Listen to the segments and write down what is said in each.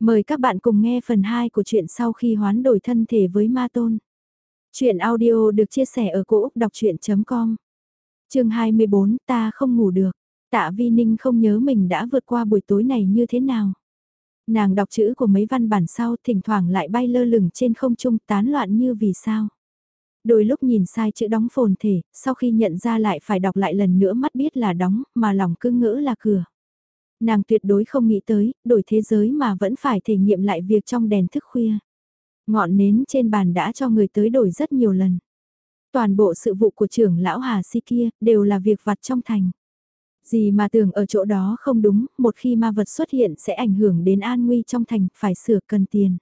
Mời các bạn cùng nghe phần 2 của chuyện sau khi hoán đổi thân thể với ma tôn. Chuyện audio được chia sẻ ở cỗ đọc chuyện.com Trường 24 ta không ngủ được, tạ vi ninh không nhớ mình đã vượt qua buổi tối này như thế nào. Nàng đọc chữ của mấy văn bản sau thỉnh thoảng lại bay lơ lửng trên không trung tán loạn như vì sao. Đôi lúc nhìn sai chữ đóng phồn thể, sau khi nhận ra lại phải đọc lại lần nữa mắt biết là đóng, mà lòng cứ ngỡ là cửa. Nàng tuyệt đối không nghĩ tới, đổi thế giới mà vẫn phải thể nghiệm lại việc trong đèn thức khuya. Ngọn nến trên bàn đã cho người tới đổi rất nhiều lần. Toàn bộ sự vụ của trưởng lão Hà Si kia đều là việc vặt trong thành. Gì mà tưởng ở chỗ đó không đúng, một khi ma vật xuất hiện sẽ ảnh hưởng đến an nguy trong thành, phải sửa cần tiền.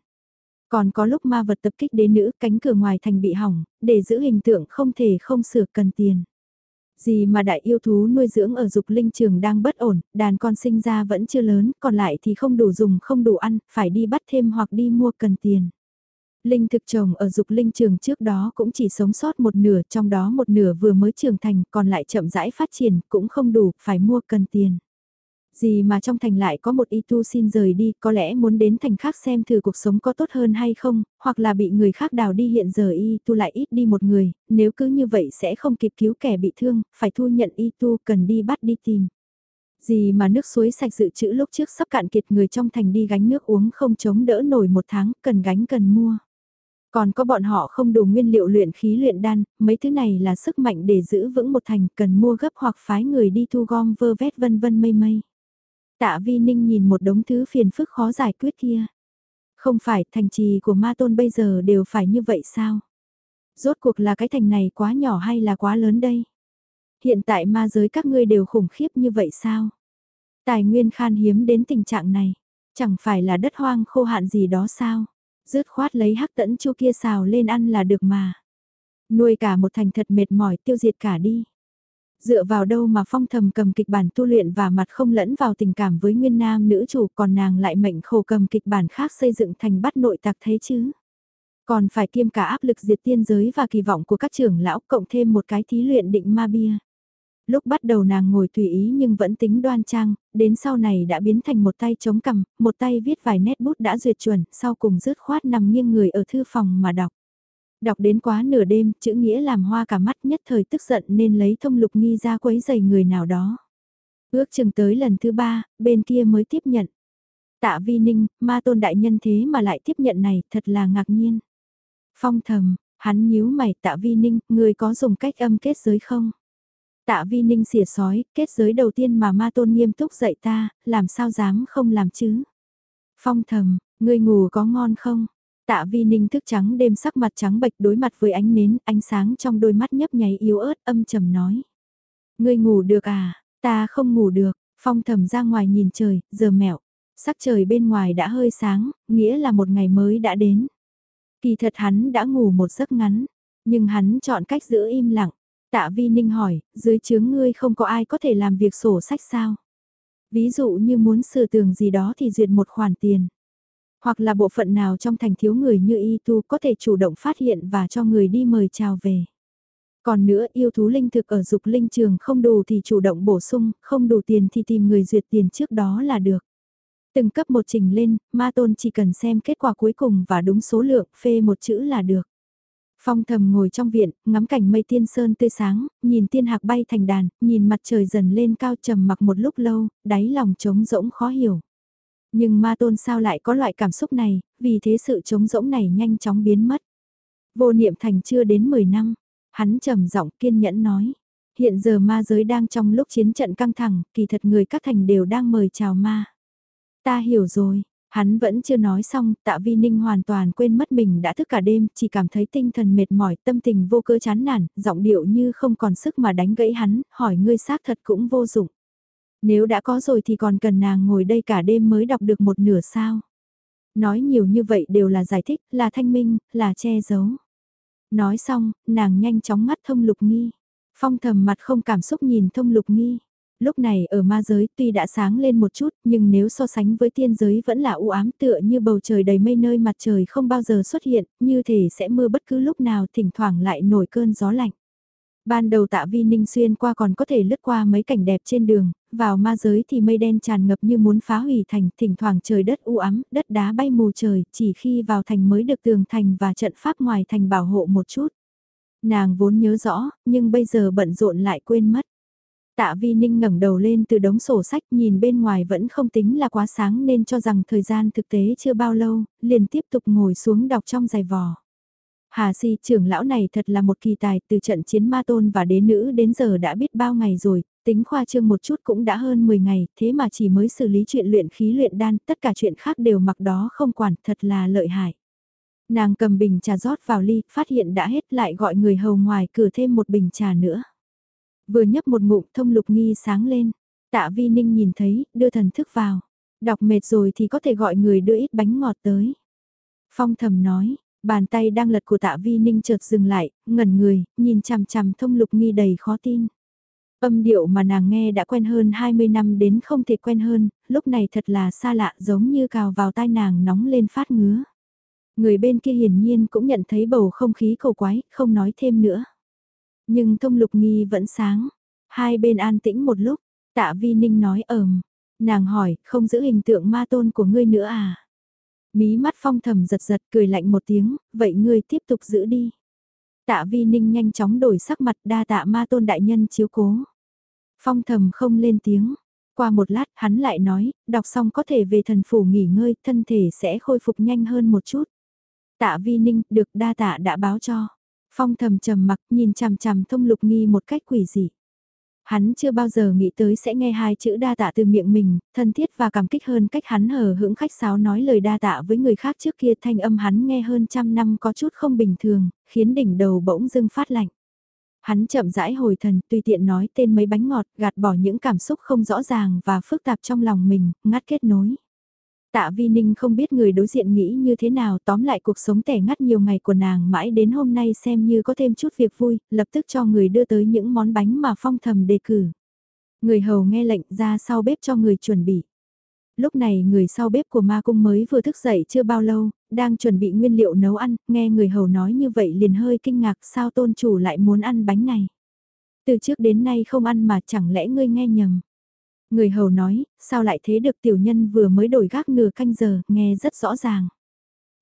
Còn có lúc ma vật tập kích đế nữ, cánh cửa ngoài thành bị hỏng, để giữ hình tượng không thể không sửa cần tiền. Gì mà đại yêu thú nuôi dưỡng ở dục linh trường đang bất ổn, đàn con sinh ra vẫn chưa lớn, còn lại thì không đủ dùng không đủ ăn, phải đi bắt thêm hoặc đi mua cần tiền. Linh thực trồng ở dục linh trường trước đó cũng chỉ sống sót một nửa, trong đó một nửa vừa mới trưởng thành, còn lại chậm rãi phát triển, cũng không đủ, phải mua cần tiền. Gì mà trong thành lại có một y tu xin rời đi, có lẽ muốn đến thành khác xem thử cuộc sống có tốt hơn hay không, hoặc là bị người khác đào đi hiện giờ y tu lại ít đi một người, nếu cứ như vậy sẽ không kịp cứu kẻ bị thương, phải thu nhận y tu cần đi bắt đi tìm. Gì mà nước suối sạch dự trữ lúc trước sắp cạn kiệt người trong thành đi gánh nước uống không chống đỡ nổi một tháng, cần gánh cần mua. Còn có bọn họ không đủ nguyên liệu luyện khí luyện đan, mấy thứ này là sức mạnh để giữ vững một thành cần mua gấp hoặc phái người đi thu gom vơ vét vân vân mây mây. Tạ Vi Ninh nhìn một đống thứ phiền phức khó giải quyết kia. Không phải thành trì của ma tôn bây giờ đều phải như vậy sao? Rốt cuộc là cái thành này quá nhỏ hay là quá lớn đây? Hiện tại ma giới các ngươi đều khủng khiếp như vậy sao? Tài nguyên khan hiếm đến tình trạng này, chẳng phải là đất hoang khô hạn gì đó sao? Dứt khoát lấy hắc tẫn chu kia xào lên ăn là được mà. Nuôi cả một thành thật mệt mỏi tiêu diệt cả đi. Dựa vào đâu mà phong thầm cầm kịch bản tu luyện và mặt không lẫn vào tình cảm với nguyên nam nữ chủ còn nàng lại mệnh khổ cầm kịch bản khác xây dựng thành bắt nội tạc thế chứ. Còn phải kiêm cả áp lực diệt tiên giới và kỳ vọng của các trưởng lão cộng thêm một cái thí luyện định ma bia. Lúc bắt đầu nàng ngồi tùy ý nhưng vẫn tính đoan trang, đến sau này đã biến thành một tay chống cầm một tay viết vài nét bút đã duyệt chuẩn, sau cùng rứt khoát nằm nghiêng người ở thư phòng mà đọc. Đọc đến quá nửa đêm, chữ nghĩa làm hoa cả mắt nhất thời tức giận nên lấy thông lục nghi ra quấy giày người nào đó. Ước chừng tới lần thứ ba, bên kia mới tiếp nhận. Tạ vi ninh, ma tôn đại nhân thế mà lại tiếp nhận này, thật là ngạc nhiên. Phong thầm, hắn nhíu mày tạ vi ninh, người có dùng cách âm kết giới không? Tạ vi ninh xỉa sói, kết giới đầu tiên mà ma tôn nghiêm túc dạy ta, làm sao dám không làm chứ? Phong thầm, người ngủ có ngon không? Tạ vi ninh thức trắng đêm sắc mặt trắng bệch đối mặt với ánh nến, ánh sáng trong đôi mắt nhấp nháy yếu ớt âm trầm nói. Ngươi ngủ được à, ta không ngủ được, phong thầm ra ngoài nhìn trời, giờ mẹo. Sắc trời bên ngoài đã hơi sáng, nghĩa là một ngày mới đã đến. Kỳ thật hắn đã ngủ một giấc ngắn, nhưng hắn chọn cách giữ im lặng. Tạ vi ninh hỏi, dưới chướng ngươi không có ai có thể làm việc sổ sách sao? Ví dụ như muốn sửa tường gì đó thì duyệt một khoản tiền. Hoặc là bộ phận nào trong thành thiếu người như y tu có thể chủ động phát hiện và cho người đi mời chào về. Còn nữa yêu thú linh thực ở dục linh trường không đủ thì chủ động bổ sung, không đủ tiền thì tìm người duyệt tiền trước đó là được. Từng cấp một trình lên, ma tôn chỉ cần xem kết quả cuối cùng và đúng số lượng, phê một chữ là được. Phong thầm ngồi trong viện, ngắm cảnh mây tiên sơn tươi sáng, nhìn tiên hạc bay thành đàn, nhìn mặt trời dần lên cao trầm mặc một lúc lâu, đáy lòng trống rỗng khó hiểu. Nhưng ma tôn sao lại có loại cảm xúc này, vì thế sự trống rỗng này nhanh chóng biến mất. Vô niệm thành chưa đến 10 năm, hắn trầm giọng kiên nhẫn nói. Hiện giờ ma giới đang trong lúc chiến trận căng thẳng, kỳ thật người các thành đều đang mời chào ma. Ta hiểu rồi, hắn vẫn chưa nói xong, tạ vi ninh hoàn toàn quên mất mình đã thức cả đêm, chỉ cảm thấy tinh thần mệt mỏi, tâm tình vô cơ chán nản, giọng điệu như không còn sức mà đánh gãy hắn, hỏi ngươi xác thật cũng vô dụng. Nếu đã có rồi thì còn cần nàng ngồi đây cả đêm mới đọc được một nửa sao. Nói nhiều như vậy đều là giải thích, là thanh minh, là che giấu. Nói xong, nàng nhanh chóng mắt thông lục nghi. Phong thầm mặt không cảm xúc nhìn thông lục nghi. Lúc này ở ma giới tuy đã sáng lên một chút nhưng nếu so sánh với tiên giới vẫn là u ám tựa như bầu trời đầy mây nơi mặt trời không bao giờ xuất hiện, như thể sẽ mưa bất cứ lúc nào thỉnh thoảng lại nổi cơn gió lạnh. Ban đầu tạ vi ninh xuyên qua còn có thể lướt qua mấy cảnh đẹp trên đường, vào ma giới thì mây đen tràn ngập như muốn phá hủy thành, thỉnh thoảng trời đất u ám, đất đá bay mù trời, chỉ khi vào thành mới được tường thành và trận pháp ngoài thành bảo hộ một chút. Nàng vốn nhớ rõ, nhưng bây giờ bận rộn lại quên mất. Tạ Vi Ninh ngẩng đầu lên từ đống sổ sách nhìn bên ngoài vẫn không tính là quá sáng nên cho rằng thời gian thực tế chưa bao lâu, liền tiếp tục ngồi xuống đọc trong giày vò. Hà si trưởng lão này thật là một kỳ tài từ trận chiến ma tôn và đế nữ đến giờ đã biết bao ngày rồi, tính khoa trương một chút cũng đã hơn 10 ngày, thế mà chỉ mới xử lý chuyện luyện khí luyện đan, tất cả chuyện khác đều mặc đó không quản, thật là lợi hại. Nàng cầm bình trà rót vào ly, phát hiện đã hết lại gọi người hầu ngoài cửa thêm một bình trà nữa. Vừa nhấp một ngụm thông lục nghi sáng lên, tạ vi ninh nhìn thấy, đưa thần thức vào. Đọc mệt rồi thì có thể gọi người đưa ít bánh ngọt tới. Phong thầm nói, bàn tay đang lật của tạ vi ninh chợt dừng lại, ngẩn người, nhìn chằm chằm thông lục nghi đầy khó tin. Âm điệu mà nàng nghe đã quen hơn 20 năm đến không thể quen hơn, lúc này thật là xa lạ giống như cào vào tai nàng nóng lên phát ngứa. Người bên kia hiển nhiên cũng nhận thấy bầu không khí cầu quái, không nói thêm nữa. Nhưng thông lục nghi vẫn sáng. Hai bên an tĩnh một lúc, tạ vi ninh nói ờm. Nàng hỏi, không giữ hình tượng ma tôn của ngươi nữa à? Mí mắt phong thầm giật giật cười lạnh một tiếng, vậy ngươi tiếp tục giữ đi. Tạ vi ninh nhanh chóng đổi sắc mặt đa tạ ma tôn đại nhân chiếu cố. Phong thầm không lên tiếng. Qua một lát hắn lại nói, đọc xong có thể về thần phủ nghỉ ngơi, thân thể sẽ khôi phục nhanh hơn một chút. Tạ vi ninh, được đa tạ đã báo cho. Phong thầm trầm mặc nhìn chằm chằm thông lục nghi một cách quỷ dị. Hắn chưa bao giờ nghĩ tới sẽ nghe hai chữ đa tạ từ miệng mình, thân thiết và cảm kích hơn cách hắn hờ hững khách sáo nói lời đa tạ với người khác trước kia thanh âm hắn nghe hơn trăm năm có chút không bình thường, khiến đỉnh đầu bỗng dưng phát lạnh. Hắn chậm rãi hồi thần, tùy tiện nói tên mấy bánh ngọt, gạt bỏ những cảm xúc không rõ ràng và phức tạp trong lòng mình, ngắt kết nối. Tạ Vi Ninh không biết người đối diện nghĩ như thế nào tóm lại cuộc sống tẻ ngắt nhiều ngày của nàng mãi đến hôm nay xem như có thêm chút việc vui, lập tức cho người đưa tới những món bánh mà phong thầm đề cử. Người hầu nghe lệnh ra sau bếp cho người chuẩn bị. Lúc này người sau bếp của ma cung mới vừa thức dậy chưa bao lâu, đang chuẩn bị nguyên liệu nấu ăn, nghe người hầu nói như vậy liền hơi kinh ngạc sao tôn chủ lại muốn ăn bánh này. Từ trước đến nay không ăn mà chẳng lẽ ngươi nghe nhầm. Người hầu nói, sao lại thế được tiểu nhân vừa mới đổi gác nửa canh giờ, nghe rất rõ ràng.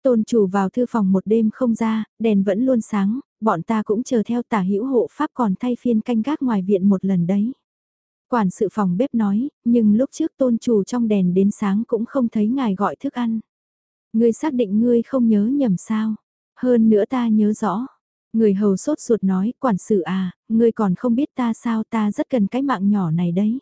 Tôn chủ vào thư phòng một đêm không ra, đèn vẫn luôn sáng, bọn ta cũng chờ theo tả hữu hộ pháp còn thay phiên canh gác ngoài viện một lần đấy. Quản sự phòng bếp nói, nhưng lúc trước tôn chủ trong đèn đến sáng cũng không thấy ngài gọi thức ăn. Ngươi xác định ngươi không nhớ nhầm sao. Hơn nữa ta nhớ rõ. Người hầu sốt ruột nói, quản sự à, ngươi còn không biết ta sao ta rất cần cái mạng nhỏ này đấy.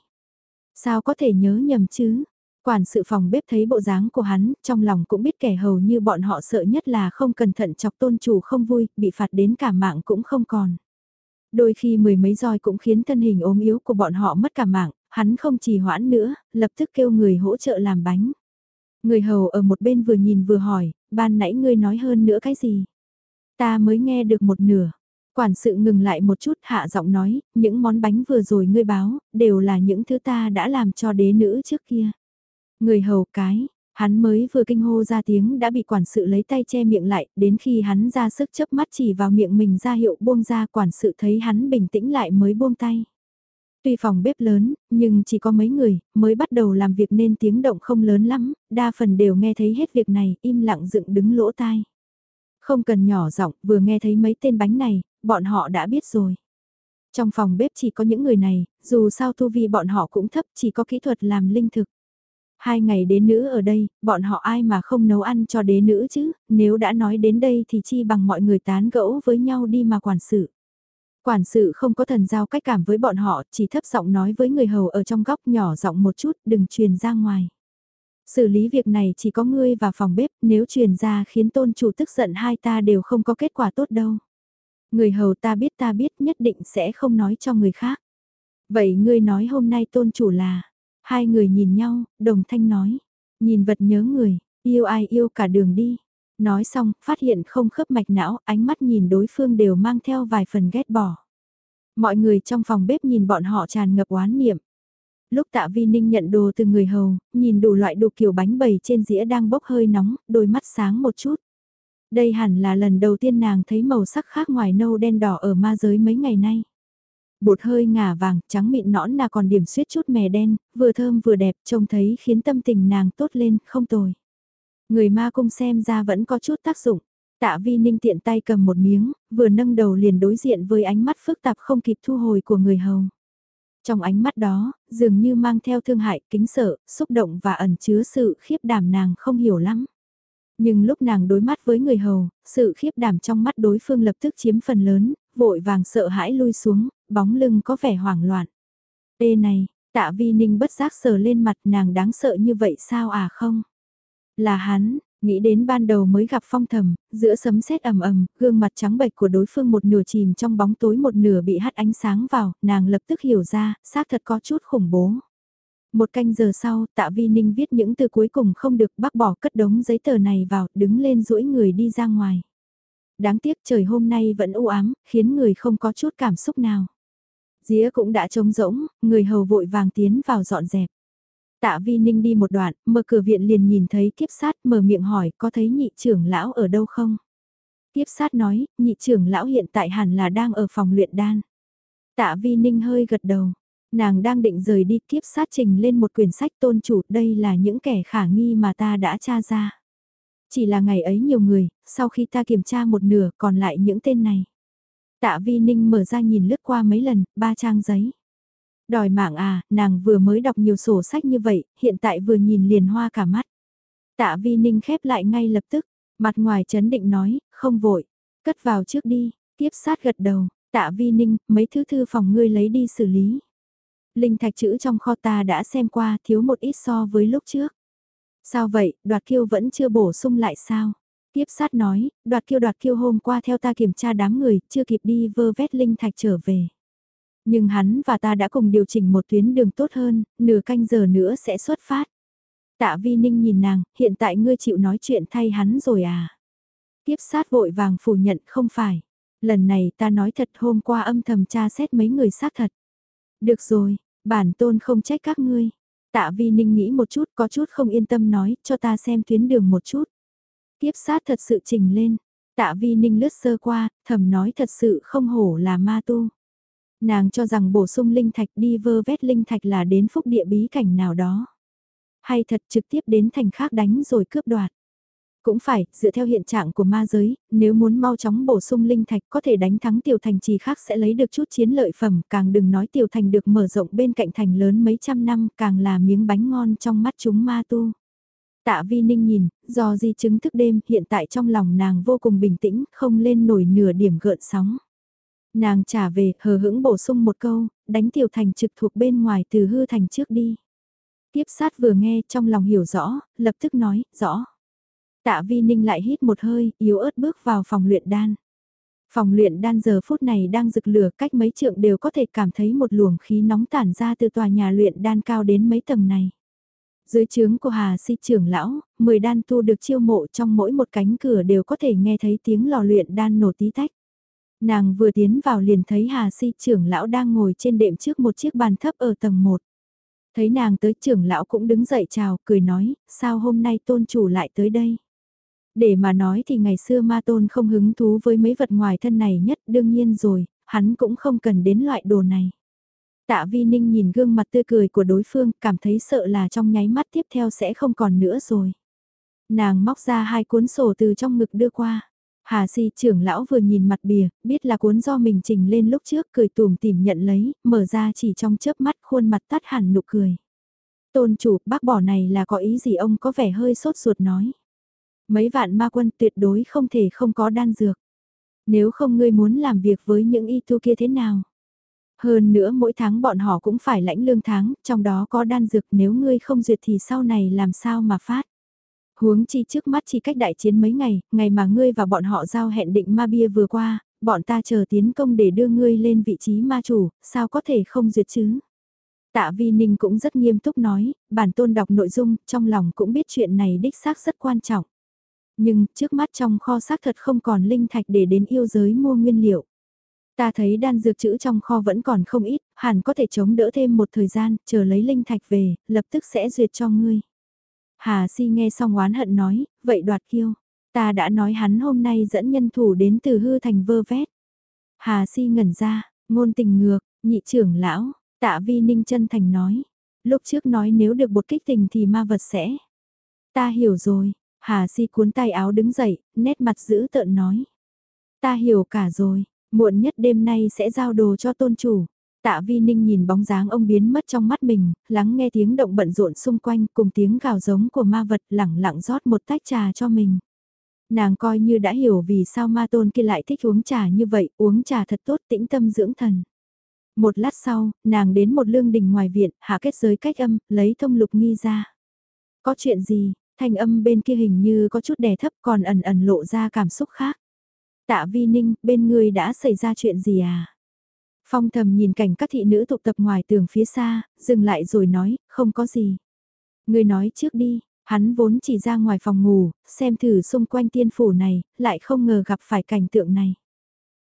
Sao có thể nhớ nhầm chứ? Quản sự phòng bếp thấy bộ dáng của hắn, trong lòng cũng biết kẻ hầu như bọn họ sợ nhất là không cẩn thận chọc tôn chủ không vui, bị phạt đến cả mạng cũng không còn. Đôi khi mười mấy roi cũng khiến thân hình ốm yếu của bọn họ mất cả mạng, hắn không trì hoãn nữa, lập tức kêu người hỗ trợ làm bánh. Người hầu ở một bên vừa nhìn vừa hỏi, ban nãy ngươi nói hơn nữa cái gì? Ta mới nghe được một nửa. Quản sự ngừng lại một chút hạ giọng nói, những món bánh vừa rồi ngươi báo, đều là những thứ ta đã làm cho đế nữ trước kia. Người hầu cái, hắn mới vừa kinh hô ra tiếng đã bị quản sự lấy tay che miệng lại, đến khi hắn ra sức chớp mắt chỉ vào miệng mình ra hiệu buông ra quản sự thấy hắn bình tĩnh lại mới buông tay. Tuy phòng bếp lớn, nhưng chỉ có mấy người, mới bắt đầu làm việc nên tiếng động không lớn lắm, đa phần đều nghe thấy hết việc này, im lặng dựng đứng lỗ tai. Không cần nhỏ giọng, vừa nghe thấy mấy tên bánh này, bọn họ đã biết rồi. Trong phòng bếp chỉ có những người này, dù sao tu vi bọn họ cũng thấp chỉ có kỹ thuật làm linh thực. Hai ngày đế nữ ở đây, bọn họ ai mà không nấu ăn cho đế nữ chứ, nếu đã nói đến đây thì chi bằng mọi người tán gẫu với nhau đi mà quản sự. Quản sự không có thần giao cách cảm với bọn họ, chỉ thấp giọng nói với người hầu ở trong góc nhỏ giọng một chút, đừng truyền ra ngoài. Xử lý việc này chỉ có ngươi và phòng bếp, nếu truyền ra khiến tôn chủ tức giận hai ta đều không có kết quả tốt đâu. Người hầu ta biết ta biết nhất định sẽ không nói cho người khác. Vậy ngươi nói hôm nay tôn chủ là, hai người nhìn nhau, đồng thanh nói, nhìn vật nhớ người, yêu ai yêu cả đường đi. Nói xong, phát hiện không khớp mạch não, ánh mắt nhìn đối phương đều mang theo vài phần ghét bỏ. Mọi người trong phòng bếp nhìn bọn họ tràn ngập oán niệm. Lúc tạ vi ninh nhận đồ từ người hầu, nhìn đủ loại đồ kiểu bánh bầy trên dĩa đang bốc hơi nóng, đôi mắt sáng một chút. Đây hẳn là lần đầu tiên nàng thấy màu sắc khác ngoài nâu đen đỏ ở ma giới mấy ngày nay. bột hơi ngả vàng, trắng mịn nõn là còn điểm suýt chút mè đen, vừa thơm vừa đẹp, trông thấy khiến tâm tình nàng tốt lên, không tồi. Người ma cung xem ra vẫn có chút tác dụng. Tạ vi ninh tiện tay cầm một miếng, vừa nâng đầu liền đối diện với ánh mắt phức tạp không kịp thu hồi của người hầu. Trong ánh mắt đó, dường như mang theo thương hại, kính sợ, xúc động và ẩn chứa sự khiếp đảm nàng không hiểu lắm. Nhưng lúc nàng đối mắt với người hầu, sự khiếp đảm trong mắt đối phương lập tức chiếm phần lớn, vội vàng sợ hãi lui xuống, bóng lưng có vẻ hoảng loạn. Ê này, tạ vi ninh bất giác sờ lên mặt nàng đáng sợ như vậy sao à không? Là hắn, nghĩ đến ban đầu mới gặp phong thầm, giữa sấm sét ầm ầm, gương mặt trắng bệch của đối phương một nửa chìm trong bóng tối một nửa bị hắt ánh sáng vào, nàng lập tức hiểu ra, xác thật có chút khủng bố. Một canh giờ sau, tạ vi ninh viết những từ cuối cùng không được bác bỏ cất đống giấy tờ này vào, đứng lên duỗi người đi ra ngoài. Đáng tiếc trời hôm nay vẫn u ám, khiến người không có chút cảm xúc nào. Dĩa cũng đã trống rỗng, người hầu vội vàng tiến vào dọn dẹp. Tạ Vi Ninh đi một đoạn, mở cửa viện liền nhìn thấy kiếp sát mở miệng hỏi có thấy nhị trưởng lão ở đâu không? Kiếp sát nói, nhị trưởng lão hiện tại hẳn là đang ở phòng luyện đan. Tạ Vi Ninh hơi gật đầu, nàng đang định rời đi kiếp sát trình lên một quyển sách tôn chủ đây là những kẻ khả nghi mà ta đã tra ra. Chỉ là ngày ấy nhiều người, sau khi ta kiểm tra một nửa còn lại những tên này. Tạ Vi Ninh mở ra nhìn lướt qua mấy lần, ba trang giấy. Đòi mạng à, nàng vừa mới đọc nhiều sổ sách như vậy, hiện tại vừa nhìn liền hoa cả mắt. Tạ Vi Ninh khép lại ngay lập tức, mặt ngoài chấn định nói, không vội, cất vào trước đi, tiếp sát gật đầu, tạ Vi Ninh, mấy thứ thư phòng ngươi lấy đi xử lý. Linh thạch chữ trong kho ta đã xem qua thiếu một ít so với lúc trước. Sao vậy, đoạt kiêu vẫn chưa bổ sung lại sao? Tiếp sát nói, đoạt kiêu đoạt kiêu hôm qua theo ta kiểm tra đám người, chưa kịp đi vơ vét linh thạch trở về. Nhưng hắn và ta đã cùng điều chỉnh một tuyến đường tốt hơn, nửa canh giờ nữa sẽ xuất phát. Tạ Vi Ninh nhìn nàng, hiện tại ngươi chịu nói chuyện thay hắn rồi à? Tiếp sát vội vàng phủ nhận không phải. Lần này ta nói thật hôm qua âm thầm tra xét mấy người xác thật. Được rồi, bản tôn không trách các ngươi. Tạ Vi Ninh nghĩ một chút có chút không yên tâm nói cho ta xem tuyến đường một chút. Tiếp sát thật sự trình lên. Tạ Vi Ninh lướt sơ qua, thầm nói thật sự không hổ là ma tu. Nàng cho rằng bổ sung linh thạch đi vơ vét linh thạch là đến phúc địa bí cảnh nào đó. Hay thật trực tiếp đến thành khác đánh rồi cướp đoạt. Cũng phải, dựa theo hiện trạng của ma giới, nếu muốn mau chóng bổ sung linh thạch có thể đánh thắng tiểu thành trì khác sẽ lấy được chút chiến lợi phẩm, càng đừng nói tiểu thành được mở rộng bên cạnh thành lớn mấy trăm năm, càng là miếng bánh ngon trong mắt chúng ma tu. Tạ Vi Ninh nhìn, do di chứng thức đêm hiện tại trong lòng nàng vô cùng bình tĩnh, không lên nổi nửa điểm gợn sóng. Nàng trả về, hờ hững bổ sung một câu, đánh tiểu thành trực thuộc bên ngoài từ hư thành trước đi. Tiếp sát vừa nghe trong lòng hiểu rõ, lập tức nói, rõ. Tạ Vi Ninh lại hít một hơi, yếu ớt bước vào phòng luyện đan. Phòng luyện đan giờ phút này đang rực lửa cách mấy trượng đều có thể cảm thấy một luồng khí nóng tản ra từ tòa nhà luyện đan cao đến mấy tầng này. Dưới trướng của Hà Si trưởng lão, 10 đan tu được chiêu mộ trong mỗi một cánh cửa đều có thể nghe thấy tiếng lò luyện đan nổ tí tách. Nàng vừa tiến vào liền thấy Hà Si trưởng lão đang ngồi trên đệm trước một chiếc bàn thấp ở tầng 1. Thấy nàng tới trưởng lão cũng đứng dậy chào, cười nói, sao hôm nay tôn chủ lại tới đây? Để mà nói thì ngày xưa ma tôn không hứng thú với mấy vật ngoài thân này nhất đương nhiên rồi, hắn cũng không cần đến loại đồ này. Tạ Vi Ninh nhìn gương mặt tươi cười của đối phương, cảm thấy sợ là trong nháy mắt tiếp theo sẽ không còn nữa rồi. Nàng móc ra hai cuốn sổ từ trong ngực đưa qua. Hà si trưởng lão vừa nhìn mặt bìa, biết là cuốn do mình trình lên lúc trước cười tùm tìm nhận lấy, mở ra chỉ trong chớp mắt khuôn mặt tắt hẳn nụ cười. Tôn chủ, bác bỏ này là có ý gì ông có vẻ hơi sốt ruột nói. Mấy vạn ma quân tuyệt đối không thể không có đan dược. Nếu không ngươi muốn làm việc với những y tu kia thế nào? Hơn nữa mỗi tháng bọn họ cũng phải lãnh lương tháng, trong đó có đan dược nếu ngươi không duyệt thì sau này làm sao mà phát. Huống chi trước mắt chỉ cách đại chiến mấy ngày, ngày mà ngươi và bọn họ giao hẹn định ma bia vừa qua, bọn ta chờ tiến công để đưa ngươi lên vị trí ma chủ, sao có thể không duyệt chứ? Tạ Vi Ninh cũng rất nghiêm túc nói, bản tôn đọc nội dung, trong lòng cũng biết chuyện này đích xác rất quan trọng. Nhưng, trước mắt trong kho xác thật không còn linh thạch để đến yêu giới mua nguyên liệu. Ta thấy đan dược chữ trong kho vẫn còn không ít, hẳn có thể chống đỡ thêm một thời gian, chờ lấy linh thạch về, lập tức sẽ duyệt cho ngươi. Hà si nghe xong oán hận nói, vậy đoạt kiêu, ta đã nói hắn hôm nay dẫn nhân thủ đến từ hư thành vơ vét. Hà si ngẩn ra, ngôn tình ngược, Nhị trưởng lão, tạ vi ninh chân thành nói. Lúc trước nói nếu được bột kích tình thì ma vật sẽ. Ta hiểu rồi, Hà Si cuốn tay áo đứng dậy, nét mặt giữ tợn nói. Ta hiểu cả rồi, muộn nhất đêm nay sẽ giao đồ cho tôn chủ. Tạ Vi Ninh nhìn bóng dáng ông biến mất trong mắt mình, lắng nghe tiếng động bận rộn xung quanh cùng tiếng gào giống của ma vật lẳng lặng rót một tách trà cho mình. Nàng coi như đã hiểu vì sao ma tôn kia lại thích uống trà như vậy, uống trà thật tốt tĩnh tâm dưỡng thần. Một lát sau, nàng đến một lương đình ngoài viện, hạ kết giới cách âm, lấy thông lục nghi ra. Có chuyện gì, thanh âm bên kia hình như có chút đè thấp còn ẩn ẩn lộ ra cảm xúc khác. Tạ vi ninh, bên người đã xảy ra chuyện gì à? Phong thầm nhìn cảnh các thị nữ tụ tập ngoài tường phía xa, dừng lại rồi nói, không có gì. Người nói trước đi, hắn vốn chỉ ra ngoài phòng ngủ, xem thử xung quanh tiên phủ này, lại không ngờ gặp phải cảnh tượng này.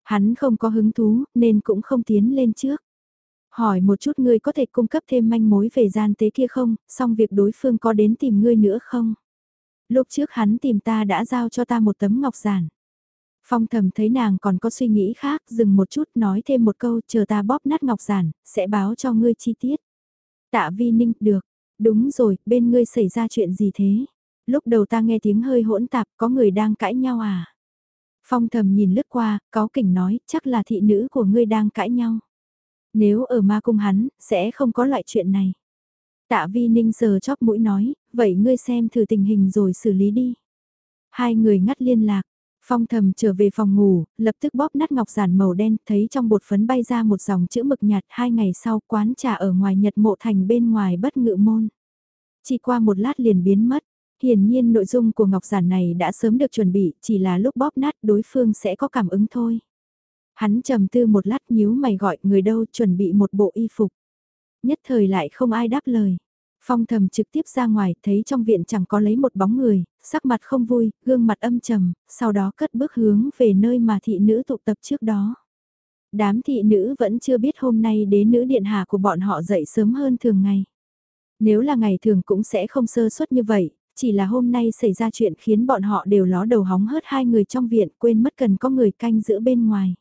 Hắn không có hứng thú, nên cũng không tiến lên trước. Hỏi một chút ngươi có thể cung cấp thêm manh mối về gian tế kia không, xong việc đối phương có đến tìm ngươi nữa không? Lúc trước hắn tìm ta đã giao cho ta một tấm ngọc giản. Phong thầm thấy nàng còn có suy nghĩ khác, dừng một chút nói thêm một câu chờ ta bóp nát ngọc giản, sẽ báo cho ngươi chi tiết. Tạ vi ninh, được. Đúng rồi, bên ngươi xảy ra chuyện gì thế? Lúc đầu ta nghe tiếng hơi hỗn tạp, có người đang cãi nhau à? Phong thầm nhìn lướt qua, có kỉnh nói, chắc là thị nữ của ngươi đang cãi nhau. Nếu ở ma cung hắn, sẽ không có loại chuyện này. Tạ vi ninh sờ chóp mũi nói, vậy ngươi xem thử tình hình rồi xử lý đi. Hai người ngắt liên lạc, Phong thầm trở về phòng ngủ, lập tức bóp nát ngọc giản màu đen, thấy trong bột phấn bay ra một dòng chữ mực nhạt hai ngày sau quán trà ở ngoài Nhật Mộ Thành bên ngoài bất ngự môn. Chỉ qua một lát liền biến mất, hiển nhiên nội dung của ngọc giản này đã sớm được chuẩn bị, chỉ là lúc bóp nát đối phương sẽ có cảm ứng thôi. Hắn trầm tư một lát nhíu mày gọi người đâu chuẩn bị một bộ y phục. Nhất thời lại không ai đáp lời. Phong thầm trực tiếp ra ngoài, thấy trong viện chẳng có lấy một bóng người, sắc mặt không vui, gương mặt âm trầm, sau đó cất bước hướng về nơi mà thị nữ tụ tập trước đó. Đám thị nữ vẫn chưa biết hôm nay đế nữ điện hạ của bọn họ dậy sớm hơn thường ngày. Nếu là ngày thường cũng sẽ không sơ suất như vậy, chỉ là hôm nay xảy ra chuyện khiến bọn họ đều ló đầu hóng hớt hai người trong viện quên mất cần có người canh giữa bên ngoài.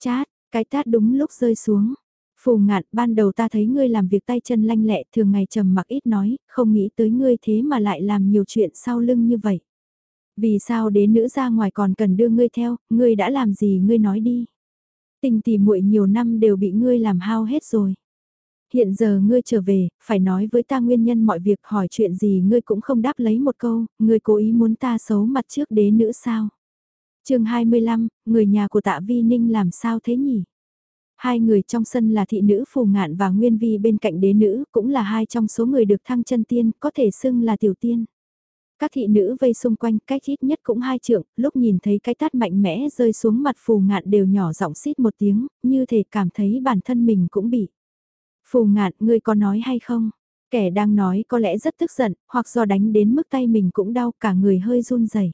Chát, cái tát đúng lúc rơi xuống. Phù ngạn, ban đầu ta thấy ngươi làm việc tay chân lanh lẹ, thường ngày trầm mặc ít nói, không nghĩ tới ngươi thế mà lại làm nhiều chuyện sau lưng như vậy. Vì sao đến nữ ra ngoài còn cần đưa ngươi theo, ngươi đã làm gì ngươi nói đi. Tình tỉ muội nhiều năm đều bị ngươi làm hao hết rồi. Hiện giờ ngươi trở về, phải nói với ta nguyên nhân mọi việc hỏi chuyện gì ngươi cũng không đáp lấy một câu, ngươi cố ý muốn ta xấu mặt trước đế nữ sao chương 25, người nhà của tạ vi ninh làm sao thế nhỉ? Hai người trong sân là thị nữ phù ngạn và nguyên vi bên cạnh đế nữ, cũng là hai trong số người được thăng chân tiên, có thể xưng là tiểu tiên. Các thị nữ vây xung quanh cách ít nhất cũng hai trượng, lúc nhìn thấy cái tát mạnh mẽ rơi xuống mặt phù ngạn đều nhỏ giọng xít một tiếng, như thể cảm thấy bản thân mình cũng bị. Phù ngạn, ngươi có nói hay không? Kẻ đang nói có lẽ rất tức giận, hoặc do đánh đến mức tay mình cũng đau cả người hơi run rẩy.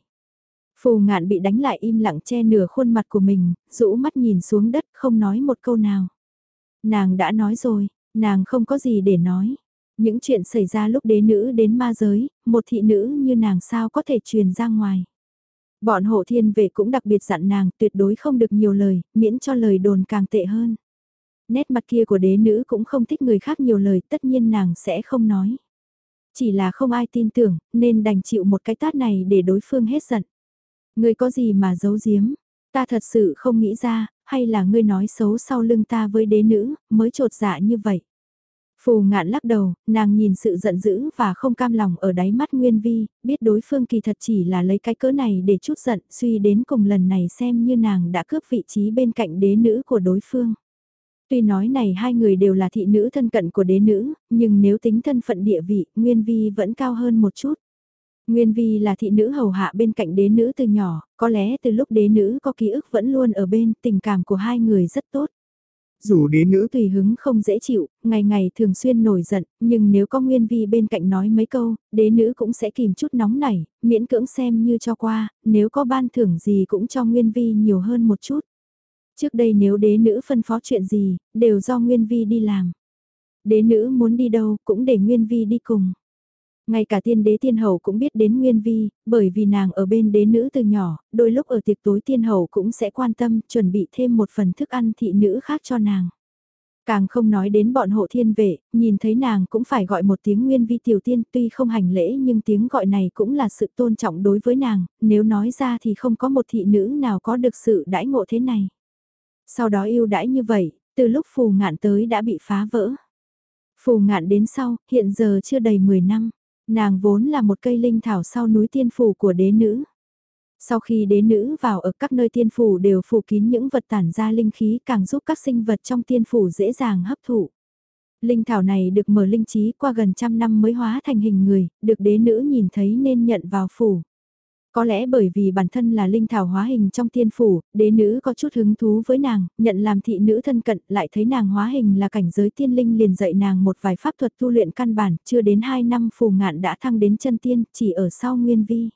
Phù ngạn bị đánh lại im lặng che nửa khuôn mặt của mình, rũ mắt nhìn xuống đất không nói một câu nào. Nàng đã nói rồi, nàng không có gì để nói. Những chuyện xảy ra lúc đế nữ đến ma giới, một thị nữ như nàng sao có thể truyền ra ngoài. Bọn hộ thiên về cũng đặc biệt dặn nàng tuyệt đối không được nhiều lời, miễn cho lời đồn càng tệ hơn. Nét mặt kia của đế nữ cũng không thích người khác nhiều lời, tất nhiên nàng sẽ không nói. Chỉ là không ai tin tưởng, nên đành chịu một cái tát này để đối phương hết giận. Ngươi có gì mà giấu giếm? Ta thật sự không nghĩ ra, hay là ngươi nói xấu sau lưng ta với đế nữ, mới trột dạ như vậy. Phù ngạn lắc đầu, nàng nhìn sự giận dữ và không cam lòng ở đáy mắt Nguyên Vi, biết đối phương kỳ thật chỉ là lấy cái cỡ này để chút giận, suy đến cùng lần này xem như nàng đã cướp vị trí bên cạnh đế nữ của đối phương. Tuy nói này hai người đều là thị nữ thân cận của đế nữ, nhưng nếu tính thân phận địa vị, Nguyên Vi vẫn cao hơn một chút. Nguyên Vi là thị nữ hầu hạ bên cạnh đế nữ từ nhỏ, có lẽ từ lúc đế nữ có ký ức vẫn luôn ở bên, tình cảm của hai người rất tốt. Dù đế nữ tùy hứng không dễ chịu, ngày ngày thường xuyên nổi giận, nhưng nếu có Nguyên Vi bên cạnh nói mấy câu, đế nữ cũng sẽ kìm chút nóng nảy, miễn cưỡng xem như cho qua, nếu có ban thưởng gì cũng cho Nguyên Vi nhiều hơn một chút. Trước đây nếu đế nữ phân phó chuyện gì, đều do Nguyên Vi đi làm. Đế nữ muốn đi đâu cũng để Nguyên Vi đi cùng. Ngay cả tiên đế tiên hậu cũng biết đến Nguyên Vi, bởi vì nàng ở bên đế nữ từ nhỏ, đôi lúc ở tiệc tối tiên hậu cũng sẽ quan tâm chuẩn bị thêm một phần thức ăn thị nữ khác cho nàng. Càng không nói đến bọn hộ thiên vệ, nhìn thấy nàng cũng phải gọi một tiếng nguyên vi tiểu tiên tuy không hành lễ nhưng tiếng gọi này cũng là sự tôn trọng đối với nàng, nếu nói ra thì không có một thị nữ nào có được sự đãi ngộ thế này. Sau đó yêu đãi như vậy, từ lúc phù ngạn tới đã bị phá vỡ. Phù ngạn đến sau, hiện giờ chưa đầy 10 năm, nàng vốn là một cây linh thảo sau núi tiên phủ của đế nữ. Sau khi đế nữ vào ở các nơi tiên phủ đều phủ kín những vật tản ra linh khí càng giúp các sinh vật trong tiên phủ dễ dàng hấp thụ. Linh thảo này được mở linh trí qua gần trăm năm mới hóa thành hình người, được đế nữ nhìn thấy nên nhận vào phủ. Có lẽ bởi vì bản thân là linh thảo hóa hình trong tiên phủ, đế nữ có chút hứng thú với nàng, nhận làm thị nữ thân cận, lại thấy nàng hóa hình là cảnh giới tiên linh liền dạy nàng một vài pháp thuật tu luyện căn bản, chưa đến 2 năm phù ngạn đã thăng đến chân tiên, chỉ ở sau nguyên vi.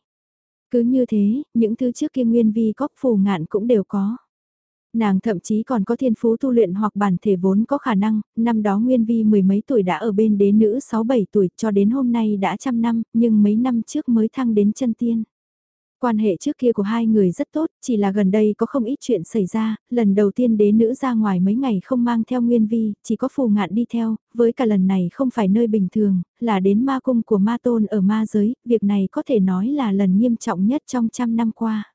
Cứ như thế, những thứ trước kia nguyên vi có phù ngạn cũng đều có. Nàng thậm chí còn có thiên phú tu luyện hoặc bản thể vốn có khả năng, năm đó Nguyên Vi mười mấy tuổi đã ở bên đế nữ 6-7 tuổi cho đến hôm nay đã trăm năm, nhưng mấy năm trước mới thăng đến chân tiên. Quan hệ trước kia của hai người rất tốt, chỉ là gần đây có không ít chuyện xảy ra, lần đầu tiên đế nữ ra ngoài mấy ngày không mang theo nguyên vi, chỉ có phù ngạn đi theo, với cả lần này không phải nơi bình thường, là đến ma cung của ma tôn ở ma giới, việc này có thể nói là lần nghiêm trọng nhất trong trăm năm qua.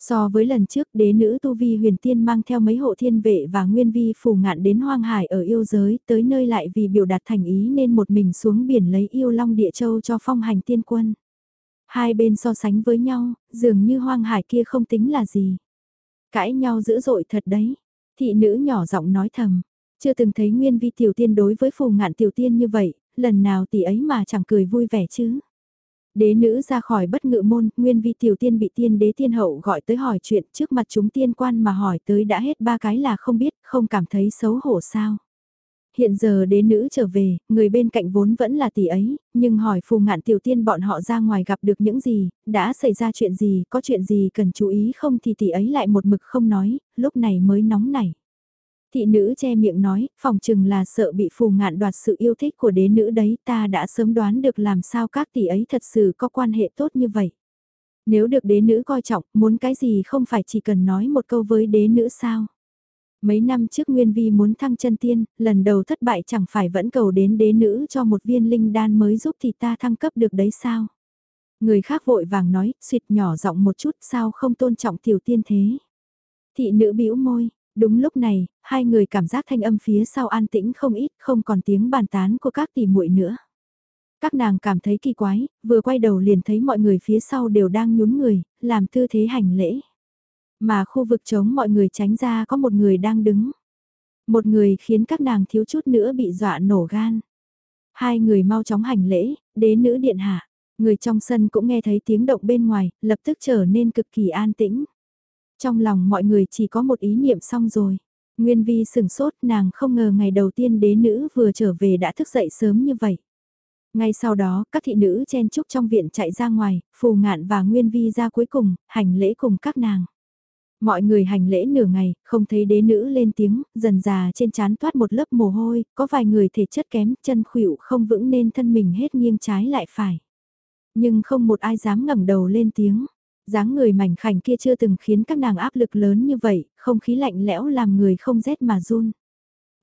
So với lần trước đế nữ Tu Vi huyền tiên mang theo mấy hộ thiên vệ và nguyên vi phù ngạn đến hoang hải ở yêu giới, tới nơi lại vì biểu đạt thành ý nên một mình xuống biển lấy yêu long địa châu cho phong hành tiên quân. Hai bên so sánh với nhau, dường như hoang hải kia không tính là gì. Cãi nhau dữ dội thật đấy. Thị nữ nhỏ giọng nói thầm. Chưa từng thấy nguyên vi tiểu tiên đối với phù ngạn tiểu tiên như vậy, lần nào tỷ ấy mà chẳng cười vui vẻ chứ. Đế nữ ra khỏi bất ngự môn, nguyên vi tiểu tiên bị tiên đế tiên hậu gọi tới hỏi chuyện trước mặt chúng tiên quan mà hỏi tới đã hết ba cái là không biết, không cảm thấy xấu hổ sao hiện giờ đế nữ trở về, người bên cạnh vốn vẫn là tỷ ấy, nhưng hỏi phù ngạn tiểu tiên bọn họ ra ngoài gặp được những gì, đã xảy ra chuyện gì, có chuyện gì cần chú ý không thì tỷ ấy lại một mực không nói, lúc này mới nóng nảy. Thị nữ che miệng nói, phòng chừng là sợ bị phù ngạn đoạt sự yêu thích của đế nữ đấy, ta đã sớm đoán được làm sao các tỷ ấy thật sự có quan hệ tốt như vậy. Nếu được đế nữ coi trọng, muốn cái gì không phải chỉ cần nói một câu với đế nữ sao. Mấy năm trước Nguyên Vi muốn thăng chân tiên, lần đầu thất bại chẳng phải vẫn cầu đến đế nữ cho một viên linh đan mới giúp thì ta thăng cấp được đấy sao? Người khác vội vàng nói, suyệt nhỏ giọng một chút sao không tôn trọng tiểu tiên thế? Thị nữ bĩu môi, đúng lúc này, hai người cảm giác thanh âm phía sau an tĩnh không ít, không còn tiếng bàn tán của các tỷ muội nữa. Các nàng cảm thấy kỳ quái, vừa quay đầu liền thấy mọi người phía sau đều đang nhún người, làm tư thế hành lễ. Mà khu vực chống mọi người tránh ra có một người đang đứng. Một người khiến các nàng thiếu chút nữa bị dọa nổ gan. Hai người mau chóng hành lễ, đế nữ điện hạ. Người trong sân cũng nghe thấy tiếng động bên ngoài, lập tức trở nên cực kỳ an tĩnh. Trong lòng mọi người chỉ có một ý niệm xong rồi. Nguyên vi sừng sốt nàng không ngờ ngày đầu tiên đế nữ vừa trở về đã thức dậy sớm như vậy. Ngay sau đó, các thị nữ chen chúc trong viện chạy ra ngoài, phù ngạn và nguyên vi ra cuối cùng, hành lễ cùng các nàng. Mọi người hành lễ nửa ngày, không thấy đế nữ lên tiếng, dần già trên chán toát một lớp mồ hôi, có vài người thể chất kém, chân khuỵu không vững nên thân mình hết nghiêng trái lại phải. Nhưng không một ai dám ngẩng đầu lên tiếng. dáng người mảnh khảnh kia chưa từng khiến các nàng áp lực lớn như vậy, không khí lạnh lẽo làm người không rét mà run.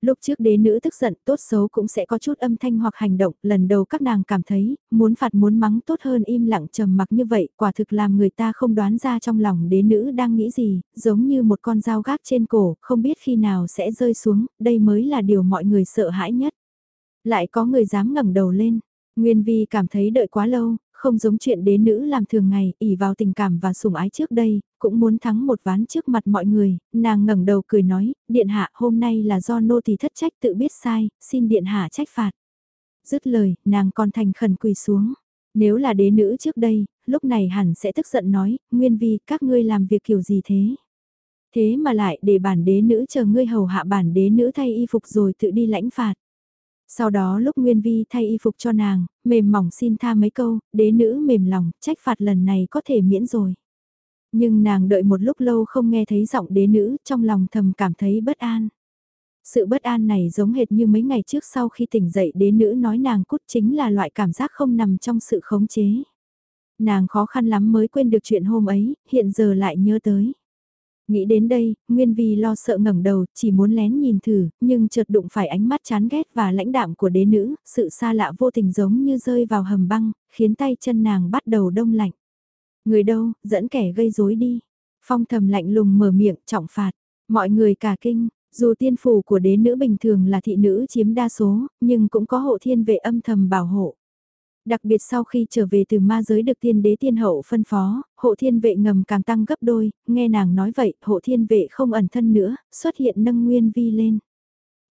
Lúc trước đế nữ tức giận tốt xấu cũng sẽ có chút âm thanh hoặc hành động, lần đầu các nàng cảm thấy, muốn phạt muốn mắng tốt hơn im lặng trầm mặc như vậy, quả thực làm người ta không đoán ra trong lòng đế nữ đang nghĩ gì, giống như một con dao gác trên cổ, không biết khi nào sẽ rơi xuống, đây mới là điều mọi người sợ hãi nhất. Lại có người dám ngẩng đầu lên, Nguyên Vi cảm thấy đợi quá lâu, không giống chuyện đế nữ làm thường ngày, ỉ vào tình cảm và sủng ái trước đây, cũng muốn thắng một ván trước mặt mọi người, nàng ngẩng đầu cười nói, điện hạ hôm nay là do nô tỳ thất trách tự biết sai, xin điện hạ trách phạt. Dứt lời, nàng còn thành khẩn quỳ xuống. Nếu là đế nữ trước đây, lúc này hẳn sẽ tức giận nói, nguyên vi các ngươi làm việc kiểu gì thế? Thế mà lại để bản đế nữ chờ ngươi hầu hạ bản đế nữ thay y phục rồi tự đi lãnh phạt. Sau đó lúc Nguyên Vi thay y phục cho nàng, mềm mỏng xin tha mấy câu, đế nữ mềm lòng, trách phạt lần này có thể miễn rồi. Nhưng nàng đợi một lúc lâu không nghe thấy giọng đế nữ, trong lòng thầm cảm thấy bất an. Sự bất an này giống hệt như mấy ngày trước sau khi tỉnh dậy đế nữ nói nàng cút chính là loại cảm giác không nằm trong sự khống chế. Nàng khó khăn lắm mới quên được chuyện hôm ấy, hiện giờ lại nhớ tới. Nghĩ đến đây, Nguyên Vi lo sợ ngẩng đầu, chỉ muốn lén nhìn thử, nhưng chợt đụng phải ánh mắt chán ghét và lãnh đạm của đế nữ, sự xa lạ vô tình giống như rơi vào hầm băng, khiến tay chân nàng bắt đầu đông lạnh. Người đâu, dẫn kẻ gây rối đi. Phong thầm lạnh lùng mở miệng, trọng phạt. Mọi người cả kinh, dù tiên phủ của đế nữ bình thường là thị nữ chiếm đa số, nhưng cũng có hộ thiên vệ âm thầm bảo hộ. Đặc biệt sau khi trở về từ ma giới được tiên đế tiên hậu phân phó, hộ thiên vệ ngầm càng tăng gấp đôi, nghe nàng nói vậy, hộ thiên vệ không ẩn thân nữa, xuất hiện nâng nguyên vi lên.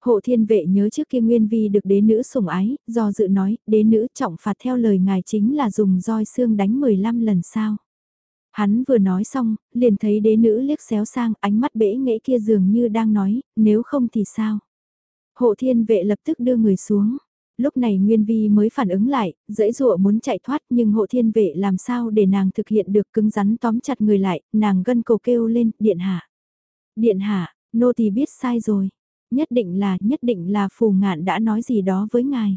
Hộ thiên vệ nhớ trước kia nguyên vi được đế nữ sủng ái, do dự nói, đế nữ trọng phạt theo lời ngài chính là dùng roi xương đánh 15 lần sao. Hắn vừa nói xong, liền thấy đế nữ liếc xéo sang ánh mắt bể nghệ kia dường như đang nói, nếu không thì sao. Hộ thiên vệ lập tức đưa người xuống. Lúc này Nguyên Vi mới phản ứng lại, dễ dụa muốn chạy thoát nhưng hộ thiên vệ làm sao để nàng thực hiện được cứng rắn tóm chặt người lại, nàng gân cầu kêu lên, điện hạ. Điện hạ, nô tỳ biết sai rồi. Nhất định là, nhất định là phù ngạn đã nói gì đó với ngài.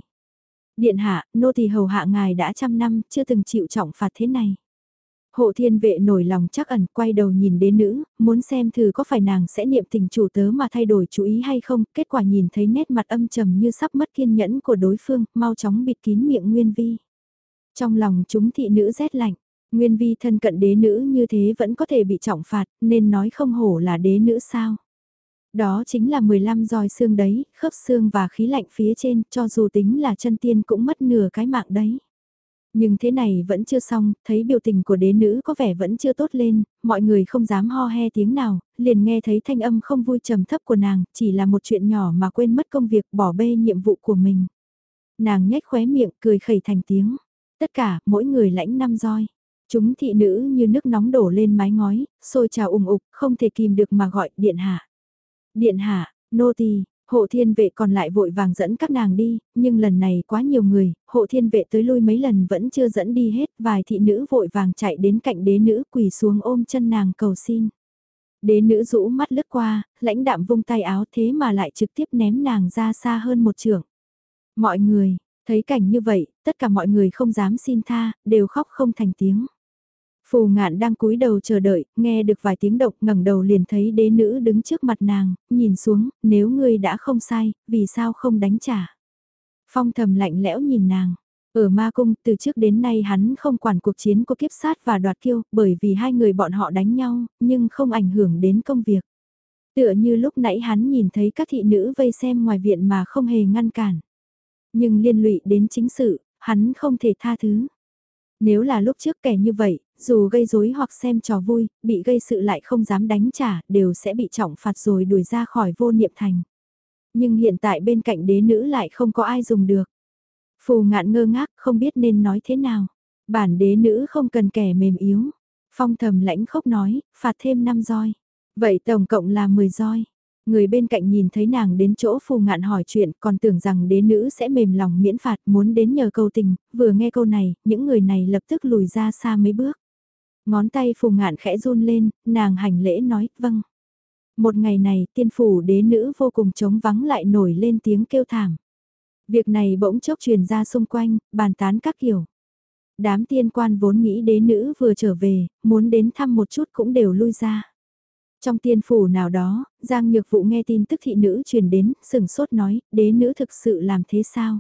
Điện hạ, nô tỳ hầu hạ ngài đã trăm năm, chưa từng chịu trọng phạt thế này. Hộ thiên vệ nổi lòng chắc ẩn quay đầu nhìn đến nữ, muốn xem thử có phải nàng sẽ niệm tình chủ tớ mà thay đổi chú ý hay không, kết quả nhìn thấy nét mặt âm trầm như sắp mất kiên nhẫn của đối phương, mau chóng bịt kín miệng Nguyên Vi. Trong lòng chúng thị nữ rét lạnh, Nguyên Vi thân cận đế nữ như thế vẫn có thể bị trọng phạt, nên nói không hổ là đế nữ sao. Đó chính là 15 roi xương đấy, khớp xương và khí lạnh phía trên, cho dù tính là chân tiên cũng mất nửa cái mạng đấy. Nhưng thế này vẫn chưa xong, thấy biểu tình của đế nữ có vẻ vẫn chưa tốt lên, mọi người không dám ho he tiếng nào, liền nghe thấy thanh âm không vui trầm thấp của nàng, chỉ là một chuyện nhỏ mà quên mất công việc bỏ bê nhiệm vụ của mình. Nàng nhếch khóe miệng cười khẩy thành tiếng. Tất cả, mỗi người lãnh năm roi. Chúng thị nữ như nước nóng đổ lên mái ngói, sôi trào ủng ục, không thể kìm được mà gọi điện hạ. Điện hạ, nô tỳ Hộ thiên vệ còn lại vội vàng dẫn các nàng đi, nhưng lần này quá nhiều người, hộ thiên vệ tới lui mấy lần vẫn chưa dẫn đi hết, vài thị nữ vội vàng chạy đến cạnh đế nữ quỳ xuống ôm chân nàng cầu xin. Đế nữ rũ mắt lướt qua, lãnh đạm vung tay áo thế mà lại trực tiếp ném nàng ra xa hơn một trường. Mọi người, thấy cảnh như vậy, tất cả mọi người không dám xin tha, đều khóc không thành tiếng. Phù ngạn đang cúi đầu chờ đợi, nghe được vài tiếng động ngẩng đầu liền thấy đế nữ đứng trước mặt nàng, nhìn xuống, nếu ngươi đã không sai, vì sao không đánh trả. Phong thầm lạnh lẽo nhìn nàng. Ở ma cung, từ trước đến nay hắn không quản cuộc chiến của kiếp sát và đoạt kiêu, bởi vì hai người bọn họ đánh nhau, nhưng không ảnh hưởng đến công việc. Tựa như lúc nãy hắn nhìn thấy các thị nữ vây xem ngoài viện mà không hề ngăn cản. Nhưng liên lụy đến chính sự, hắn không thể tha thứ. Nếu là lúc trước kẻ như vậy, dù gây rối hoặc xem trò vui, bị gây sự lại không dám đánh trả, đều sẽ bị trọng phạt rồi đuổi ra khỏi vô niệm thành. Nhưng hiện tại bên cạnh đế nữ lại không có ai dùng được. Phù ngạn ngơ ngác không biết nên nói thế nào. Bản đế nữ không cần kẻ mềm yếu. Phong thầm lãnh khốc nói, phạt thêm 5 roi. Vậy tổng cộng là 10 roi. Người bên cạnh nhìn thấy nàng đến chỗ phù ngạn hỏi chuyện còn tưởng rằng đế nữ sẽ mềm lòng miễn phạt muốn đến nhờ câu tình, vừa nghe câu này, những người này lập tức lùi ra xa mấy bước. Ngón tay phù ngạn khẽ run lên, nàng hành lễ nói, vâng. Một ngày này, tiên phủ đế nữ vô cùng trống vắng lại nổi lên tiếng kêu thảm. Việc này bỗng chốc truyền ra xung quanh, bàn tán các kiểu. Đám tiên quan vốn nghĩ đế nữ vừa trở về, muốn đến thăm một chút cũng đều lui ra. Trong tiên phủ nào đó, Giang Nhược vũ nghe tin tức thị nữ truyền đến, sừng sốt nói, đế nữ thực sự làm thế sao?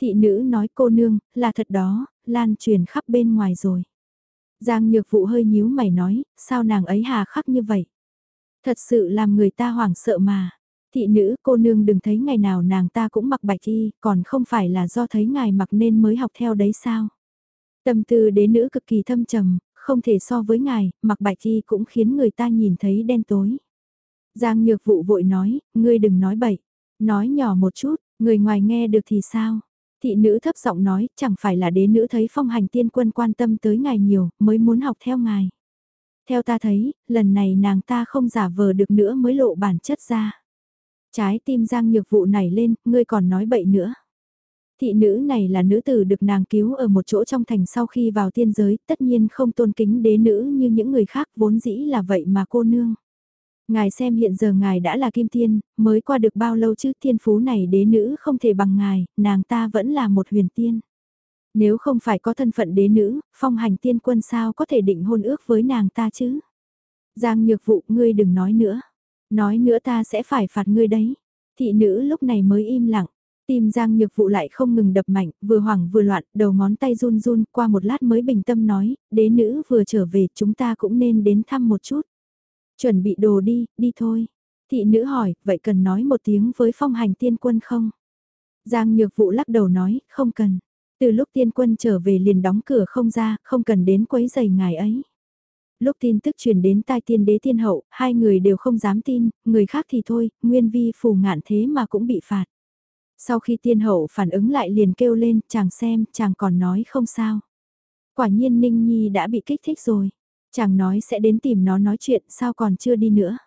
Thị nữ nói cô nương, là thật đó, lan truyền khắp bên ngoài rồi. Giang Nhược vũ hơi nhíu mày nói, sao nàng ấy hà khắc như vậy? Thật sự làm người ta hoảng sợ mà. Thị nữ cô nương đừng thấy ngày nào nàng ta cũng mặc bạch y, còn không phải là do thấy ngài mặc nên mới học theo đấy sao? Tâm tư đế nữ cực kỳ thâm trầm, không thể so với ngài, mặc bạch y cũng khiến người ta nhìn thấy đen tối. Giang nhược vụ vội nói, ngươi đừng nói bậy, nói nhỏ một chút, người ngoài nghe được thì sao? Thị nữ thấp giọng nói, chẳng phải là đế nữ thấy phong hành tiên quân quan tâm tới ngài nhiều, mới muốn học theo ngài. Theo ta thấy, lần này nàng ta không giả vờ được nữa mới lộ bản chất ra. Trái tim giang nhược vụ này lên, ngươi còn nói bậy nữa. Thị nữ này là nữ tử được nàng cứu ở một chỗ trong thành sau khi vào tiên giới, tất nhiên không tôn kính đế nữ như những người khác vốn dĩ là vậy mà cô nương. Ngài xem hiện giờ ngài đã là kim tiên, mới qua được bao lâu chứ thiên phú này đế nữ không thể bằng ngài, nàng ta vẫn là một huyền tiên. Nếu không phải có thân phận đế nữ, phong hành tiên quân sao có thể định hôn ước với nàng ta chứ? Giang nhược vụ ngươi đừng nói nữa. Nói nữa ta sẽ phải phạt ngươi đấy. Thị nữ lúc này mới im lặng. Tim Giang Nhược Vụ lại không ngừng đập mạnh, vừa hoảng vừa loạn, đầu ngón tay run run, qua một lát mới bình tâm nói, đế nữ vừa trở về, chúng ta cũng nên đến thăm một chút. Chuẩn bị đồ đi, đi thôi. Thị nữ hỏi, vậy cần nói một tiếng với phong hành tiên quân không? Giang Nhược Vụ lắc đầu nói, không cần. Từ lúc tiên quân trở về liền đóng cửa không ra, không cần đến quấy giày ngài ấy. Lúc tin tức truyền đến tai tiên đế tiên hậu, hai người đều không dám tin, người khác thì thôi, nguyên vi phù ngạn thế mà cũng bị phạt. Sau khi tiên hậu phản ứng lại liền kêu lên, chàng xem, chàng còn nói không sao. Quả nhiên Ninh Nhi đã bị kích thích rồi. Chàng nói sẽ đến tìm nó nói chuyện, sao còn chưa đi nữa.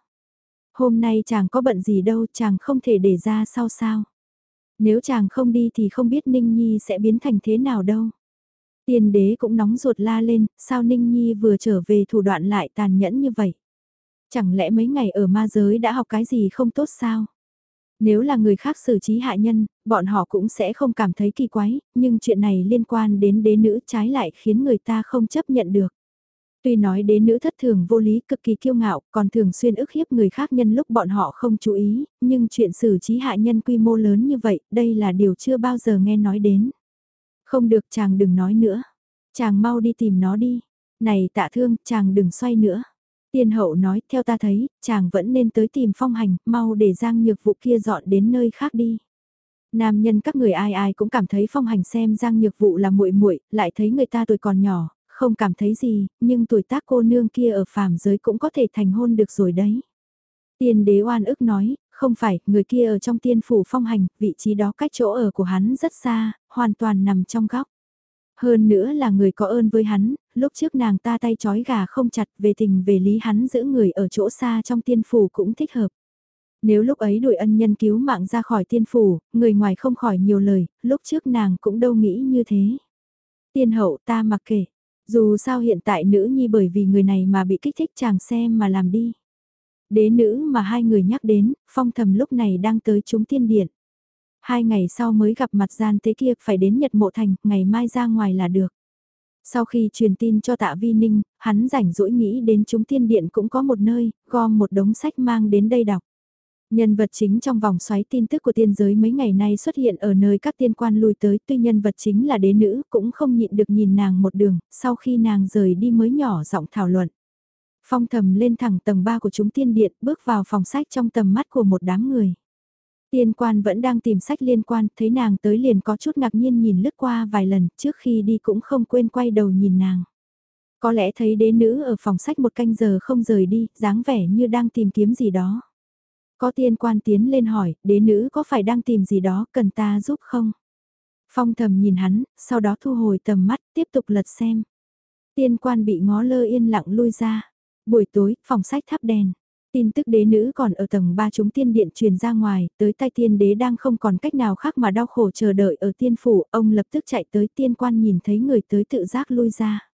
Hôm nay chàng có bận gì đâu, chàng không thể để ra sau sao. Nếu chàng không đi thì không biết Ninh Nhi sẽ biến thành thế nào đâu. Tiên đế cũng nóng ruột la lên, sao Ninh Nhi vừa trở về thủ đoạn lại tàn nhẫn như vậy? Chẳng lẽ mấy ngày ở ma giới đã học cái gì không tốt sao? Nếu là người khác xử trí hạ nhân, bọn họ cũng sẽ không cảm thấy kỳ quái, nhưng chuyện này liên quan đến đế nữ trái lại khiến người ta không chấp nhận được. Tuy nói đế nữ thất thường vô lý cực kỳ kiêu ngạo, còn thường xuyên ức hiếp người khác nhân lúc bọn họ không chú ý, nhưng chuyện xử trí hạ nhân quy mô lớn như vậy, đây là điều chưa bao giờ nghe nói đến. Không được chàng đừng nói nữa. Chàng mau đi tìm nó đi. Này tạ thương, chàng đừng xoay nữa. Tiên hậu nói, theo ta thấy, chàng vẫn nên tới tìm phong hành, mau để giang nhược vụ kia dọn đến nơi khác đi. Nam nhân các người ai ai cũng cảm thấy phong hành xem giang nhược vụ là muội muội, lại thấy người ta tuổi còn nhỏ, không cảm thấy gì, nhưng tuổi tác cô nương kia ở phàm giới cũng có thể thành hôn được rồi đấy. Tiên đế oan ức nói, không phải, người kia ở trong tiên phủ phong hành, vị trí đó cách chỗ ở của hắn rất xa, hoàn toàn nằm trong góc. Hơn nữa là người có ơn với hắn, lúc trước nàng ta tay chói gà không chặt về tình về lý hắn giữ người ở chỗ xa trong tiên phủ cũng thích hợp. Nếu lúc ấy đuổi ân nhân cứu mạng ra khỏi tiên phủ, người ngoài không khỏi nhiều lời, lúc trước nàng cũng đâu nghĩ như thế. Tiên hậu ta mặc kệ, dù sao hiện tại nữ nhi bởi vì người này mà bị kích thích chàng xem mà làm đi. Đế nữ mà hai người nhắc đến, phong thầm lúc này đang tới chúng tiên điện. Hai ngày sau mới gặp mặt gian tế kia phải đến Nhật Mộ Thành, ngày mai ra ngoài là được. Sau khi truyền tin cho tạ vi ninh, hắn rảnh rỗi nghĩ đến chúng tiên điện cũng có một nơi, gom một đống sách mang đến đây đọc. Nhân vật chính trong vòng xoáy tin tức của tiên giới mấy ngày nay xuất hiện ở nơi các tiên quan lui tới tuy nhân vật chính là đế nữ cũng không nhịn được nhìn nàng một đường, sau khi nàng rời đi mới nhỏ giọng thảo luận. Phong thầm lên thẳng tầng 3 của chúng tiên điện bước vào phòng sách trong tầm mắt của một đám người. Tiên quan vẫn đang tìm sách liên quan, thấy nàng tới liền có chút ngạc nhiên nhìn lướt qua vài lần, trước khi đi cũng không quên quay đầu nhìn nàng. Có lẽ thấy đế nữ ở phòng sách một canh giờ không rời đi, dáng vẻ như đang tìm kiếm gì đó. Có tiên quan tiến lên hỏi, đế nữ có phải đang tìm gì đó, cần ta giúp không? Phong thầm nhìn hắn, sau đó thu hồi tầm mắt, tiếp tục lật xem. Tiên quan bị ngó lơ yên lặng lui ra. Buổi tối, phòng sách thắp đèn. Tin tức đế nữ còn ở tầng 3 chúng tiên điện truyền ra ngoài, tới tay tiên đế đang không còn cách nào khác mà đau khổ chờ đợi ở tiên phủ, ông lập tức chạy tới tiên quan nhìn thấy người tới tự giác lui ra.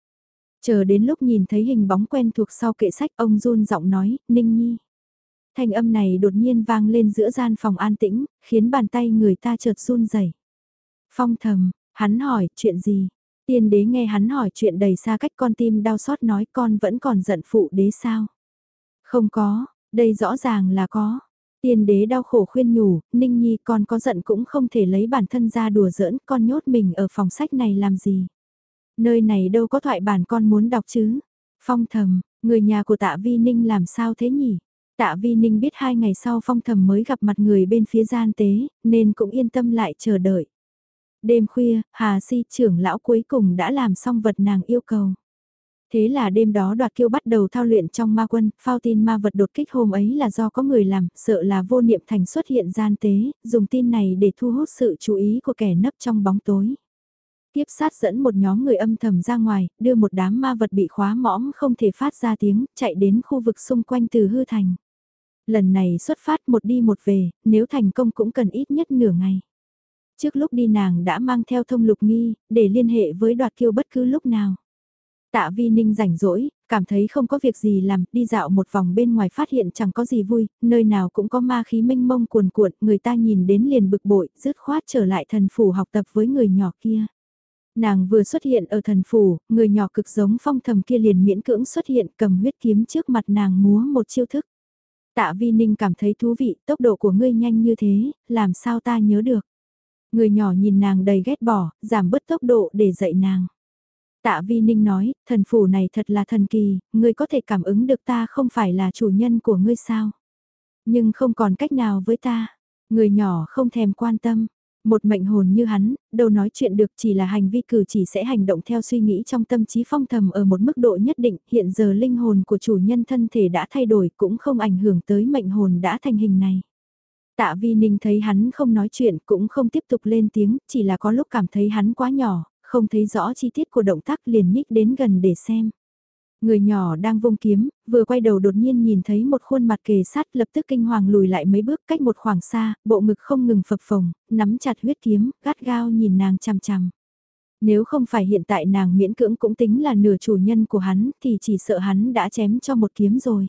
Chờ đến lúc nhìn thấy hình bóng quen thuộc sau kệ sách ông run giọng nói, Ninh Nhi. Thanh âm này đột nhiên vang lên giữa gian phòng an tĩnh, khiến bàn tay người ta chợt run rẩy. Phong thầm, hắn hỏi, chuyện gì? Tiên đế nghe hắn hỏi chuyện đầy xa cách con tim đau xót nói con vẫn còn giận phụ đế sao? Không có, đây rõ ràng là có. Tiên đế đau khổ khuyên nhủ, Ninh Nhi con có giận cũng không thể lấy bản thân ra đùa giỡn, con nhốt mình ở phòng sách này làm gì. Nơi này đâu có thoại bản con muốn đọc chứ. Phong thầm, người nhà của tạ Vi Ninh làm sao thế nhỉ? Tạ Vi Ninh biết hai ngày sau phong thầm mới gặp mặt người bên phía gian tế, nên cũng yên tâm lại chờ đợi. Đêm khuya, Hà Si trưởng lão cuối cùng đã làm xong vật nàng yêu cầu. Thế là đêm đó đoạt kiêu bắt đầu thao luyện trong ma quân, phao tin ma vật đột kích hôm ấy là do có người làm, sợ là vô niệm thành xuất hiện gian tế, dùng tin này để thu hút sự chú ý của kẻ nấp trong bóng tối. Tiếp sát dẫn một nhóm người âm thầm ra ngoài, đưa một đám ma vật bị khóa mõm không thể phát ra tiếng, chạy đến khu vực xung quanh từ hư thành. Lần này xuất phát một đi một về, nếu thành công cũng cần ít nhất nửa ngày. Trước lúc đi nàng đã mang theo thông lục nghi, để liên hệ với đoạt kiêu bất cứ lúc nào. Tạ Vi Ninh rảnh rỗi, cảm thấy không có việc gì làm, đi dạo một vòng bên ngoài phát hiện chẳng có gì vui, nơi nào cũng có ma khí mênh mông cuồn cuộn, người ta nhìn đến liền bực bội, dứt khoát trở lại thần phủ học tập với người nhỏ kia. Nàng vừa xuất hiện ở thần phủ, người nhỏ cực giống phong thầm kia liền miễn cưỡng xuất hiện cầm huyết kiếm trước mặt nàng múa một chiêu thức. Tạ Vi Ninh cảm thấy thú vị, tốc độ của ngươi nhanh như thế, làm sao ta nhớ được. Người nhỏ nhìn nàng đầy ghét bỏ, giảm bớt tốc độ để dạy nàng. Tạ Vi Ninh nói, thần phủ này thật là thần kỳ, ngươi có thể cảm ứng được ta không phải là chủ nhân của ngươi sao. Nhưng không còn cách nào với ta. Người nhỏ không thèm quan tâm, một mệnh hồn như hắn, đâu nói chuyện được chỉ là hành vi cử chỉ sẽ hành động theo suy nghĩ trong tâm trí phong thầm ở một mức độ nhất định, hiện giờ linh hồn của chủ nhân thân thể đã thay đổi cũng không ảnh hưởng tới mệnh hồn đã thành hình này. Tạ Vi Ninh thấy hắn không nói chuyện cũng không tiếp tục lên tiếng, chỉ là có lúc cảm thấy hắn quá nhỏ, không thấy rõ chi tiết của động tác liền nhích đến gần để xem. Người nhỏ đang vung kiếm, vừa quay đầu đột nhiên nhìn thấy một khuôn mặt kề sát lập tức kinh hoàng lùi lại mấy bước cách một khoảng xa, bộ ngực không ngừng phập phồng, nắm chặt huyết kiếm, gắt gao nhìn nàng chằm chằm. Nếu không phải hiện tại nàng miễn cưỡng cũng tính là nửa chủ nhân của hắn thì chỉ sợ hắn đã chém cho một kiếm rồi.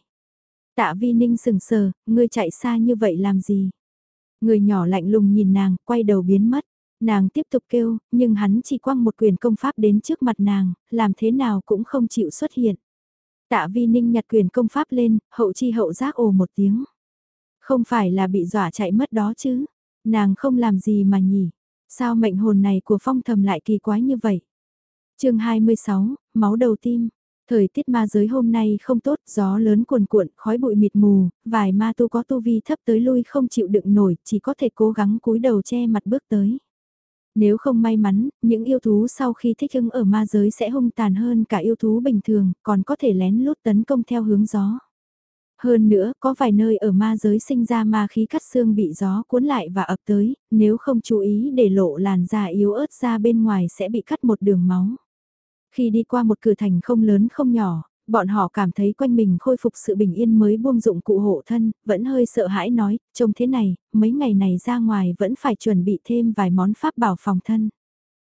Tạ vi ninh sừng sờ, ngươi chạy xa như vậy làm gì? Người nhỏ lạnh lùng nhìn nàng, quay đầu biến mất. Nàng tiếp tục kêu, nhưng hắn chỉ quăng một quyền công pháp đến trước mặt nàng, làm thế nào cũng không chịu xuất hiện. Tạ vi ninh nhặt quyền công pháp lên, hậu chi hậu giác ồ một tiếng. Không phải là bị dọa chạy mất đó chứ. Nàng không làm gì mà nhỉ. Sao mệnh hồn này của phong thầm lại kỳ quái như vậy? chương 26, máu đầu tim. Thời tiết ma giới hôm nay không tốt, gió lớn cuồn cuộn, khói bụi mịt mù, vài ma tu có tu vi thấp tới lui không chịu đựng nổi, chỉ có thể cố gắng cúi đầu che mặt bước tới. Nếu không may mắn, những yêu thú sau khi thích ứng ở ma giới sẽ hung tàn hơn cả yêu thú bình thường, còn có thể lén lút tấn công theo hướng gió. Hơn nữa, có vài nơi ở ma giới sinh ra ma khí cắt xương bị gió cuốn lại và ập tới, nếu không chú ý để lộ làn da yếu ớt ra bên ngoài sẽ bị cắt một đường máu. Khi đi qua một cửa thành không lớn không nhỏ, bọn họ cảm thấy quanh mình khôi phục sự bình yên mới buông dụng cụ hộ thân, vẫn hơi sợ hãi nói, trông thế này, mấy ngày này ra ngoài vẫn phải chuẩn bị thêm vài món pháp bảo phòng thân.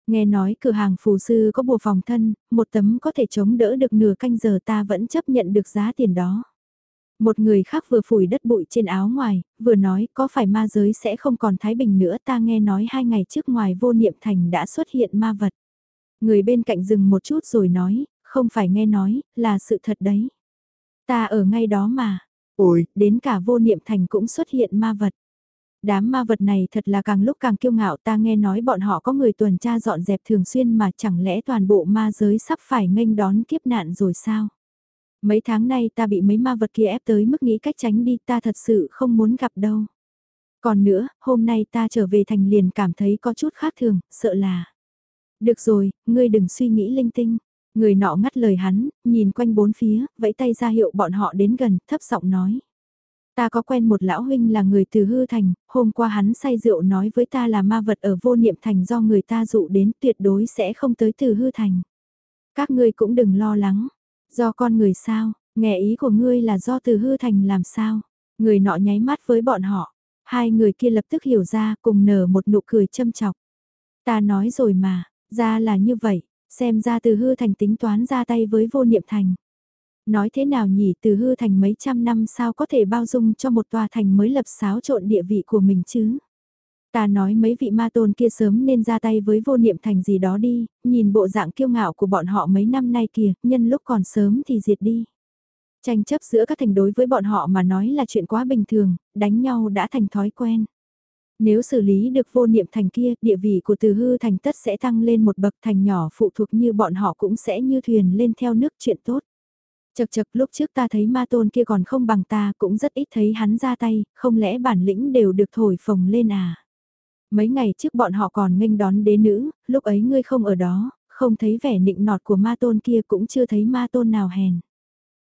Nghe nói cửa hàng phù sư có bùa phòng thân, một tấm có thể chống đỡ được nửa canh giờ ta vẫn chấp nhận được giá tiền đó. Một người khác vừa phủi đất bụi trên áo ngoài, vừa nói có phải ma giới sẽ không còn thái bình nữa ta nghe nói hai ngày trước ngoài vô niệm thành đã xuất hiện ma vật. Người bên cạnh dừng một chút rồi nói, không phải nghe nói, là sự thật đấy. Ta ở ngay đó mà. Ôi, đến cả vô niệm thành cũng xuất hiện ma vật. Đám ma vật này thật là càng lúc càng kiêu ngạo ta nghe nói bọn họ có người tuần tra dọn dẹp thường xuyên mà chẳng lẽ toàn bộ ma giới sắp phải nghênh đón kiếp nạn rồi sao? Mấy tháng nay ta bị mấy ma vật kia ép tới mức nghĩ cách tránh đi ta thật sự không muốn gặp đâu. Còn nữa, hôm nay ta trở về thành liền cảm thấy có chút khác thường, sợ là... Được rồi, ngươi đừng suy nghĩ linh tinh. Người nọ ngắt lời hắn, nhìn quanh bốn phía, vẫy tay ra hiệu bọn họ đến gần, thấp giọng nói. Ta có quen một lão huynh là người từ hư thành, hôm qua hắn say rượu nói với ta là ma vật ở vô niệm thành do người ta dụ đến tuyệt đối sẽ không tới từ hư thành. Các ngươi cũng đừng lo lắng, do con người sao, nghe ý của ngươi là do từ hư thành làm sao. Người nọ nháy mắt với bọn họ, hai người kia lập tức hiểu ra cùng nở một nụ cười châm chọc. Ta nói rồi mà, ra là như vậy, xem ra từ hư thành tính toán ra tay với vô niệm thành. Nói thế nào nhỉ từ hư thành mấy trăm năm sao có thể bao dung cho một tòa thành mới lập xáo trộn địa vị của mình chứ? Ta nói mấy vị ma tôn kia sớm nên ra tay với vô niệm thành gì đó đi, nhìn bộ dạng kiêu ngạo của bọn họ mấy năm nay kìa, nhân lúc còn sớm thì diệt đi. Tranh chấp giữa các thành đối với bọn họ mà nói là chuyện quá bình thường, đánh nhau đã thành thói quen. Nếu xử lý được vô niệm thành kia, địa vị của từ hư thành tất sẽ tăng lên một bậc thành nhỏ phụ thuộc như bọn họ cũng sẽ như thuyền lên theo nước chuyện tốt. Chật chật lúc trước ta thấy ma tôn kia còn không bằng ta cũng rất ít thấy hắn ra tay, không lẽ bản lĩnh đều được thổi phồng lên à. Mấy ngày trước bọn họ còn nghênh đón đế nữ, lúc ấy ngươi không ở đó, không thấy vẻ nịnh nọt của ma tôn kia cũng chưa thấy ma tôn nào hèn.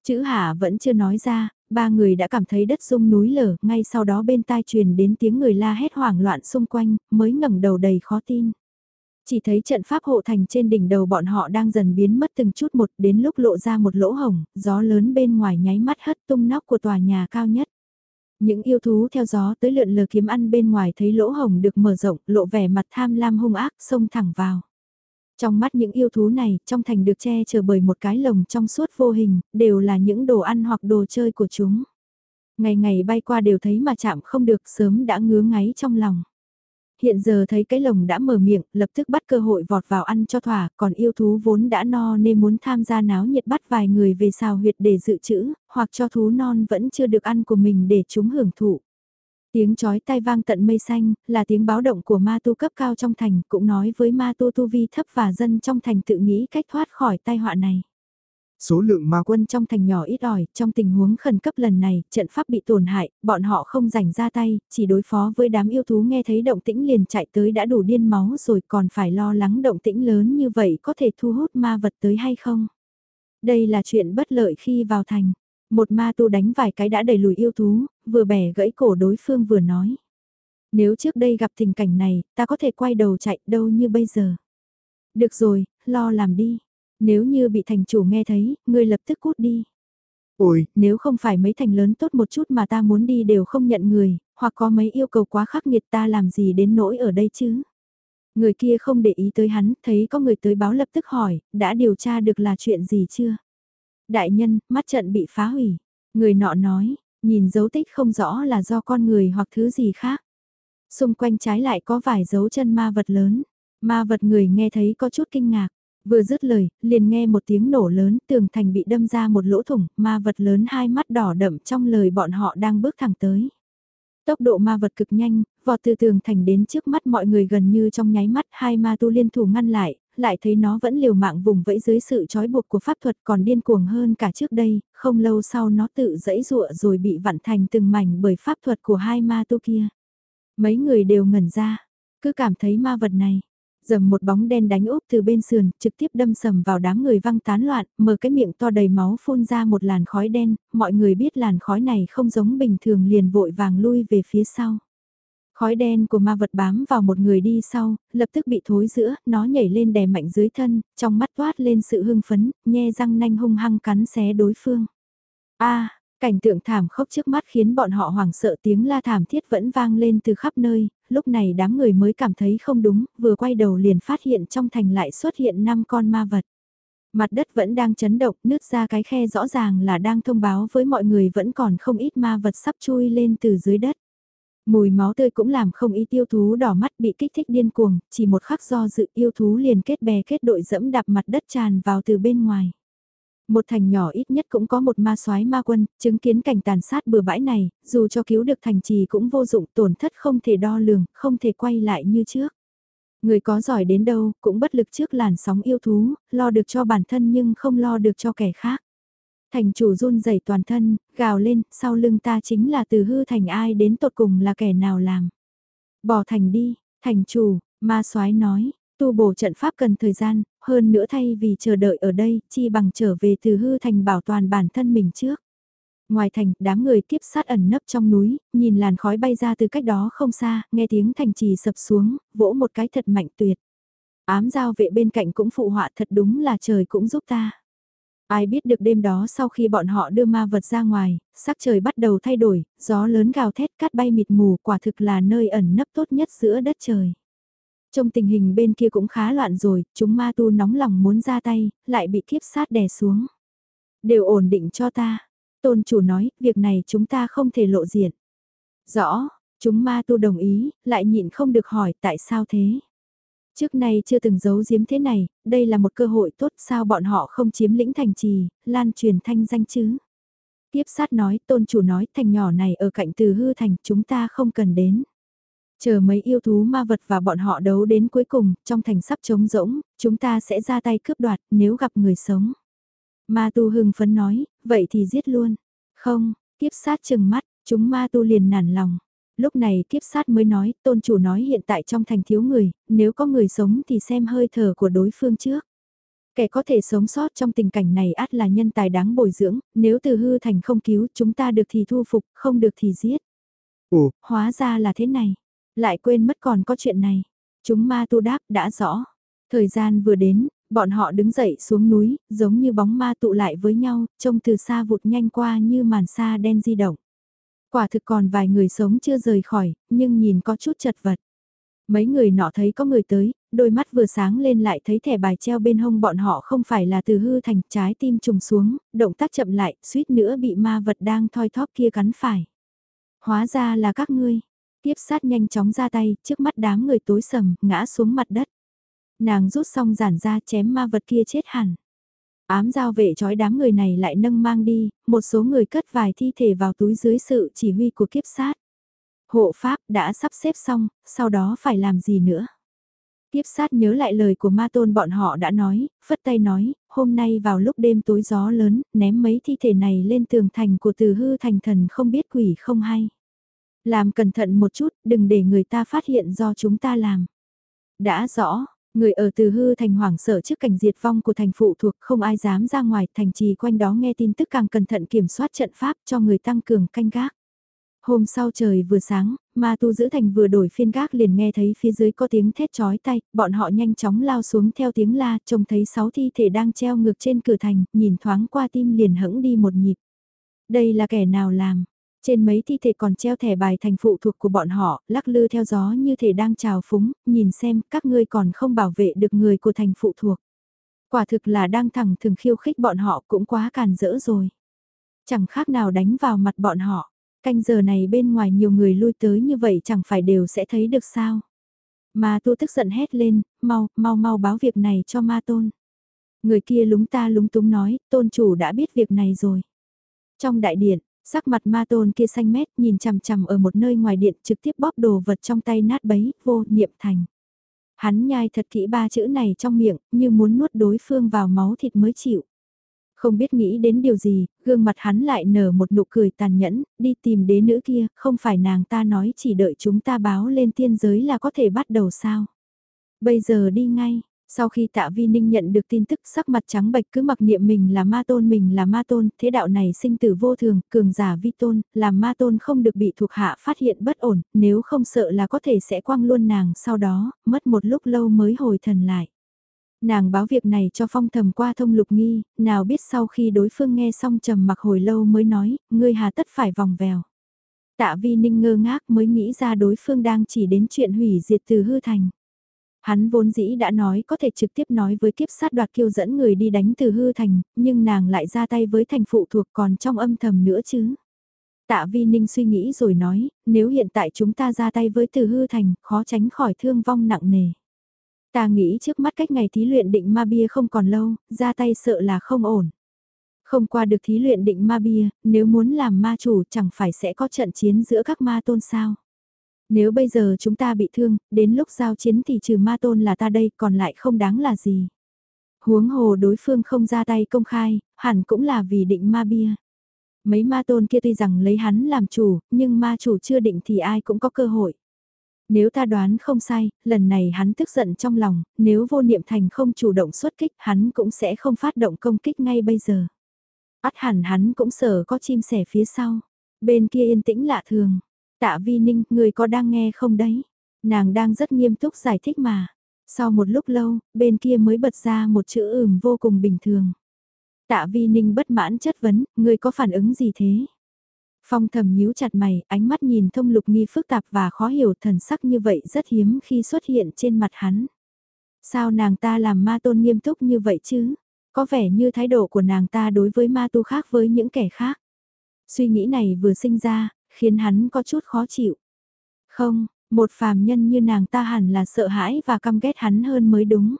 Chữ hạ vẫn chưa nói ra, ba người đã cảm thấy đất rung núi lở, ngay sau đó bên tai truyền đến tiếng người la hét hoảng loạn xung quanh, mới ngẩng đầu đầy khó tin. Chỉ thấy trận pháp hộ thành trên đỉnh đầu bọn họ đang dần biến mất từng chút một đến lúc lộ ra một lỗ hồng, gió lớn bên ngoài nháy mắt hất tung nóc của tòa nhà cao nhất. Những yêu thú theo gió tới lượn lờ kiếm ăn bên ngoài thấy lỗ hồng được mở rộng, lộ vẻ mặt tham lam hung ác, xông thẳng vào. Trong mắt những yêu thú này, trong thành được che chở bởi một cái lồng trong suốt vô hình, đều là những đồ ăn hoặc đồ chơi của chúng. Ngày ngày bay qua đều thấy mà chạm không được sớm đã ngứa ngáy trong lòng. hiện giờ thấy cái lồng đã mở miệng, lập tức bắt cơ hội vọt vào ăn cho thỏa, còn yêu thú vốn đã no nên muốn tham gia náo nhiệt bắt vài người về xào huyệt để dự trữ, hoặc cho thú non vẫn chưa được ăn của mình để chúng hưởng thụ. Tiếng chói tai vang tận mây xanh, là tiếng báo động của ma tu cấp cao trong thành, cũng nói với ma tu tu vi thấp và dân trong thành tự nghĩ cách thoát khỏi tai họa này. Số lượng ma quân trong thành nhỏ ít ỏi, trong tình huống khẩn cấp lần này, trận pháp bị tổn hại, bọn họ không rảnh ra tay, chỉ đối phó với đám yêu thú nghe thấy động tĩnh liền chạy tới đã đủ điên máu rồi còn phải lo lắng động tĩnh lớn như vậy có thể thu hút ma vật tới hay không. Đây là chuyện bất lợi khi vào thành. Một ma tu đánh vài cái đã đẩy lùi yêu thú, vừa bẻ gãy cổ đối phương vừa nói. Nếu trước đây gặp tình cảnh này, ta có thể quay đầu chạy đâu như bây giờ. Được rồi, lo làm đi. Nếu như bị thành chủ nghe thấy, ngươi lập tức cút đi. Ôi, nếu không phải mấy thành lớn tốt một chút mà ta muốn đi đều không nhận người, hoặc có mấy yêu cầu quá khắc nghiệt ta làm gì đến nỗi ở đây chứ. Người kia không để ý tới hắn, thấy có người tới báo lập tức hỏi, đã điều tra được là chuyện gì chưa? Đại nhân, mắt trận bị phá hủy. Người nọ nói, nhìn dấu tích không rõ là do con người hoặc thứ gì khác. Xung quanh trái lại có vài dấu chân ma vật lớn. Ma vật người nghe thấy có chút kinh ngạc. Vừa dứt lời, liền nghe một tiếng nổ lớn, tường thành bị đâm ra một lỗ thủng, ma vật lớn hai mắt đỏ đậm trong lời bọn họ đang bước thẳng tới. Tốc độ ma vật cực nhanh, vọt từ tường thành đến trước mắt mọi người gần như trong nháy mắt hai ma tu liên thủ ngăn lại, lại thấy nó vẫn liều mạng vùng vẫy dưới sự trói buộc của pháp thuật còn điên cuồng hơn cả trước đây, không lâu sau nó tự dẫy dụa rồi bị vặn thành từng mảnh bởi pháp thuật của hai ma tu kia. Mấy người đều ngẩn ra, cứ cảm thấy ma vật này, dầm một bóng đen đánh úp từ bên sườn, trực tiếp đâm sầm vào đám người văng tán loạn, mở cái miệng to đầy máu phun ra một làn khói đen, mọi người biết làn khói này không giống bình thường liền vội vàng lui về phía sau. Khói đen của ma vật bám vào một người đi sau, lập tức bị thối giữa, nó nhảy lên đè mạnh dưới thân, trong mắt toát lên sự hưng phấn, nhe răng nanh hung hăng cắn xé đối phương. a cảnh tượng thảm khốc trước mắt khiến bọn họ hoảng sợ tiếng la thảm thiết vẫn vang lên từ khắp nơi, lúc này đám người mới cảm thấy không đúng, vừa quay đầu liền phát hiện trong thành lại xuất hiện 5 con ma vật. Mặt đất vẫn đang chấn động, nứt ra cái khe rõ ràng là đang thông báo với mọi người vẫn còn không ít ma vật sắp chui lên từ dưới đất. Mùi máu tươi cũng làm không ít yêu thú đỏ mắt bị kích thích điên cuồng, chỉ một khắc do dự yêu thú liền kết bè kết đội dẫm đạp mặt đất tràn vào từ bên ngoài. Một thành nhỏ ít nhất cũng có một ma soái ma quân, chứng kiến cảnh tàn sát bừa bãi này, dù cho cứu được thành trì cũng vô dụng tổn thất không thể đo lường, không thể quay lại như trước. Người có giỏi đến đâu, cũng bất lực trước làn sóng yêu thú, lo được cho bản thân nhưng không lo được cho kẻ khác. Thành chủ run rẩy toàn thân, gào lên, sau lưng ta chính là từ hư thành ai đến tột cùng là kẻ nào làm. Bỏ thành đi, thành chủ, ma soái nói, tu bổ trận pháp cần thời gian, hơn nữa thay vì chờ đợi ở đây, chi bằng trở về từ hư thành bảo toàn bản thân mình trước. Ngoài thành, đám người tiếp sát ẩn nấp trong núi, nhìn làn khói bay ra từ cách đó không xa, nghe tiếng thành trì sập xuống, vỗ một cái thật mạnh tuyệt. Ám giao vệ bên cạnh cũng phụ họa thật đúng là trời cũng giúp ta. Ai biết được đêm đó sau khi bọn họ đưa ma vật ra ngoài, sắc trời bắt đầu thay đổi, gió lớn gào thét cát bay mịt mù quả thực là nơi ẩn nấp tốt nhất giữa đất trời. Trong tình hình bên kia cũng khá loạn rồi, chúng ma tu nóng lòng muốn ra tay, lại bị kiếp sát đè xuống. Đều ổn định cho ta. Tôn chủ nói, việc này chúng ta không thể lộ diện. Rõ, chúng ma tu đồng ý, lại nhịn không được hỏi tại sao thế. Trước nay chưa từng giấu giếm thế này, đây là một cơ hội tốt sao bọn họ không chiếm lĩnh thành trì, lan truyền thanh danh chứ. Tiếp sát nói, tôn chủ nói, thành nhỏ này ở cạnh từ hư thành, chúng ta không cần đến. Chờ mấy yêu thú ma vật và bọn họ đấu đến cuối cùng, trong thành sắp trống rỗng, chúng ta sẽ ra tay cướp đoạt nếu gặp người sống. Ma tu hưng phấn nói, vậy thì giết luôn. Không, tiếp sát chừng mắt, chúng ma tu liền nản lòng lúc này kiếp sát mới nói, tôn chủ nói hiện tại trong thành thiếu người, nếu có người sống thì xem hơi thở của đối phương trước. Kẻ có thể sống sót trong tình cảnh này át là nhân tài đáng bồi dưỡng, nếu từ hư thành không cứu chúng ta được thì thu phục, không được thì giết. Ồ, hóa ra là thế này. Lại quên mất còn có chuyện này. Chúng ma tu đáp đã rõ. Thời gian vừa đến, bọn họ đứng dậy xuống núi, giống như bóng ma tụ lại với nhau, trông từ xa vụt nhanh qua như màn xa đen di động. Quả thực còn vài người sống chưa rời khỏi, nhưng nhìn có chút chật vật. Mấy người nọ thấy có người tới, đôi mắt vừa sáng lên lại thấy thẻ bài treo bên hông bọn họ không phải là từ hư thành trái tim trùng xuống, động tác chậm lại, suýt nữa bị ma vật đang thoi thóp kia cắn phải. Hóa ra là các ngươi. Tiếp sát nhanh chóng ra tay, trước mắt đám người tối sầm, ngã xuống mặt đất. Nàng rút xong giản ra chém ma vật kia chết hẳn. Ám giao vệ trói đám người này lại nâng mang đi, một số người cất vài thi thể vào túi dưới sự chỉ huy của kiếp sát. Hộ pháp đã sắp xếp xong, sau đó phải làm gì nữa? Kiếp sát nhớ lại lời của ma tôn bọn họ đã nói, phất tay nói, hôm nay vào lúc đêm tối gió lớn, ném mấy thi thể này lên tường thành của từ hư thành thần không biết quỷ không hay. Làm cẩn thận một chút, đừng để người ta phát hiện do chúng ta làm. Đã rõ, người ở từ hư thành hoảng sợ trước cảnh diệt vong của thành phụ thuộc không ai dám ra ngoài thành trì quanh đó nghe tin tức càng cẩn thận kiểm soát trận pháp cho người tăng cường canh gác. Hôm sau trời vừa sáng, ma tu giữ thành vừa đổi phiên gác liền nghe thấy phía dưới có tiếng thét chói tay, bọn họ nhanh chóng lao xuống theo tiếng la, trông thấy sáu thi thể đang treo ngược trên cửa thành, nhìn thoáng qua tim liền hững đi một nhịp. Đây là kẻ nào làm? Trên mấy thi thể còn treo thẻ bài thành phụ thuộc của bọn họ, lắc lư theo gió như thể đang trào phúng, nhìn xem các ngươi còn không bảo vệ được người của thành phụ thuộc. Quả thực là đang thẳng thường khiêu khích bọn họ cũng quá càn rỡ rồi. Chẳng khác nào đánh vào mặt bọn họ. Canh giờ này bên ngoài nhiều người lui tới như vậy chẳng phải đều sẽ thấy được sao. Ma tu tức giận hét lên, mau, mau mau báo việc này cho ma tôn. Người kia lúng ta lúng túng nói, tôn chủ đã biết việc này rồi. Trong đại điện, sắc mặt ma tôn kia xanh mét nhìn chằm chằm ở một nơi ngoài điện trực tiếp bóp đồ vật trong tay nát bấy, vô niệm thành. Hắn nhai thật kỹ ba chữ này trong miệng, như muốn nuốt đối phương vào máu thịt mới chịu. Không biết nghĩ đến điều gì, gương mặt hắn lại nở một nụ cười tàn nhẫn, đi tìm đế nữ kia, không phải nàng ta nói chỉ đợi chúng ta báo lên tiên giới là có thể bắt đầu sao. Bây giờ đi ngay, sau khi tạ vi ninh nhận được tin tức sắc mặt trắng bệch cứ mặc niệm mình là ma tôn mình là ma tôn, thế đạo này sinh tử vô thường, cường giả vi tôn, làm ma tôn không được bị thuộc hạ phát hiện bất ổn, nếu không sợ là có thể sẽ quăng luôn nàng sau đó, mất một lúc lâu mới hồi thần lại. Nàng báo việc này cho phong thầm qua thông lục nghi, nào biết sau khi đối phương nghe xong trầm mặc hồi lâu mới nói, ngươi hà tất phải vòng vèo. Tạ vi ninh ngơ ngác mới nghĩ ra đối phương đang chỉ đến chuyện hủy diệt từ hư thành. Hắn vốn dĩ đã nói có thể trực tiếp nói với kiếp sát đoạt kiêu dẫn người đi đánh từ hư thành, nhưng nàng lại ra tay với thành phụ thuộc còn trong âm thầm nữa chứ. Tạ Vi Ninh suy nghĩ rồi nói, nếu hiện tại chúng ta ra tay với từ hư thành, khó tránh khỏi thương vong nặng nề. Ta nghĩ trước mắt cách ngày thí luyện định ma bia không còn lâu, ra tay sợ là không ổn. Không qua được thí luyện định ma bia, nếu muốn làm ma chủ chẳng phải sẽ có trận chiến giữa các ma tôn sao. Nếu bây giờ chúng ta bị thương, đến lúc giao chiến thì trừ ma tôn là ta đây còn lại không đáng là gì. Huống hồ đối phương không ra tay công khai, hẳn cũng là vì định ma bia. Mấy ma tôn kia tuy rằng lấy hắn làm chủ, nhưng ma chủ chưa định thì ai cũng có cơ hội. Nếu ta đoán không sai, lần này hắn tức giận trong lòng, nếu vô niệm thành không chủ động xuất kích hắn cũng sẽ không phát động công kích ngay bây giờ. Át hẳn hắn cũng sợ có chim sẻ phía sau. Bên kia yên tĩnh lạ thường. Tạ vi ninh, người có đang nghe không đấy? Nàng đang rất nghiêm túc giải thích mà. Sau một lúc lâu, bên kia mới bật ra một chữ ừm vô cùng bình thường. Tạ vi ninh bất mãn chất vấn, người có phản ứng gì thế? Phong thầm nhíu chặt mày, ánh mắt nhìn thông lục nghi phức tạp và khó hiểu thần sắc như vậy rất hiếm khi xuất hiện trên mặt hắn. Sao nàng ta làm ma tôn nghiêm túc như vậy chứ? Có vẻ như thái độ của nàng ta đối với ma tu khác với những kẻ khác. Suy nghĩ này vừa sinh ra, khiến hắn có chút khó chịu. Không, một phàm nhân như nàng ta hẳn là sợ hãi và căm ghét hắn hơn mới đúng.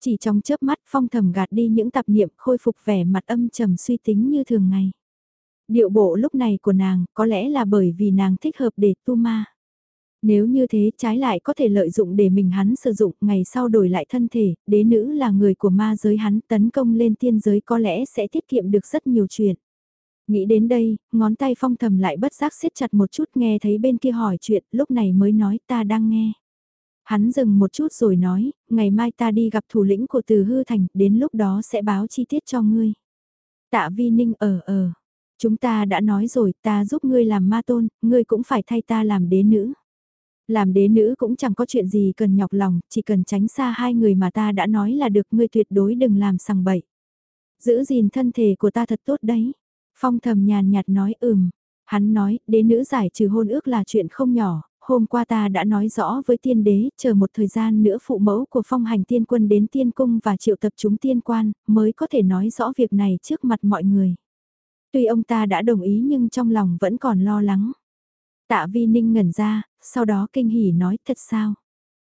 Chỉ trong chớp mắt phong thầm gạt đi những tập niệm khôi phục vẻ mặt âm trầm suy tính như thường ngày. Điệu bộ lúc này của nàng có lẽ là bởi vì nàng thích hợp để tu ma. Nếu như thế trái lại có thể lợi dụng để mình hắn sử dụng ngày sau đổi lại thân thể, đế nữ là người của ma giới hắn tấn công lên tiên giới có lẽ sẽ tiết kiệm được rất nhiều chuyện. Nghĩ đến đây, ngón tay phong thầm lại bất giác siết chặt một chút nghe thấy bên kia hỏi chuyện, lúc này mới nói ta đang nghe. Hắn dừng một chút rồi nói, ngày mai ta đi gặp thủ lĩnh của từ hư thành, đến lúc đó sẽ báo chi tiết cho ngươi. Tạ vi ninh ở ở, chúng ta đã nói rồi ta giúp ngươi làm ma tôn, ngươi cũng phải thay ta làm đế nữ. Làm đế nữ cũng chẳng có chuyện gì cần nhọc lòng, chỉ cần tránh xa hai người mà ta đã nói là được ngươi tuyệt đối đừng làm sằng bậy. Giữ gìn thân thể của ta thật tốt đấy. Phong thầm nhàn nhạt nói ừm. Hắn nói, đế nữ giải trừ hôn ước là chuyện không nhỏ, hôm qua ta đã nói rõ với tiên đế, chờ một thời gian nữa phụ mẫu của phong hành tiên quân đến tiên cung và triệu tập chúng tiên quan, mới có thể nói rõ việc này trước mặt mọi người. Tuy ông ta đã đồng ý nhưng trong lòng vẫn còn lo lắng. Tạ Vi Ninh ngẩn ra, sau đó kinh hỉ nói thật sao?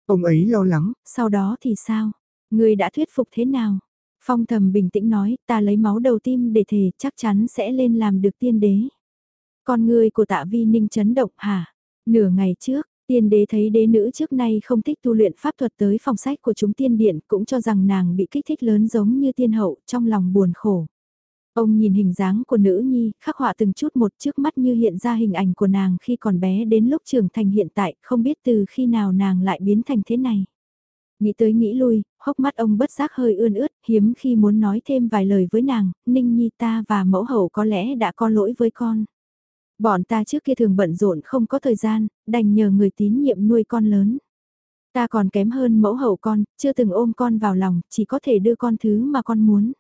Ông ấy lo lắng. Sau đó thì sao? Người đã thuyết phục thế nào? Phong thầm bình tĩnh nói, ta lấy máu đầu tim để thề chắc chắn sẽ lên làm được tiên đế. Con người của tạ vi ninh chấn động hả? Nửa ngày trước, tiên đế thấy đế nữ trước nay không thích tu luyện pháp thuật tới phòng sách của chúng tiên điện cũng cho rằng nàng bị kích thích lớn giống như tiên hậu trong lòng buồn khổ. Ông nhìn hình dáng của nữ nhi, khắc họa từng chút một trước mắt như hiện ra hình ảnh của nàng khi còn bé đến lúc trưởng thành hiện tại, không biết từ khi nào nàng lại biến thành thế này. Nghĩ tới nghĩ lui, hốc mắt ông bất giác hơi ươn ướt, hiếm khi muốn nói thêm vài lời với nàng, Ninh Nhi ta và mẫu hậu có lẽ đã có lỗi với con. Bọn ta trước kia thường bận rộn không có thời gian, đành nhờ người tín nhiệm nuôi con lớn. Ta còn kém hơn mẫu hậu con, chưa từng ôm con vào lòng, chỉ có thể đưa con thứ mà con muốn.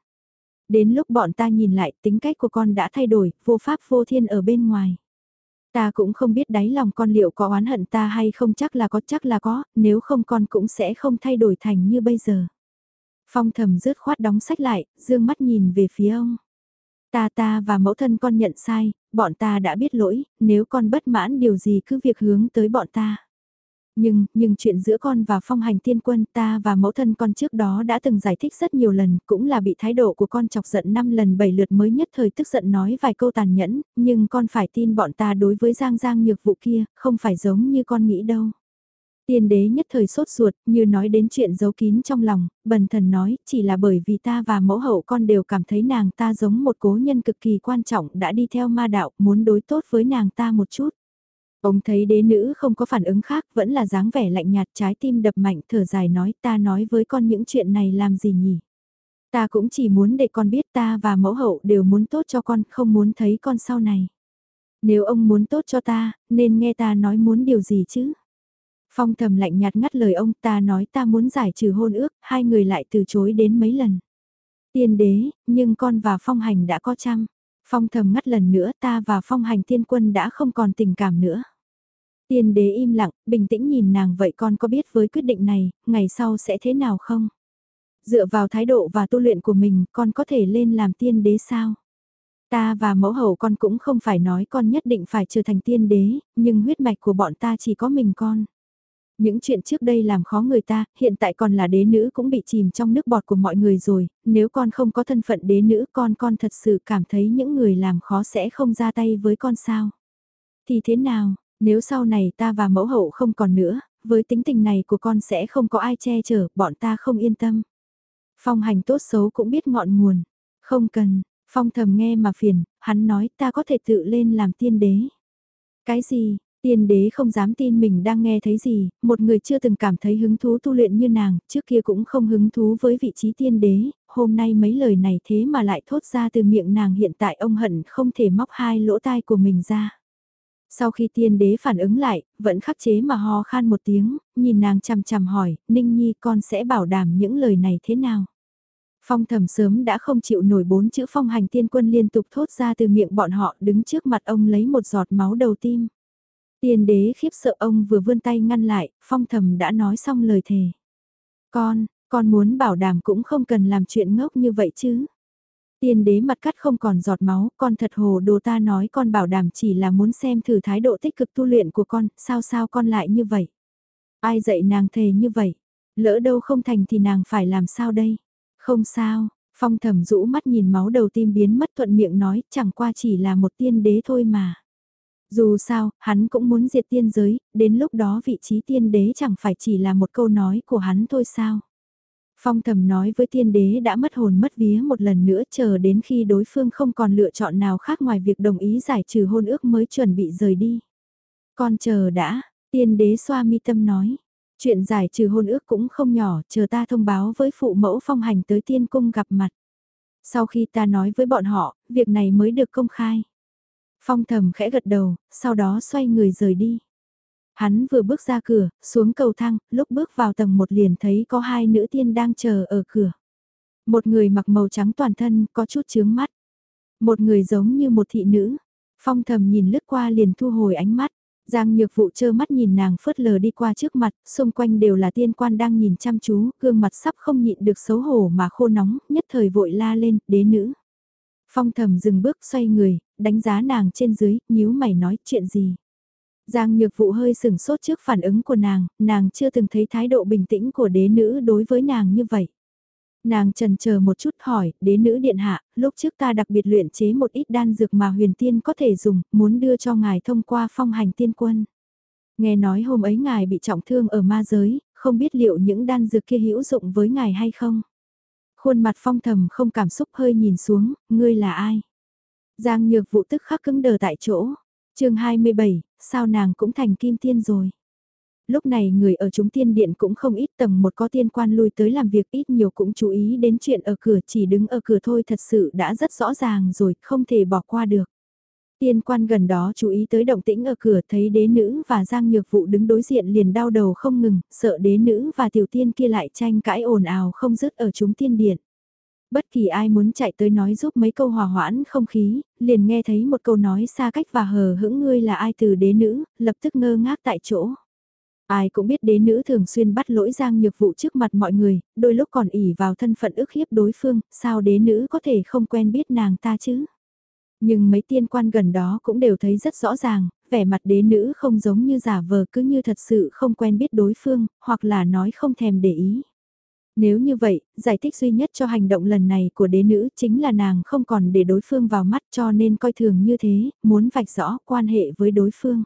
Đến lúc bọn ta nhìn lại tính cách của con đã thay đổi, vô pháp vô thiên ở bên ngoài. Ta cũng không biết đáy lòng con liệu có oán hận ta hay không chắc là có chắc là có, nếu không con cũng sẽ không thay đổi thành như bây giờ. Phong thầm rớt khoát đóng sách lại, dương mắt nhìn về phía ông. Ta ta và mẫu thân con nhận sai, bọn ta đã biết lỗi, nếu con bất mãn điều gì cứ việc hướng tới bọn ta. Nhưng, nhưng chuyện giữa con và phong hành tiên quân ta và mẫu thân con trước đó đã từng giải thích rất nhiều lần, cũng là bị thái độ của con chọc giận 5 lần 7 lượt mới nhất thời tức giận nói vài câu tàn nhẫn, nhưng con phải tin bọn ta đối với Giang Giang nhược vụ kia, không phải giống như con nghĩ đâu. Tiên đế nhất thời sốt ruột, như nói đến chuyện giấu kín trong lòng, bần thần nói, chỉ là bởi vì ta và mẫu hậu con đều cảm thấy nàng ta giống một cố nhân cực kỳ quan trọng đã đi theo ma đạo, muốn đối tốt với nàng ta một chút. Ông thấy đế nữ không có phản ứng khác, vẫn là dáng vẻ lạnh nhạt trái tim đập mạnh thở dài nói ta nói với con những chuyện này làm gì nhỉ? Ta cũng chỉ muốn để con biết ta và mẫu hậu đều muốn tốt cho con, không muốn thấy con sau này. Nếu ông muốn tốt cho ta, nên nghe ta nói muốn điều gì chứ? Phong thầm lạnh nhạt ngắt lời ông ta nói ta muốn giải trừ hôn ước, hai người lại từ chối đến mấy lần. Tiên đế, nhưng con và phong hành đã có chăng? Phong thầm ngắt lần nữa ta và phong hành tiên quân đã không còn tình cảm nữa. Tiên đế im lặng, bình tĩnh nhìn nàng vậy con có biết với quyết định này, ngày sau sẽ thế nào không? Dựa vào thái độ và tu luyện của mình, con có thể lên làm tiên đế sao? Ta và mẫu hậu con cũng không phải nói con nhất định phải trở thành tiên đế, nhưng huyết mạch của bọn ta chỉ có mình con. Những chuyện trước đây làm khó người ta, hiện tại còn là đế nữ cũng bị chìm trong nước bọt của mọi người rồi, nếu con không có thân phận đế nữ con con thật sự cảm thấy những người làm khó sẽ không ra tay với con sao. Thì thế nào, nếu sau này ta và mẫu hậu không còn nữa, với tính tình này của con sẽ không có ai che chở, bọn ta không yên tâm. Phong hành tốt xấu cũng biết ngọn nguồn. Không cần, Phong thầm nghe mà phiền, hắn nói ta có thể tự lên làm tiên đế. Cái gì, tiên đế không dám tin mình đang nghe thấy gì, một người chưa từng cảm thấy hứng thú tu luyện như nàng, trước kia cũng không hứng thú với vị trí tiên đế, hôm nay mấy lời này thế mà lại thốt ra từ miệng nàng hiện tại ông hận không thể móc hai lỗ tai của mình ra. Sau khi tiên đế phản ứng lại, vẫn khắc chế mà ho khan một tiếng, nhìn nàng chằm chằm hỏi, Ninh Nhi con sẽ bảo đảm những lời này thế nào? Phong thầm sớm đã không chịu nổi bốn chữ phong hành tiên quân liên tục thốt ra từ miệng bọn họ đứng trước mặt ông lấy một giọt máu đầu tim. Tiên đế khiếp sợ ông vừa vươn tay ngăn lại, phong thầm đã nói xong lời thề. Con, con muốn bảo đảm cũng không cần làm chuyện ngốc như vậy chứ. Tiên đế mặt cắt không còn giọt máu, con thật hồ đồ ta nói con bảo đảm chỉ là muốn xem thử thái độ tích cực tu luyện của con, sao sao con lại như vậy? Ai dạy nàng thề như vậy? Lỡ đâu không thành thì nàng phải làm sao đây? Không sao, phong thầm rũ mắt nhìn máu đầu tim biến mất thuận miệng nói chẳng qua chỉ là một tiên đế thôi mà. Dù sao, hắn cũng muốn diệt tiên giới, đến lúc đó vị trí tiên đế chẳng phải chỉ là một câu nói của hắn thôi sao. Phong thầm nói với tiên đế đã mất hồn mất vía một lần nữa chờ đến khi đối phương không còn lựa chọn nào khác ngoài việc đồng ý giải trừ hôn ước mới chuẩn bị rời đi. Con chờ đã, tiên đế xoa mi tâm nói. Chuyện giải trừ hôn ước cũng không nhỏ, chờ ta thông báo với phụ mẫu phong hành tới tiên cung gặp mặt. Sau khi ta nói với bọn họ, việc này mới được công khai. Phong thầm khẽ gật đầu, sau đó xoay người rời đi. Hắn vừa bước ra cửa, xuống cầu thang, lúc bước vào tầng một liền thấy có hai nữ tiên đang chờ ở cửa. Một người mặc màu trắng toàn thân, có chút chướng mắt. Một người giống như một thị nữ. Phong thầm nhìn lướt qua liền thu hồi ánh mắt. Giang nhược vụ chơ mắt nhìn nàng phớt lờ đi qua trước mặt, xung quanh đều là tiên quan đang nhìn chăm chú, gương mặt sắp không nhịn được xấu hổ mà khô nóng, nhất thời vội la lên, đế nữ. Phong thầm dừng bước xoay người, đánh giá nàng trên dưới, nhíu mày nói chuyện gì. Giang nhược vụ hơi sừng sốt trước phản ứng của nàng, nàng chưa từng thấy thái độ bình tĩnh của đế nữ đối với nàng như vậy. Nàng trần chờ một chút hỏi, đế nữ điện hạ, lúc trước ta đặc biệt luyện chế một ít đan dược mà huyền tiên có thể dùng, muốn đưa cho ngài thông qua phong hành tiên quân. Nghe nói hôm ấy ngài bị trọng thương ở ma giới, không biết liệu những đan dược kia hữu dụng với ngài hay không. Khuôn mặt phong thầm không cảm xúc hơi nhìn xuống, ngươi là ai? Giang nhược vụ tức khắc cứng đờ tại chỗ. chương 27, sao nàng cũng thành kim tiên rồi. Lúc này người ở chúng tiên điện cũng không ít tầng một có tiên quan lui tới làm việc ít nhiều cũng chú ý đến chuyện ở cửa chỉ đứng ở cửa thôi thật sự đã rất rõ ràng rồi, không thể bỏ qua được. Tiên quan gần đó chú ý tới động tĩnh ở cửa thấy đế nữ và Giang Nhược Vụ đứng đối diện liền đau đầu không ngừng, sợ đế nữ và tiểu tiên kia lại tranh cãi ồn ào không dứt ở chúng tiên điện. Bất kỳ ai muốn chạy tới nói giúp mấy câu hòa hoãn không khí, liền nghe thấy một câu nói xa cách và hờ hững ngươi là ai từ đế nữ, lập tức ngơ ngác tại chỗ. Ai cũng biết đế nữ thường xuyên bắt lỗi giang nhược vụ trước mặt mọi người, đôi lúc còn ỉ vào thân phận ức hiếp đối phương, sao đế nữ có thể không quen biết nàng ta chứ? Nhưng mấy tiên quan gần đó cũng đều thấy rất rõ ràng, vẻ mặt đế nữ không giống như giả vờ cứ như thật sự không quen biết đối phương, hoặc là nói không thèm để ý. Nếu như vậy, giải thích duy nhất cho hành động lần này của đế nữ chính là nàng không còn để đối phương vào mắt cho nên coi thường như thế, muốn vạch rõ quan hệ với đối phương.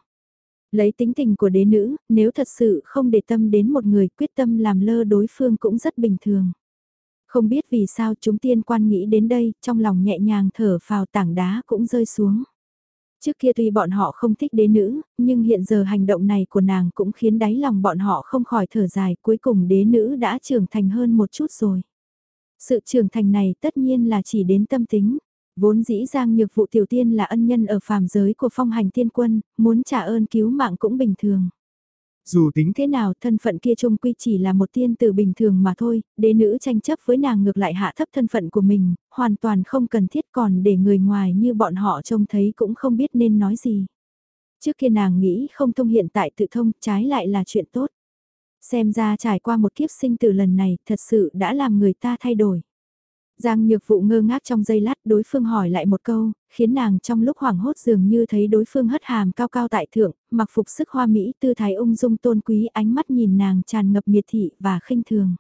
Lấy tính tình của đế nữ, nếu thật sự không để tâm đến một người quyết tâm làm lơ đối phương cũng rất bình thường. Không biết vì sao chúng tiên quan nghĩ đến đây, trong lòng nhẹ nhàng thở phào tảng đá cũng rơi xuống. Trước kia tuy bọn họ không thích đế nữ, nhưng hiện giờ hành động này của nàng cũng khiến đáy lòng bọn họ không khỏi thở dài, cuối cùng đế nữ đã trưởng thành hơn một chút rồi. Sự trưởng thành này tất nhiên là chỉ đến tâm tính. Vốn dĩ Giang Nhược Vụ Tiểu Tiên là ân nhân ở phàm giới của phong hành tiên quân, muốn trả ơn cứu mạng cũng bình thường. Dù tính thế nào thân phận kia trung quy chỉ là một tiên tử bình thường mà thôi, đế nữ tranh chấp với nàng ngược lại hạ thấp thân phận của mình, hoàn toàn không cần thiết còn để người ngoài như bọn họ trông thấy cũng không biết nên nói gì. Trước kia nàng nghĩ không thông hiện tại tự thông trái lại là chuyện tốt. Xem ra trải qua một kiếp sinh tử lần này thật sự đã làm người ta thay đổi. Giang nhược vụ ngơ ngác trong giây lát đối phương hỏi lại một câu, khiến nàng trong lúc hoảng hốt dường như thấy đối phương hất hàm cao cao tại thượng, mặc phục sức hoa mỹ tư thái ung dung tôn quý ánh mắt nhìn nàng tràn ngập miệt thị và khinh thường.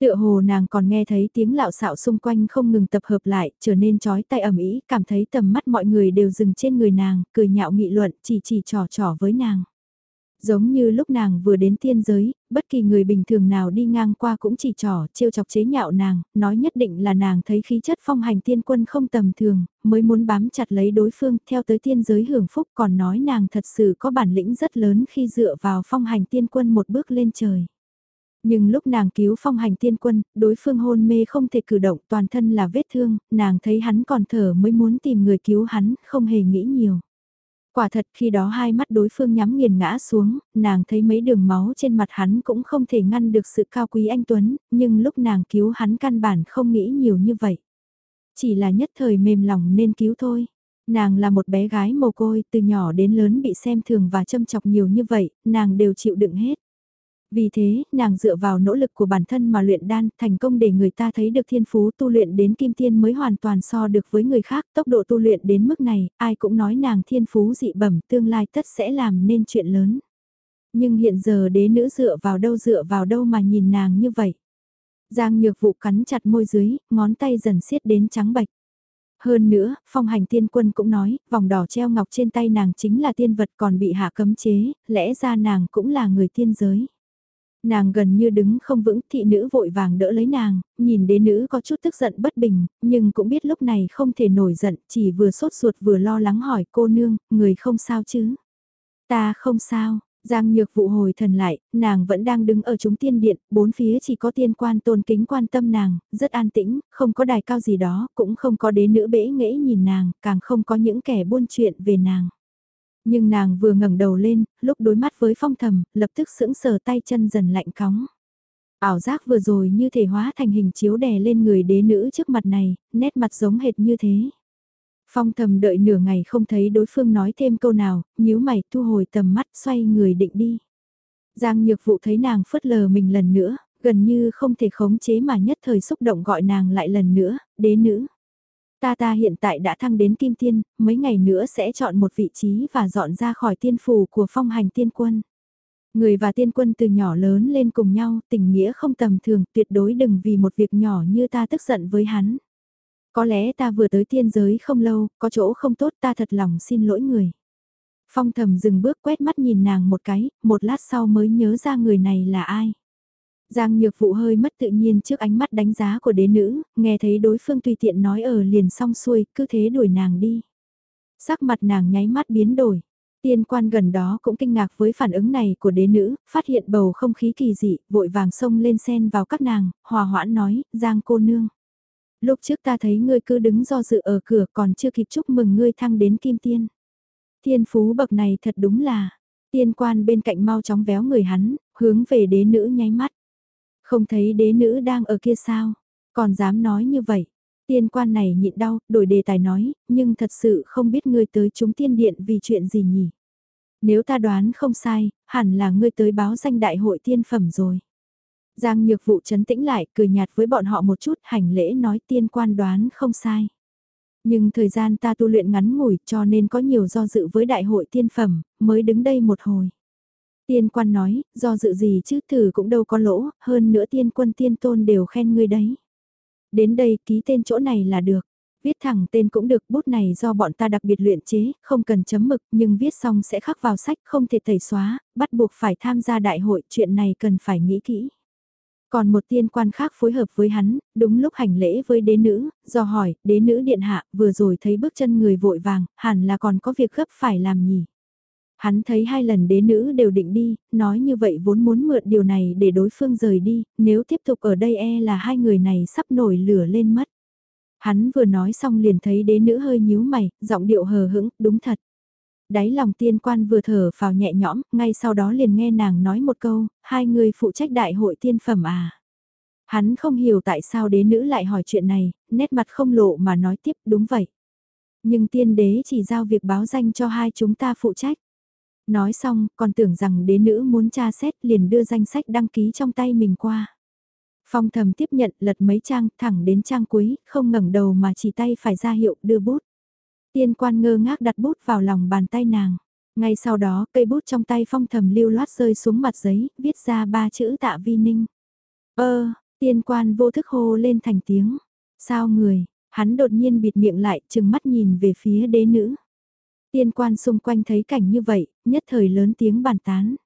Tựa hồ nàng còn nghe thấy tiếng lạo xạo xung quanh không ngừng tập hợp lại, trở nên chói tay ẩm ý, cảm thấy tầm mắt mọi người đều dừng trên người nàng, cười nhạo nghị luận, chỉ chỉ trò trò với nàng. Giống như lúc nàng vừa đến tiên giới, bất kỳ người bình thường nào đi ngang qua cũng chỉ trỏ, trêu chọc chế nhạo nàng, nói nhất định là nàng thấy khí chất phong hành tiên quân không tầm thường, mới muốn bám chặt lấy đối phương theo tới tiên giới hưởng phúc còn nói nàng thật sự có bản lĩnh rất lớn khi dựa vào phong hành tiên quân một bước lên trời. Nhưng lúc nàng cứu phong hành tiên quân, đối phương hôn mê không thể cử động toàn thân là vết thương, nàng thấy hắn còn thở mới muốn tìm người cứu hắn, không hề nghĩ nhiều. Quả thật khi đó hai mắt đối phương nhắm nghiền ngã xuống, nàng thấy mấy đường máu trên mặt hắn cũng không thể ngăn được sự cao quý anh Tuấn, nhưng lúc nàng cứu hắn căn bản không nghĩ nhiều như vậy. Chỉ là nhất thời mềm lòng nên cứu thôi. Nàng là một bé gái mồ côi từ nhỏ đến lớn bị xem thường và châm chọc nhiều như vậy, nàng đều chịu đựng hết. Vì thế, nàng dựa vào nỗ lực của bản thân mà luyện đan, thành công để người ta thấy được thiên phú tu luyện đến kim tiên mới hoàn toàn so được với người khác, tốc độ tu luyện đến mức này, ai cũng nói nàng thiên phú dị bẩm, tương lai tất sẽ làm nên chuyện lớn. Nhưng hiện giờ đế nữ dựa vào đâu dựa vào đâu mà nhìn nàng như vậy. Giang nhược vụ cắn chặt môi dưới, ngón tay dần siết đến trắng bạch. Hơn nữa, phong hành tiên quân cũng nói, vòng đỏ treo ngọc trên tay nàng chính là tiên vật còn bị hạ cấm chế, lẽ ra nàng cũng là người tiên giới. Nàng gần như đứng không vững, thị nữ vội vàng đỡ lấy nàng, nhìn đế nữ có chút tức giận bất bình, nhưng cũng biết lúc này không thể nổi giận, chỉ vừa sốt ruột vừa lo lắng hỏi cô nương, người không sao chứ? Ta không sao, Giang Nhược vụ hồi thần lại, nàng vẫn đang đứng ở chúng tiên điện, bốn phía chỉ có tiên quan tôn kính quan tâm nàng, rất an tĩnh, không có đài cao gì đó, cũng không có đế nữ bể nghễ nhìn nàng, càng không có những kẻ buôn chuyện về nàng. Nhưng nàng vừa ngẩng đầu lên, lúc đối mắt với phong thầm, lập tức sững sờ tay chân dần lạnh cóng. Ảo giác vừa rồi như thể hóa thành hình chiếu đè lên người đế nữ trước mặt này, nét mặt giống hệt như thế. Phong thầm đợi nửa ngày không thấy đối phương nói thêm câu nào, nhíu mày thu hồi tầm mắt xoay người định đi. Giang nhược vụ thấy nàng phớt lờ mình lần nữa, gần như không thể khống chế mà nhất thời xúc động gọi nàng lại lần nữa, đế nữ. Ta ta hiện tại đã thăng đến kim tiên, mấy ngày nữa sẽ chọn một vị trí và dọn ra khỏi tiên phủ của phong hành tiên quân. Người và tiên quân từ nhỏ lớn lên cùng nhau, tình nghĩa không tầm thường, tuyệt đối đừng vì một việc nhỏ như ta tức giận với hắn. Có lẽ ta vừa tới tiên giới không lâu, có chỗ không tốt ta thật lòng xin lỗi người. Phong thầm dừng bước quét mắt nhìn nàng một cái, một lát sau mới nhớ ra người này là ai. Giang nhược vụ hơi mất tự nhiên trước ánh mắt đánh giá của đế nữ, nghe thấy đối phương tùy tiện nói ở liền xong xuôi, cứ thế đuổi nàng đi. Sắc mặt nàng nháy mắt biến đổi. Tiên quan gần đó cũng kinh ngạc với phản ứng này của đế nữ, phát hiện bầu không khí kỳ dị, vội vàng xông lên sen vào các nàng, hòa hoãn nói, Giang cô nương. Lúc trước ta thấy ngươi cứ đứng do dự ở cửa còn chưa kịp chúc mừng ngươi thăng đến kim tiên. Thiên phú bậc này thật đúng là, tiên quan bên cạnh mau chóng véo người hắn, hướng về đế nữ nháy mắt. Không thấy đế nữ đang ở kia sao, còn dám nói như vậy. Tiên quan này nhịn đau, đổi đề tài nói, nhưng thật sự không biết ngươi tới chúng tiên điện vì chuyện gì nhỉ. Nếu ta đoán không sai, hẳn là ngươi tới báo danh đại hội tiên phẩm rồi. Giang nhược vụ chấn tĩnh lại, cười nhạt với bọn họ một chút, hành lễ nói tiên quan đoán không sai. Nhưng thời gian ta tu luyện ngắn ngủi cho nên có nhiều do dự với đại hội tiên phẩm, mới đứng đây một hồi. Tiên quan nói, do dự gì chứ thử cũng đâu có lỗ, hơn nữa tiên quân tiên tôn đều khen ngươi đấy. Đến đây ký tên chỗ này là được. Viết thẳng tên cũng được, bút này do bọn ta đặc biệt luyện chế, không cần chấm mực, nhưng viết xong sẽ khắc vào sách, không thể tẩy xóa, bắt buộc phải tham gia đại hội, chuyện này cần phải nghĩ kỹ. Còn một tiên quan khác phối hợp với hắn, đúng lúc hành lễ với đế nữ, do hỏi, đế nữ điện hạ, vừa rồi thấy bước chân người vội vàng, hẳn là còn có việc gấp phải làm nhỉ. Hắn thấy hai lần đế nữ đều định đi, nói như vậy vốn muốn mượn điều này để đối phương rời đi, nếu tiếp tục ở đây e là hai người này sắp nổi lửa lên mất. Hắn vừa nói xong liền thấy đế nữ hơi nhíu mày, giọng điệu hờ hững, đúng thật. Đáy lòng tiên quan vừa thở vào nhẹ nhõm, ngay sau đó liền nghe nàng nói một câu, hai người phụ trách đại hội tiên phẩm à. Hắn không hiểu tại sao đế nữ lại hỏi chuyện này, nét mặt không lộ mà nói tiếp đúng vậy. Nhưng tiên đế chỉ giao việc báo danh cho hai chúng ta phụ trách. Nói xong, còn tưởng rằng đế nữ muốn tra xét liền đưa danh sách đăng ký trong tay mình qua. Phong thầm tiếp nhận lật mấy trang thẳng đến trang cuối, không ngẩng đầu mà chỉ tay phải ra hiệu đưa bút. Tiên quan ngơ ngác đặt bút vào lòng bàn tay nàng. Ngay sau đó cây bút trong tay phong thầm lưu loát rơi xuống mặt giấy, viết ra ba chữ tạ vi ninh. Ơ, tiên quan vô thức hô lên thành tiếng. Sao người, hắn đột nhiên bịt miệng lại chừng mắt nhìn về phía đế nữ. Tiên quan xung quanh thấy cảnh như vậy, nhất thời lớn tiếng bàn tán.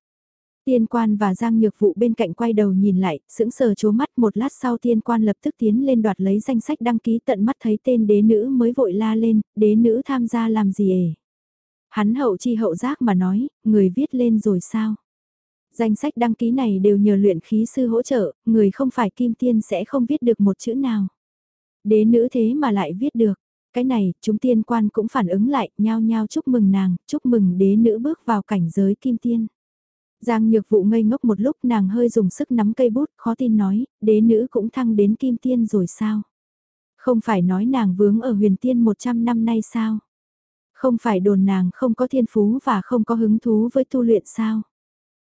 Tiên quan và Giang Nhược Vụ bên cạnh quay đầu nhìn lại, sững sờ chố mắt một lát sau tiên quan lập tức tiến lên đoạt lấy danh sách đăng ký tận mắt thấy tên đế nữ mới vội la lên, đế nữ tham gia làm gì ề?" Hắn hậu chi hậu giác mà nói, người viết lên rồi sao? Danh sách đăng ký này đều nhờ luyện khí sư hỗ trợ, người không phải kim tiên sẽ không viết được một chữ nào. Đế nữ thế mà lại viết được. Cái này, chúng tiên quan cũng phản ứng lại, nhao nhao chúc mừng nàng, chúc mừng đế nữ bước vào cảnh giới kim tiên. Giang nhược vụ ngây ngốc một lúc nàng hơi dùng sức nắm cây bút, khó tin nói, đế nữ cũng thăng đến kim tiên rồi sao? Không phải nói nàng vướng ở huyền tiên 100 năm nay sao? Không phải đồn nàng không có thiên phú và không có hứng thú với tu luyện sao?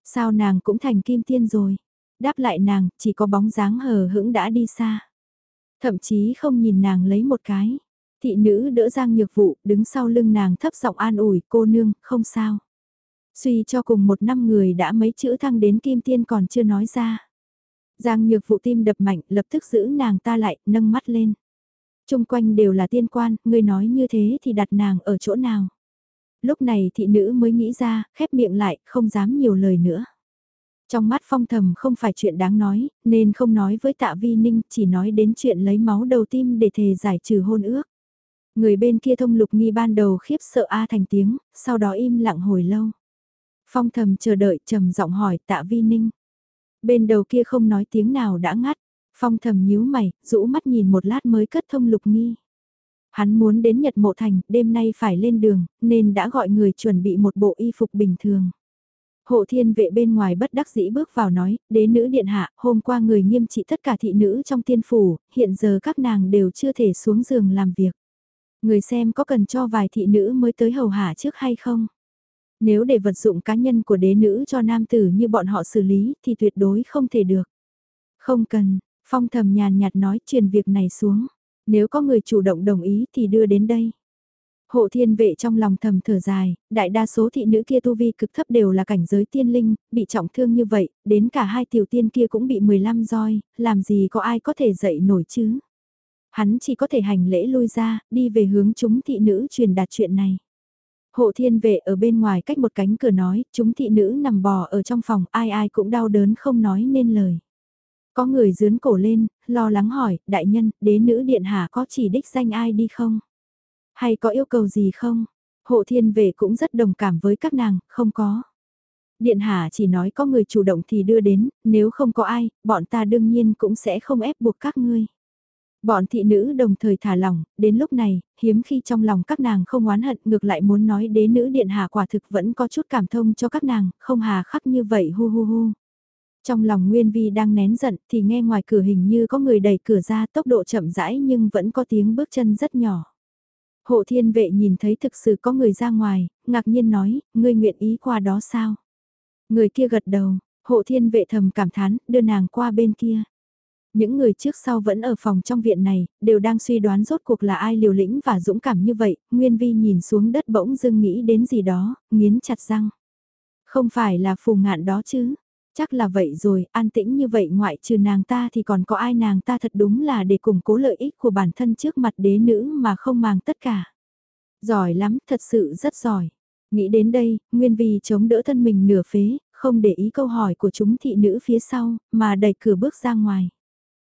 Sao nàng cũng thành kim tiên rồi? Đáp lại nàng, chỉ có bóng dáng hờ hững đã đi xa. Thậm chí không nhìn nàng lấy một cái. Thị nữ đỡ Giang Nhược Vụ, đứng sau lưng nàng thấp giọng an ủi cô nương, không sao. Suy cho cùng một năm người đã mấy chữ thăng đến kim tiên còn chưa nói ra. Giang Nhược Vụ tim đập mạnh, lập tức giữ nàng ta lại, nâng mắt lên. Trung quanh đều là tiên quan, người nói như thế thì đặt nàng ở chỗ nào. Lúc này thị nữ mới nghĩ ra, khép miệng lại, không dám nhiều lời nữa. Trong mắt phong thầm không phải chuyện đáng nói, nên không nói với tạ vi ninh, chỉ nói đến chuyện lấy máu đầu tim để thề giải trừ hôn ước. Người bên kia thông lục nghi ban đầu khiếp sợ A thành tiếng, sau đó im lặng hồi lâu. Phong thầm chờ đợi trầm giọng hỏi tạ vi ninh. Bên đầu kia không nói tiếng nào đã ngắt. Phong thầm nhíu mày, rũ mắt nhìn một lát mới cất thông lục nghi. Hắn muốn đến Nhật Mộ Thành, đêm nay phải lên đường, nên đã gọi người chuẩn bị một bộ y phục bình thường. Hộ thiên vệ bên ngoài bất đắc dĩ bước vào nói, đế nữ điện hạ, hôm qua người nghiêm trị tất cả thị nữ trong tiên phủ, hiện giờ các nàng đều chưa thể xuống giường làm việc. Người xem có cần cho vài thị nữ mới tới hầu hạ trước hay không? Nếu để vật dụng cá nhân của đế nữ cho nam tử như bọn họ xử lý thì tuyệt đối không thể được. Không cần, phong thầm nhàn nhạt nói truyền việc này xuống. Nếu có người chủ động đồng ý thì đưa đến đây. Hộ thiên vệ trong lòng thầm thở dài, đại đa số thị nữ kia tu vi cực thấp đều là cảnh giới tiên linh, bị trọng thương như vậy, đến cả hai tiểu tiên kia cũng bị 15 roi, làm gì có ai có thể dậy nổi chứ. Hắn chỉ có thể hành lễ lui ra, đi về hướng chúng thị nữ truyền đạt chuyện này. Hộ thiên vệ ở bên ngoài cách một cánh cửa nói, chúng thị nữ nằm bò ở trong phòng, ai ai cũng đau đớn không nói nên lời. Có người dướn cổ lên, lo lắng hỏi, đại nhân, đế nữ điện hạ có chỉ đích danh ai đi không? Hay có yêu cầu gì không? Hộ thiên vệ cũng rất đồng cảm với các nàng, không có. Điện hạ chỉ nói có người chủ động thì đưa đến, nếu không có ai, bọn ta đương nhiên cũng sẽ không ép buộc các ngươi. Bọn thị nữ đồng thời thả lòng, đến lúc này, hiếm khi trong lòng các nàng không oán hận ngược lại muốn nói đế nữ điện hạ quả thực vẫn có chút cảm thông cho các nàng, không hà khắc như vậy hu hu hu. Trong lòng Nguyên Vi đang nén giận thì nghe ngoài cửa hình như có người đẩy cửa ra tốc độ chậm rãi nhưng vẫn có tiếng bước chân rất nhỏ. Hộ thiên vệ nhìn thấy thực sự có người ra ngoài, ngạc nhiên nói, ngươi nguyện ý qua đó sao? Người kia gật đầu, hộ thiên vệ thầm cảm thán, đưa nàng qua bên kia. Những người trước sau vẫn ở phòng trong viện này, đều đang suy đoán rốt cuộc là ai liều lĩnh và dũng cảm như vậy, Nguyên Vi nhìn xuống đất bỗng dưng nghĩ đến gì đó, nghiến chặt răng. Không phải là phù ngạn đó chứ, chắc là vậy rồi, an tĩnh như vậy ngoại trừ nàng ta thì còn có ai nàng ta thật đúng là để củng cố lợi ích của bản thân trước mặt đế nữ mà không màng tất cả. Giỏi lắm, thật sự rất giỏi. Nghĩ đến đây, Nguyên Vi chống đỡ thân mình nửa phế, không để ý câu hỏi của chúng thị nữ phía sau, mà đẩy cửa bước ra ngoài.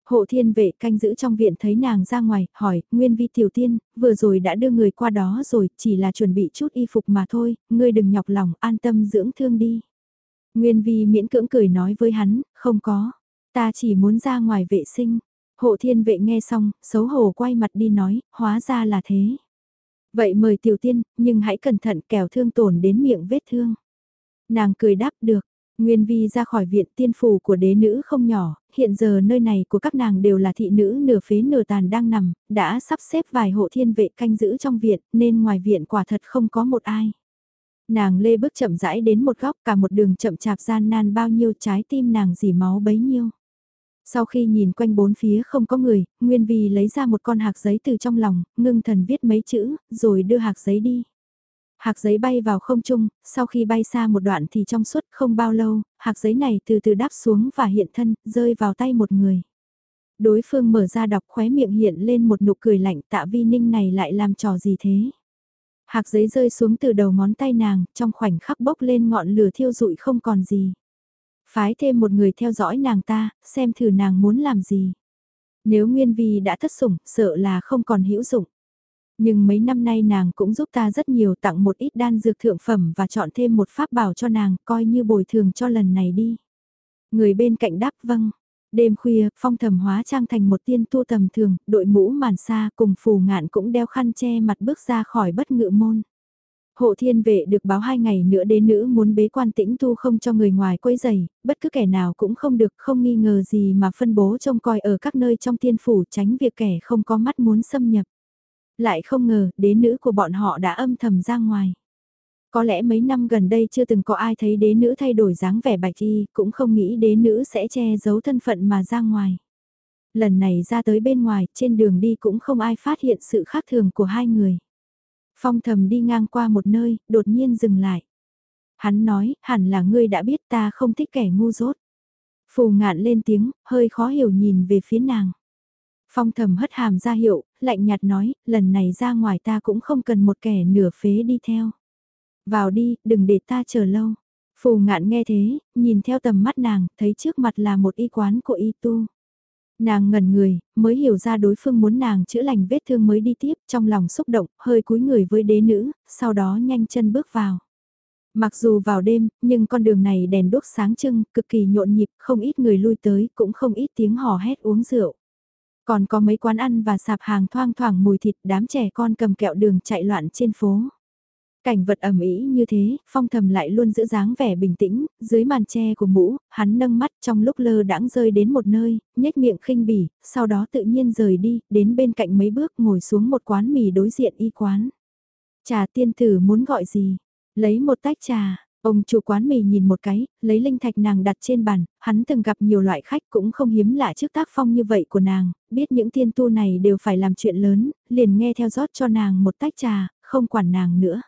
Hộ thiên vệ canh giữ trong viện thấy nàng ra ngoài, hỏi, Nguyên Vi tiểu tiên, vừa rồi đã đưa người qua đó rồi, chỉ là chuẩn bị chút y phục mà thôi, ngươi đừng nhọc lòng, an tâm dưỡng thương đi. Nguyên Vi miễn cưỡng cười nói với hắn, không có, ta chỉ muốn ra ngoài vệ sinh. Hộ thiên vệ nghe xong, xấu hổ quay mặt đi nói, hóa ra là thế. Vậy mời tiểu tiên, nhưng hãy cẩn thận kẻo thương tổn đến miệng vết thương. Nàng cười đáp được, Nguyên Vi ra khỏi viện tiên phủ của đế nữ không nhỏ, hiện giờ nơi này của các nàng đều là thị nữ nửa phế nửa tàn đang nằm, đã sắp xếp vài hộ thiên vệ canh giữ trong viện, nên ngoài viện quả thật không có một ai. Nàng lê bước chậm rãi đến một góc cả một đường chậm chạp gian nan bao nhiêu trái tim nàng dì máu bấy nhiêu. Sau khi nhìn quanh bốn phía không có người, Nguyên Vi lấy ra một con hạc giấy từ trong lòng, ngưng thần viết mấy chữ, rồi đưa hạc giấy đi. Hạc giấy bay vào không trung, sau khi bay xa một đoạn thì trong suốt không bao lâu, hạc giấy này từ từ đáp xuống và hiện thân, rơi vào tay một người. Đối phương mở ra đọc khóe miệng hiện lên một nụ cười lạnh tạ vi ninh này lại làm trò gì thế. Hạc giấy rơi xuống từ đầu ngón tay nàng, trong khoảnh khắc bốc lên ngọn lửa thiêu rụi không còn gì. Phái thêm một người theo dõi nàng ta, xem thử nàng muốn làm gì. Nếu Nguyên Vi đã thất sủng, sợ là không còn hữu dụng. Nhưng mấy năm nay nàng cũng giúp ta rất nhiều tặng một ít đan dược thượng phẩm và chọn thêm một pháp bảo cho nàng coi như bồi thường cho lần này đi. Người bên cạnh đáp vâng. Đêm khuya, phong thầm hóa trang thành một tiên tu tầm thường, đội mũ màn xa cùng phù ngạn cũng đeo khăn che mặt bước ra khỏi bất ngự môn. Hộ thiên vệ được báo hai ngày nữa đế nữ muốn bế quan tĩnh tu không cho người ngoài quấy giày, bất cứ kẻ nào cũng không được không nghi ngờ gì mà phân bố trông coi ở các nơi trong tiên phủ tránh việc kẻ không có mắt muốn xâm nhập. Lại không ngờ, đế nữ của bọn họ đã âm thầm ra ngoài. Có lẽ mấy năm gần đây chưa từng có ai thấy đế nữ thay đổi dáng vẻ bạch y, cũng không nghĩ đế nữ sẽ che giấu thân phận mà ra ngoài. Lần này ra tới bên ngoài, trên đường đi cũng không ai phát hiện sự khác thường của hai người. Phong thầm đi ngang qua một nơi, đột nhiên dừng lại. Hắn nói, hẳn là ngươi đã biết ta không thích kẻ ngu dốt. Phù ngạn lên tiếng, hơi khó hiểu nhìn về phía nàng. Phong thầm hất hàm ra hiệu, lạnh nhạt nói, lần này ra ngoài ta cũng không cần một kẻ nửa phế đi theo. Vào đi, đừng để ta chờ lâu. Phù ngạn nghe thế, nhìn theo tầm mắt nàng, thấy trước mặt là một y quán của y tu. Nàng ngẩn người, mới hiểu ra đối phương muốn nàng chữa lành vết thương mới đi tiếp, trong lòng xúc động, hơi cúi người với đế nữ, sau đó nhanh chân bước vào. Mặc dù vào đêm, nhưng con đường này đèn đốt sáng trưng, cực kỳ nhộn nhịp, không ít người lui tới, cũng không ít tiếng hò hét uống rượu. Còn có mấy quán ăn và sạp hàng thoang thoảng mùi thịt đám trẻ con cầm kẹo đường chạy loạn trên phố. Cảnh vật ẩm ý như thế, phong thầm lại luôn giữ dáng vẻ bình tĩnh, dưới màn tre của mũ, hắn nâng mắt trong lúc lơ đãng rơi đến một nơi, nhếch miệng khinh bỉ, sau đó tự nhiên rời đi, đến bên cạnh mấy bước ngồi xuống một quán mì đối diện y quán. Trà tiên tử muốn gọi gì? Lấy một tách trà, Ông chủ quán mì nhìn một cái, lấy linh thạch nàng đặt trên bàn, hắn từng gặp nhiều loại khách cũng không hiếm lạ trước tác phong như vậy của nàng, biết những tiên tu này đều phải làm chuyện lớn, liền nghe theo rót cho nàng một tách trà, không quản nàng nữa.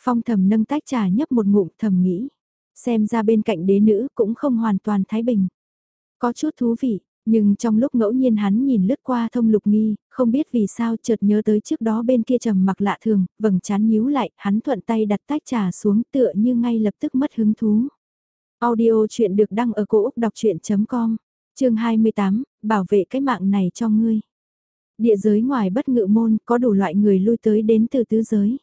Phong thầm nâng tách trà nhấp một ngụm thầm nghĩ, xem ra bên cạnh đế nữ cũng không hoàn toàn thái bình. Có chút thú vị, nhưng trong lúc ngẫu nhiên hắn nhìn lướt qua thông lục nghi, không biết vì sao chợt nhớ tới trước đó bên kia trầm mặc lạ thường, vầng chán nhíu lại, hắn thuận tay đặt tách trà xuống tựa như ngay lập tức mất hứng thú. Audio chuyện được đăng ở cổ Úc đọc chuyện.com, chương 28, bảo vệ cái mạng này cho ngươi. Địa giới ngoài bất ngự môn có đủ loại người lui tới đến từ tứ giới.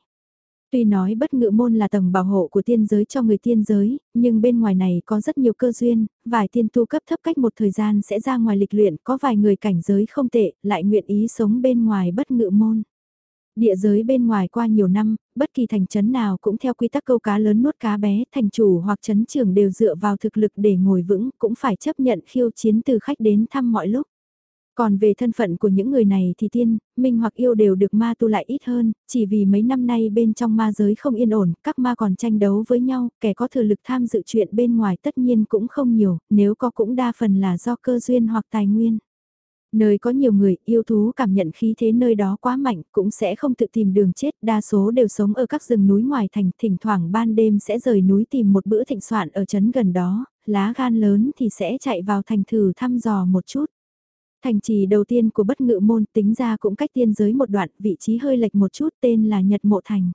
Tuy nói bất ngự môn là tầng bảo hộ của tiên giới cho người tiên giới, nhưng bên ngoài này có rất nhiều cơ duyên, vài tiên tu cấp thấp cách một thời gian sẽ ra ngoài lịch luyện, có vài người cảnh giới không tệ, lại nguyện ý sống bên ngoài bất ngự môn. Địa giới bên ngoài qua nhiều năm, bất kỳ thành trấn nào cũng theo quy tắc câu cá lớn nuốt cá bé, thành chủ hoặc trấn trưởng đều dựa vào thực lực để ngồi vững, cũng phải chấp nhận khiêu chiến từ khách đến thăm mọi lúc. Còn về thân phận của những người này thì tiên, minh hoặc yêu đều được ma tu lại ít hơn, chỉ vì mấy năm nay bên trong ma giới không yên ổn, các ma còn tranh đấu với nhau, kẻ có thừa lực tham dự chuyện bên ngoài tất nhiên cũng không nhiều, nếu có cũng đa phần là do cơ duyên hoặc tài nguyên. Nơi có nhiều người yêu thú cảm nhận khí thế nơi đó quá mạnh cũng sẽ không tự tìm đường chết, đa số đều sống ở các rừng núi ngoài thành, thỉnh thoảng ban đêm sẽ rời núi tìm một bữa thịnh soạn ở trấn gần đó, lá gan lớn thì sẽ chạy vào thành thử thăm dò một chút. Thành trì đầu tiên của bất ngự môn tính ra cũng cách tiên giới một đoạn, vị trí hơi lệch một chút tên là Nhật Mộ Thành.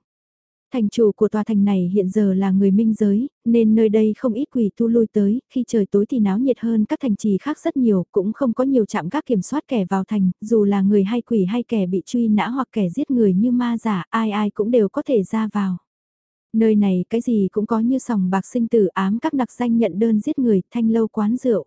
Thành chủ của tòa thành này hiện giờ là người minh giới, nên nơi đây không ít quỷ tu lui tới, khi trời tối thì náo nhiệt hơn các thành trì khác rất nhiều, cũng không có nhiều trạm các kiểm soát kẻ vào thành, dù là người hay quỷ hay kẻ bị truy nã hoặc kẻ giết người như ma giả, ai ai cũng đều có thể ra vào. Nơi này cái gì cũng có như sòng bạc sinh tử ám các đặc danh nhận đơn giết người, thanh lâu quán rượu.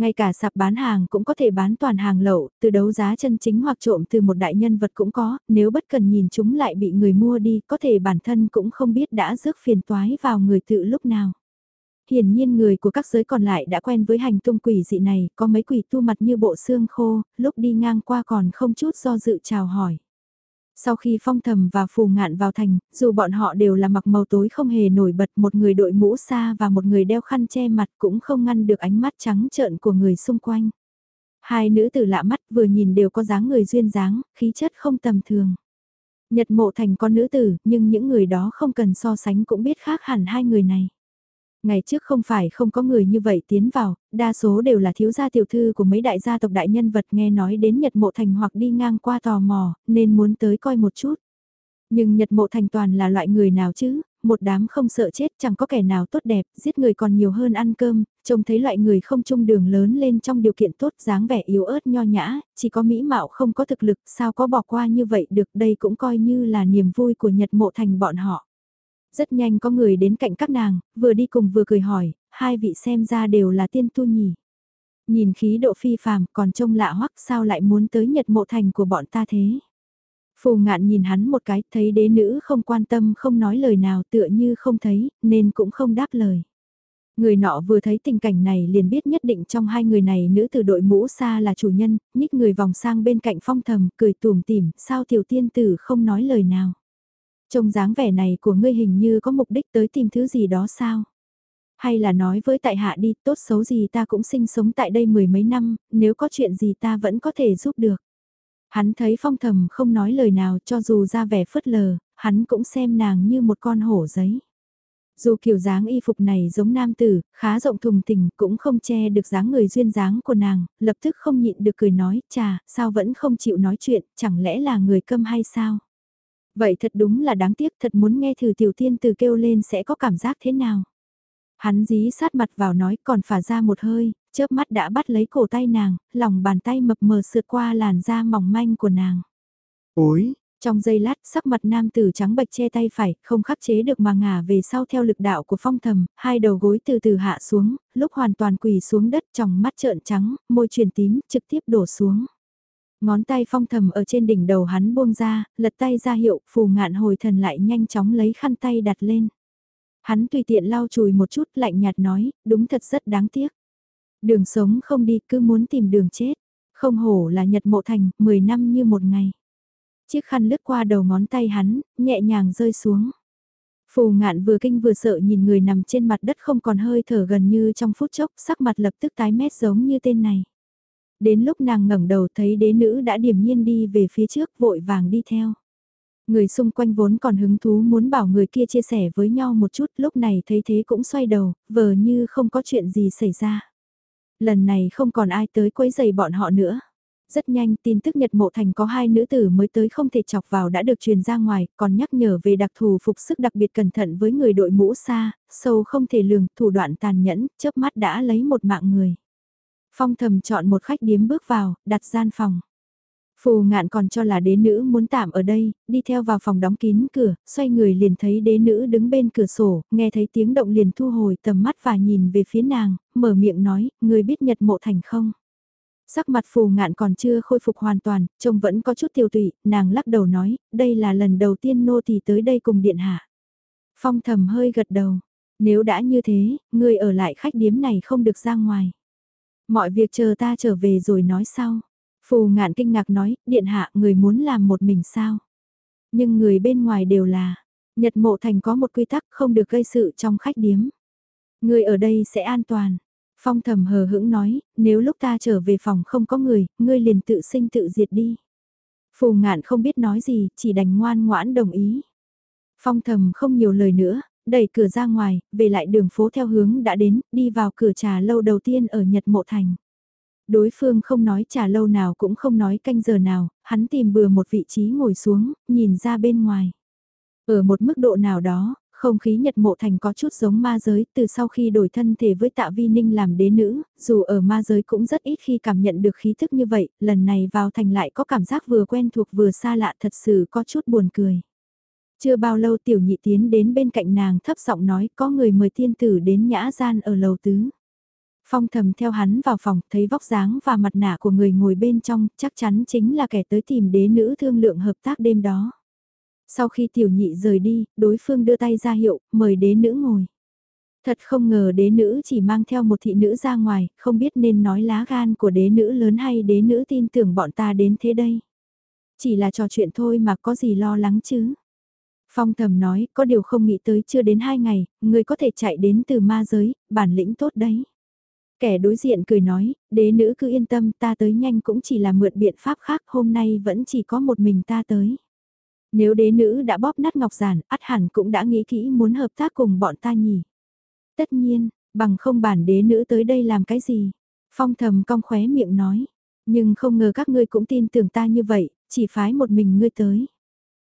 Ngay cả sạp bán hàng cũng có thể bán toàn hàng lậu, từ đấu giá chân chính hoặc trộm từ một đại nhân vật cũng có, nếu bất cần nhìn chúng lại bị người mua đi, có thể bản thân cũng không biết đã rước phiền toái vào người tự lúc nào. Hiển nhiên người của các giới còn lại đã quen với hành tung quỷ dị này, có mấy quỷ tu mặt như bộ xương khô, lúc đi ngang qua còn không chút do dự chào hỏi. Sau khi phong thầm và phù ngạn vào thành, dù bọn họ đều là mặc màu tối không hề nổi bật một người đội mũ xa và một người đeo khăn che mặt cũng không ngăn được ánh mắt trắng trợn của người xung quanh. Hai nữ tử lạ mắt vừa nhìn đều có dáng người duyên dáng, khí chất không tầm thường. Nhật mộ thành con nữ tử, nhưng những người đó không cần so sánh cũng biết khác hẳn hai người này. Ngày trước không phải không có người như vậy tiến vào, đa số đều là thiếu gia tiểu thư của mấy đại gia tộc đại nhân vật nghe nói đến Nhật Mộ Thành hoặc đi ngang qua tò mò, nên muốn tới coi một chút. Nhưng Nhật Mộ Thành toàn là loại người nào chứ, một đám không sợ chết chẳng có kẻ nào tốt đẹp, giết người còn nhiều hơn ăn cơm, trông thấy loại người không chung đường lớn lên trong điều kiện tốt dáng vẻ yếu ớt nho nhã, chỉ có mỹ mạo không có thực lực sao có bỏ qua như vậy được đây cũng coi như là niềm vui của Nhật Mộ Thành bọn họ. Rất nhanh có người đến cạnh các nàng, vừa đi cùng vừa cười hỏi, hai vị xem ra đều là tiên tu nhỉ. Nhìn khí độ phi phàm còn trông lạ hoắc sao lại muốn tới nhật mộ thành của bọn ta thế. Phù ngạn nhìn hắn một cái, thấy đế nữ không quan tâm không nói lời nào tựa như không thấy, nên cũng không đáp lời. Người nọ vừa thấy tình cảnh này liền biết nhất định trong hai người này nữ từ đội mũ xa là chủ nhân, nhích người vòng sang bên cạnh phong thầm, cười tùm tìm, sao tiểu tiên tử không nói lời nào. Trông dáng vẻ này của ngươi hình như có mục đích tới tìm thứ gì đó sao? Hay là nói với tại hạ đi, tốt xấu gì ta cũng sinh sống tại đây mười mấy năm, nếu có chuyện gì ta vẫn có thể giúp được. Hắn thấy phong thầm không nói lời nào cho dù ra vẻ phớt lờ, hắn cũng xem nàng như một con hổ giấy. Dù kiểu dáng y phục này giống nam tử, khá rộng thùng tình cũng không che được dáng người duyên dáng của nàng, lập tức không nhịn được cười nói, chà, sao vẫn không chịu nói chuyện, chẳng lẽ là người câm hay sao? Vậy thật đúng là đáng tiếc thật muốn nghe thử tiểu tiên từ kêu lên sẽ có cảm giác thế nào. Hắn dí sát mặt vào nói còn phả ra một hơi, chớp mắt đã bắt lấy cổ tay nàng, lòng bàn tay mập mờ sượt qua làn da mỏng manh của nàng. Ôi, trong giây lát, sắc mặt nam tử trắng bệch che tay phải, không khắc chế được mà ngả về sau theo lực đạo của phong thầm, hai đầu gối từ từ hạ xuống, lúc hoàn toàn quỳ xuống đất trong mắt trợn trắng, môi truyền tím, trực tiếp đổ xuống. Ngón tay phong thầm ở trên đỉnh đầu hắn buông ra, lật tay ra hiệu, phù ngạn hồi thần lại nhanh chóng lấy khăn tay đặt lên. Hắn tùy tiện lau chùi một chút lạnh nhạt nói, đúng thật rất đáng tiếc. Đường sống không đi cứ muốn tìm đường chết. Không hổ là nhật mộ thành, 10 năm như một ngày. Chiếc khăn lướt qua đầu ngón tay hắn, nhẹ nhàng rơi xuống. Phù ngạn vừa kinh vừa sợ nhìn người nằm trên mặt đất không còn hơi thở gần như trong phút chốc, sắc mặt lập tức tái mét giống như tên này. Đến lúc nàng ngẩng đầu thấy đế nữ đã điềm nhiên đi về phía trước vội vàng đi theo. Người xung quanh vốn còn hứng thú muốn bảo người kia chia sẻ với nhau một chút lúc này thấy thế cũng xoay đầu, vờ như không có chuyện gì xảy ra. Lần này không còn ai tới quấy giày bọn họ nữa. Rất nhanh tin tức Nhật Mộ Thành có hai nữ tử mới tới không thể chọc vào đã được truyền ra ngoài, còn nhắc nhở về đặc thù phục sức đặc biệt cẩn thận với người đội mũ xa, sâu không thể lường, thủ đoạn tàn nhẫn, chớp mắt đã lấy một mạng người. Phong thầm chọn một khách điếm bước vào, đặt gian phòng. Phù ngạn còn cho là đế nữ muốn tạm ở đây, đi theo vào phòng đóng kín cửa, xoay người liền thấy đế nữ đứng bên cửa sổ, nghe thấy tiếng động liền thu hồi tầm mắt và nhìn về phía nàng, mở miệng nói, người biết nhật mộ thành không? Sắc mặt phù ngạn còn chưa khôi phục hoàn toàn, trông vẫn có chút tiêu tụy, nàng lắc đầu nói, đây là lần đầu tiên nô thì tới đây cùng điện hạ. Phong thầm hơi gật đầu, nếu đã như thế, người ở lại khách điếm này không được ra ngoài. Mọi việc chờ ta trở về rồi nói sau. Phù ngạn kinh ngạc nói, điện hạ người muốn làm một mình sao? Nhưng người bên ngoài đều là, Nhật Mộ Thành có một quy tắc không được gây sự trong khách điếm. Người ở đây sẽ an toàn. Phong thầm hờ hững nói, nếu lúc ta trở về phòng không có người, ngươi liền tự sinh tự diệt đi. Phù ngạn không biết nói gì, chỉ đành ngoan ngoãn đồng ý. Phong thầm không nhiều lời nữa, đẩy cửa ra ngoài, về lại đường phố theo hướng đã đến, đi vào cửa trà lâu đầu tiên ở Nhật Mộ Thành. Đối phương không nói trà lâu nào cũng không nói canh giờ nào, hắn tìm bừa một vị trí ngồi xuống, nhìn ra bên ngoài. Ở một mức độ nào đó, không khí Nhật Mộ Thành có chút giống ma giới, từ sau khi đổi thân thể với tạ vi ninh làm đế nữ, dù ở ma giới cũng rất ít khi cảm nhận được khí thức như vậy, lần này vào thành lại có cảm giác vừa quen thuộc vừa xa lạ thật sự có chút buồn cười. Chưa bao lâu tiểu nhị tiến đến bên cạnh nàng thấp giọng nói có người mời tiên tử đến nhã gian ở lầu tứ. Phong thầm theo hắn vào phòng, thấy vóc dáng và mặt nạ của người ngồi bên trong, chắc chắn chính là kẻ tới tìm đế nữ thương lượng hợp tác đêm đó. Sau khi tiểu nhị rời đi, đối phương đưa tay ra hiệu, mời đế nữ ngồi. Thật không ngờ đế nữ chỉ mang theo một thị nữ ra ngoài, không biết nên nói lá gan của đế nữ lớn hay đế nữ tin tưởng bọn ta đến thế đây. Chỉ là trò chuyện thôi mà có gì lo lắng chứ. Phong thầm nói, có điều không nghĩ tới chưa đến hai ngày, người có thể chạy đến từ ma giới, bản lĩnh tốt đấy. Kẻ đối diện cười nói, đế nữ cứ yên tâm ta tới nhanh cũng chỉ là mượn biện pháp khác hôm nay vẫn chỉ có một mình ta tới. Nếu đế nữ đã bóp nát ngọc giản, ắt hẳn cũng đã nghĩ kỹ muốn hợp tác cùng bọn ta nhỉ. Tất nhiên, bằng không bản đế nữ tới đây làm cái gì. Phong thầm cong khóe miệng nói, nhưng không ngờ các ngươi cũng tin tưởng ta như vậy, chỉ phái một mình ngươi tới.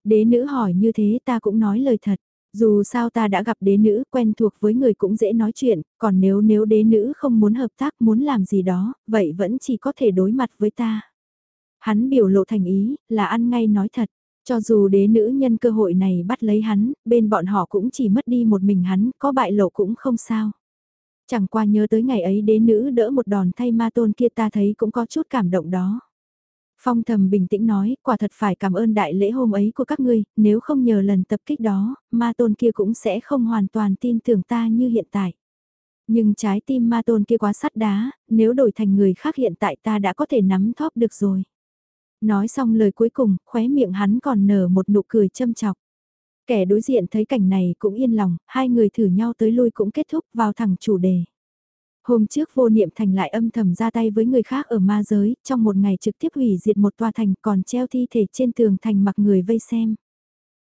Đế nữ hỏi như thế ta cũng nói lời thật. Dù sao ta đã gặp đế nữ quen thuộc với người cũng dễ nói chuyện, còn nếu nếu đế nữ không muốn hợp tác muốn làm gì đó, vậy vẫn chỉ có thể đối mặt với ta. Hắn biểu lộ thành ý, là ăn ngay nói thật. Cho dù đế nữ nhân cơ hội này bắt lấy hắn, bên bọn họ cũng chỉ mất đi một mình hắn, có bại lộ cũng không sao. Chẳng qua nhớ tới ngày ấy đế nữ đỡ một đòn thay ma tôn kia ta thấy cũng có chút cảm động đó. Phong thầm bình tĩnh nói, quả thật phải cảm ơn đại lễ hôm ấy của các ngươi, nếu không nhờ lần tập kích đó, ma tôn kia cũng sẽ không hoàn toàn tin tưởng ta như hiện tại. Nhưng trái tim ma tôn kia quá sắt đá, nếu đổi thành người khác hiện tại ta đã có thể nắm thóp được rồi. Nói xong lời cuối cùng, khóe miệng hắn còn nở một nụ cười châm chọc. Kẻ đối diện thấy cảnh này cũng yên lòng, hai người thử nhau tới lui cũng kết thúc vào thẳng chủ đề. Hôm trước vô niệm thành lại âm thầm ra tay với người khác ở ma giới, trong một ngày trực tiếp hủy diệt một tòa thành còn treo thi thể trên tường thành mặc người vây xem.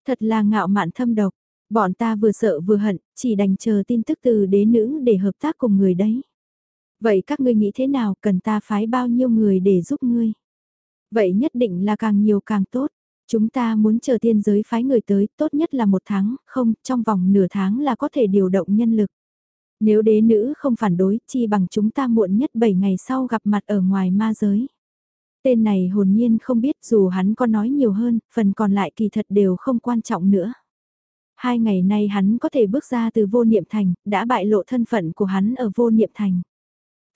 Thật là ngạo mạn thâm độc, bọn ta vừa sợ vừa hận, chỉ đành chờ tin tức từ đế nữ để hợp tác cùng người đấy. Vậy các ngươi nghĩ thế nào, cần ta phái bao nhiêu người để giúp ngươi? Vậy nhất định là càng nhiều càng tốt. Chúng ta muốn chờ tiên giới phái người tới, tốt nhất là một tháng, không, trong vòng nửa tháng là có thể điều động nhân lực. Nếu đế nữ không phản đối, chi bằng chúng ta muộn nhất 7 ngày sau gặp mặt ở ngoài ma giới. Tên này hồn nhiên không biết dù hắn có nói nhiều hơn, phần còn lại kỳ thật đều không quan trọng nữa. Hai ngày nay hắn có thể bước ra từ vô niệm thành, đã bại lộ thân phận của hắn ở vô niệm thành.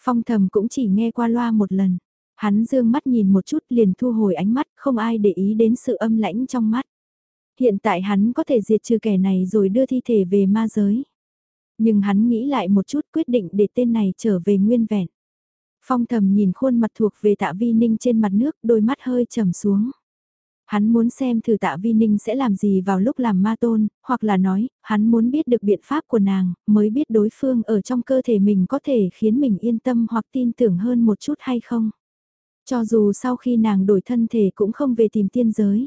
Phong thầm cũng chỉ nghe qua loa một lần. Hắn dương mắt nhìn một chút liền thu hồi ánh mắt, không ai để ý đến sự âm lãnh trong mắt. Hiện tại hắn có thể diệt trừ kẻ này rồi đưa thi thể về ma giới. Nhưng hắn nghĩ lại một chút quyết định để tên này trở về nguyên vẹn. Phong thầm nhìn khuôn mặt thuộc về tạ vi ninh trên mặt nước, đôi mắt hơi trầm xuống. Hắn muốn xem thử tạ vi ninh sẽ làm gì vào lúc làm ma tôn, hoặc là nói, hắn muốn biết được biện pháp của nàng, mới biết đối phương ở trong cơ thể mình có thể khiến mình yên tâm hoặc tin tưởng hơn một chút hay không. Cho dù sau khi nàng đổi thân thể cũng không về tìm tiên giới.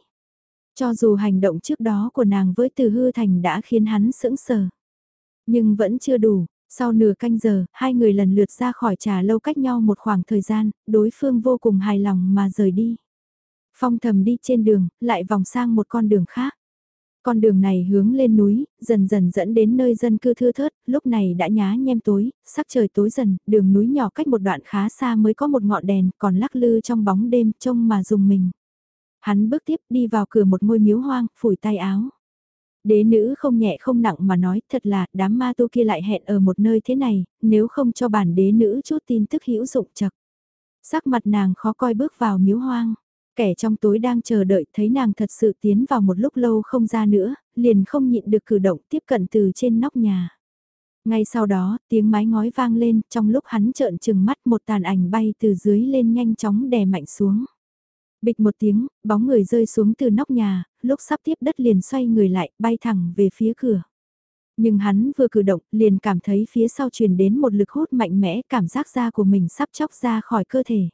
Cho dù hành động trước đó của nàng với từ hư thành đã khiến hắn sững sờ. Nhưng vẫn chưa đủ, sau nửa canh giờ, hai người lần lượt ra khỏi trà lâu cách nhau một khoảng thời gian, đối phương vô cùng hài lòng mà rời đi. Phong thầm đi trên đường, lại vòng sang một con đường khác. Con đường này hướng lên núi, dần dần dẫn đến nơi dân cư thưa thớt, lúc này đã nhá nhem tối, sắc trời tối dần, đường núi nhỏ cách một đoạn khá xa mới có một ngọn đèn, còn lắc lư trong bóng đêm trông mà dùng mình. Hắn bước tiếp đi vào cửa một ngôi miếu hoang, phủi tay áo. Đế nữ không nhẹ không nặng mà nói thật là đám ma tu kia lại hẹn ở một nơi thế này, nếu không cho bản đế nữ chút tin tức hữu dụng chật. Sắc mặt nàng khó coi bước vào miếu hoang. Kẻ trong tối đang chờ đợi thấy nàng thật sự tiến vào một lúc lâu không ra nữa, liền không nhịn được cử động tiếp cận từ trên nóc nhà. Ngay sau đó, tiếng mái ngói vang lên, trong lúc hắn trợn trừng mắt một tàn ảnh bay từ dưới lên nhanh chóng đè mạnh xuống. Bịch một tiếng, bóng người rơi xuống từ nóc nhà, lúc sắp tiếp đất liền xoay người lại, bay thẳng về phía cửa. Nhưng hắn vừa cử động, liền cảm thấy phía sau truyền đến một lực hút mạnh mẽ, cảm giác da của mình sắp chóc ra khỏi cơ thể.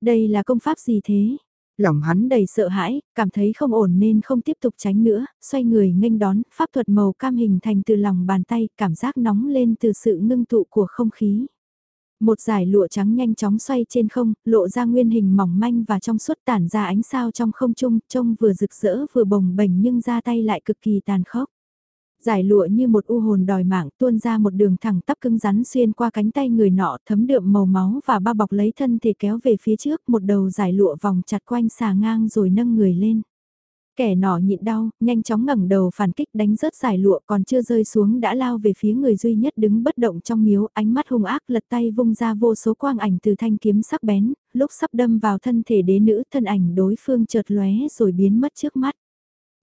Đây là công pháp gì thế? Lòng hắn đầy sợ hãi, cảm thấy không ổn nên không tiếp tục tránh nữa, xoay người nghênh đón, pháp thuật màu cam hình thành từ lòng bàn tay, cảm giác nóng lên từ sự ngưng tụ của không khí. Một giải lụa trắng nhanh chóng xoay trên không, lộ ra nguyên hình mỏng manh và trong suốt tản ra ánh sao trong không trung, trông vừa rực rỡ vừa bồng bềnh nhưng ra tay lại cực kỳ tàn khốc. Giải lụa như một u hồn đòi mạng tuôn ra một đường thẳng tắp cứng rắn xuyên qua cánh tay người nọ thấm đượm màu máu và bao bọc lấy thân thể kéo về phía trước một đầu giải lụa vòng chặt quanh xà ngang rồi nâng người lên. Kẻ nọ nhịn đau, nhanh chóng ngẩng đầu phản kích đánh rớt giải lụa còn chưa rơi xuống đã lao về phía người duy nhất đứng bất động trong miếu, ánh mắt hung ác lật tay vung ra vô số quang ảnh từ thanh kiếm sắc bén, lúc sắp đâm vào thân thể đế nữ thân ảnh đối phương chợt lóe rồi biến mất trước mắt.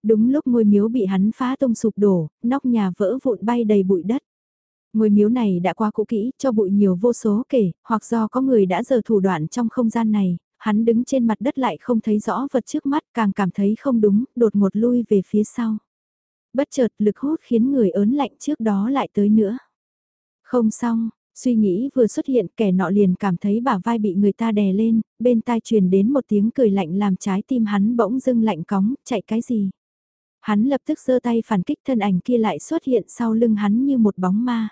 Đúng lúc ngôi miếu bị hắn phá tung sụp đổ, nóc nhà vỡ vụn bay đầy bụi đất. Ngôi miếu này đã qua cũ kỹ, cho bụi nhiều vô số kể, hoặc do có người đã giờ thủ đoạn trong không gian này, hắn đứng trên mặt đất lại không thấy rõ vật trước mắt càng cảm thấy không đúng, đột ngột lui về phía sau. Bất chợt lực hút khiến người ớn lạnh trước đó lại tới nữa. Không xong, suy nghĩ vừa xuất hiện kẻ nọ liền cảm thấy bả vai bị người ta đè lên, bên tai truyền đến một tiếng cười lạnh làm trái tim hắn bỗng dưng lạnh cóng, chạy cái gì. Hắn lập tức giơ tay phản kích thân ảnh kia lại xuất hiện sau lưng hắn như một bóng ma.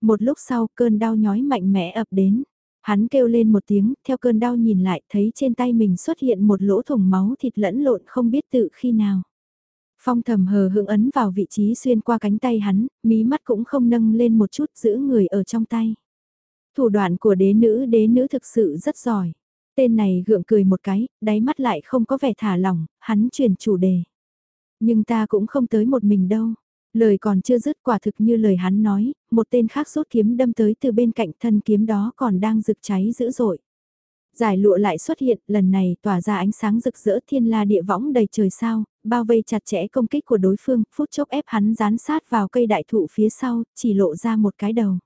Một lúc sau cơn đau nhói mạnh mẽ ập đến. Hắn kêu lên một tiếng, theo cơn đau nhìn lại thấy trên tay mình xuất hiện một lỗ thủng máu thịt lẫn lộn không biết tự khi nào. Phong thầm hờ hững ấn vào vị trí xuyên qua cánh tay hắn, mí mắt cũng không nâng lên một chút giữ người ở trong tay. Thủ đoạn của đế nữ đế nữ thực sự rất giỏi. Tên này gượng cười một cái, đáy mắt lại không có vẻ thả lỏng, hắn truyền chủ đề. Nhưng ta cũng không tới một mình đâu. Lời còn chưa dứt quả thực như lời hắn nói, một tên khác rút kiếm đâm tới từ bên cạnh thân kiếm đó còn đang rực cháy dữ dội. Giải lụa lại xuất hiện, lần này tỏa ra ánh sáng rực rỡ thiên la địa võng đầy trời sao, bao vây chặt chẽ công kích của đối phương, phút chốc ép hắn dán sát vào cây đại thụ phía sau, chỉ lộ ra một cái đầu.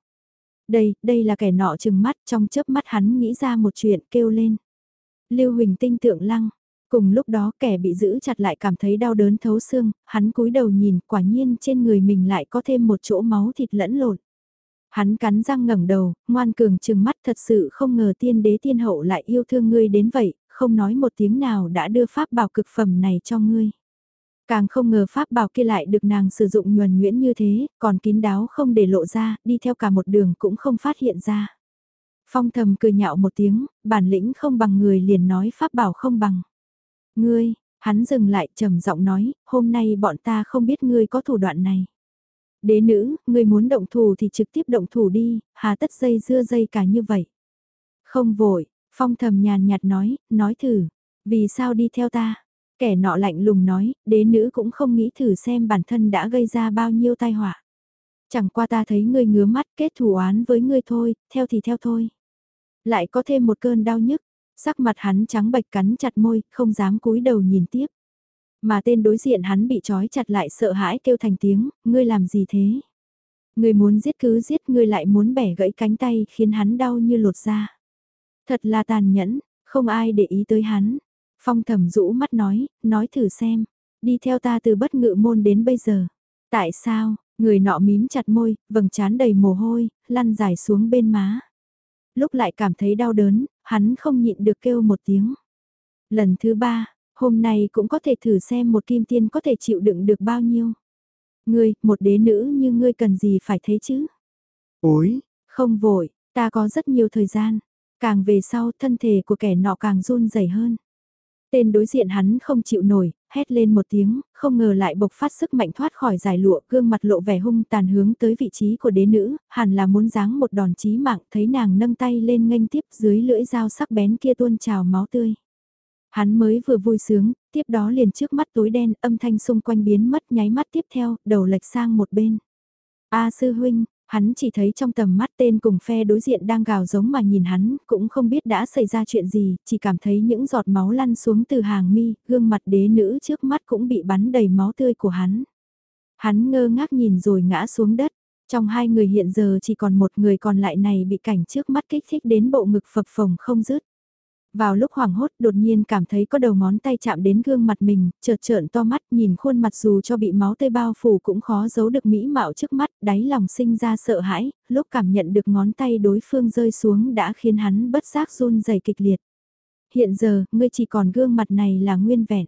Đây, đây là kẻ nọ chừng mắt, trong chớp mắt hắn nghĩ ra một chuyện kêu lên. Lưu Huỳnh tinh tượng lăng, Cùng lúc đó kẻ bị giữ chặt lại cảm thấy đau đớn thấu xương, hắn cúi đầu nhìn quả nhiên trên người mình lại có thêm một chỗ máu thịt lẫn lộn. Hắn cắn răng ngẩng đầu, ngoan cường trừng mắt thật sự không ngờ tiên đế tiên hậu lại yêu thương ngươi đến vậy, không nói một tiếng nào đã đưa pháp bảo cực phẩm này cho ngươi. Càng không ngờ pháp bảo kia lại được nàng sử dụng nhuần nhuyễn như thế, còn kín đáo không để lộ ra, đi theo cả một đường cũng không phát hiện ra. Phong thầm cười nhạo một tiếng, bản lĩnh không bằng người liền nói pháp bảo không bằng. Ngươi, hắn dừng lại trầm giọng nói, hôm nay bọn ta không biết ngươi có thủ đoạn này. Đế nữ, ngươi muốn động thủ thì trực tiếp động thủ đi, hà tất dây dưa dây cả như vậy. Không vội, phong thầm nhàn nhạt nói, nói thử, vì sao đi theo ta? Kẻ nọ lạnh lùng nói, đế nữ cũng không nghĩ thử xem bản thân đã gây ra bao nhiêu tai họa. Chẳng qua ta thấy ngươi ngứa mắt kết thủ án với ngươi thôi, theo thì theo thôi. Lại có thêm một cơn đau nhức, Sắc mặt hắn trắng bệch cắn chặt môi, không dám cúi đầu nhìn tiếp. Mà tên đối diện hắn bị trói chặt lại sợ hãi kêu thành tiếng, ngươi làm gì thế? Ngươi muốn giết cứ giết ngươi lại muốn bẻ gãy cánh tay khiến hắn đau như lột da. Thật là tàn nhẫn, không ai để ý tới hắn. Phong thẩm rũ mắt nói, nói thử xem, đi theo ta từ bất ngự môn đến bây giờ. Tại sao, người nọ mím chặt môi, vầng trán đầy mồ hôi, lăn dài xuống bên má. Lúc lại cảm thấy đau đớn, hắn không nhịn được kêu một tiếng. Lần thứ ba, hôm nay cũng có thể thử xem một kim tiên có thể chịu đựng được bao nhiêu. Ngươi, một đế nữ như ngươi cần gì phải thế chứ? Ôi, không vội, ta có rất nhiều thời gian. Càng về sau thân thể của kẻ nọ càng run rẩy hơn. Tên đối diện hắn không chịu nổi, hét lên một tiếng, không ngờ lại bộc phát sức mạnh thoát khỏi giải lụa, gương mặt lộ vẻ hung tàn hướng tới vị trí của đế nữ, hẳn là muốn giáng một đòn chí mạng, thấy nàng nâng tay lên nghênh tiếp dưới lưỡi dao sắc bén kia tuôn trào máu tươi. Hắn mới vừa vui sướng, tiếp đó liền trước mắt tối đen, âm thanh xung quanh biến mất nháy mắt tiếp theo, đầu lệch sang một bên. A sư huynh, Hắn chỉ thấy trong tầm mắt tên cùng phe đối diện đang gào giống mà nhìn hắn, cũng không biết đã xảy ra chuyện gì, chỉ cảm thấy những giọt máu lăn xuống từ hàng mi, gương mặt đế nữ trước mắt cũng bị bắn đầy máu tươi của hắn. Hắn ngơ ngác nhìn rồi ngã xuống đất, trong hai người hiện giờ chỉ còn một người còn lại này bị cảnh trước mắt kích thích đến bộ ngực phập phồng không dứt. Vào lúc hoảng hốt đột nhiên cảm thấy có đầu ngón tay chạm đến gương mặt mình, chợt trợn to mắt nhìn khuôn mặt dù cho bị máu tươi bao phủ cũng khó giấu được mỹ mạo trước mắt, đáy lòng sinh ra sợ hãi, lúc cảm nhận được ngón tay đối phương rơi xuống đã khiến hắn bất giác run rẩy kịch liệt. Hiện giờ, ngươi chỉ còn gương mặt này là nguyên vẹn.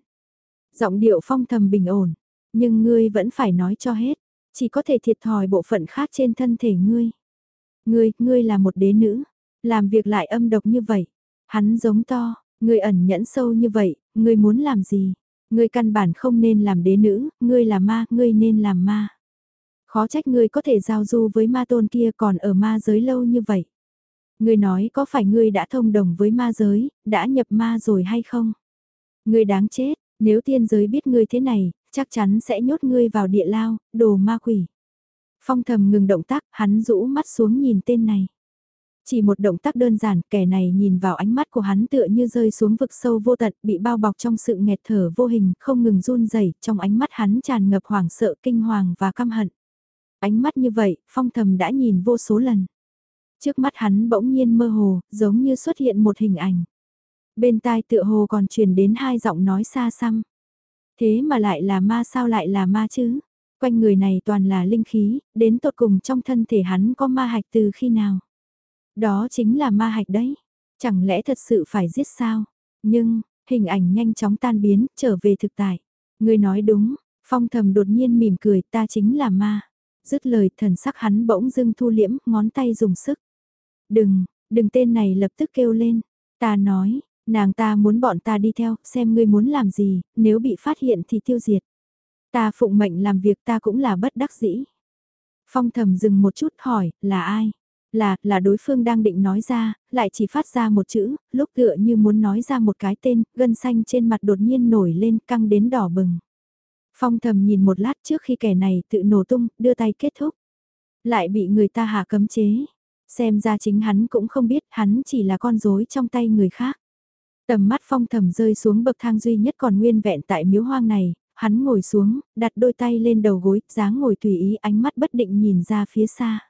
Giọng điệu phong thầm bình ổn, nhưng ngươi vẫn phải nói cho hết, chỉ có thể thiệt thòi bộ phận khác trên thân thể ngươi. Ngươi, ngươi là một đế nữ, làm việc lại âm độc như vậy Hắn giống to, ngươi ẩn nhẫn sâu như vậy, ngươi muốn làm gì? Ngươi căn bản không nên làm đế nữ, ngươi là ma, ngươi nên làm ma. Khó trách ngươi có thể giao du với ma tôn kia còn ở ma giới lâu như vậy. Ngươi nói có phải ngươi đã thông đồng với ma giới, đã nhập ma rồi hay không? Ngươi đáng chết, nếu tiên giới biết ngươi thế này, chắc chắn sẽ nhốt ngươi vào địa lao, đồ ma quỷ. Phong thầm ngừng động tác, hắn rũ mắt xuống nhìn tên này. Chỉ một động tác đơn giản, kẻ này nhìn vào ánh mắt của hắn tựa như rơi xuống vực sâu vô tận, bị bao bọc trong sự nghẹt thở vô hình, không ngừng run rẩy trong ánh mắt hắn tràn ngập hoảng sợ, kinh hoàng và căm hận. Ánh mắt như vậy, phong thầm đã nhìn vô số lần. Trước mắt hắn bỗng nhiên mơ hồ, giống như xuất hiện một hình ảnh. Bên tai tựa hồ còn truyền đến hai giọng nói xa xăm. Thế mà lại là ma sao lại là ma chứ? Quanh người này toàn là linh khí, đến tột cùng trong thân thể hắn có ma hạch từ khi nào? Đó chính là ma hạch đấy. Chẳng lẽ thật sự phải giết sao? Nhưng, hình ảnh nhanh chóng tan biến, trở về thực tại. Người nói đúng, phong thầm đột nhiên mỉm cười ta chính là ma. Dứt lời thần sắc hắn bỗng dưng thu liễm, ngón tay dùng sức. Đừng, đừng tên này lập tức kêu lên. Ta nói, nàng ta muốn bọn ta đi theo, xem ngươi muốn làm gì, nếu bị phát hiện thì tiêu diệt. Ta phụng mệnh làm việc ta cũng là bất đắc dĩ. Phong thầm dừng một chút hỏi, là ai? Là, là đối phương đang định nói ra, lại chỉ phát ra một chữ, lúc tựa như muốn nói ra một cái tên, gân xanh trên mặt đột nhiên nổi lên căng đến đỏ bừng. Phong thầm nhìn một lát trước khi kẻ này tự nổ tung, đưa tay kết thúc. Lại bị người ta hạ cấm chế. Xem ra chính hắn cũng không biết hắn chỉ là con rối trong tay người khác. Tầm mắt phong thầm rơi xuống bậc thang duy nhất còn nguyên vẹn tại miếu hoang này, hắn ngồi xuống, đặt đôi tay lên đầu gối, dáng ngồi tùy ý ánh mắt bất định nhìn ra phía xa.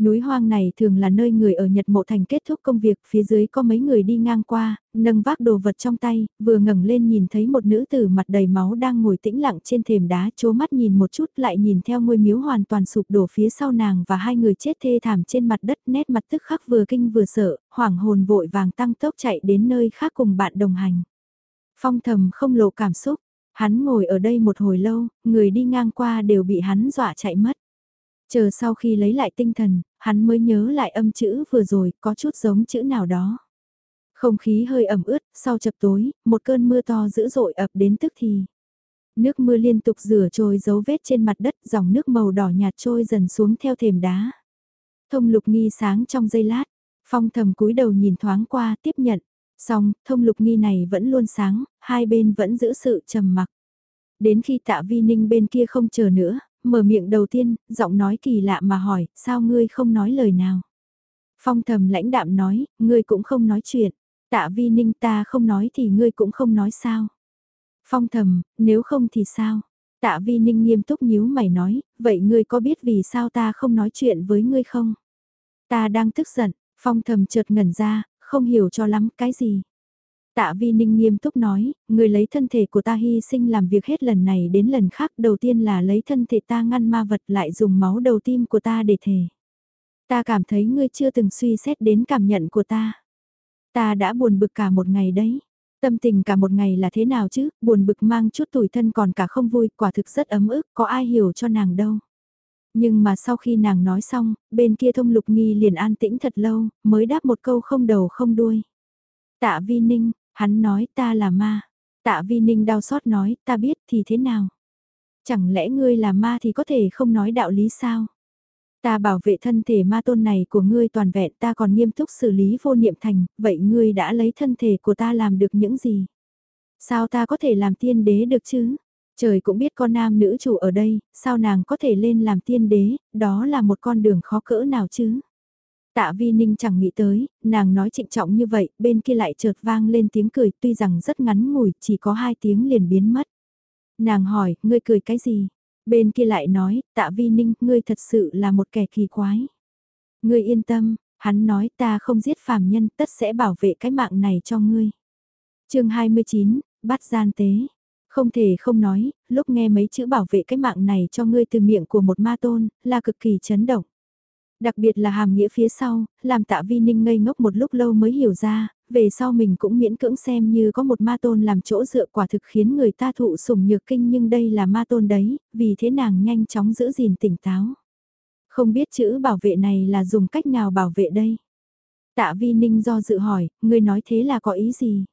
Núi hoang này thường là nơi người ở Nhật Mộ Thành kết thúc công việc, phía dưới có mấy người đi ngang qua, nâng vác đồ vật trong tay, vừa ngẩng lên nhìn thấy một nữ tử mặt đầy máu đang ngồi tĩnh lặng trên thềm đá, chố mắt nhìn một chút lại nhìn theo ngôi miếu hoàn toàn sụp đổ phía sau nàng và hai người chết thê thảm trên mặt đất nét mặt tức khắc vừa kinh vừa sợ, hoảng hồn vội vàng tăng tốc chạy đến nơi khác cùng bạn đồng hành. Phong thầm không lộ cảm xúc, hắn ngồi ở đây một hồi lâu, người đi ngang qua đều bị hắn dọa chạy mất. Chờ sau khi lấy lại tinh thần, hắn mới nhớ lại âm chữ vừa rồi có chút giống chữ nào đó. Không khí hơi ẩm ướt, sau chập tối, một cơn mưa to dữ dội ập đến tức thì. Nước mưa liên tục rửa trôi dấu vết trên mặt đất, dòng nước màu đỏ nhạt trôi dần xuống theo thềm đá. Thông lục nghi sáng trong giây lát, phong thầm cúi đầu nhìn thoáng qua tiếp nhận. Xong, thông lục nghi này vẫn luôn sáng, hai bên vẫn giữ sự trầm mặc. Đến khi tạ vi ninh bên kia không chờ nữa, mở miệng đầu tiên, giọng nói kỳ lạ mà hỏi, sao ngươi không nói lời nào? Phong thầm lãnh đạm nói, ngươi cũng không nói chuyện, tạ vi ninh ta không nói thì ngươi cũng không nói sao? Phong thầm, nếu không thì sao? Tạ vi ninh nghiêm túc nhíu mày nói, vậy ngươi có biết vì sao ta không nói chuyện với ngươi không? Ta đang tức giận, phong thầm chợt ngẩn ra, không hiểu cho lắm cái gì. Tạ Vi Ninh nghiêm túc nói, người lấy thân thể của ta hy sinh làm việc hết lần này đến lần khác đầu tiên là lấy thân thể ta ngăn ma vật lại dùng máu đầu tim của ta để thề. Ta cảm thấy ngươi chưa từng suy xét đến cảm nhận của ta. Ta đã buồn bực cả một ngày đấy. Tâm tình cả một ngày là thế nào chứ, buồn bực mang chút tủi thân còn cả không vui, quả thực rất ấm ức, có ai hiểu cho nàng đâu. Nhưng mà sau khi nàng nói xong, bên kia thông lục nghi liền an tĩnh thật lâu, mới đáp một câu không đầu không đuôi. Tạ vi ninh, hắn nói ta là ma. Tạ vi ninh đau xót nói ta biết thì thế nào. Chẳng lẽ ngươi là ma thì có thể không nói đạo lý sao? Ta bảo vệ thân thể ma tôn này của ngươi toàn vẹn ta còn nghiêm túc xử lý vô niệm thành, vậy ngươi đã lấy thân thể của ta làm được những gì? Sao ta có thể làm tiên đế được chứ? Trời cũng biết con nam nữ chủ ở đây, sao nàng có thể lên làm tiên đế, đó là một con đường khó cỡ nào chứ? Tạ Vi Ninh chẳng nghĩ tới, nàng nói trịnh trọng như vậy, bên kia lại chợt vang lên tiếng cười tuy rằng rất ngắn ngủi, chỉ có hai tiếng liền biến mất. Nàng hỏi, ngươi cười cái gì? Bên kia lại nói, tạ Vi Ninh, ngươi thật sự là một kẻ kỳ quái. Ngươi yên tâm, hắn nói ta không giết phàm nhân, tất sẽ bảo vệ cái mạng này cho ngươi. chương 29, bắt gian tế. Không thể không nói, lúc nghe mấy chữ bảo vệ cái mạng này cho ngươi từ miệng của một ma tôn, là cực kỳ chấn động. Đặc biệt là hàm nghĩa phía sau, làm tạ vi ninh ngây ngốc một lúc lâu mới hiểu ra, về sau mình cũng miễn cưỡng xem như có một ma tôn làm chỗ dựa quả thực khiến người ta thụ sủng nhược kinh nhưng đây là ma tôn đấy, vì thế nàng nhanh chóng giữ gìn tỉnh táo. Không biết chữ bảo vệ này là dùng cách nào bảo vệ đây? Tạ vi ninh do dự hỏi, người nói thế là có ý gì?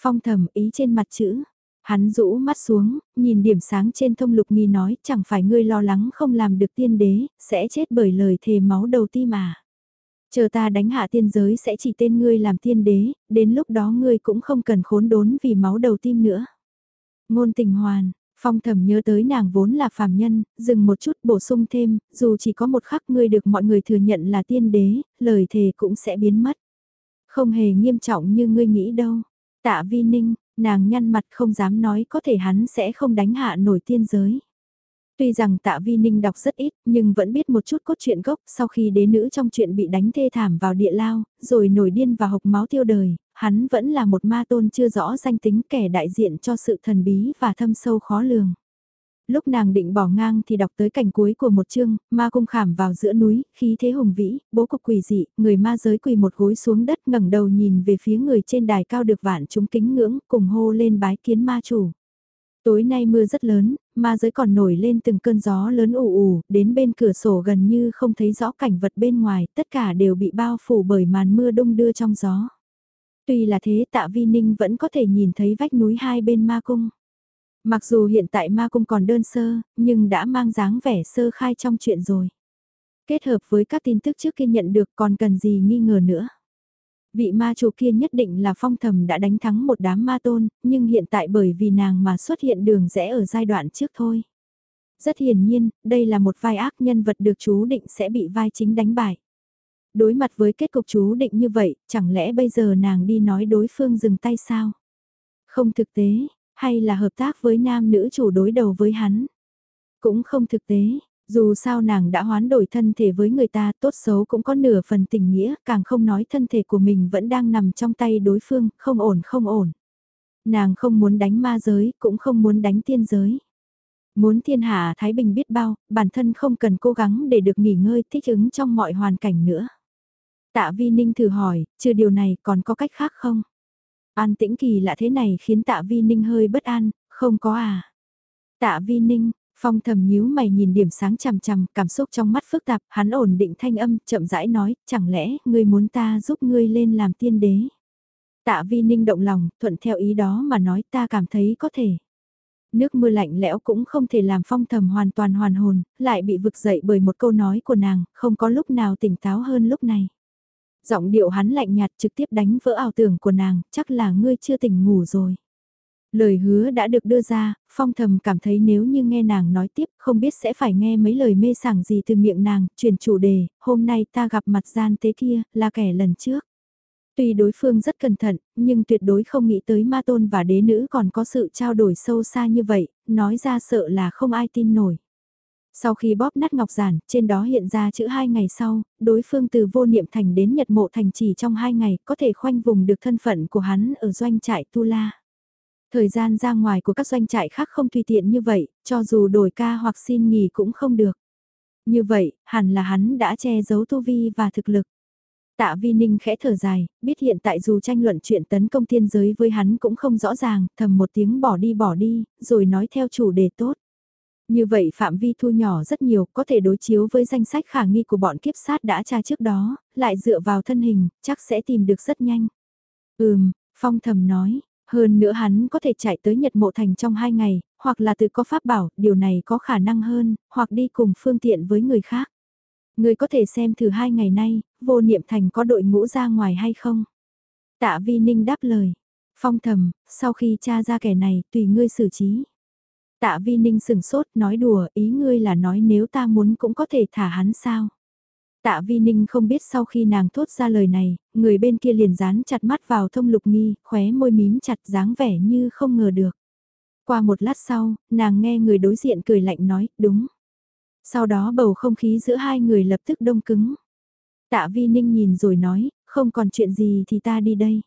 Phong thầm ý trên mặt chữ, Hắn rũ mắt xuống, nhìn điểm sáng trên thông lục nghi nói chẳng phải ngươi lo lắng không làm được tiên đế, sẽ chết bởi lời thề máu đầu tim mà. Chờ ta đánh hạ tiên giới sẽ chỉ tên ngươi làm tiên đế, đến lúc đó ngươi cũng không cần khốn đốn vì máu đầu tim nữa. Ngôn tình hoàn, phong thầm nhớ tới nàng vốn là phàm nhân, dừng một chút bổ sung thêm, dù chỉ có một khắc ngươi được mọi người thừa nhận là tiên đế, lời thề cũng sẽ biến mất. Không hề nghiêm trọng như ngươi nghĩ đâu. Tạ vi ninh, Nàng nhăn mặt không dám nói có thể hắn sẽ không đánh hạ nổi tiên giới. Tuy rằng tạ vi ninh đọc rất ít nhưng vẫn biết một chút cốt truyện gốc sau khi đế nữ trong chuyện bị đánh thê thảm vào địa lao, rồi nổi điên và hộc máu tiêu đời, hắn vẫn là một ma tôn chưa rõ danh tính kẻ đại diện cho sự thần bí và thâm sâu khó lường lúc nàng định bỏ ngang thì đọc tới cảnh cuối của một chương, ma cung khảm vào giữa núi, khí thế hùng vĩ, bố cục quỷ dị, người ma giới quỳ một gối xuống đất ngẩng đầu nhìn về phía người trên đài cao được vạn chúng kính ngưỡng, cùng hô lên bái kiến ma chủ. Tối nay mưa rất lớn, ma giới còn nổi lên từng cơn gió lớn ù ù, đến bên cửa sổ gần như không thấy rõ cảnh vật bên ngoài, tất cả đều bị bao phủ bởi màn mưa đông đưa trong gió. Tuy là thế tạ vi ninh vẫn có thể nhìn thấy vách núi hai bên ma cung. Mặc dù hiện tại ma cung còn đơn sơ, nhưng đã mang dáng vẻ sơ khai trong chuyện rồi. Kết hợp với các tin tức trước kia nhận được còn cần gì nghi ngờ nữa. Vị ma chủ kia nhất định là phong thầm đã đánh thắng một đám ma tôn, nhưng hiện tại bởi vì nàng mà xuất hiện đường rẽ ở giai đoạn trước thôi. Rất hiển nhiên, đây là một vai ác nhân vật được chú định sẽ bị vai chính đánh bại. Đối mặt với kết cục chú định như vậy, chẳng lẽ bây giờ nàng đi nói đối phương dừng tay sao? Không thực tế, hay là hợp tác với nam nữ chủ đối đầu với hắn. Cũng không thực tế, dù sao nàng đã hoán đổi thân thể với người ta tốt xấu cũng có nửa phần tình nghĩa, càng không nói thân thể của mình vẫn đang nằm trong tay đối phương, không ổn không ổn. Nàng không muốn đánh ma giới, cũng không muốn đánh tiên giới. Muốn thiên hạ Thái Bình biết bao, bản thân không cần cố gắng để được nghỉ ngơi thích ứng trong mọi hoàn cảnh nữa. Tạ Vi Ninh thử hỏi, trừ điều này còn có cách khác không? An tĩnh kỳ lạ thế này khiến tạ vi ninh hơi bất an, không có à. Tạ vi ninh, phong thầm nhíu mày nhìn điểm sáng chằm chằm, cảm xúc trong mắt phức tạp, hắn ổn định thanh âm, chậm rãi nói, chẳng lẽ ngươi muốn ta giúp ngươi lên làm tiên đế. Tạ vi ninh động lòng, thuận theo ý đó mà nói ta cảm thấy có thể. Nước mưa lạnh lẽo cũng không thể làm phong thầm hoàn toàn hoàn hồn, lại bị vực dậy bởi một câu nói của nàng, không có lúc nào tỉnh táo hơn lúc này. Giọng điệu hắn lạnh nhạt trực tiếp đánh vỡ ảo tưởng của nàng, chắc là ngươi chưa tỉnh ngủ rồi. Lời hứa đã được đưa ra, phong thầm cảm thấy nếu như nghe nàng nói tiếp không biết sẽ phải nghe mấy lời mê sảng gì từ miệng nàng, chuyển chủ đề, hôm nay ta gặp mặt gian tế kia, là kẻ lần trước. Tuy đối phương rất cẩn thận, nhưng tuyệt đối không nghĩ tới ma tôn và đế nữ còn có sự trao đổi sâu xa như vậy, nói ra sợ là không ai tin nổi. Sau khi bóp nát ngọc giản, trên đó hiện ra chữ hai ngày sau, đối phương từ vô niệm thành đến nhật mộ thành chỉ trong hai ngày, có thể khoanh vùng được thân phận của hắn ở doanh trại Tu La. Thời gian ra ngoài của các doanh trại khác không tùy tiện như vậy, cho dù đổi ca hoặc xin nghỉ cũng không được. Như vậy, hẳn là hắn đã che giấu tu vi và thực lực. Tạ Vi Ninh khẽ thở dài, biết hiện tại dù tranh luận chuyện tấn công thiên giới với hắn cũng không rõ ràng, thầm một tiếng bỏ đi bỏ đi, rồi nói theo chủ đề tốt. Như vậy phạm vi thu nhỏ rất nhiều, có thể đối chiếu với danh sách khả nghi của bọn kiếp sát đã tra trước đó, lại dựa vào thân hình, chắc sẽ tìm được rất nhanh. Ừm, Phong thầm nói, hơn nữa hắn có thể chạy tới Nhật Mộ Thành trong hai ngày, hoặc là tự có pháp bảo, điều này có khả năng hơn, hoặc đi cùng phương tiện với người khác. Người có thể xem thử hai ngày nay, vô niệm thành có đội ngũ ra ngoài hay không? Tạ Vi Ninh đáp lời. Phong thầm, sau khi tra ra kẻ này, tùy ngươi xử trí. Tạ Vi Ninh sừng sốt, nói đùa, ý ngươi là nói nếu ta muốn cũng có thể thả hắn sao? Tạ Vi Ninh không biết sau khi nàng thốt ra lời này, người bên kia liền dán chặt mắt vào thông lục nghi, khóe môi mím chặt dáng vẻ như không ngờ được. Qua một lát sau, nàng nghe người đối diện cười lạnh nói, đúng. Sau đó bầu không khí giữa hai người lập tức đông cứng. Tạ Vi Ninh nhìn rồi nói, không còn chuyện gì thì ta đi đây.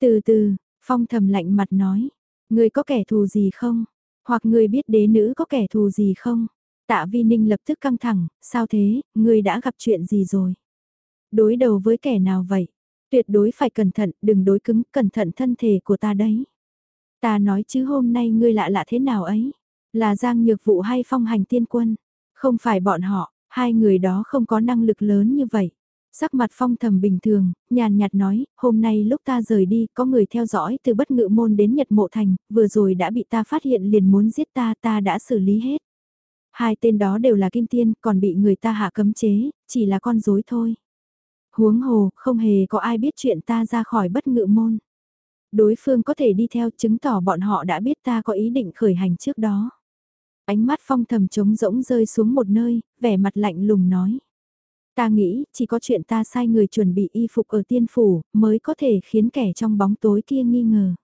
Từ từ, Phong thầm lạnh mặt nói, người có kẻ thù gì không? Hoặc người biết đế nữ có kẻ thù gì không? Tạ Vi Ninh lập tức căng thẳng, sao thế, người đã gặp chuyện gì rồi? Đối đầu với kẻ nào vậy? Tuyệt đối phải cẩn thận, đừng đối cứng, cẩn thận thân thể của ta đấy. Ta nói chứ hôm nay ngươi lạ lạ thế nào ấy? Là Giang Nhược Vụ hay Phong Hành Tiên Quân? Không phải bọn họ, hai người đó không có năng lực lớn như vậy. Sắc mặt phong thầm bình thường, nhàn nhạt nói, hôm nay lúc ta rời đi, có người theo dõi từ bất ngự môn đến Nhật Mộ Thành, vừa rồi đã bị ta phát hiện liền muốn giết ta, ta đã xử lý hết. Hai tên đó đều là kim tiên, còn bị người ta hạ cấm chế, chỉ là con dối thôi. Huống hồ, không hề có ai biết chuyện ta ra khỏi bất ngự môn. Đối phương có thể đi theo chứng tỏ bọn họ đã biết ta có ý định khởi hành trước đó. Ánh mắt phong thầm trống rỗng rơi xuống một nơi, vẻ mặt lạnh lùng nói. Ta nghĩ, chỉ có chuyện ta sai người chuẩn bị y phục ở tiên phủ, mới có thể khiến kẻ trong bóng tối kia nghi ngờ.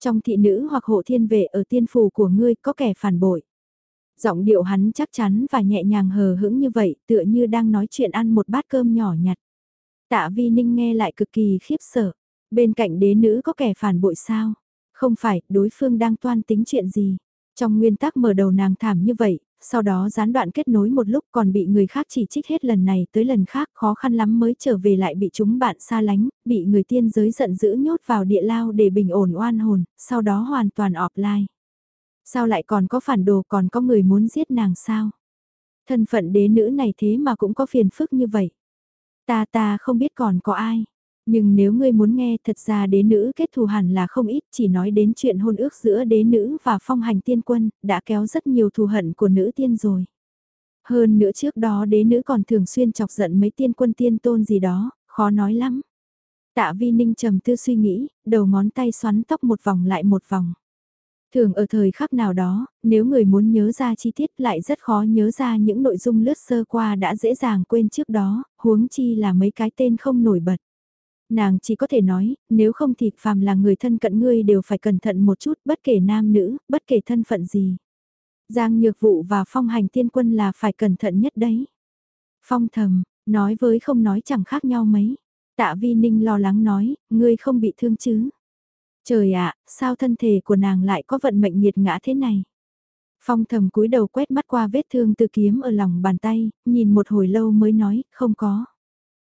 Trong thị nữ hoặc hộ thiên vệ ở tiên phủ của ngươi có kẻ phản bội. Giọng điệu hắn chắc chắn và nhẹ nhàng hờ hững như vậy, tựa như đang nói chuyện ăn một bát cơm nhỏ nhặt. Tạ vi ninh nghe lại cực kỳ khiếp sợ. Bên cạnh đế nữ có kẻ phản bội sao? Không phải, đối phương đang toan tính chuyện gì? Trong nguyên tắc mở đầu nàng thảm như vậy, sau đó gián đoạn kết nối một lúc còn bị người khác chỉ trích hết lần này tới lần khác khó khăn lắm mới trở về lại bị chúng bạn xa lánh, bị người tiên giới giận dữ nhốt vào địa lao để bình ổn oan hồn, sau đó hoàn toàn offline. Sao lại còn có phản đồ còn có người muốn giết nàng sao? Thân phận đế nữ này thế mà cũng có phiền phức như vậy. Ta ta không biết còn có ai. Nhưng nếu ngươi muốn nghe thật ra đế nữ kết thù hẳn là không ít chỉ nói đến chuyện hôn ước giữa đế nữ và phong hành tiên quân đã kéo rất nhiều thù hận của nữ tiên rồi. Hơn nữa trước đó đế nữ còn thường xuyên chọc giận mấy tiên quân tiên tôn gì đó, khó nói lắm. Tạ vi ninh trầm tư suy nghĩ, đầu ngón tay xoắn tóc một vòng lại một vòng. Thường ở thời khắc nào đó, nếu người muốn nhớ ra chi tiết lại rất khó nhớ ra những nội dung lướt sơ qua đã dễ dàng quên trước đó, huống chi là mấy cái tên không nổi bật. Nàng chỉ có thể nói, nếu không thì phàm là người thân cận ngươi đều phải cẩn thận một chút bất kể nam nữ, bất kể thân phận gì. Giang nhược vụ và phong hành tiên quân là phải cẩn thận nhất đấy. Phong thầm, nói với không nói chẳng khác nhau mấy. Tạ vi ninh lo lắng nói, ngươi không bị thương chứ. Trời ạ, sao thân thể của nàng lại có vận mệnh nhiệt ngã thế này? Phong thầm cúi đầu quét mắt qua vết thương từ kiếm ở lòng bàn tay, nhìn một hồi lâu mới nói, không có.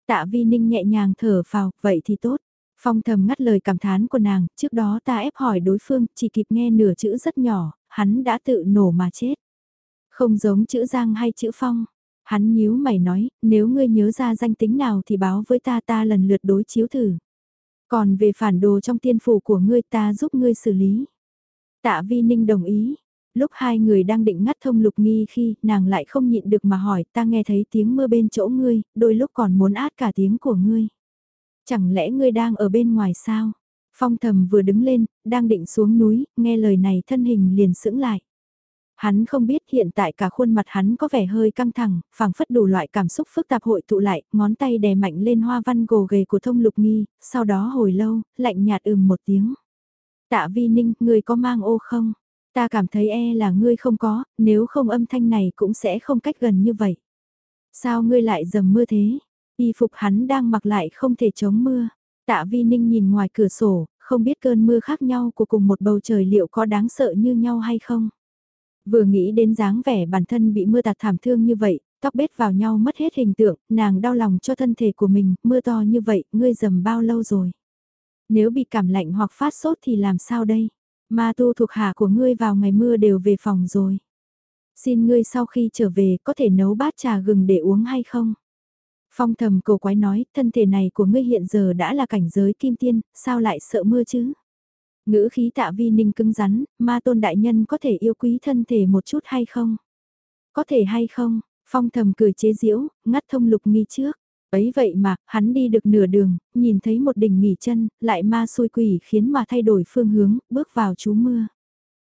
Tạ vi ninh nhẹ nhàng thở phào, vậy thì tốt. Phong thầm ngắt lời cảm thán của nàng, trước đó ta ép hỏi đối phương, chỉ kịp nghe nửa chữ rất nhỏ, hắn đã tự nổ mà chết. Không giống chữ Giang hay chữ Phong. Hắn nhíu mày nói, nếu ngươi nhớ ra danh tính nào thì báo với ta ta lần lượt đối chiếu thử. Còn về phản đồ trong tiên phủ của ngươi ta giúp ngươi xử lý. Tạ Vi Ninh đồng ý. Lúc hai người đang định ngắt thông lục nghi khi nàng lại không nhịn được mà hỏi ta nghe thấy tiếng mưa bên chỗ ngươi, đôi lúc còn muốn át cả tiếng của ngươi. Chẳng lẽ ngươi đang ở bên ngoài sao? Phong thầm vừa đứng lên, đang định xuống núi, nghe lời này thân hình liền sững lại. Hắn không biết hiện tại cả khuôn mặt hắn có vẻ hơi căng thẳng, phảng phất đủ loại cảm xúc phức tạp hội tụ lại, ngón tay đè mạnh lên hoa văn gồ ghề của thông lục nghi, sau đó hồi lâu, lạnh nhạt ừm một tiếng. Tạ vi ninh, người có mang ô không? Ta cảm thấy e là ngươi không có, nếu không âm thanh này cũng sẽ không cách gần như vậy. Sao ngươi lại dầm mưa thế? Y phục hắn đang mặc lại không thể chống mưa. Tạ Vi Ninh nhìn ngoài cửa sổ, không biết cơn mưa khác nhau của cùng một bầu trời liệu có đáng sợ như nhau hay không. Vừa nghĩ đến dáng vẻ bản thân bị mưa tạt thảm thương như vậy, tóc bết vào nhau mất hết hình tượng, nàng đau lòng cho thân thể của mình, mưa to như vậy, ngươi dầm bao lâu rồi. Nếu bị cảm lạnh hoặc phát sốt thì làm sao đây? Ma tu thuộc hạ của ngươi vào ngày mưa đều về phòng rồi. Xin ngươi sau khi trở về có thể nấu bát trà gừng để uống hay không? Phong thầm cổ quái nói, thân thể này của ngươi hiện giờ đã là cảnh giới kim tiên, sao lại sợ mưa chứ? Ngữ khí tạ vi ninh cứng rắn, ma tôn đại nhân có thể yêu quý thân thể một chút hay không? Có thể hay không? Phong thầm cười chế giễu, ngắt thông lục nghi trước. Ấy vậy mà, hắn đi được nửa đường, nhìn thấy một đỉnh nghỉ chân, lại ma xui quỷ khiến mà thay đổi phương hướng, bước vào chú mưa.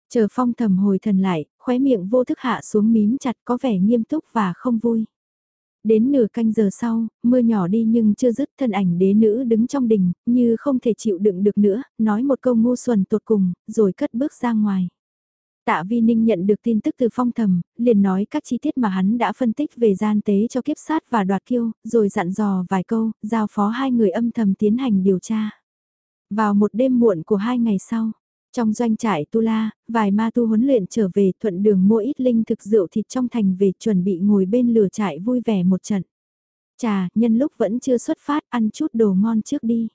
Chờ phong thầm hồi thần lại, khóe miệng vô thức hạ xuống mím chặt có vẻ nghiêm túc và không vui. Đến nửa canh giờ sau, mưa nhỏ đi nhưng chưa dứt thân ảnh đế nữ đứng trong đình, như không thể chịu đựng được nữa, nói một câu ngu xuẩn tột cùng, rồi cất bước ra ngoài. Tạ Vi Ninh nhận được tin tức từ phong thầm, liền nói các chi tiết mà hắn đã phân tích về gian tế cho kiếp sát và đoạt kiêu, rồi dặn dò vài câu, giao phó hai người âm thầm tiến hành điều tra. Vào một đêm muộn của hai ngày sau, trong doanh trại Tu La, vài ma tu huấn luyện trở về thuận đường mua ít linh thực rượu thịt trong thành về chuẩn bị ngồi bên lửa trại vui vẻ một trận. Chà, nhân lúc vẫn chưa xuất phát ăn chút đồ ngon trước đi.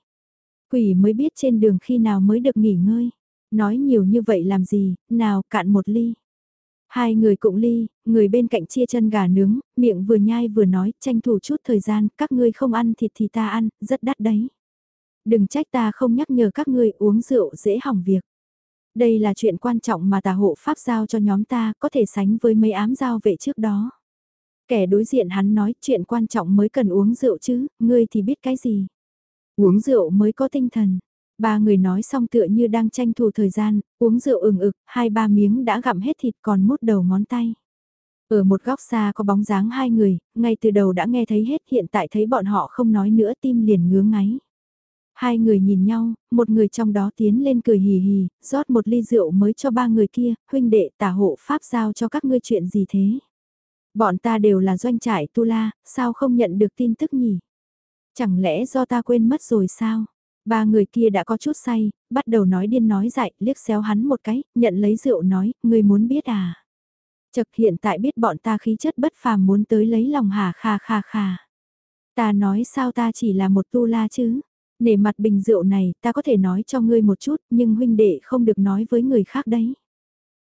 Quỷ mới biết trên đường khi nào mới được nghỉ ngơi. Nói nhiều như vậy làm gì, nào cạn một ly. Hai người cũng ly, người bên cạnh chia chân gà nướng, miệng vừa nhai vừa nói, tranh thủ chút thời gian, các ngươi không ăn thịt thì ta ăn, rất đắt đấy. Đừng trách ta không nhắc nhở các ngươi uống rượu dễ hỏng việc. Đây là chuyện quan trọng mà tà hộ pháp giao cho nhóm ta có thể sánh với mấy ám giao vệ trước đó. Kẻ đối diện hắn nói chuyện quan trọng mới cần uống rượu chứ, ngươi thì biết cái gì. Uống rượu mới có tinh thần. Ba người nói xong tựa như đang tranh thủ thời gian, uống rượu ừng ực, hai ba miếng đã gặm hết thịt còn mút đầu ngón tay. Ở một góc xa có bóng dáng hai người, ngay từ đầu đã nghe thấy hết hiện tại thấy bọn họ không nói nữa tim liền ngứa ngáy. Hai người nhìn nhau, một người trong đó tiến lên cười hì hì, rót một ly rượu mới cho ba người kia, huynh đệ tả hộ pháp giao cho các ngươi chuyện gì thế? Bọn ta đều là doanh trại tu la, sao không nhận được tin tức nhỉ? Chẳng lẽ do ta quên mất rồi sao? Ba người kia đã có chút say, bắt đầu nói điên nói dại, liếc xéo hắn một cái, nhận lấy rượu nói, người muốn biết à? Chật hiện tại biết bọn ta khí chất bất phàm muốn tới lấy lòng hà kha kha kha. Ta nói sao ta chỉ là một tu la chứ? Nể mặt bình rượu này ta có thể nói cho ngươi một chút nhưng huynh đệ không được nói với người khác đấy.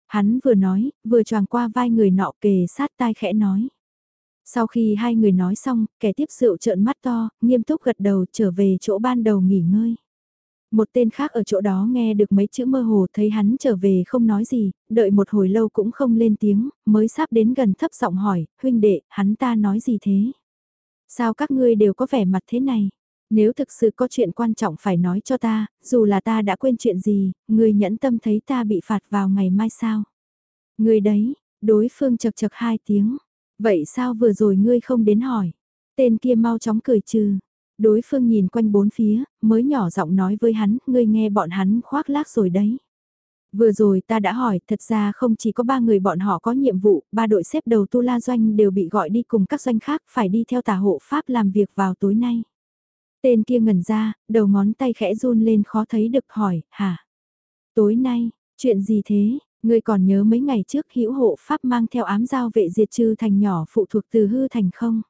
Hắn vừa nói, vừa choàng qua vai người nọ kề sát tai khẽ nói. Sau khi hai người nói xong, kẻ tiếp rượu trợn mắt to, nghiêm túc gật đầu trở về chỗ ban đầu nghỉ ngơi. Một tên khác ở chỗ đó nghe được mấy chữ mơ hồ thấy hắn trở về không nói gì, đợi một hồi lâu cũng không lên tiếng, mới sắp đến gần thấp giọng hỏi, huynh đệ, hắn ta nói gì thế? Sao các ngươi đều có vẻ mặt thế này? Nếu thực sự có chuyện quan trọng phải nói cho ta, dù là ta đã quên chuyện gì, ngươi nhẫn tâm thấy ta bị phạt vào ngày mai sao? Người đấy, đối phương chật chật hai tiếng. Vậy sao vừa rồi ngươi không đến hỏi? Tên kia mau chóng cười trừ. Đối phương nhìn quanh bốn phía, mới nhỏ giọng nói với hắn, ngươi nghe bọn hắn khoác lác rồi đấy. Vừa rồi ta đã hỏi, thật ra không chỉ có ba người bọn họ có nhiệm vụ, ba đội xếp đầu tu la doanh đều bị gọi đi cùng các doanh khác phải đi theo tà hộ Pháp làm việc vào tối nay. Tên kia ngẩn ra, đầu ngón tay khẽ run lên khó thấy được hỏi, hả? Tối nay, chuyện gì thế? Ngươi còn nhớ mấy ngày trước hữu hộ Pháp mang theo ám giao vệ diệt trừ thành nhỏ phụ thuộc từ hư thành không?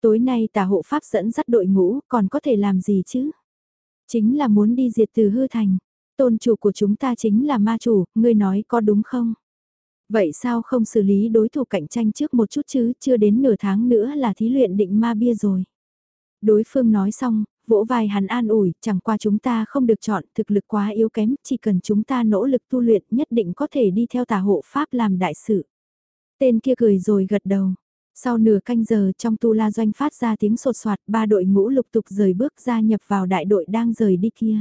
Tối nay tà hộ Pháp dẫn dắt đội ngũ còn có thể làm gì chứ? Chính là muốn đi diệt từ hư thành. Tôn chủ của chúng ta chính là ma chủ, ngươi nói có đúng không? Vậy sao không xử lý đối thủ cạnh tranh trước một chút chứ, chưa đến nửa tháng nữa là thí luyện định ma bia rồi. Đối phương nói xong, vỗ vai hắn an ủi, chẳng qua chúng ta không được chọn, thực lực quá yếu kém, chỉ cần chúng ta nỗ lực tu luyện nhất định có thể đi theo tà hộ Pháp làm đại sự. Tên kia cười rồi gật đầu. Sau nửa canh giờ trong tu la doanh phát ra tiếng sột soạt, ba đội ngũ lục tục rời bước ra nhập vào đại đội đang rời đi kia.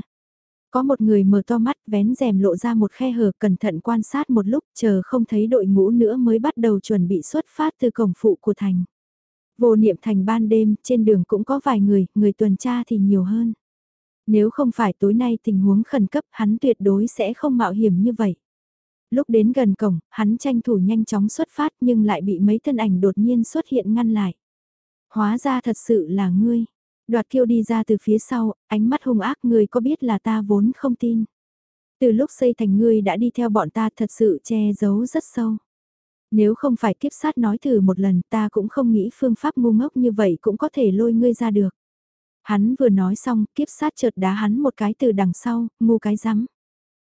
Có một người mở to mắt vén rèm lộ ra một khe hở cẩn thận quan sát một lúc chờ không thấy đội ngũ nữa mới bắt đầu chuẩn bị xuất phát từ cổng phụ của thành. Vô niệm thành ban đêm, trên đường cũng có vài người, người tuần tra thì nhiều hơn. Nếu không phải tối nay tình huống khẩn cấp, hắn tuyệt đối sẽ không mạo hiểm như vậy. Lúc đến gần cổng, hắn tranh thủ nhanh chóng xuất phát nhưng lại bị mấy thân ảnh đột nhiên xuất hiện ngăn lại. Hóa ra thật sự là ngươi. Đoạt kiêu đi ra từ phía sau, ánh mắt hung ác ngươi có biết là ta vốn không tin. Từ lúc xây thành ngươi đã đi theo bọn ta thật sự che giấu rất sâu. Nếu không phải kiếp sát nói thử một lần ta cũng không nghĩ phương pháp ngu ngốc như vậy cũng có thể lôi ngươi ra được. Hắn vừa nói xong, kiếp sát chợt đá hắn một cái từ đằng sau, ngu cái rắm.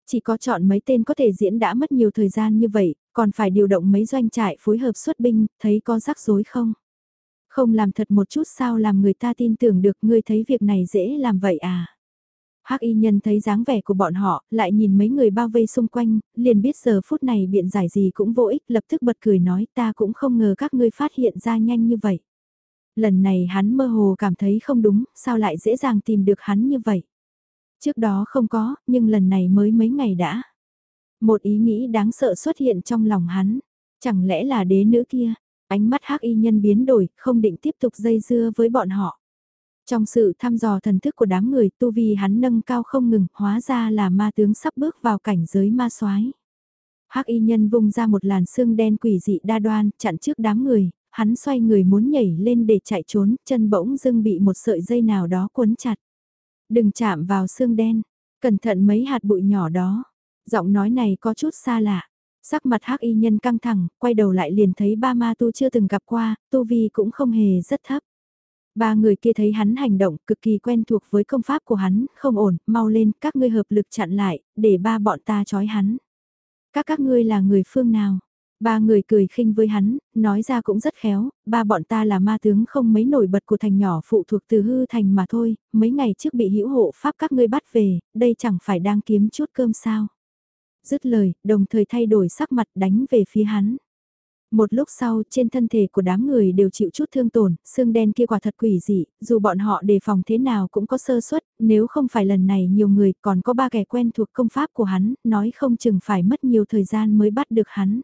Chỉ có chọn mấy tên có thể diễn đã mất nhiều thời gian như vậy, còn phải điều động mấy doanh trại phối hợp xuất binh, thấy có rắc rối không? Không làm thật một chút sao làm người ta tin tưởng được ngươi thấy việc này dễ làm vậy à? Hắc y nhân thấy dáng vẻ của bọn họ, lại nhìn mấy người bao vây xung quanh, liền biết giờ phút này biện giải gì cũng vô ích, lập tức bật cười nói ta cũng không ngờ các ngươi phát hiện ra nhanh như vậy. Lần này hắn mơ hồ cảm thấy không đúng, sao lại dễ dàng tìm được hắn như vậy. Trước đó không có, nhưng lần này mới mấy ngày đã. Một ý nghĩ đáng sợ xuất hiện trong lòng hắn. Chẳng lẽ là đế nữ kia? Ánh mắt hắc y nhân biến đổi, không định tiếp tục dây dưa với bọn họ. Trong sự thăm dò thần thức của đám người, tu vi hắn nâng cao không ngừng, hóa ra là ma tướng sắp bước vào cảnh giới ma soái. Hắc y nhân vung ra một làn xương đen quỷ dị đa đoan, chặn trước đám người, hắn xoay người muốn nhảy lên để chạy trốn, chân bỗng dưng bị một sợi dây nào đó cuốn chặt. Đừng chạm vào xương đen, cẩn thận mấy hạt bụi nhỏ đó. Giọng nói này có chút xa lạ. Sắc mặt hắc y nhân căng thẳng, quay đầu lại liền thấy ba ma tu chưa từng gặp qua, tu vi cũng không hề rất thấp. Ba người kia thấy hắn hành động cực kỳ quen thuộc với công pháp của hắn, không ổn, mau lên, các ngươi hợp lực chặn lại, để ba bọn ta trói hắn. Các các ngươi là người phương nào? Ba người cười khinh với hắn, nói ra cũng rất khéo, ba bọn ta là ma tướng không mấy nổi bật của thành nhỏ phụ thuộc từ hư thành mà thôi, mấy ngày trước bị hữu hộ pháp các ngươi bắt về, đây chẳng phải đang kiếm chút cơm sao. Dứt lời, đồng thời thay đổi sắc mặt đánh về phía hắn. Một lúc sau, trên thân thể của đám người đều chịu chút thương tổn, xương đen kia quả thật quỷ dị, dù bọn họ đề phòng thế nào cũng có sơ suất, nếu không phải lần này nhiều người còn có ba kẻ quen thuộc công pháp của hắn, nói không chừng phải mất nhiều thời gian mới bắt được hắn.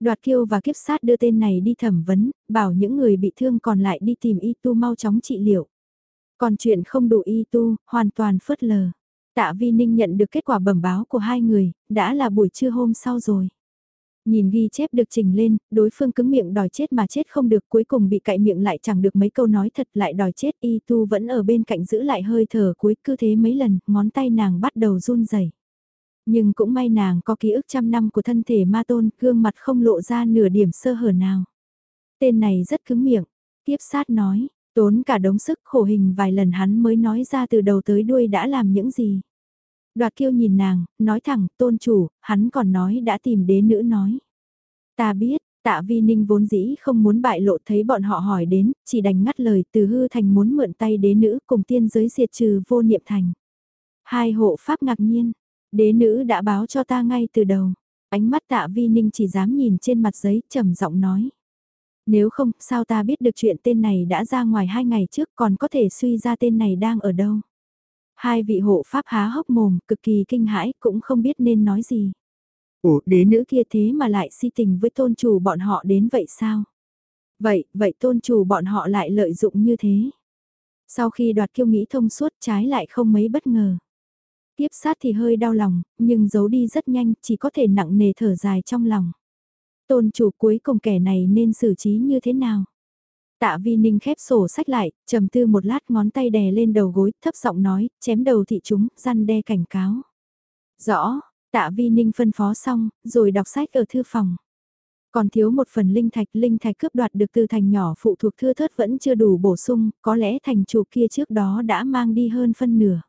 Đoạt kiêu và kiếp sát đưa tên này đi thẩm vấn, bảo những người bị thương còn lại đi tìm y tu mau chóng trị liệu. Còn chuyện không đủ y tu, hoàn toàn phớt lờ. Tạ Vi Ninh nhận được kết quả bẩm báo của hai người, đã là buổi trưa hôm sau rồi. Nhìn ghi chép được trình lên, đối phương cứng miệng đòi chết mà chết không được cuối cùng bị cạy miệng lại chẳng được mấy câu nói thật lại đòi chết y tu vẫn ở bên cạnh giữ lại hơi thở cuối cứ thế mấy lần, ngón tay nàng bắt đầu run rẩy Nhưng cũng may nàng có ký ức trăm năm của thân thể ma tôn, gương mặt không lộ ra nửa điểm sơ hở nào. Tên này rất cứng miệng, tiếp sát nói, tốn cả đống sức khổ hình vài lần hắn mới nói ra từ đầu tới đuôi đã làm những gì. Đoạt kiêu nhìn nàng, nói thẳng, tôn chủ, hắn còn nói đã tìm đế nữ nói. Ta biết, tạ vi ninh vốn dĩ không muốn bại lộ thấy bọn họ hỏi đến, chỉ đành ngắt lời từ hư thành muốn mượn tay đế nữ cùng tiên giới diệt trừ vô niệm thành. Hai hộ pháp ngạc nhiên, đế nữ đã báo cho ta ngay từ đầu. Ánh mắt tạ vi ninh chỉ dám nhìn trên mặt giấy trầm giọng nói. Nếu không, sao ta biết được chuyện tên này đã ra ngoài hai ngày trước còn có thể suy ra tên này đang ở đâu. Hai vị hộ pháp há hốc mồm, cực kỳ kinh hãi, cũng không biết nên nói gì. Ủa, đế nữ kia thế mà lại si tình với tôn chủ bọn họ đến vậy sao? Vậy, vậy tôn chủ bọn họ lại lợi dụng như thế. Sau khi đoạt kiêu nghĩ thông suốt trái lại không mấy bất ngờ. Tiếp sát thì hơi đau lòng, nhưng giấu đi rất nhanh, chỉ có thể nặng nề thở dài trong lòng. Tôn chủ cuối cùng kẻ này nên xử trí như thế nào? Tạ Vi Ninh khép sổ sách lại, trầm tư một lát ngón tay đè lên đầu gối, thấp giọng nói, chém đầu thị chúng, răn đe cảnh cáo. Rõ, tạ Vi Ninh phân phó xong, rồi đọc sách ở thư phòng. Còn thiếu một phần linh thạch, linh thạch cướp đoạt được từ thành nhỏ phụ thuộc thưa thớt vẫn chưa đủ bổ sung, có lẽ thành chủ kia trước đó đã mang đi hơn phân nửa.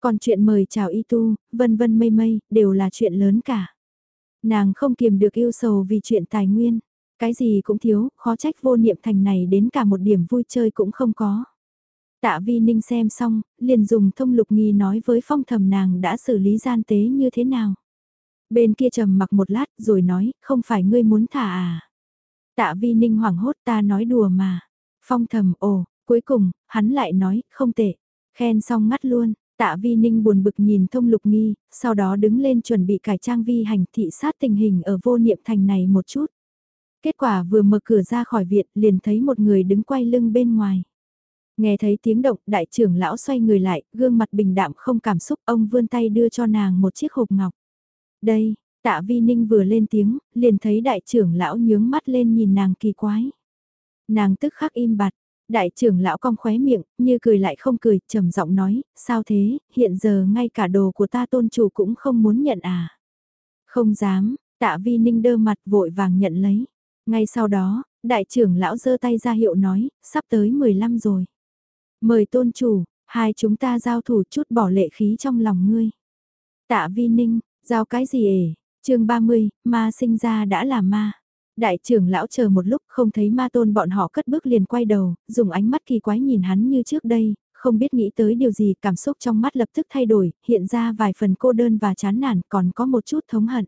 Còn chuyện mời chào y tu, vân vân mây mây, đều là chuyện lớn cả. Nàng không kiềm được yêu sầu vì chuyện tài nguyên. Cái gì cũng thiếu, khó trách vô niệm thành này đến cả một điểm vui chơi cũng không có. Tạ Vi Ninh xem xong, liền dùng thông lục nghi nói với phong thầm nàng đã xử lý gian tế như thế nào. Bên kia trầm mặc một lát rồi nói, không phải ngươi muốn thả à. Tạ Vi Ninh hoảng hốt ta nói đùa mà. Phong thầm ồ, cuối cùng, hắn lại nói, không tệ. Khen xong ngắt luôn, tạ Vi Ninh buồn bực nhìn thông lục nghi, sau đó đứng lên chuẩn bị cải trang vi hành thị sát tình hình ở vô niệm thành này một chút. Kết quả vừa mở cửa ra khỏi viện liền thấy một người đứng quay lưng bên ngoài. Nghe thấy tiếng động, đại trưởng lão xoay người lại, gương mặt bình đạm không cảm xúc, ông vươn tay đưa cho nàng một chiếc hộp ngọc. Đây, Tạ Vi Ninh vừa lên tiếng, liền thấy đại trưởng lão nhướng mắt lên nhìn nàng kỳ quái. Nàng tức khắc im bặt, đại trưởng lão cong khóe miệng, như cười lại không cười, trầm giọng nói, sao thế, hiện giờ ngay cả đồ của ta tôn chủ cũng không muốn nhận à. Không dám, tạ vi ninh đơ mặt vội vàng nhận lấy. Ngay sau đó, đại trưởng lão giơ tay ra hiệu nói, sắp tới 15 rồi. Mời tôn chủ, hai chúng ta giao thủ chút bỏ lệ khí trong lòng ngươi. Tạ vi ninh, giao cái gì ể, chương 30, ma sinh ra đã là ma. Đại trưởng lão chờ một lúc không thấy ma tôn bọn họ cất bước liền quay đầu, dùng ánh mắt kỳ quái nhìn hắn như trước đây, không biết nghĩ tới điều gì cảm xúc trong mắt lập tức thay đổi, hiện ra vài phần cô đơn và chán nản còn có một chút thống hận.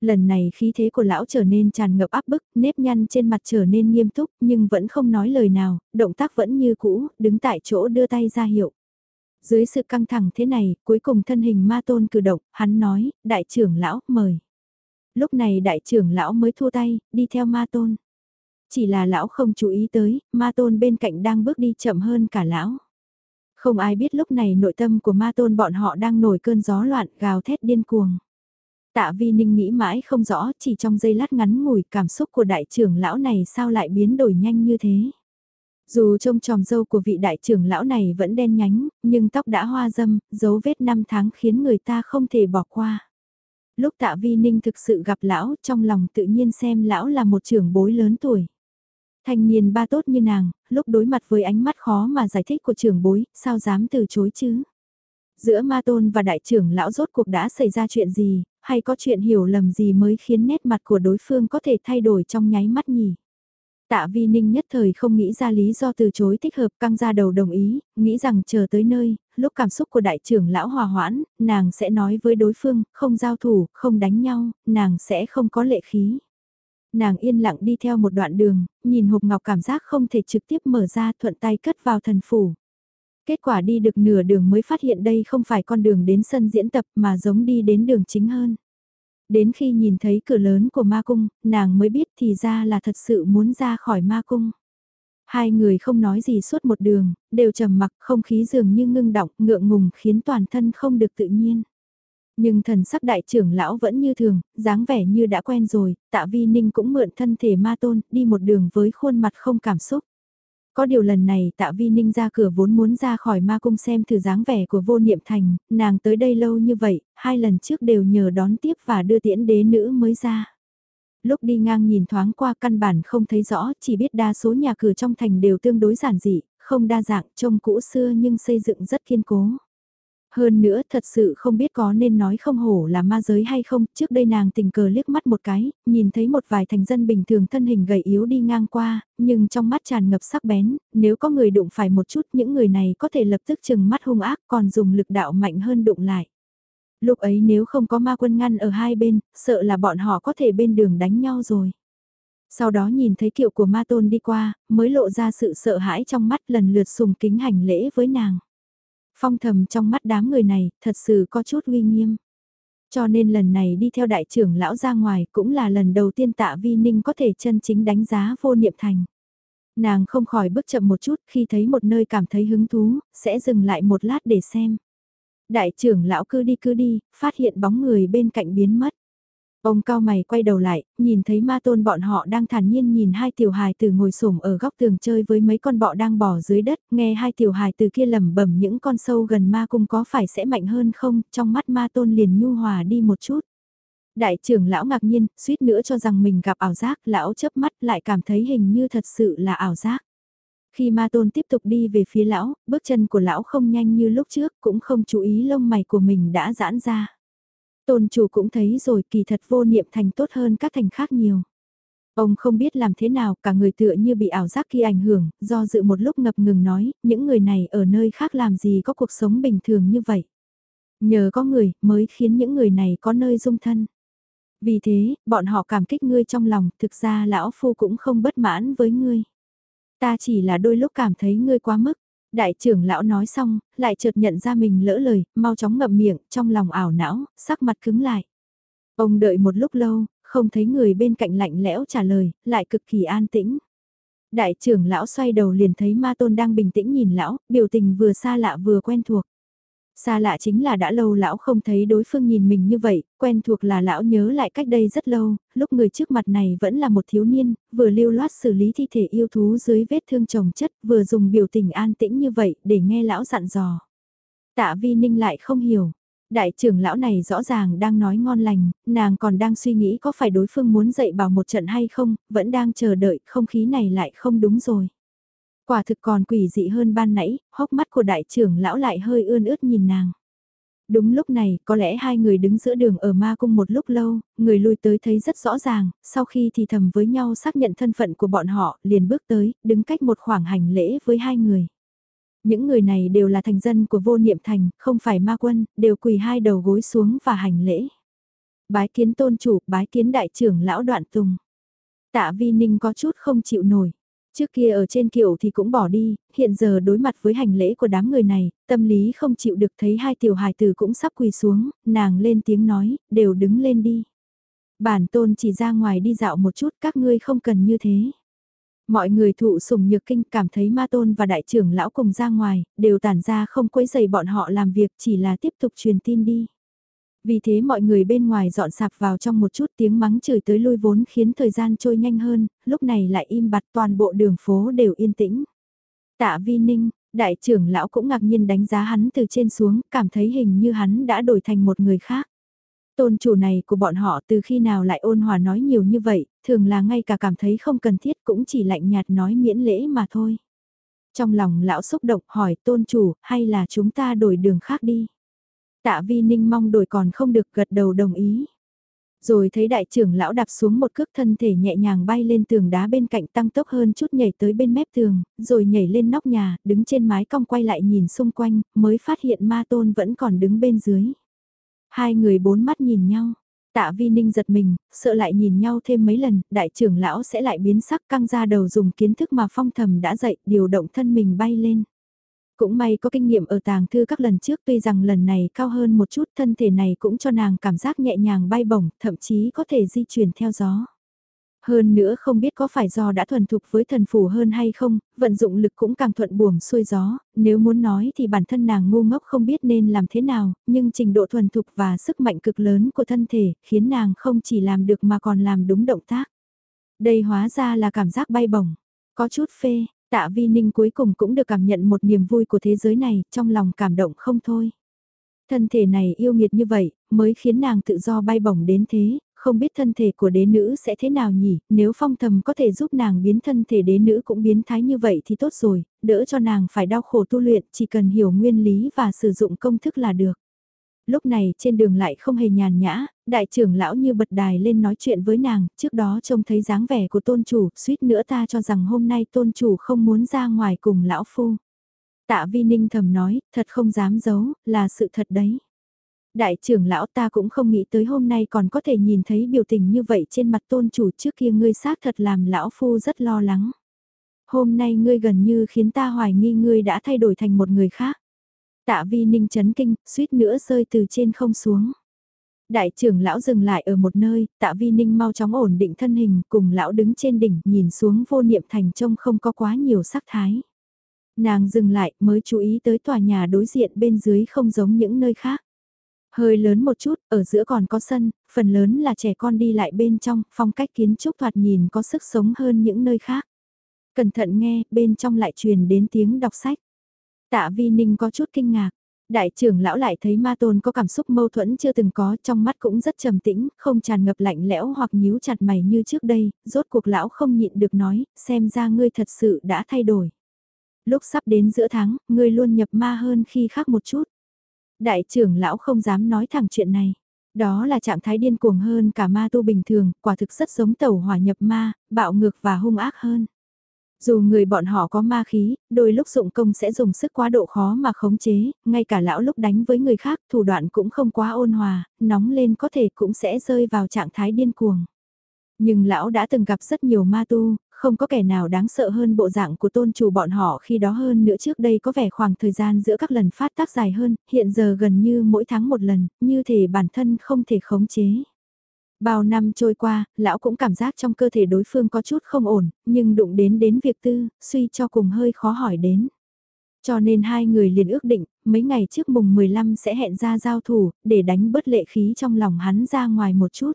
Lần này khí thế của lão trở nên tràn ngập áp bức, nếp nhăn trên mặt trở nên nghiêm túc nhưng vẫn không nói lời nào, động tác vẫn như cũ, đứng tại chỗ đưa tay ra hiệu. Dưới sự căng thẳng thế này, cuối cùng thân hình ma tôn cử động, hắn nói, đại trưởng lão, mời. Lúc này đại trưởng lão mới thua tay, đi theo ma tôn. Chỉ là lão không chú ý tới, ma tôn bên cạnh đang bước đi chậm hơn cả lão. Không ai biết lúc này nội tâm của ma tôn bọn họ đang nổi cơn gió loạn gào thét điên cuồng. Tạ vi ninh nghĩ mãi không rõ, chỉ trong giây lát ngắn ngủi cảm xúc của đại trưởng lão này sao lại biến đổi nhanh như thế. Dù trông tròm dâu của vị đại trưởng lão này vẫn đen nhánh, nhưng tóc đã hoa dâm, dấu vết năm tháng khiến người ta không thể bỏ qua. Lúc tạ vi ninh thực sự gặp lão, trong lòng tự nhiên xem lão là một trưởng bối lớn tuổi. Thanh niên ba tốt như nàng, lúc đối mặt với ánh mắt khó mà giải thích của trưởng bối, sao dám từ chối chứ? Giữa ma tôn và đại trưởng lão rốt cuộc đã xảy ra chuyện gì, hay có chuyện hiểu lầm gì mới khiến nét mặt của đối phương có thể thay đổi trong nháy mắt nhỉ? Tạ Vi Ninh nhất thời không nghĩ ra lý do từ chối thích hợp căng ra đầu đồng ý, nghĩ rằng chờ tới nơi, lúc cảm xúc của đại trưởng lão hòa hoãn, nàng sẽ nói với đối phương, không giao thủ, không đánh nhau, nàng sẽ không có lệ khí. Nàng yên lặng đi theo một đoạn đường, nhìn hộp ngọc cảm giác không thể trực tiếp mở ra thuận tay cất vào thần phủ. Kết quả đi được nửa đường mới phát hiện đây không phải con đường đến sân diễn tập mà giống đi đến đường chính hơn. Đến khi nhìn thấy cửa lớn của ma cung, nàng mới biết thì ra là thật sự muốn ra khỏi ma cung. Hai người không nói gì suốt một đường, đều trầm mặc không khí dường như ngưng động, ngượng ngùng khiến toàn thân không được tự nhiên. Nhưng thần sắc đại trưởng lão vẫn như thường, dáng vẻ như đã quen rồi, tạ vi ninh cũng mượn thân thể ma tôn, đi một đường với khuôn mặt không cảm xúc. Có điều lần này tạ vi ninh ra cửa vốn muốn ra khỏi ma cung xem thử dáng vẻ của vô niệm thành, nàng tới đây lâu như vậy, hai lần trước đều nhờ đón tiếp và đưa tiễn đế nữ mới ra. Lúc đi ngang nhìn thoáng qua căn bản không thấy rõ, chỉ biết đa số nhà cửa trong thành đều tương đối giản dị, không đa dạng, trông cũ xưa nhưng xây dựng rất kiên cố. Hơn nữa thật sự không biết có nên nói không hổ là ma giới hay không, trước đây nàng tình cờ liếc mắt một cái, nhìn thấy một vài thành dân bình thường thân hình gầy yếu đi ngang qua, nhưng trong mắt tràn ngập sắc bén, nếu có người đụng phải một chút những người này có thể lập tức chừng mắt hung ác còn dùng lực đạo mạnh hơn đụng lại. Lúc ấy nếu không có ma quân ngăn ở hai bên, sợ là bọn họ có thể bên đường đánh nhau rồi. Sau đó nhìn thấy kiệu của ma tôn đi qua, mới lộ ra sự sợ hãi trong mắt lần lượt sùng kính hành lễ với nàng phong thầm trong mắt đám người này, thật sự có chút uy nghiêm. Cho nên lần này đi theo đại trưởng lão ra ngoài cũng là lần đầu tiên tạ vi ninh có thể chân chính đánh giá vô niệm thành. Nàng không khỏi bước chậm một chút khi thấy một nơi cảm thấy hứng thú, sẽ dừng lại một lát để xem. Đại trưởng lão cứ đi cứ đi, phát hiện bóng người bên cạnh biến mất. Ông cao mày quay đầu lại, nhìn thấy ma tôn bọn họ đang thản nhiên nhìn hai tiểu hài tử ngồi sổm ở góc tường chơi với mấy con bọ đang bò dưới đất, nghe hai tiểu hài tử kia lẩm bẩm những con sâu gần ma cung có phải sẽ mạnh hơn không, trong mắt ma tôn liền nhu hòa đi một chút. Đại trưởng lão ngạc nhiên, suýt nữa cho rằng mình gặp ảo giác, lão chớp mắt lại cảm thấy hình như thật sự là ảo giác. Khi ma tôn tiếp tục đi về phía lão, bước chân của lão không nhanh như lúc trước, cũng không chú ý lông mày của mình đã giãn ra. Tôn chủ cũng thấy rồi kỳ thật vô niệm thành tốt hơn các thành khác nhiều. Ông không biết làm thế nào, cả người tựa như bị ảo giác kia ảnh hưởng, do dự một lúc ngập ngừng nói, những người này ở nơi khác làm gì có cuộc sống bình thường như vậy. Nhờ có người, mới khiến những người này có nơi dung thân. Vì thế, bọn họ cảm kích ngươi trong lòng, thực ra lão phu cũng không bất mãn với ngươi. Ta chỉ là đôi lúc cảm thấy ngươi quá mức. Đại trưởng lão nói xong, lại chợt nhận ra mình lỡ lời, mau chóng ngậm miệng, trong lòng ảo não, sắc mặt cứng lại. Ông đợi một lúc lâu, không thấy người bên cạnh lạnh lẽo trả lời, lại cực kỳ an tĩnh. Đại trưởng lão xoay đầu liền thấy ma tôn đang bình tĩnh nhìn lão, biểu tình vừa xa lạ vừa quen thuộc. Xa lạ chính là đã lâu lão không thấy đối phương nhìn mình như vậy, quen thuộc là lão nhớ lại cách đây rất lâu, lúc người trước mặt này vẫn là một thiếu niên, vừa lưu loát xử lý thi thể yêu thú dưới vết thương chồng chất, vừa dùng biểu tình an tĩnh như vậy để nghe lão dặn dò. Tạ vi ninh lại không hiểu. Đại trưởng lão này rõ ràng đang nói ngon lành, nàng còn đang suy nghĩ có phải đối phương muốn dạy bảo một trận hay không, vẫn đang chờ đợi, không khí này lại không đúng rồi. Quả thực còn quỷ dị hơn ban nãy, hốc mắt của đại trưởng lão lại hơi ươn ướt nhìn nàng. Đúng lúc này, có lẽ hai người đứng giữa đường ở ma cung một lúc lâu, người lui tới thấy rất rõ ràng, sau khi thì thầm với nhau xác nhận thân phận của bọn họ, liền bước tới, đứng cách một khoảng hành lễ với hai người. Những người này đều là thành dân của vô niệm thành, không phải ma quân, đều quỳ hai đầu gối xuống và hành lễ. Bái kiến tôn chủ, bái kiến đại trưởng lão đoạn tùng. Tạ vi ninh có chút không chịu nổi. Trước kia ở trên kiệu thì cũng bỏ đi, hiện giờ đối mặt với hành lễ của đám người này, tâm lý không chịu được thấy hai tiểu hài tử cũng sắp quỳ xuống, nàng lên tiếng nói, đều đứng lên đi. Bản tôn chỉ ra ngoài đi dạo một chút, các ngươi không cần như thế. Mọi người thụ sủng nhược kinh cảm thấy ma tôn và đại trưởng lão cùng ra ngoài, đều tản ra không quấy dày bọn họ làm việc chỉ là tiếp tục truyền tin đi. Vì thế mọi người bên ngoài dọn sạp vào trong một chút tiếng mắng chửi tới lui vốn khiến thời gian trôi nhanh hơn, lúc này lại im bặt toàn bộ đường phố đều yên tĩnh. Tạ Vi Ninh, đại trưởng lão cũng ngạc nhiên đánh giá hắn từ trên xuống, cảm thấy hình như hắn đã đổi thành một người khác. Tôn chủ này của bọn họ từ khi nào lại ôn hòa nói nhiều như vậy, thường là ngay cả cảm thấy không cần thiết cũng chỉ lạnh nhạt nói miễn lễ mà thôi. Trong lòng lão xúc động hỏi tôn chủ hay là chúng ta đổi đường khác đi. Tạ vi ninh mong đổi còn không được gật đầu đồng ý. Rồi thấy đại trưởng lão đạp xuống một cước thân thể nhẹ nhàng bay lên tường đá bên cạnh tăng tốc hơn chút nhảy tới bên mép tường, rồi nhảy lên nóc nhà, đứng trên mái cong quay lại nhìn xung quanh, mới phát hiện ma tôn vẫn còn đứng bên dưới. Hai người bốn mắt nhìn nhau, tạ vi ninh giật mình, sợ lại nhìn nhau thêm mấy lần, đại trưởng lão sẽ lại biến sắc căng ra đầu dùng kiến thức mà phong thầm đã dạy, điều động thân mình bay lên. Cũng may có kinh nghiệm ở tàng thư các lần trước tuy rằng lần này cao hơn một chút thân thể này cũng cho nàng cảm giác nhẹ nhàng bay bổng, thậm chí có thể di chuyển theo gió. Hơn nữa không biết có phải do đã thuần thục với thần phủ hơn hay không, vận dụng lực cũng càng thuận buồm xuôi gió, nếu muốn nói thì bản thân nàng ngu ngốc không biết nên làm thế nào, nhưng trình độ thuần thục và sức mạnh cực lớn của thân thể khiến nàng không chỉ làm được mà còn làm đúng động tác. Đây hóa ra là cảm giác bay bổng, có chút phê, Tạ Vi Ninh cuối cùng cũng được cảm nhận một niềm vui của thế giới này, trong lòng cảm động không thôi. Thân thể này yêu nghiệt như vậy, mới khiến nàng tự do bay bổng đến thế, không biết thân thể của đế nữ sẽ thế nào nhỉ, nếu phong thầm có thể giúp nàng biến thân thể đế nữ cũng biến thái như vậy thì tốt rồi, đỡ cho nàng phải đau khổ tu luyện, chỉ cần hiểu nguyên lý và sử dụng công thức là được lúc này trên đường lại không hề nhàn nhã, đại trưởng lão như bật đài lên nói chuyện với nàng, trước đó trông thấy dáng vẻ của tôn chủ, suýt nữa ta cho rằng hôm nay tôn chủ không muốn ra ngoài cùng lão phu. Tạ vi ninh thầm nói, thật không dám giấu, là sự thật đấy. Đại trưởng lão ta cũng không nghĩ tới hôm nay còn có thể nhìn thấy biểu tình như vậy trên mặt tôn chủ trước kia ngươi xác thật làm lão phu rất lo lắng. Hôm nay ngươi gần như khiến ta hoài nghi ngươi đã thay đổi thành một người khác. Tạ vi ninh chấn kinh, suýt nữa rơi từ trên không xuống. Đại trưởng lão dừng lại ở một nơi, tạ vi ninh mau chóng ổn định thân hình cùng lão đứng trên đỉnh nhìn xuống vô niệm thành trông không có quá nhiều sắc thái. Nàng dừng lại mới chú ý tới tòa nhà đối diện bên dưới không giống những nơi khác. Hơi lớn một chút, ở giữa còn có sân, phần lớn là trẻ con đi lại bên trong, phong cách kiến trúc thoạt nhìn có sức sống hơn những nơi khác. Cẩn thận nghe, bên trong lại truyền đến tiếng đọc sách. Tạ Vi Ninh có chút kinh ngạc. Đại trưởng lão lại thấy ma tôn có cảm xúc mâu thuẫn chưa từng có trong mắt cũng rất trầm tĩnh, không tràn ngập lạnh lẽo hoặc nhíu chặt mày như trước đây, rốt cuộc lão không nhịn được nói, xem ra ngươi thật sự đã thay đổi. Lúc sắp đến giữa tháng, ngươi luôn nhập ma hơn khi khác một chút. Đại trưởng lão không dám nói thẳng chuyện này. Đó là trạng thái điên cuồng hơn cả ma tu bình thường, quả thực rất giống tẩu hỏa nhập ma, bạo ngược và hung ác hơn. Dù người bọn họ có ma khí, đôi lúc dụng công sẽ dùng sức quá độ khó mà khống chế, ngay cả lão lúc đánh với người khác thủ đoạn cũng không quá ôn hòa, nóng lên có thể cũng sẽ rơi vào trạng thái điên cuồng. Nhưng lão đã từng gặp rất nhiều ma tu, không có kẻ nào đáng sợ hơn bộ dạng của tôn chủ bọn họ khi đó hơn nữa trước đây có vẻ khoảng thời gian giữa các lần phát tác dài hơn, hiện giờ gần như mỗi tháng một lần, như thể bản thân không thể khống chế. Bao năm trôi qua, lão cũng cảm giác trong cơ thể đối phương có chút không ổn, nhưng đụng đến đến việc tư, suy cho cùng hơi khó hỏi đến. Cho nên hai người liền ước định, mấy ngày trước mùng 15 sẽ hẹn ra giao thủ, để đánh bớt lệ khí trong lòng hắn ra ngoài một chút.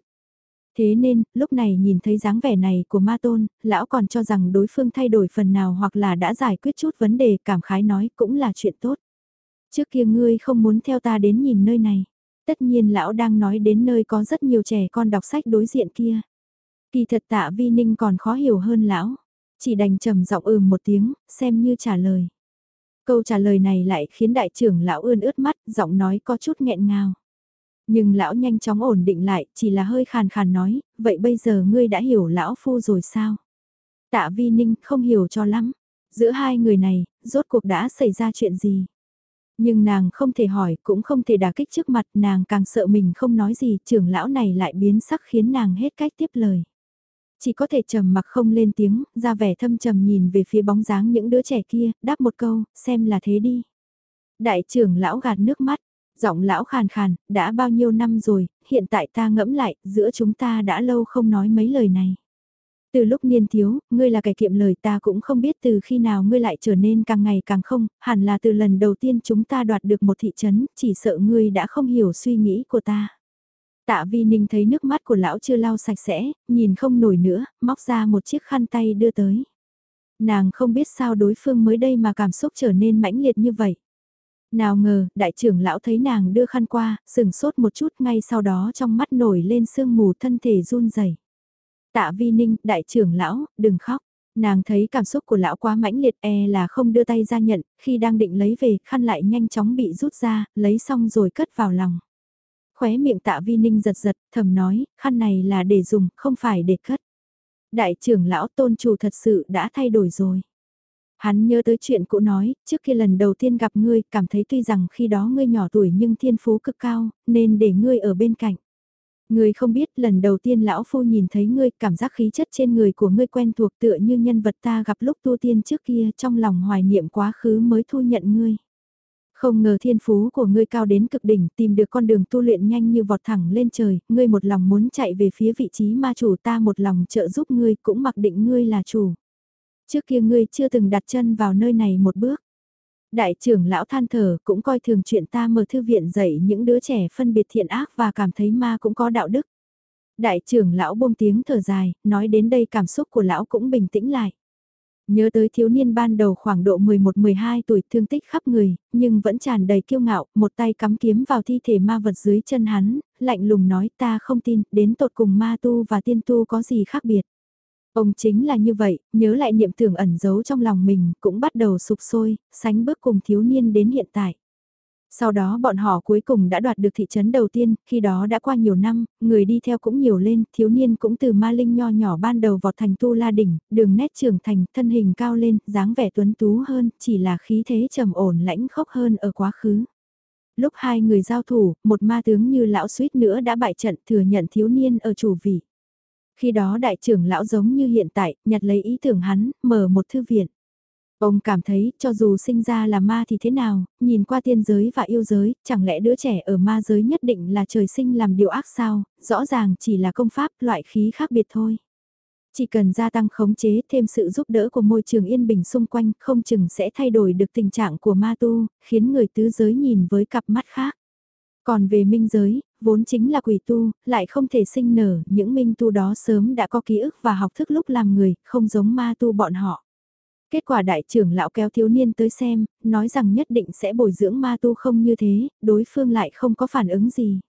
Thế nên, lúc này nhìn thấy dáng vẻ này của ma tôn, lão còn cho rằng đối phương thay đổi phần nào hoặc là đã giải quyết chút vấn đề cảm khái nói cũng là chuyện tốt. Trước kia ngươi không muốn theo ta đến nhìn nơi này. Tất nhiên lão đang nói đến nơi có rất nhiều trẻ con đọc sách đối diện kia. Kỳ thật tạ vi ninh còn khó hiểu hơn lão. Chỉ đành trầm giọng ừm một tiếng, xem như trả lời. Câu trả lời này lại khiến đại trưởng lão ươn ướt mắt, giọng nói có chút nghẹn ngào. Nhưng lão nhanh chóng ổn định lại, chỉ là hơi khàn khàn nói, vậy bây giờ ngươi đã hiểu lão phu rồi sao? Tạ vi ninh không hiểu cho lắm. Giữa hai người này, rốt cuộc đã xảy ra chuyện gì? Nhưng nàng không thể hỏi, cũng không thể đả kích trước mặt, nàng càng sợ mình không nói gì, trưởng lão này lại biến sắc khiến nàng hết cách tiếp lời. Chỉ có thể trầm mặc không lên tiếng, ra vẻ thâm trầm nhìn về phía bóng dáng những đứa trẻ kia, đáp một câu, xem là thế đi. Đại trưởng lão gạt nước mắt, giọng lão khàn khàn, đã bao nhiêu năm rồi, hiện tại ta ngẫm lại, giữa chúng ta đã lâu không nói mấy lời này. Từ lúc niên thiếu, ngươi là kẻ kiệm lời ta cũng không biết từ khi nào ngươi lại trở nên càng ngày càng không, hẳn là từ lần đầu tiên chúng ta đoạt được một thị trấn, chỉ sợ ngươi đã không hiểu suy nghĩ của ta. Tạ Vi Ninh thấy nước mắt của lão chưa lau sạch sẽ, nhìn không nổi nữa, móc ra một chiếc khăn tay đưa tới. Nàng không biết sao đối phương mới đây mà cảm xúc trở nên mãnh liệt như vậy. Nào ngờ, đại trưởng lão thấy nàng đưa khăn qua, sừng sốt một chút ngay sau đó trong mắt nổi lên sương mù thân thể run rẩy. Tạ vi ninh, đại trưởng lão, đừng khóc. Nàng thấy cảm xúc của lão quá mãnh liệt e là không đưa tay ra nhận, khi đang định lấy về, khăn lại nhanh chóng bị rút ra, lấy xong rồi cất vào lòng. Khóe miệng tạ vi ninh giật giật, thầm nói, khăn này là để dùng, không phải để cất. Đại trưởng lão tôn chủ thật sự đã thay đổi rồi. Hắn nhớ tới chuyện cũ nói, trước khi lần đầu tiên gặp ngươi, cảm thấy tuy rằng khi đó ngươi nhỏ tuổi nhưng thiên phú cực cao, nên để ngươi ở bên cạnh. Ngươi không biết lần đầu tiên lão phu nhìn thấy ngươi cảm giác khí chất trên người của ngươi quen thuộc tựa như nhân vật ta gặp lúc tu tiên trước kia trong lòng hoài niệm quá khứ mới thu nhận ngươi. Không ngờ thiên phú của ngươi cao đến cực đỉnh tìm được con đường tu luyện nhanh như vọt thẳng lên trời, ngươi một lòng muốn chạy về phía vị trí ma chủ ta một lòng trợ giúp ngươi cũng mặc định ngươi là chủ. Trước kia ngươi chưa từng đặt chân vào nơi này một bước. Đại trưởng lão than thở cũng coi thường chuyện ta mở thư viện dạy những đứa trẻ phân biệt thiện ác và cảm thấy ma cũng có đạo đức. Đại trưởng lão buông tiếng thở dài, nói đến đây cảm xúc của lão cũng bình tĩnh lại. Nhớ tới thiếu niên ban đầu khoảng độ 11-12 tuổi thương tích khắp người, nhưng vẫn tràn đầy kiêu ngạo, một tay cắm kiếm vào thi thể ma vật dưới chân hắn, lạnh lùng nói ta không tin, đến tột cùng ma tu và tiên tu có gì khác biệt. Ông chính là như vậy, nhớ lại niệm tưởng ẩn giấu trong lòng mình, cũng bắt đầu sụp sôi, sánh bước cùng thiếu niên đến hiện tại. Sau đó bọn họ cuối cùng đã đoạt được thị trấn đầu tiên, khi đó đã qua nhiều năm, người đi theo cũng nhiều lên, thiếu niên cũng từ ma linh nho nhỏ ban đầu vọt thành tu la đỉnh, đường nét trưởng thành, thân hình cao lên, dáng vẻ tuấn tú hơn, chỉ là khí thế trầm ổn lãnh khốc hơn ở quá khứ. Lúc hai người giao thủ, một ma tướng như lão suýt nữa đã bại trận thừa nhận thiếu niên ở chủ vị. Khi đó đại trưởng lão giống như hiện tại, nhặt lấy ý tưởng hắn, mở một thư viện. Ông cảm thấy, cho dù sinh ra là ma thì thế nào, nhìn qua tiên giới và yêu giới, chẳng lẽ đứa trẻ ở ma giới nhất định là trời sinh làm điều ác sao, rõ ràng chỉ là công pháp, loại khí khác biệt thôi. Chỉ cần gia tăng khống chế thêm sự giúp đỡ của môi trường yên bình xung quanh, không chừng sẽ thay đổi được tình trạng của ma tu, khiến người tứ giới nhìn với cặp mắt khác. Còn về minh giới, vốn chính là quỷ tu, lại không thể sinh nở, những minh tu đó sớm đã có ký ức và học thức lúc làm người, không giống ma tu bọn họ. Kết quả đại trưởng lão kéo thiếu niên tới xem, nói rằng nhất định sẽ bồi dưỡng ma tu không như thế, đối phương lại không có phản ứng gì.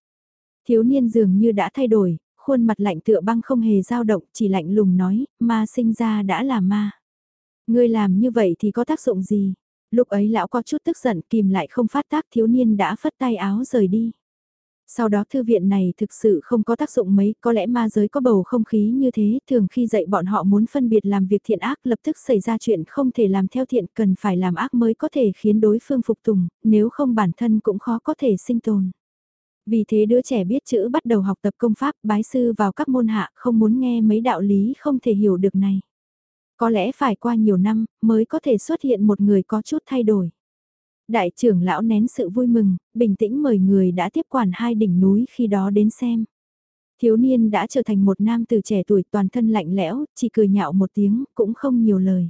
Thiếu niên dường như đã thay đổi, khuôn mặt lạnh tựa băng không hề dao động, chỉ lạnh lùng nói, ma sinh ra đã là ma. Ngươi làm như vậy thì có tác dụng gì? Lúc ấy lão có chút tức giận kìm lại không phát tác thiếu niên đã phất tay áo rời đi. Sau đó thư viện này thực sự không có tác dụng mấy, có lẽ ma giới có bầu không khí như thế, thường khi dạy bọn họ muốn phân biệt làm việc thiện ác lập tức xảy ra chuyện không thể làm theo thiện cần phải làm ác mới có thể khiến đối phương phục tùng, nếu không bản thân cũng khó có thể sinh tồn. Vì thế đứa trẻ biết chữ bắt đầu học tập công pháp bái sư vào các môn hạ không muốn nghe mấy đạo lý không thể hiểu được này. Có lẽ phải qua nhiều năm mới có thể xuất hiện một người có chút thay đổi. Đại trưởng lão nén sự vui mừng, bình tĩnh mời người đã tiếp quản hai đỉnh núi khi đó đến xem. Thiếu niên đã trở thành một nam từ trẻ tuổi toàn thân lạnh lẽo, chỉ cười nhạo một tiếng, cũng không nhiều lời.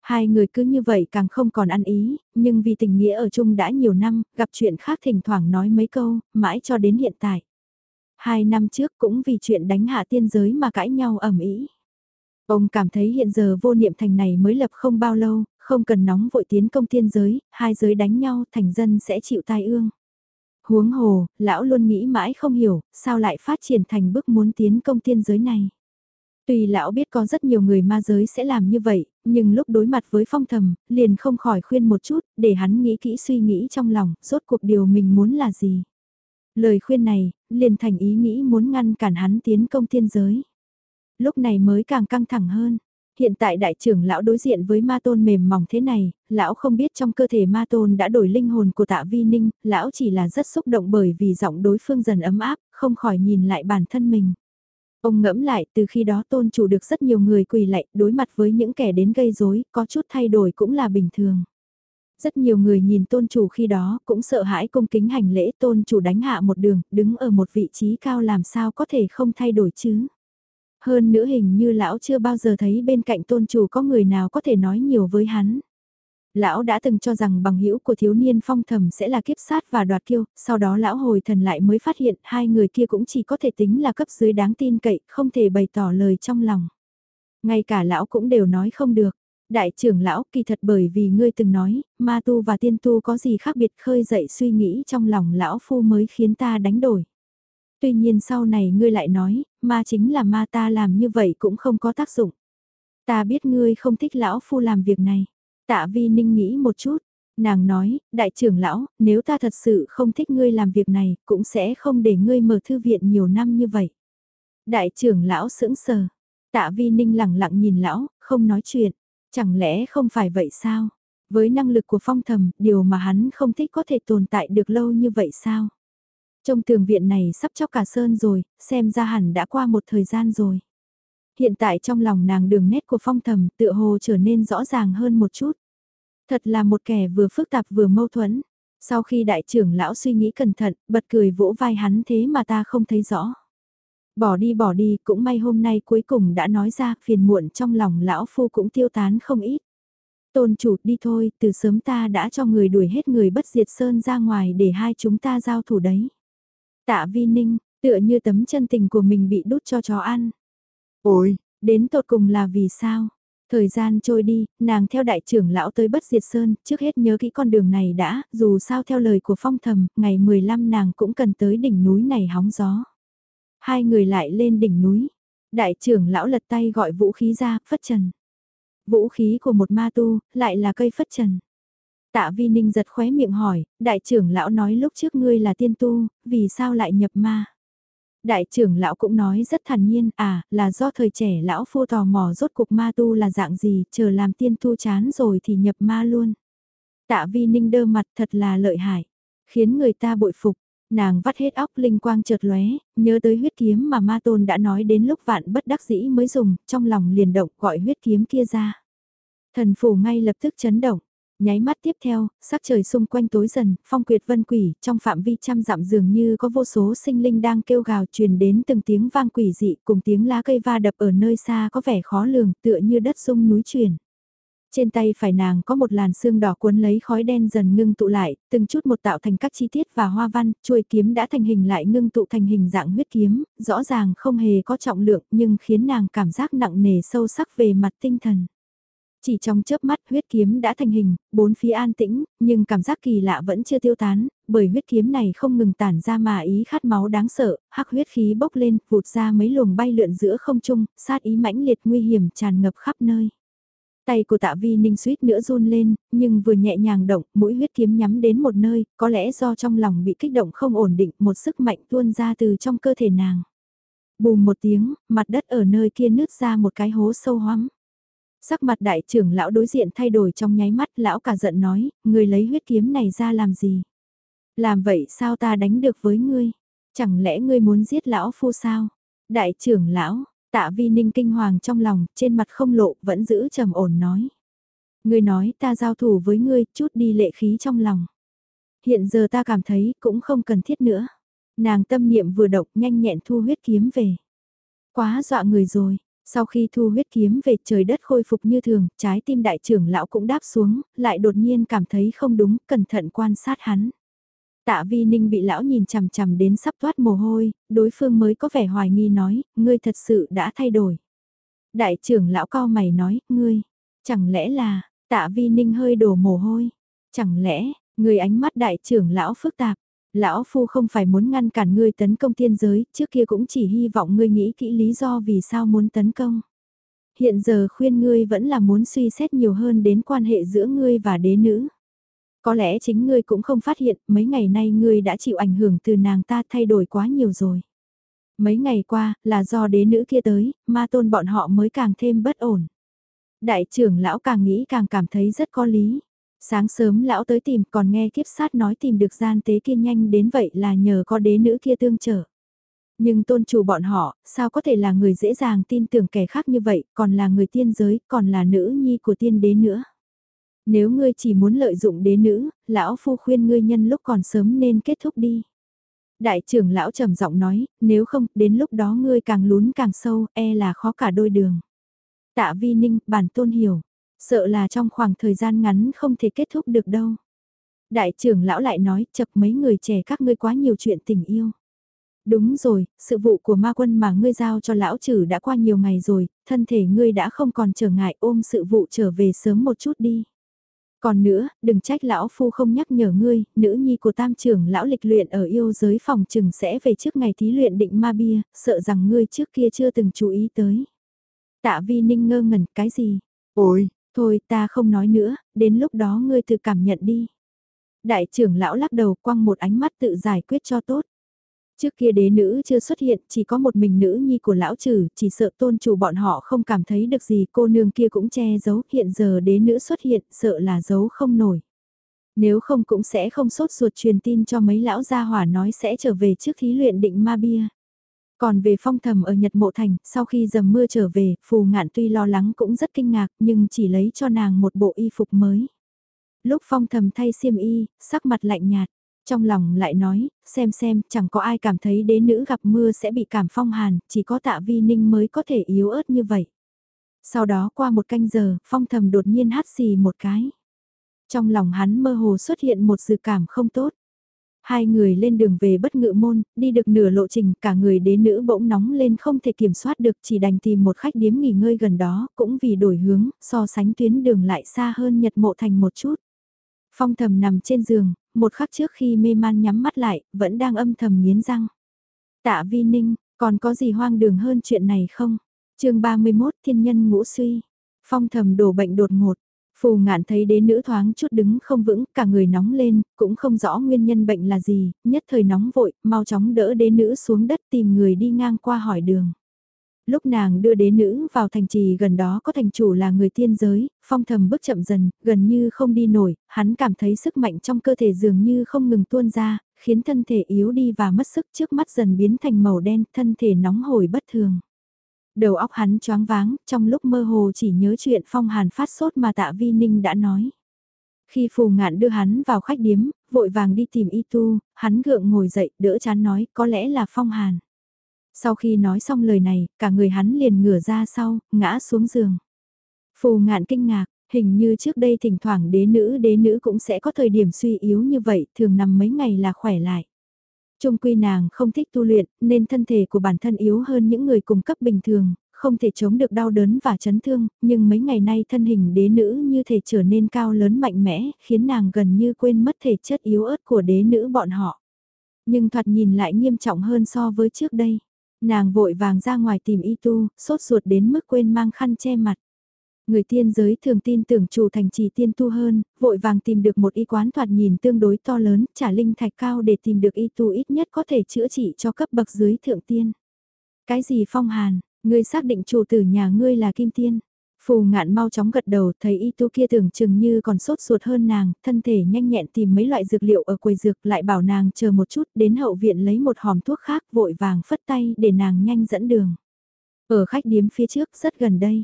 Hai người cứ như vậy càng không còn ăn ý, nhưng vì tình nghĩa ở chung đã nhiều năm, gặp chuyện khác thỉnh thoảng nói mấy câu, mãi cho đến hiện tại. Hai năm trước cũng vì chuyện đánh hạ tiên giới mà cãi nhau ẩm ý. Ông cảm thấy hiện giờ vô niệm thành này mới lập không bao lâu, không cần nóng vội tiến công tiên giới, hai giới đánh nhau thành dân sẽ chịu tai ương. Huống hồ, lão luôn nghĩ mãi không hiểu, sao lại phát triển thành bước muốn tiến công tiên giới này. Tuy lão biết có rất nhiều người ma giới sẽ làm như vậy, nhưng lúc đối mặt với phong thầm, liền không khỏi khuyên một chút, để hắn nghĩ kỹ suy nghĩ trong lòng, rốt cuộc điều mình muốn là gì. Lời khuyên này, liền thành ý nghĩ muốn ngăn cản hắn tiến công tiên giới. Lúc này mới càng căng thẳng hơn. Hiện tại đại trưởng lão đối diện với ma tôn mềm mỏng thế này, lão không biết trong cơ thể ma tôn đã đổi linh hồn của tạ vi ninh, lão chỉ là rất xúc động bởi vì giọng đối phương dần ấm áp, không khỏi nhìn lại bản thân mình. Ông ngẫm lại từ khi đó tôn chủ được rất nhiều người quỳ lạy đối mặt với những kẻ đến gây rối có chút thay đổi cũng là bình thường. Rất nhiều người nhìn tôn chủ khi đó cũng sợ hãi cung kính hành lễ tôn chủ đánh hạ một đường, đứng ở một vị trí cao làm sao có thể không thay đổi chứ. Hơn nữa hình như lão chưa bao giờ thấy bên cạnh tôn chủ có người nào có thể nói nhiều với hắn. Lão đã từng cho rằng bằng hữu của thiếu niên phong thầm sẽ là kiếp sát và đoạt kiêu, sau đó lão hồi thần lại mới phát hiện hai người kia cũng chỉ có thể tính là cấp dưới đáng tin cậy, không thể bày tỏ lời trong lòng. Ngay cả lão cũng đều nói không được. Đại trưởng lão kỳ thật bởi vì ngươi từng nói, ma tu và tiên tu có gì khác biệt khơi dậy suy nghĩ trong lòng lão phu mới khiến ta đánh đổi. Tuy nhiên sau này ngươi lại nói, ma chính là ma ta làm như vậy cũng không có tác dụng. Ta biết ngươi không thích lão phu làm việc này. Tạ vi ninh nghĩ một chút, nàng nói, đại trưởng lão, nếu ta thật sự không thích ngươi làm việc này, cũng sẽ không để ngươi mở thư viện nhiều năm như vậy. Đại trưởng lão sững sờ, tạ vi ninh lặng lặng nhìn lão, không nói chuyện, chẳng lẽ không phải vậy sao? Với năng lực của phong thầm, điều mà hắn không thích có thể tồn tại được lâu như vậy sao? Trong tường viện này sắp chóc cả sơn rồi, xem ra hẳn đã qua một thời gian rồi. Hiện tại trong lòng nàng đường nét của phong thầm tựa hồ trở nên rõ ràng hơn một chút. Thật là một kẻ vừa phức tạp vừa mâu thuẫn. Sau khi đại trưởng lão suy nghĩ cẩn thận, bật cười vỗ vai hắn thế mà ta không thấy rõ. Bỏ đi bỏ đi, cũng may hôm nay cuối cùng đã nói ra, phiền muộn trong lòng lão phu cũng tiêu tán không ít. Tôn chủ đi thôi, từ sớm ta đã cho người đuổi hết người bất diệt sơn ra ngoài để hai chúng ta giao thủ đấy. Tạ vi ninh, tựa như tấm chân tình của mình bị đút cho chó ăn. Ôi, đến tột cùng là vì sao? Thời gian trôi đi, nàng theo đại trưởng lão tới bất diệt sơn, trước hết nhớ kỹ con đường này đã, dù sao theo lời của phong thầm, ngày 15 nàng cũng cần tới đỉnh núi này hóng gió. Hai người lại lên đỉnh núi, đại trưởng lão lật tay gọi vũ khí ra, phất trần. Vũ khí của một ma tu, lại là cây phất trần. Tạ vi ninh giật khóe miệng hỏi, đại trưởng lão nói lúc trước ngươi là tiên tu, vì sao lại nhập ma? Đại trưởng lão cũng nói rất thản nhiên, à, là do thời trẻ lão phu tò mò rốt cuộc ma tu là dạng gì, chờ làm tiên tu chán rồi thì nhập ma luôn. Tạ vi ninh đơ mặt thật là lợi hại, khiến người ta bội phục, nàng vắt hết óc linh quang chợt lóe, nhớ tới huyết kiếm mà ma tôn đã nói đến lúc vạn bất đắc dĩ mới dùng, trong lòng liền động gọi huyết kiếm kia ra. Thần phủ ngay lập tức chấn động, Nháy mắt tiếp theo, sắc trời xung quanh tối dần, phong quyệt vân quỷ, trong phạm vi trăm dặm dường như có vô số sinh linh đang kêu gào truyền đến từng tiếng vang quỷ dị cùng tiếng lá cây va đập ở nơi xa có vẻ khó lường tựa như đất sung núi truyền. Trên tay phải nàng có một làn xương đỏ cuốn lấy khói đen dần ngưng tụ lại, từng chút một tạo thành các chi tiết và hoa văn, chuôi kiếm đã thành hình lại ngưng tụ thành hình dạng huyết kiếm, rõ ràng không hề có trọng lượng nhưng khiến nàng cảm giác nặng nề sâu sắc về mặt tinh thần. Chỉ trong chớp mắt huyết kiếm đã thành hình, bốn phía an tĩnh, nhưng cảm giác kỳ lạ vẫn chưa tiêu tán, bởi huyết kiếm này không ngừng tản ra mà ý khát máu đáng sợ, hắc huyết khí bốc lên, vụt ra mấy luồng bay lượn giữa không trung, sát ý mãnh liệt nguy hiểm tràn ngập khắp nơi. Tay của tạ vi ninh suýt nữa run lên, nhưng vừa nhẹ nhàng động, mũi huyết kiếm nhắm đến một nơi, có lẽ do trong lòng bị kích động không ổn định, một sức mạnh tuôn ra từ trong cơ thể nàng. Bùm một tiếng, mặt đất ở nơi kia nứt ra một cái hố sâu hoắm. Sắc mặt đại trưởng lão đối diện thay đổi trong nháy mắt lão cả giận nói, người lấy huyết kiếm này ra làm gì? Làm vậy sao ta đánh được với ngươi? Chẳng lẽ ngươi muốn giết lão phu sao? Đại trưởng lão, tạ vi ninh kinh hoàng trong lòng, trên mặt không lộ, vẫn giữ trầm ổn nói. Ngươi nói ta giao thủ với ngươi, chút đi lệ khí trong lòng. Hiện giờ ta cảm thấy cũng không cần thiết nữa. Nàng tâm niệm vừa động nhanh nhẹn thu huyết kiếm về. Quá dọa người rồi, sau khi thu huyết kiếm về trời đất khôi phục như thường, trái tim đại trưởng lão cũng đáp xuống, lại đột nhiên cảm thấy không đúng, cẩn thận quan sát hắn. Tạ vi ninh bị lão nhìn chằm chằm đến sắp thoát mồ hôi, đối phương mới có vẻ hoài nghi nói, ngươi thật sự đã thay đổi. Đại trưởng lão cao mày nói, ngươi, chẳng lẽ là, tạ vi ninh hơi đổ mồ hôi, chẳng lẽ, người ánh mắt đại trưởng lão phức tạp, lão phu không phải muốn ngăn cản ngươi tấn công tiên giới, trước kia cũng chỉ hy vọng ngươi nghĩ kỹ lý do vì sao muốn tấn công. Hiện giờ khuyên ngươi vẫn là muốn suy xét nhiều hơn đến quan hệ giữa ngươi và đế nữ. Có lẽ chính ngươi cũng không phát hiện, mấy ngày nay ngươi đã chịu ảnh hưởng từ nàng ta thay đổi quá nhiều rồi. Mấy ngày qua, là do đế nữ kia tới, ma tôn bọn họ mới càng thêm bất ổn. Đại trưởng lão càng nghĩ càng cảm thấy rất có lý. Sáng sớm lão tới tìm còn nghe kiếp sát nói tìm được gian tế kia nhanh đến vậy là nhờ có đế nữ kia tương trợ. Nhưng tôn chủ bọn họ, sao có thể là người dễ dàng tin tưởng kẻ khác như vậy, còn là người tiên giới, còn là nữ nhi của tiên đế nữa. Nếu ngươi chỉ muốn lợi dụng đế nữ, lão phu khuyên ngươi nhân lúc còn sớm nên kết thúc đi. Đại trưởng lão trầm giọng nói, nếu không, đến lúc đó ngươi càng lún càng sâu, e là khó cả đôi đường. Tạ vi ninh, bản tôn hiểu, sợ là trong khoảng thời gian ngắn không thể kết thúc được đâu. Đại trưởng lão lại nói, chập mấy người trẻ các ngươi quá nhiều chuyện tình yêu. Đúng rồi, sự vụ của ma quân mà ngươi giao cho lão trừ đã qua nhiều ngày rồi, thân thể ngươi đã không còn trở ngại ôm sự vụ trở về sớm một chút đi. Còn nữa, đừng trách lão phu không nhắc nhở ngươi, nữ nhi của tam trưởng lão lịch luyện ở yêu giới phòng trừng sẽ về trước ngày thí luyện định ma bia, sợ rằng ngươi trước kia chưa từng chú ý tới. Tạ vi ninh ngơ ngẩn cái gì? Ôi, thôi ta không nói nữa, đến lúc đó ngươi tự cảm nhận đi. Đại trưởng lão lắc đầu quăng một ánh mắt tự giải quyết cho tốt. Trước kia đế nữ chưa xuất hiện, chỉ có một mình nữ nhi của lão trừ, chỉ sợ tôn chủ bọn họ không cảm thấy được gì, cô nương kia cũng che giấu, hiện giờ đế nữ xuất hiện, sợ là giấu không nổi. Nếu không cũng sẽ không sốt ruột truyền tin cho mấy lão gia hỏa nói sẽ trở về trước thí luyện định ma bia. Còn về phong thầm ở Nhật Mộ Thành, sau khi dầm mưa trở về, phù ngạn tuy lo lắng cũng rất kinh ngạc, nhưng chỉ lấy cho nàng một bộ y phục mới. Lúc phong thầm thay xiêm y, sắc mặt lạnh nhạt. Trong lòng lại nói, xem xem, chẳng có ai cảm thấy đế nữ gặp mưa sẽ bị cảm phong hàn, chỉ có tạ vi ninh mới có thể yếu ớt như vậy. Sau đó qua một canh giờ, phong thầm đột nhiên hát xì một cái. Trong lòng hắn mơ hồ xuất hiện một dự cảm không tốt. Hai người lên đường về bất ngự môn, đi được nửa lộ trình, cả người đế nữ bỗng nóng lên không thể kiểm soát được chỉ đành tìm một khách điếm nghỉ ngơi gần đó, cũng vì đổi hướng, so sánh tuyến đường lại xa hơn nhật mộ thành một chút. Phong thầm nằm trên giường, một khắc trước khi mê man nhắm mắt lại, vẫn đang âm thầm nghiến răng. Tạ vi ninh, còn có gì hoang đường hơn chuyện này không? chương 31 thiên nhân ngũ suy. Phong thầm đổ bệnh đột ngột. Phù ngạn thấy đế nữ thoáng chút đứng không vững, cả người nóng lên, cũng không rõ nguyên nhân bệnh là gì, nhất thời nóng vội, mau chóng đỡ đế nữ xuống đất tìm người đi ngang qua hỏi đường. Lúc nàng đưa đế nữ vào thành trì gần đó có thành chủ là người tiên giới, phong thầm bước chậm dần, gần như không đi nổi, hắn cảm thấy sức mạnh trong cơ thể dường như không ngừng tuôn ra, khiến thân thể yếu đi và mất sức trước mắt dần biến thành màu đen, thân thể nóng hổi bất thường. Đầu óc hắn choáng váng, trong lúc mơ hồ chỉ nhớ chuyện phong hàn phát sốt mà tạ vi ninh đã nói. Khi phù ngạn đưa hắn vào khách điếm, vội vàng đi tìm y tu, hắn gượng ngồi dậy, đỡ chán nói, có lẽ là phong hàn. Sau khi nói xong lời này, cả người hắn liền ngửa ra sau, ngã xuống giường. Phù ngạn kinh ngạc, hình như trước đây thỉnh thoảng đế nữ đế nữ cũng sẽ có thời điểm suy yếu như vậy, thường nằm mấy ngày là khỏe lại. Trung quy nàng không thích tu luyện, nên thân thể của bản thân yếu hơn những người cùng cấp bình thường, không thể chống được đau đớn và chấn thương, nhưng mấy ngày nay thân hình đế nữ như thể trở nên cao lớn mạnh mẽ, khiến nàng gần như quên mất thể chất yếu ớt của đế nữ bọn họ. Nhưng thoạt nhìn lại nghiêm trọng hơn so với trước đây. Nàng vội vàng ra ngoài tìm y tu, sốt ruột đến mức quên mang khăn che mặt. Người tiên giới thường tin tưởng chủ thành trì tiên tu hơn, vội vàng tìm được một y quán thoạt nhìn tương đối to lớn, trả linh thạch cao để tìm được y tu ít nhất có thể chữa trị cho cấp bậc dưới thượng tiên. Cái gì phong hàn, ngươi xác định chủ tử nhà ngươi là kim tiên. Phù ngạn mau chóng gật đầu thấy y tu kia tưởng chừng như còn sốt ruột hơn nàng, thân thể nhanh nhẹn tìm mấy loại dược liệu ở quầy dược lại bảo nàng chờ một chút đến hậu viện lấy một hòm thuốc khác vội vàng phất tay để nàng nhanh dẫn đường. Ở khách điếm phía trước rất gần đây.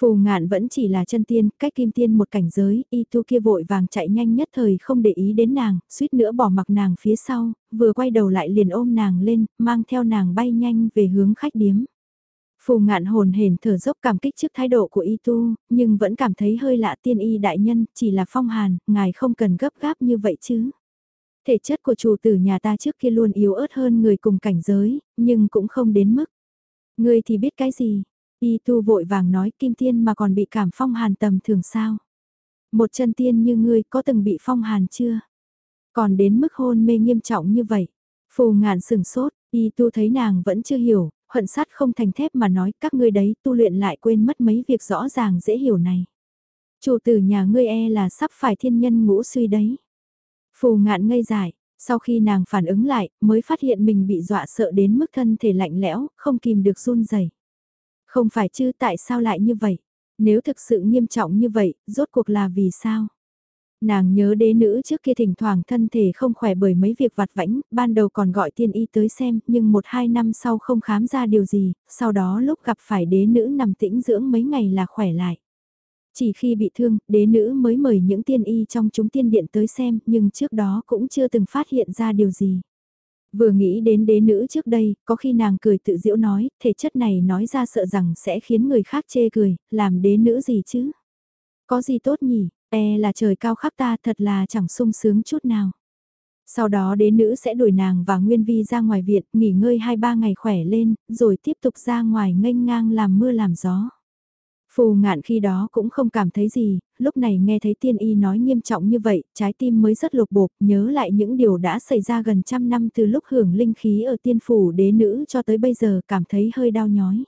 Phù ngạn vẫn chỉ là chân tiên, cách kim tiên một cảnh giới, y tu kia vội vàng chạy nhanh nhất thời không để ý đến nàng, suýt nữa bỏ mặc nàng phía sau, vừa quay đầu lại liền ôm nàng lên, mang theo nàng bay nhanh về hướng khách điếm. Phù ngạn hồn hển thở dốc cảm kích trước thái độ của y tu, nhưng vẫn cảm thấy hơi lạ tiên y đại nhân, chỉ là phong hàn, ngài không cần gấp gáp như vậy chứ. Thể chất của chủ tử nhà ta trước kia luôn yếu ớt hơn người cùng cảnh giới, nhưng cũng không đến mức. Ngươi thì biết cái gì? Y tu vội vàng nói kim tiên mà còn bị cảm phong hàn tầm thường sao? Một chân tiên như ngươi có từng bị phong hàn chưa? Còn đến mức hôn mê nghiêm trọng như vậy? Phù ngạn sừng sốt, y tu thấy nàng vẫn chưa hiểu, hận sát không thành thép mà nói các ngươi đấy tu luyện lại quên mất mấy việc rõ ràng dễ hiểu này. Chủ tử nhà ngươi e là sắp phải thiên nhân ngũ suy đấy. Phù ngạn ngây dại, sau khi nàng phản ứng lại, mới phát hiện mình bị dọa sợ đến mức thân thể lạnh lẽo, không kìm được run rẩy. Không phải chứ tại sao lại như vậy? Nếu thực sự nghiêm trọng như vậy, rốt cuộc là vì sao? Nàng nhớ đế nữ trước kia thỉnh thoảng thân thể không khỏe bởi mấy việc vặt vãnh, ban đầu còn gọi tiên y tới xem, nhưng một hai năm sau không khám ra điều gì, sau đó lúc gặp phải đế nữ nằm tĩnh dưỡng mấy ngày là khỏe lại. Chỉ khi bị thương, đế nữ mới mời những tiên y trong chúng tiên điện tới xem, nhưng trước đó cũng chưa từng phát hiện ra điều gì. Vừa nghĩ đến đế nữ trước đây, có khi nàng cười tự diễu nói, thể chất này nói ra sợ rằng sẽ khiến người khác chê cười, làm đế nữ gì chứ? Có gì tốt nhỉ, e là trời cao khắp ta thật là chẳng sung sướng chút nào. Sau đó đế nữ sẽ đuổi nàng và Nguyên Vi ra ngoài viện, nghỉ ngơi 2-3 ngày khỏe lên, rồi tiếp tục ra ngoài nghênh ngang làm mưa làm gió. Phù ngạn khi đó cũng không cảm thấy gì, lúc này nghe thấy tiên y nói nghiêm trọng như vậy, trái tim mới rất lột bột, nhớ lại những điều đã xảy ra gần trăm năm từ lúc hưởng linh khí ở tiên phủ đế nữ cho tới bây giờ cảm thấy hơi đau nhói.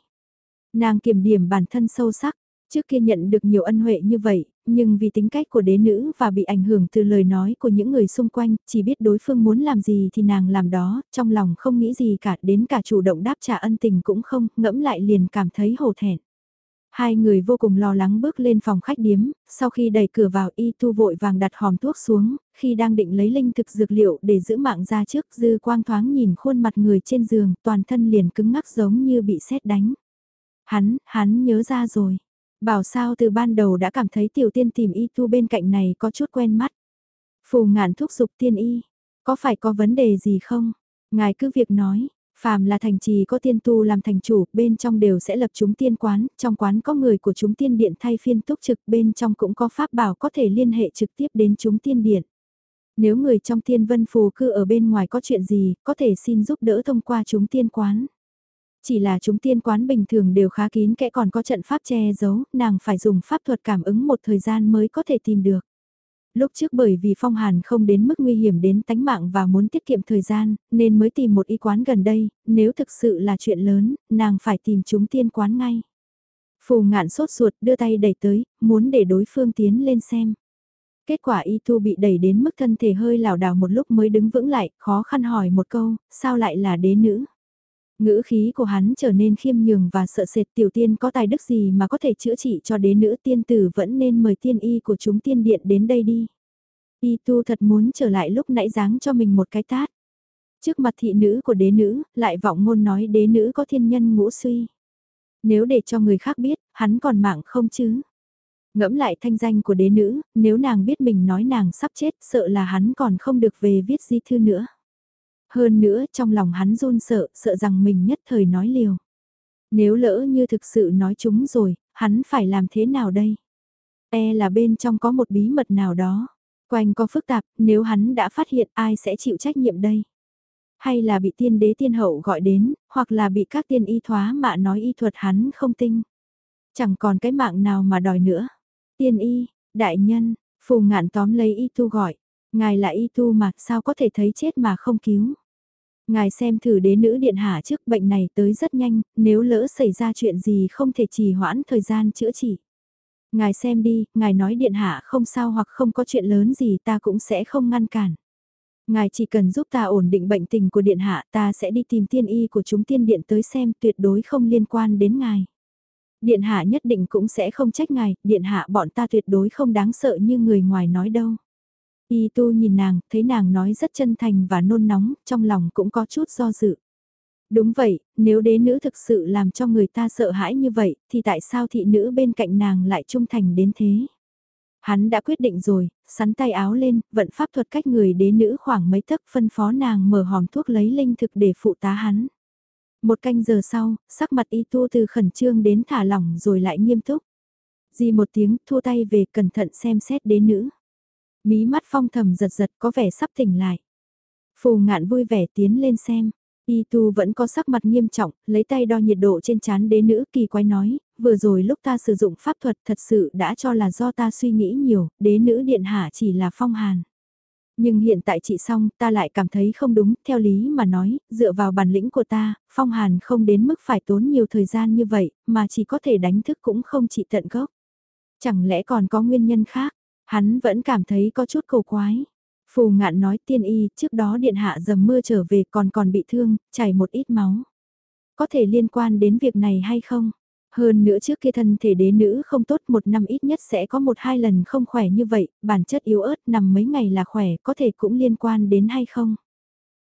Nàng kiểm điểm bản thân sâu sắc, trước kia nhận được nhiều ân huệ như vậy, nhưng vì tính cách của đế nữ và bị ảnh hưởng từ lời nói của những người xung quanh, chỉ biết đối phương muốn làm gì thì nàng làm đó, trong lòng không nghĩ gì cả, đến cả chủ động đáp trả ân tình cũng không, ngẫm lại liền cảm thấy hổ thẹn. Hai người vô cùng lo lắng bước lên phòng khách điếm, sau khi đẩy cửa vào y tu vội vàng đặt hòm thuốc xuống, khi đang định lấy linh thực dược liệu để giữ mạng ra trước dư quang thoáng nhìn khuôn mặt người trên giường, toàn thân liền cứng ngắc giống như bị sét đánh. Hắn, hắn nhớ ra rồi. Bảo sao từ ban đầu đã cảm thấy tiểu tiên tìm y tu bên cạnh này có chút quen mắt. Phù ngạn thúc giục tiên y, có phải có vấn đề gì không? Ngài cứ việc nói, Phàm là thành trì có tiên tu làm thành chủ, bên trong đều sẽ lập chúng tiên quán, trong quán có người của chúng tiên điện thay phiên túc trực, bên trong cũng có pháp bảo có thể liên hệ trực tiếp đến chúng tiên điện. Nếu người trong tiên vân phù cư ở bên ngoài có chuyện gì, có thể xin giúp đỡ thông qua chúng tiên quán. Chỉ là chúng tiên quán bình thường đều khá kín kẽ còn có trận pháp che giấu, nàng phải dùng pháp thuật cảm ứng một thời gian mới có thể tìm được. Lúc trước bởi vì phong hàn không đến mức nguy hiểm đến tánh mạng và muốn tiết kiệm thời gian, nên mới tìm một y quán gần đây, nếu thực sự là chuyện lớn, nàng phải tìm chúng tiên quán ngay. Phù ngạn sốt ruột đưa tay đẩy tới, muốn để đối phương tiến lên xem. Kết quả y tu bị đẩy đến mức thân thể hơi lảo đảo một lúc mới đứng vững lại, khó khăn hỏi một câu, sao lại là đế nữ? Ngữ khí của hắn trở nên khiêm nhường và sợ sệt tiểu tiên có tài đức gì mà có thể chữa trị cho đế nữ tiên tử vẫn nên mời tiên y của chúng tiên điện đến đây đi. Y tu thật muốn trở lại lúc nãy dáng cho mình một cái tát. Trước mặt thị nữ của đế nữ, lại vọng ngôn nói đế nữ có thiên nhân ngũ suy. Nếu để cho người khác biết, hắn còn mạng không chứ? Ngẫm lại thanh danh của đế nữ, nếu nàng biết mình nói nàng sắp chết, sợ là hắn còn không được về viết di thư nữa. Hơn nữa trong lòng hắn run sợ, sợ rằng mình nhất thời nói liều. Nếu lỡ như thực sự nói chúng rồi, hắn phải làm thế nào đây? E là bên trong có một bí mật nào đó. Quanh có phức tạp, nếu hắn đã phát hiện ai sẽ chịu trách nhiệm đây? Hay là bị tiên đế tiên hậu gọi đến, hoặc là bị các tiên y thoá mạ nói y thuật hắn không tinh? Chẳng còn cái mạng nào mà đòi nữa. Tiên y, đại nhân, phù ngạn tóm lấy y tu gọi. Ngài là y tu mà sao có thể thấy chết mà không cứu. Ngài xem thử đế nữ điện hạ trước bệnh này tới rất nhanh, nếu lỡ xảy ra chuyện gì không thể trì hoãn thời gian chữa trị. Ngài xem đi, ngài nói điện hạ không sao hoặc không có chuyện lớn gì ta cũng sẽ không ngăn cản. Ngài chỉ cần giúp ta ổn định bệnh tình của điện hạ ta sẽ đi tìm tiên y của chúng tiên điện tới xem tuyệt đối không liên quan đến ngài. Điện hạ nhất định cũng sẽ không trách ngài, điện hạ bọn ta tuyệt đối không đáng sợ như người ngoài nói đâu. Y tu nhìn nàng, thấy nàng nói rất chân thành và nôn nóng, trong lòng cũng có chút do dự. Đúng vậy, nếu đế nữ thực sự làm cho người ta sợ hãi như vậy, thì tại sao thị nữ bên cạnh nàng lại trung thành đến thế? Hắn đã quyết định rồi, sắn tay áo lên, vận pháp thuật cách người đế nữ khoảng mấy tấc phân phó nàng mở hòm thuốc lấy linh thực để phụ tá hắn. Một canh giờ sau, sắc mặt y tu từ khẩn trương đến thả lỏng rồi lại nghiêm túc. Di một tiếng thua tay về cẩn thận xem xét đế nữ. Mí mắt phong thầm giật giật có vẻ sắp tỉnh lại. Phù ngạn vui vẻ tiến lên xem. Y tu vẫn có sắc mặt nghiêm trọng, lấy tay đo nhiệt độ trên chán đế nữ kỳ quái nói, vừa rồi lúc ta sử dụng pháp thuật thật sự đã cho là do ta suy nghĩ nhiều, đế nữ điện hạ chỉ là phong hàn. Nhưng hiện tại chị xong, ta lại cảm thấy không đúng, theo lý mà nói, dựa vào bản lĩnh của ta, phong hàn không đến mức phải tốn nhiều thời gian như vậy, mà chỉ có thể đánh thức cũng không trị tận gốc. Chẳng lẽ còn có nguyên nhân khác, hắn vẫn cảm thấy có chút cầu quái. Phù ngạn nói tiên y, trước đó điện hạ dầm mưa trở về còn còn bị thương, chảy một ít máu. Có thể liên quan đến việc này hay không? Hơn nữa trước kia thân thể đế nữ không tốt một năm ít nhất sẽ có một hai lần không khỏe như vậy, bản chất yếu ớt nằm mấy ngày là khỏe có thể cũng liên quan đến hay không.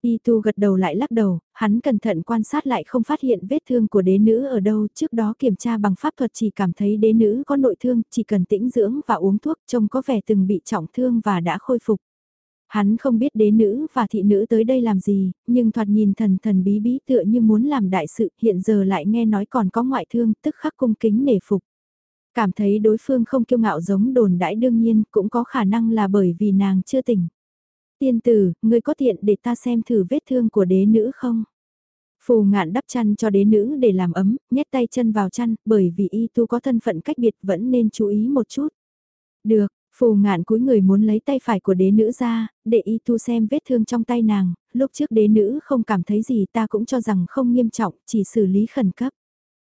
Y tu gật đầu lại lắc đầu, hắn cẩn thận quan sát lại không phát hiện vết thương của đế nữ ở đâu, trước đó kiểm tra bằng pháp thuật chỉ cảm thấy đế nữ có nội thương, chỉ cần tĩnh dưỡng và uống thuốc trông có vẻ từng bị trọng thương và đã khôi phục. Hắn không biết đế nữ và thị nữ tới đây làm gì, nhưng thoạt nhìn thần thần bí bí tựa như muốn làm đại sự, hiện giờ lại nghe nói còn có ngoại thương, tức khắc cung kính nể phục. Cảm thấy đối phương không kiêu ngạo giống đồn đãi đương nhiên, cũng có khả năng là bởi vì nàng chưa tỉnh. Tiên tử, người có tiện để ta xem thử vết thương của đế nữ không? Phù ngạn đắp chăn cho đế nữ để làm ấm, nhét tay chân vào chăn, bởi vì y tu có thân phận cách biệt vẫn nên chú ý một chút. Được, Phù ngạn cúi người muốn lấy tay phải của đế nữ ra, để y tu xem vết thương trong tay nàng, lúc trước đế nữ không cảm thấy gì ta cũng cho rằng không nghiêm trọng, chỉ xử lý khẩn cấp.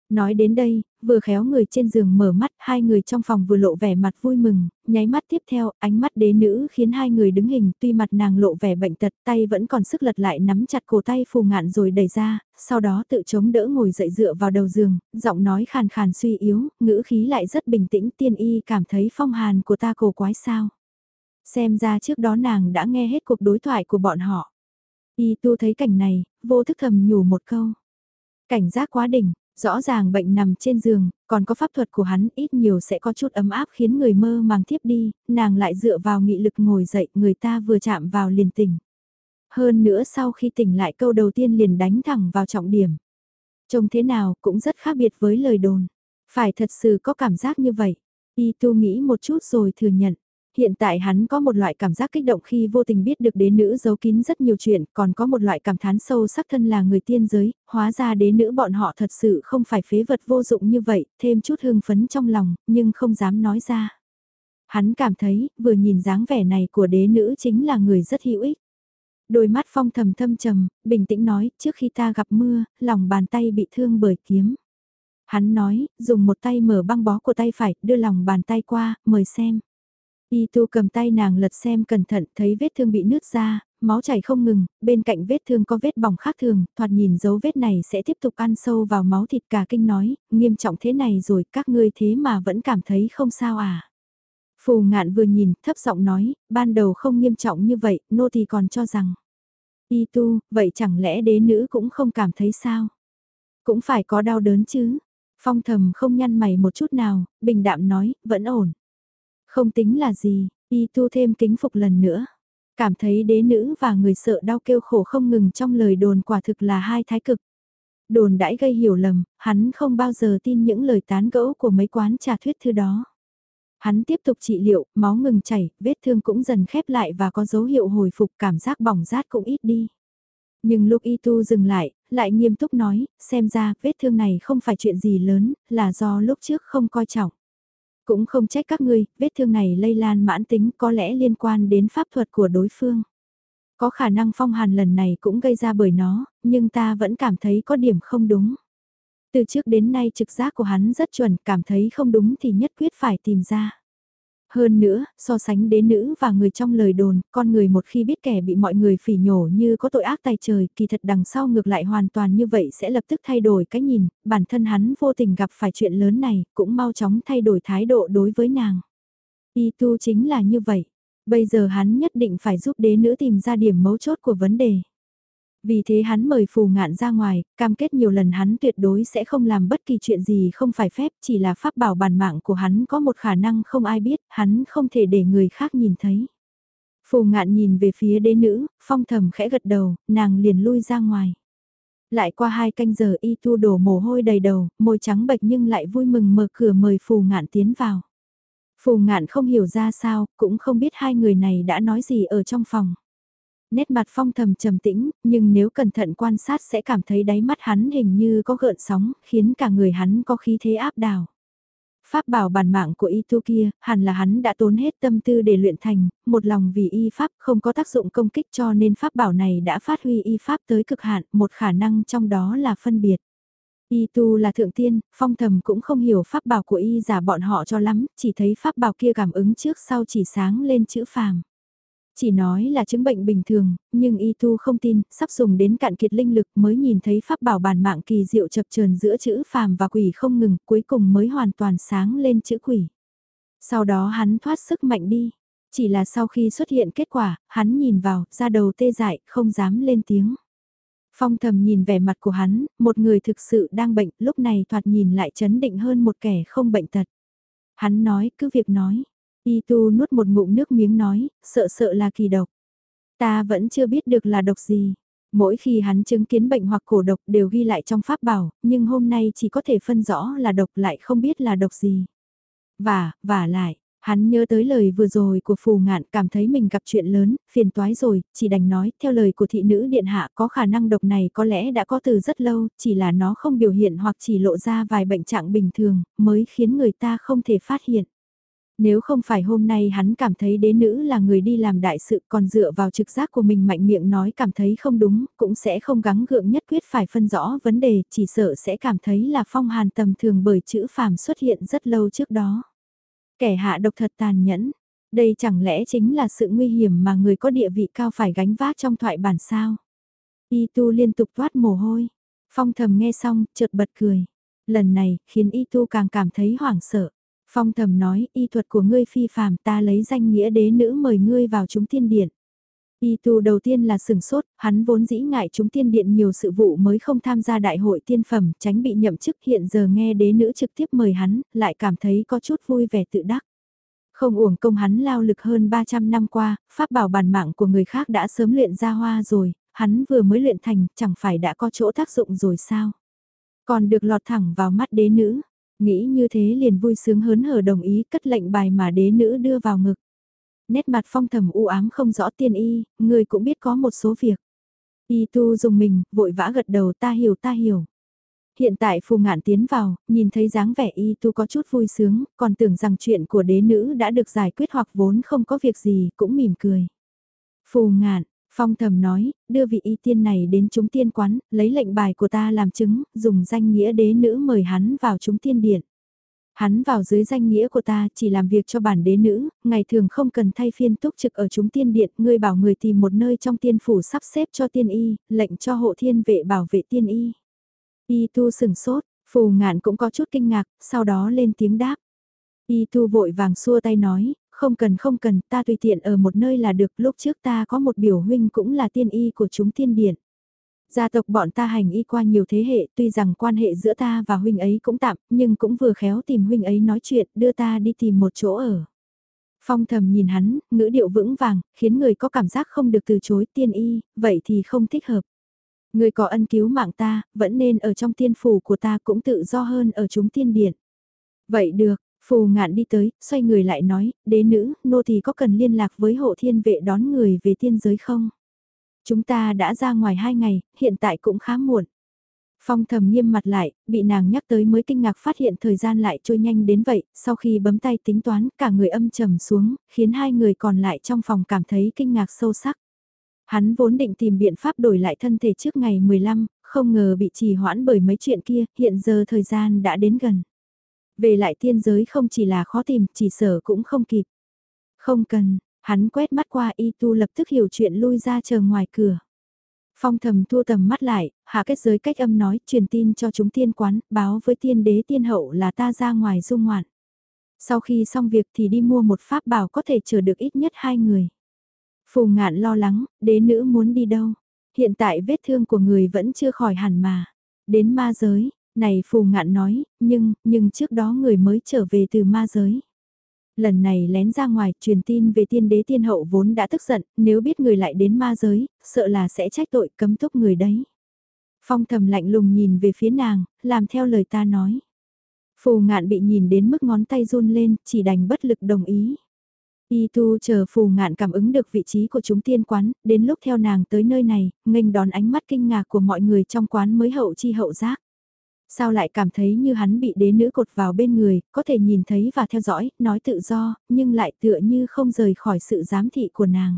Nói đến đây, vừa khéo người trên giường mở mắt, hai người trong phòng vừa lộ vẻ mặt vui mừng, nháy mắt tiếp theo, ánh mắt đế nữ khiến hai người đứng hình, tuy mặt nàng lộ vẻ bệnh tật, tay vẫn còn sức lật lại nắm chặt cổ tay phù ngạn rồi đẩy ra, sau đó tự chống đỡ ngồi dậy dựa vào đầu giường, giọng nói khàn khàn suy yếu, ngữ khí lại rất bình tĩnh, tiên y cảm thấy phong hàn của ta cổ quái sao. Xem ra trước đó nàng đã nghe hết cuộc đối thoại của bọn họ. Y tu thấy cảnh này, vô thức thầm nhủ một câu. Cảnh giác quá đỉnh, Rõ ràng bệnh nằm trên giường, còn có pháp thuật của hắn ít nhiều sẽ có chút ấm áp khiến người mơ màng thiếp đi, nàng lại dựa vào nghị lực ngồi dậy người ta vừa chạm vào liền tỉnh. Hơn nữa sau khi tỉnh lại câu đầu tiên liền đánh thẳng vào trọng điểm. Trông thế nào cũng rất khác biệt với lời đồn. Phải thật sự có cảm giác như vậy. Y tu nghĩ một chút rồi thừa nhận. Hiện tại hắn có một loại cảm giác kích động khi vô tình biết được đế nữ giấu kín rất nhiều chuyện, còn có một loại cảm thán sâu sắc thân là người tiên giới, hóa ra đế nữ bọn họ thật sự không phải phế vật vô dụng như vậy, thêm chút hương phấn trong lòng, nhưng không dám nói ra. Hắn cảm thấy, vừa nhìn dáng vẻ này của đế nữ chính là người rất hữu ích. Đôi mắt phong thầm thâm trầm, bình tĩnh nói, trước khi ta gặp mưa, lòng bàn tay bị thương bởi kiếm. Hắn nói, dùng một tay mở băng bó của tay phải, đưa lòng bàn tay qua, mời xem. Y tu cầm tay nàng lật xem cẩn thận thấy vết thương bị nứt ra, máu chảy không ngừng, bên cạnh vết thương có vết bỏng khác thường, thoạt nhìn dấu vết này sẽ tiếp tục ăn sâu vào máu thịt cả kinh nói, nghiêm trọng thế này rồi các ngươi thế mà vẫn cảm thấy không sao à. Phù ngạn vừa nhìn, thấp giọng nói, ban đầu không nghiêm trọng như vậy, nô thì còn cho rằng. Y tu, vậy chẳng lẽ đế nữ cũng không cảm thấy sao? Cũng phải có đau đớn chứ. Phong thầm không nhăn mày một chút nào, bình đạm nói, vẫn ổn. Không tính là gì, y tu thêm kính phục lần nữa. Cảm thấy đế nữ và người sợ đau kêu khổ không ngừng trong lời đồn quả thực là hai thái cực. Đồn đãi gây hiểu lầm, hắn không bao giờ tin những lời tán gẫu của mấy quán trà thuyết thư đó. Hắn tiếp tục trị liệu, máu ngừng chảy, vết thương cũng dần khép lại và có dấu hiệu hồi phục cảm giác bỏng rát cũng ít đi. Nhưng lúc y tu dừng lại, lại nghiêm túc nói, xem ra vết thương này không phải chuyện gì lớn, là do lúc trước không coi trọng. Cũng không trách các ngươi, vết thương này lây lan mãn tính có lẽ liên quan đến pháp thuật của đối phương. Có khả năng phong hàn lần này cũng gây ra bởi nó, nhưng ta vẫn cảm thấy có điểm không đúng. Từ trước đến nay trực giác của hắn rất chuẩn, cảm thấy không đúng thì nhất quyết phải tìm ra. Hơn nữa, so sánh đế nữ và người trong lời đồn, con người một khi biết kẻ bị mọi người phỉ nhổ như có tội ác tay trời, kỳ thật đằng sau ngược lại hoàn toàn như vậy sẽ lập tức thay đổi cái nhìn, bản thân hắn vô tình gặp phải chuyện lớn này, cũng mau chóng thay đổi thái độ đối với nàng. Y tu chính là như vậy. Bây giờ hắn nhất định phải giúp đế nữ tìm ra điểm mấu chốt của vấn đề. Vì thế hắn mời phù ngạn ra ngoài, cam kết nhiều lần hắn tuyệt đối sẽ không làm bất kỳ chuyện gì không phải phép, chỉ là pháp bảo bản mạng của hắn có một khả năng không ai biết, hắn không thể để người khác nhìn thấy. Phù ngạn nhìn về phía đế nữ, phong thầm khẽ gật đầu, nàng liền lui ra ngoài. Lại qua hai canh giờ y tu đổ mồ hôi đầy đầu, môi trắng bệch nhưng lại vui mừng mở cửa mời phù ngạn tiến vào. Phù ngạn không hiểu ra sao, cũng không biết hai người này đã nói gì ở trong phòng. Nét mặt phong thầm trầm tĩnh, nhưng nếu cẩn thận quan sát sẽ cảm thấy đáy mắt hắn hình như có gợn sóng, khiến cả người hắn có khí thế áp đảo. Pháp bảo bản mạng của y tu kia, hẳn là hắn đã tốn hết tâm tư để luyện thành, một lòng vì y pháp không có tác dụng công kích cho nên pháp bảo này đã phát huy y pháp tới cực hạn, một khả năng trong đó là phân biệt. Y tu là thượng tiên, phong thầm cũng không hiểu pháp bảo của y giả bọn họ cho lắm, chỉ thấy pháp bảo kia cảm ứng trước sau chỉ sáng lên chữ phàm. Chỉ nói là chứng bệnh bình thường, nhưng y tu không tin, sắp dùng đến cạn kiệt linh lực mới nhìn thấy pháp bảo bản mạng kỳ diệu chập chờn giữa chữ phàm và quỷ không ngừng, cuối cùng mới hoàn toàn sáng lên chữ quỷ. Sau đó hắn thoát sức mạnh đi. Chỉ là sau khi xuất hiện kết quả, hắn nhìn vào, ra đầu tê dại, không dám lên tiếng. Phong thầm nhìn vẻ mặt của hắn, một người thực sự đang bệnh, lúc này thoạt nhìn lại chấn định hơn một kẻ không bệnh tật. Hắn nói, cứ việc nói, Y tu nuốt một ngụm nước miếng nói, sợ sợ là kỳ độc. Ta vẫn chưa biết được là độc gì. Mỗi khi hắn chứng kiến bệnh hoặc cổ độc đều ghi lại trong pháp bảo, nhưng hôm nay chỉ có thể phân rõ là độc lại không biết là độc gì. Và, và lại, hắn nhớ tới lời vừa rồi của phù ngạn cảm thấy mình gặp chuyện lớn, phiền toái rồi, chỉ đành nói, theo lời của thị nữ điện hạ có khả năng độc này có lẽ đã có từ rất lâu, chỉ là nó không biểu hiện hoặc chỉ lộ ra vài bệnh trạng bình thường, mới khiến người ta không thể phát hiện. Nếu không phải hôm nay hắn cảm thấy đế nữ là người đi làm đại sự còn dựa vào trực giác của mình mạnh miệng nói cảm thấy không đúng, cũng sẽ không gắng gượng nhất quyết phải phân rõ vấn đề, chỉ sợ sẽ cảm thấy là phong hàn tầm thường bởi chữ phàm xuất hiện rất lâu trước đó. Kẻ hạ độc thật tàn nhẫn, đây chẳng lẽ chính là sự nguy hiểm mà người có địa vị cao phải gánh vác trong thoại bản sao? Y tu liên tục toát mồ hôi, phong thầm nghe xong, chợt bật cười. Lần này, khiến Y tu càng cảm thấy hoảng sợ. Phong thầm nói, y thuật của ngươi phi phàm ta lấy danh nghĩa đế nữ mời ngươi vào chúng tiên điện. Y tu đầu tiên là sừng sốt, hắn vốn dĩ ngại chúng tiên điện nhiều sự vụ mới không tham gia đại hội tiên phẩm, tránh bị nhậm chức hiện giờ nghe đế nữ trực tiếp mời hắn, lại cảm thấy có chút vui vẻ tự đắc. Không uổng công hắn lao lực hơn 300 năm qua, pháp bảo bản mạng của người khác đã sớm luyện ra hoa rồi, hắn vừa mới luyện thành, chẳng phải đã có chỗ tác dụng rồi sao? Còn được lọt thẳng vào mắt đế nữ, Nghĩ như thế liền vui sướng hớn hở đồng ý cất lệnh bài mà đế nữ đưa vào ngực. Nét mặt phong thầm u ám không rõ tiên y, người cũng biết có một số việc. Y tu dùng mình, vội vã gật đầu ta hiểu ta hiểu. Hiện tại phù ngạn tiến vào, nhìn thấy dáng vẻ y tu có chút vui sướng, còn tưởng rằng chuyện của đế nữ đã được giải quyết hoặc vốn không có việc gì, cũng mỉm cười. Phù ngạn, Phong thầm nói, đưa vị y tiên này đến chúng tiên quán, lấy lệnh bài của ta làm chứng, dùng danh nghĩa đế nữ mời hắn vào chúng tiên điện. Hắn vào dưới danh nghĩa của ta chỉ làm việc cho bản đế nữ, ngày thường không cần thay phiên túc trực ở chúng tiên điện, ngươi bảo người tìm một nơi trong tiên phủ sắp xếp cho tiên y, lệnh cho hộ thiên vệ bảo vệ tiên y. Y tu sừng sốt, phù ngạn cũng có chút kinh ngạc, sau đó lên tiếng đáp. Y tu vội vàng xua tay nói, không cần không cần, ta tùy tiện ở một nơi là được, lúc trước ta có một biểu huynh cũng là tiên y của chúng tiên điện. Gia tộc bọn ta hành y qua nhiều thế hệ, tuy rằng quan hệ giữa ta và huynh ấy cũng tạm, nhưng cũng vừa khéo tìm huynh ấy nói chuyện, đưa ta đi tìm một chỗ ở. Phong thầm nhìn hắn, ngữ điệu vững vàng, khiến người có cảm giác không được từ chối tiên y, vậy thì không thích hợp. Người có ân cứu mạng ta, vẫn nên ở trong tiên phủ của ta cũng tự do hơn ở chúng tiên điện. Vậy được, Phù ngạn đi tới, xoay người lại nói, đế nữ, nô thì có cần liên lạc với hộ thiên vệ đón người về tiên giới không? Chúng ta đã ra ngoài hai ngày, hiện tại cũng khá muộn. Phong thầm nghiêm mặt lại, bị nàng nhắc tới mới kinh ngạc phát hiện thời gian lại trôi nhanh đến vậy, sau khi bấm tay tính toán, cả người âm trầm xuống, khiến hai người còn lại trong phòng cảm thấy kinh ngạc sâu sắc. Hắn vốn định tìm biện pháp đổi lại thân thể trước ngày 15, không ngờ bị trì hoãn bởi mấy chuyện kia, hiện giờ thời gian đã đến gần. Về lại tiên giới không chỉ là khó tìm, chỉ sở cũng không kịp. Không cần, hắn quét mắt qua y tu lập tức hiểu chuyện lui ra chờ ngoài cửa. Phong thầm thua tầm mắt lại, hạ kết giới cách âm nói, truyền tin cho chúng tiên quán, báo với tiên đế tiên hậu là ta ra ngoài dung ngoạn. Sau khi xong việc thì đi mua một pháp bảo có thể chờ được ít nhất hai người. Phù ngạn lo lắng, đế nữ muốn đi đâu? Hiện tại vết thương của người vẫn chưa khỏi hẳn mà. Đến ma giới, này phù ngạn nói, nhưng, nhưng trước đó người mới trở về từ ma giới. Lần này lén ra ngoài, truyền tin về tiên đế tiên hậu vốn đã tức giận, nếu biết người lại đến ma giới, sợ là sẽ trách tội cấm túc người đấy. Phong thầm lạnh lùng nhìn về phía nàng, làm theo lời ta nói. Phù ngạn bị nhìn đến mức ngón tay run lên, chỉ đành bất lực đồng ý. Y tu chờ phù ngạn cảm ứng được vị trí của chúng tiên quán, đến lúc theo nàng tới nơi này, nghênh đón ánh mắt kinh ngạc của mọi người trong quán mới hậu chi hậu giác. Sao lại cảm thấy như hắn bị đế nữ cột vào bên người, có thể nhìn thấy và theo dõi, nói tự do, nhưng lại tựa như không rời khỏi sự giám thị của nàng.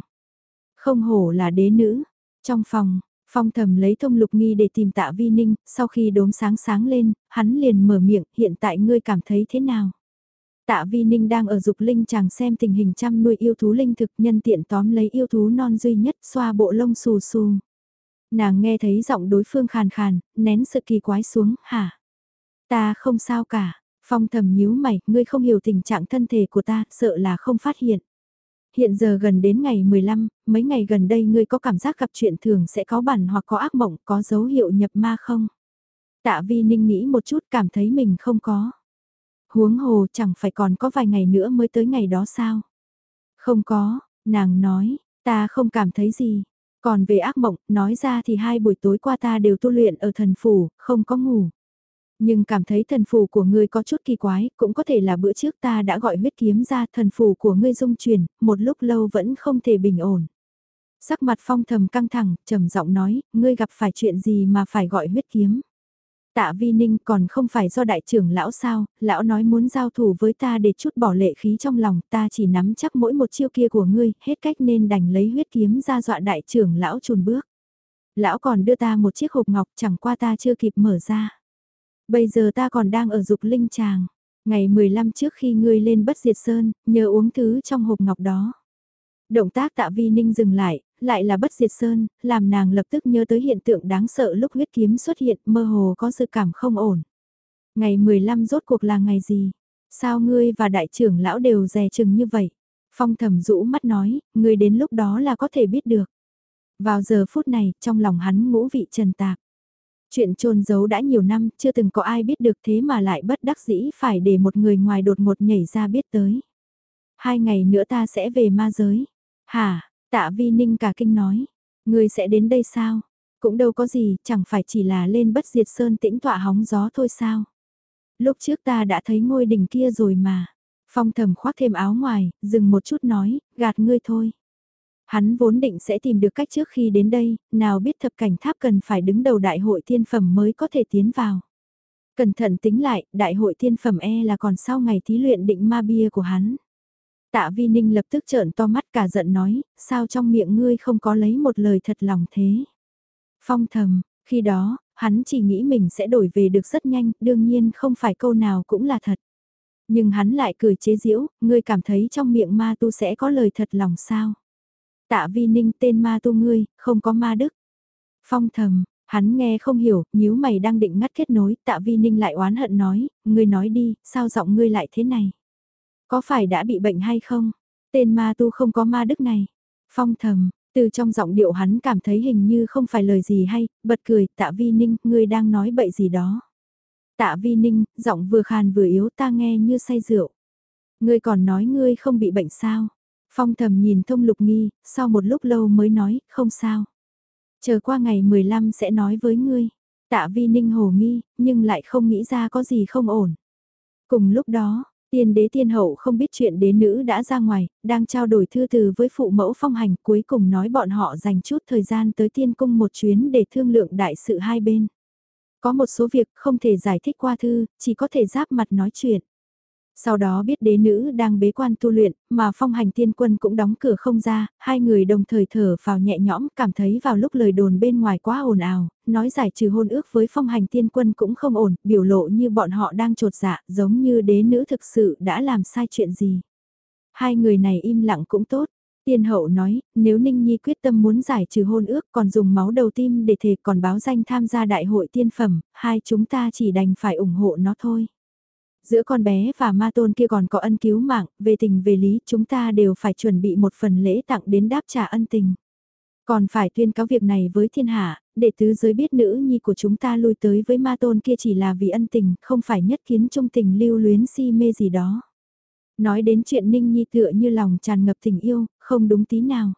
Không hổ là đế nữ. Trong phòng, phong thầm lấy thông lục nghi để tìm tạ vi ninh, sau khi đốm sáng sáng lên, hắn liền mở miệng, hiện tại ngươi cảm thấy thế nào? Tạ Vi Ninh đang ở dục linh chàng xem tình hình chăm nuôi yêu thú linh thực nhân tiện tóm lấy yêu thú non duy nhất xoa bộ lông xù xù. Nàng nghe thấy giọng đối phương khàn khàn, nén sự kỳ quái xuống, hả? Ta không sao cả, phong thầm nhíu mày, ngươi không hiểu tình trạng thân thể của ta, sợ là không phát hiện. Hiện giờ gần đến ngày 15, mấy ngày gần đây ngươi có cảm giác gặp chuyện thường sẽ có bản hoặc có ác mộng, có dấu hiệu nhập ma không? Tạ vi ninh nghĩ một chút cảm thấy mình không có. Huống hồ chẳng phải còn có vài ngày nữa mới tới ngày đó sao? Không có, nàng nói, ta không cảm thấy gì. Còn về ác mộng, nói ra thì hai buổi tối qua ta đều tu luyện ở thần phủ, không có ngủ. Nhưng cảm thấy thần phù của ngươi có chút kỳ quái, cũng có thể là bữa trước ta đã gọi huyết kiếm ra thần phù của ngươi dung chuyển, một lúc lâu vẫn không thể bình ổn. Sắc mặt phong thầm căng thẳng, trầm giọng nói, ngươi gặp phải chuyện gì mà phải gọi huyết kiếm. Tạ Vi Ninh còn không phải do đại trưởng lão sao, lão nói muốn giao thủ với ta để chút bỏ lệ khí trong lòng, ta chỉ nắm chắc mỗi một chiêu kia của ngươi, hết cách nên đành lấy huyết kiếm ra dọa đại trưởng lão chùn bước. Lão còn đưa ta một chiếc hộp ngọc chẳng qua ta chưa kịp mở ra. Bây giờ ta còn đang ở dục linh tràng. Ngày 15 trước khi ngươi lên bất diệt sơn, nhớ uống thứ trong hộp ngọc đó. Động tác tạ vi ninh dừng lại, lại là bất diệt sơn, làm nàng lập tức nhớ tới hiện tượng đáng sợ lúc huyết kiếm xuất hiện mơ hồ có sự cảm không ổn. Ngày 15 rốt cuộc là ngày gì? Sao ngươi và đại trưởng lão đều dè chừng như vậy? Phong thầm rũ mắt nói, ngươi đến lúc đó là có thể biết được. Vào giờ phút này, trong lòng hắn ngũ vị trần tạp. Chuyện trôn giấu đã nhiều năm, chưa từng có ai biết được thế mà lại bất đắc dĩ phải để một người ngoài đột ngột nhảy ra biết tới. Hai ngày nữa ta sẽ về ma giới. Hả, tạ vi ninh cả kinh nói. Người sẽ đến đây sao? Cũng đâu có gì, chẳng phải chỉ là lên bất diệt sơn tĩnh tọa hóng gió thôi sao? Lúc trước ta đã thấy ngôi đỉnh kia rồi mà. Phong thầm khoác thêm áo ngoài, dừng một chút nói, gạt ngươi thôi. Hắn vốn định sẽ tìm được cách trước khi đến đây, nào biết thập cảnh tháp cần phải đứng đầu đại hội thiên phẩm mới có thể tiến vào. Cẩn thận tính lại, đại hội thiên phẩm e là còn sau ngày thí luyện định ma bia của hắn. Tạ Vi Ninh lập tức trợn to mắt cả giận nói, sao trong miệng ngươi không có lấy một lời thật lòng thế. Phong thầm, khi đó, hắn chỉ nghĩ mình sẽ đổi về được rất nhanh, đương nhiên không phải câu nào cũng là thật. Nhưng hắn lại cười chế giễu, ngươi cảm thấy trong miệng ma tu sẽ có lời thật lòng sao. Tạ vi ninh tên ma tu ngươi, không có ma đức. Phong thầm, hắn nghe không hiểu, nhíu mày đang định ngắt kết nối, tạ vi ninh lại oán hận nói, ngươi nói đi, sao giọng ngươi lại thế này? Có phải đã bị bệnh hay không? Tên ma tu không có ma đức này. Phong thầm, từ trong giọng điệu hắn cảm thấy hình như không phải lời gì hay, bật cười, tạ vi ninh, ngươi đang nói bậy gì đó. Tạ vi ninh, giọng vừa khàn vừa yếu ta nghe như say rượu. Ngươi còn nói ngươi không bị bệnh sao? Phong thầm nhìn thông lục nghi, sau một lúc lâu mới nói, không sao. Chờ qua ngày 15 sẽ nói với ngươi. Tạ vi ninh hồ nghi, nhưng lại không nghĩ ra có gì không ổn. Cùng lúc đó, tiên đế tiên hậu không biết chuyện đế nữ đã ra ngoài, đang trao đổi thư từ với phụ mẫu phong hành cuối cùng nói bọn họ dành chút thời gian tới tiên cung một chuyến để thương lượng đại sự hai bên. Có một số việc không thể giải thích qua thư, chỉ có thể giáp mặt nói chuyện. Sau đó biết đế nữ đang bế quan tu luyện, mà phong hành tiên quân cũng đóng cửa không ra, hai người đồng thời thở vào nhẹ nhõm, cảm thấy vào lúc lời đồn bên ngoài quá ồn ào, nói giải trừ hôn ước với phong hành tiên quân cũng không ổn, biểu lộ như bọn họ đang trột dạ, giống như đế nữ thực sự đã làm sai chuyện gì. Hai người này im lặng cũng tốt. Tiên hậu nói, nếu Ninh Nhi quyết tâm muốn giải trừ hôn ước còn dùng máu đầu tim để thề còn báo danh tham gia đại hội tiên phẩm, hai chúng ta chỉ đành phải ủng hộ nó thôi. Giữa con bé và ma tôn kia còn có ân cứu mạng, về tình về lý chúng ta đều phải chuẩn bị một phần lễ tặng đến đáp trả ân tình. Còn phải tuyên cáo việc này với thiên hạ, để tứ giới biết nữ nhi của chúng ta lui tới với ma tôn kia chỉ là vì ân tình, không phải nhất kiến trung tình lưu luyến si mê gì đó. Nói đến chuyện Ninh Nhi tựa như lòng tràn ngập tình yêu, không đúng tí nào.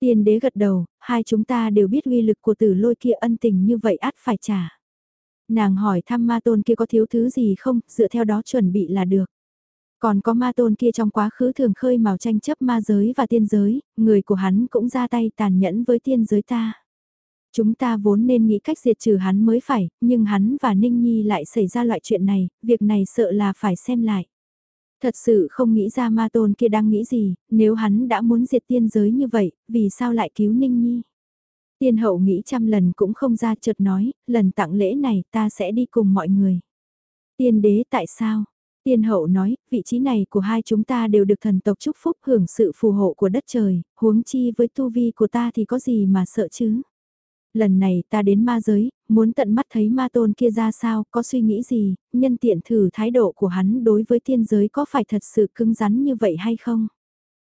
Tiên đế gật đầu, hai chúng ta đều biết uy lực của tử lôi kia ân tình như vậy át phải trả. Nàng hỏi thăm ma tôn kia có thiếu thứ gì không, dựa theo đó chuẩn bị là được. Còn có ma tôn kia trong quá khứ thường khơi màu tranh chấp ma giới và tiên giới, người của hắn cũng ra tay tàn nhẫn với tiên giới ta. Chúng ta vốn nên nghĩ cách diệt trừ hắn mới phải, nhưng hắn và Ninh Nhi lại xảy ra loại chuyện này, việc này sợ là phải xem lại. Thật sự không nghĩ ra ma tôn kia đang nghĩ gì, nếu hắn đã muốn diệt tiên giới như vậy, vì sao lại cứu Ninh Nhi? Tiên hậu nghĩ trăm lần cũng không ra chợt nói, lần tặng lễ này ta sẽ đi cùng mọi người. Tiên đế tại sao? Tiên hậu nói, vị trí này của hai chúng ta đều được thần tộc chúc phúc hưởng sự phù hộ của đất trời, huống chi với tu vi của ta thì có gì mà sợ chứ? Lần này ta đến ma giới, muốn tận mắt thấy ma tôn kia ra sao, có suy nghĩ gì, nhân tiện thử thái độ của hắn đối với tiên giới có phải thật sự cứng rắn như vậy hay không?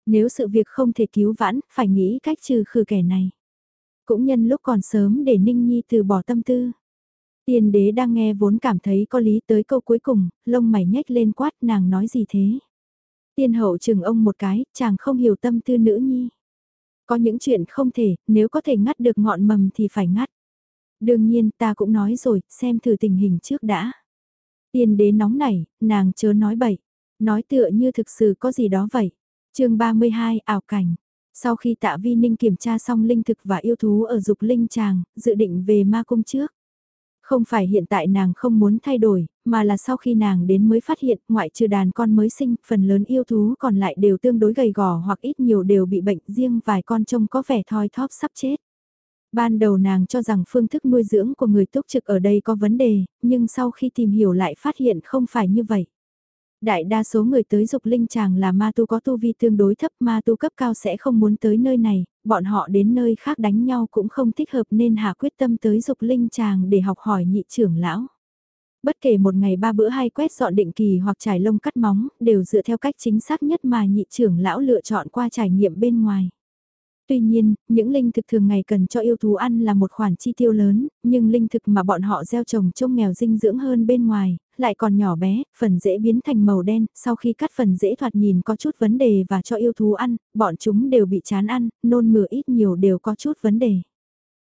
Nếu sự việc không thể cứu vãn, phải nghĩ cách trừ khử kẻ này. Cũng nhân lúc còn sớm để Ninh Nhi từ bỏ tâm tư. Tiên đế đang nghe vốn cảm thấy có lý tới câu cuối cùng, lông mày nhếch lên quát nàng nói gì thế. Tiên hậu chừng ông một cái, chàng không hiểu tâm tư nữ nhi. Có những chuyện không thể, nếu có thể ngắt được ngọn mầm thì phải ngắt. Đương nhiên ta cũng nói rồi, xem thử tình hình trước đã. Tiên đế nóng nảy, nàng chớ nói bậy. Nói tựa như thực sự có gì đó vậy. chương 32 ảo cảnh. Sau khi tạ vi ninh kiểm tra xong linh thực và yêu thú ở dục linh tràng, dự định về ma cung trước. Không phải hiện tại nàng không muốn thay đổi, mà là sau khi nàng đến mới phát hiện ngoại trừ đàn con mới sinh, phần lớn yêu thú còn lại đều tương đối gầy gò hoặc ít nhiều đều bị bệnh riêng vài con trông có vẻ thoi thóp sắp chết. Ban đầu nàng cho rằng phương thức nuôi dưỡng của người túc trực ở đây có vấn đề, nhưng sau khi tìm hiểu lại phát hiện không phải như vậy. Đại đa số người tới dục linh chàng là ma tu có tu vi tương đối thấp ma tu cấp cao sẽ không muốn tới nơi này, bọn họ đến nơi khác đánh nhau cũng không thích hợp nên hạ quyết tâm tới dục linh chàng để học hỏi nhị trưởng lão. Bất kể một ngày ba bữa hay quét dọn định kỳ hoặc trải lông cắt móng, đều dựa theo cách chính xác nhất mà nhị trưởng lão lựa chọn qua trải nghiệm bên ngoài. Tuy nhiên, những linh thực thường ngày cần cho yêu thú ăn là một khoản chi tiêu lớn, nhưng linh thực mà bọn họ gieo trồng trông nghèo dinh dưỡng hơn bên ngoài, lại còn nhỏ bé, phần rễ biến thành màu đen, sau khi cắt phần rễ thoạt nhìn có chút vấn đề và cho yêu thú ăn, bọn chúng đều bị chán ăn, nôn mửa ít nhiều đều có chút vấn đề.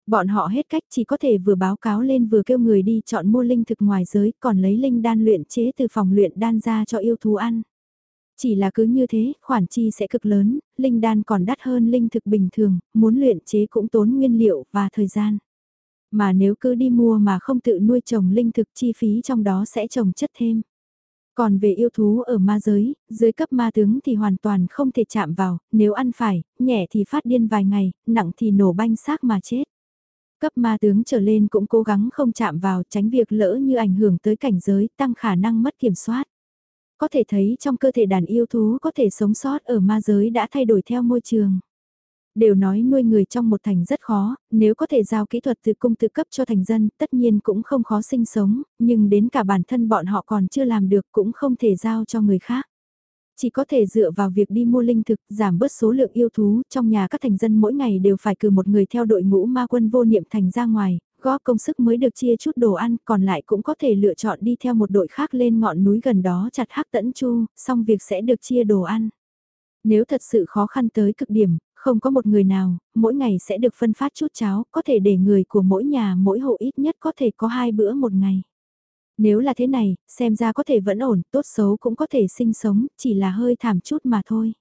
Bọn họ hết cách chỉ có thể vừa báo cáo lên vừa kêu người đi chọn mua linh thực ngoài giới, còn lấy linh đan luyện chế từ phòng luyện đan ra cho yêu thú ăn. Chỉ là cứ như thế, khoản chi sẽ cực lớn, linh đan còn đắt hơn linh thực bình thường, muốn luyện chế cũng tốn nguyên liệu và thời gian. Mà nếu cứ đi mua mà không tự nuôi trồng linh thực chi phí trong đó sẽ trồng chất thêm. Còn về yêu thú ở ma giới, dưới cấp ma tướng thì hoàn toàn không thể chạm vào, nếu ăn phải, nhẹ thì phát điên vài ngày, nặng thì nổ banh xác mà chết. Cấp ma tướng trở lên cũng cố gắng không chạm vào tránh việc lỡ như ảnh hưởng tới cảnh giới tăng khả năng mất kiểm soát. Có thể thấy trong cơ thể đàn yêu thú có thể sống sót ở ma giới đã thay đổi theo môi trường. Đều nói nuôi người trong một thành rất khó, nếu có thể giao kỹ thuật từ cung tự cấp cho thành dân, tất nhiên cũng không khó sinh sống, nhưng đến cả bản thân bọn họ còn chưa làm được cũng không thể giao cho người khác. Chỉ có thể dựa vào việc đi mua linh thực, giảm bớt số lượng yêu thú, trong nhà các thành dân mỗi ngày đều phải cử một người theo đội ngũ ma quân vô niệm thành ra ngoài, góp công sức mới được chia chút đồ ăn, còn lại cũng có thể lựa chọn đi theo một đội khác lên ngọn núi gần đó chặt hắc tẫn chu, xong việc sẽ được chia đồ ăn. Nếu thật sự khó khăn tới cực điểm, không có một người nào, mỗi ngày sẽ được phân phát chút cháo, có thể để người của mỗi nhà mỗi hộ ít nhất có thể có hai bữa một ngày. Nếu là thế này, xem ra có thể vẫn ổn, tốt xấu cũng có thể sinh sống, chỉ là hơi thảm chút mà thôi.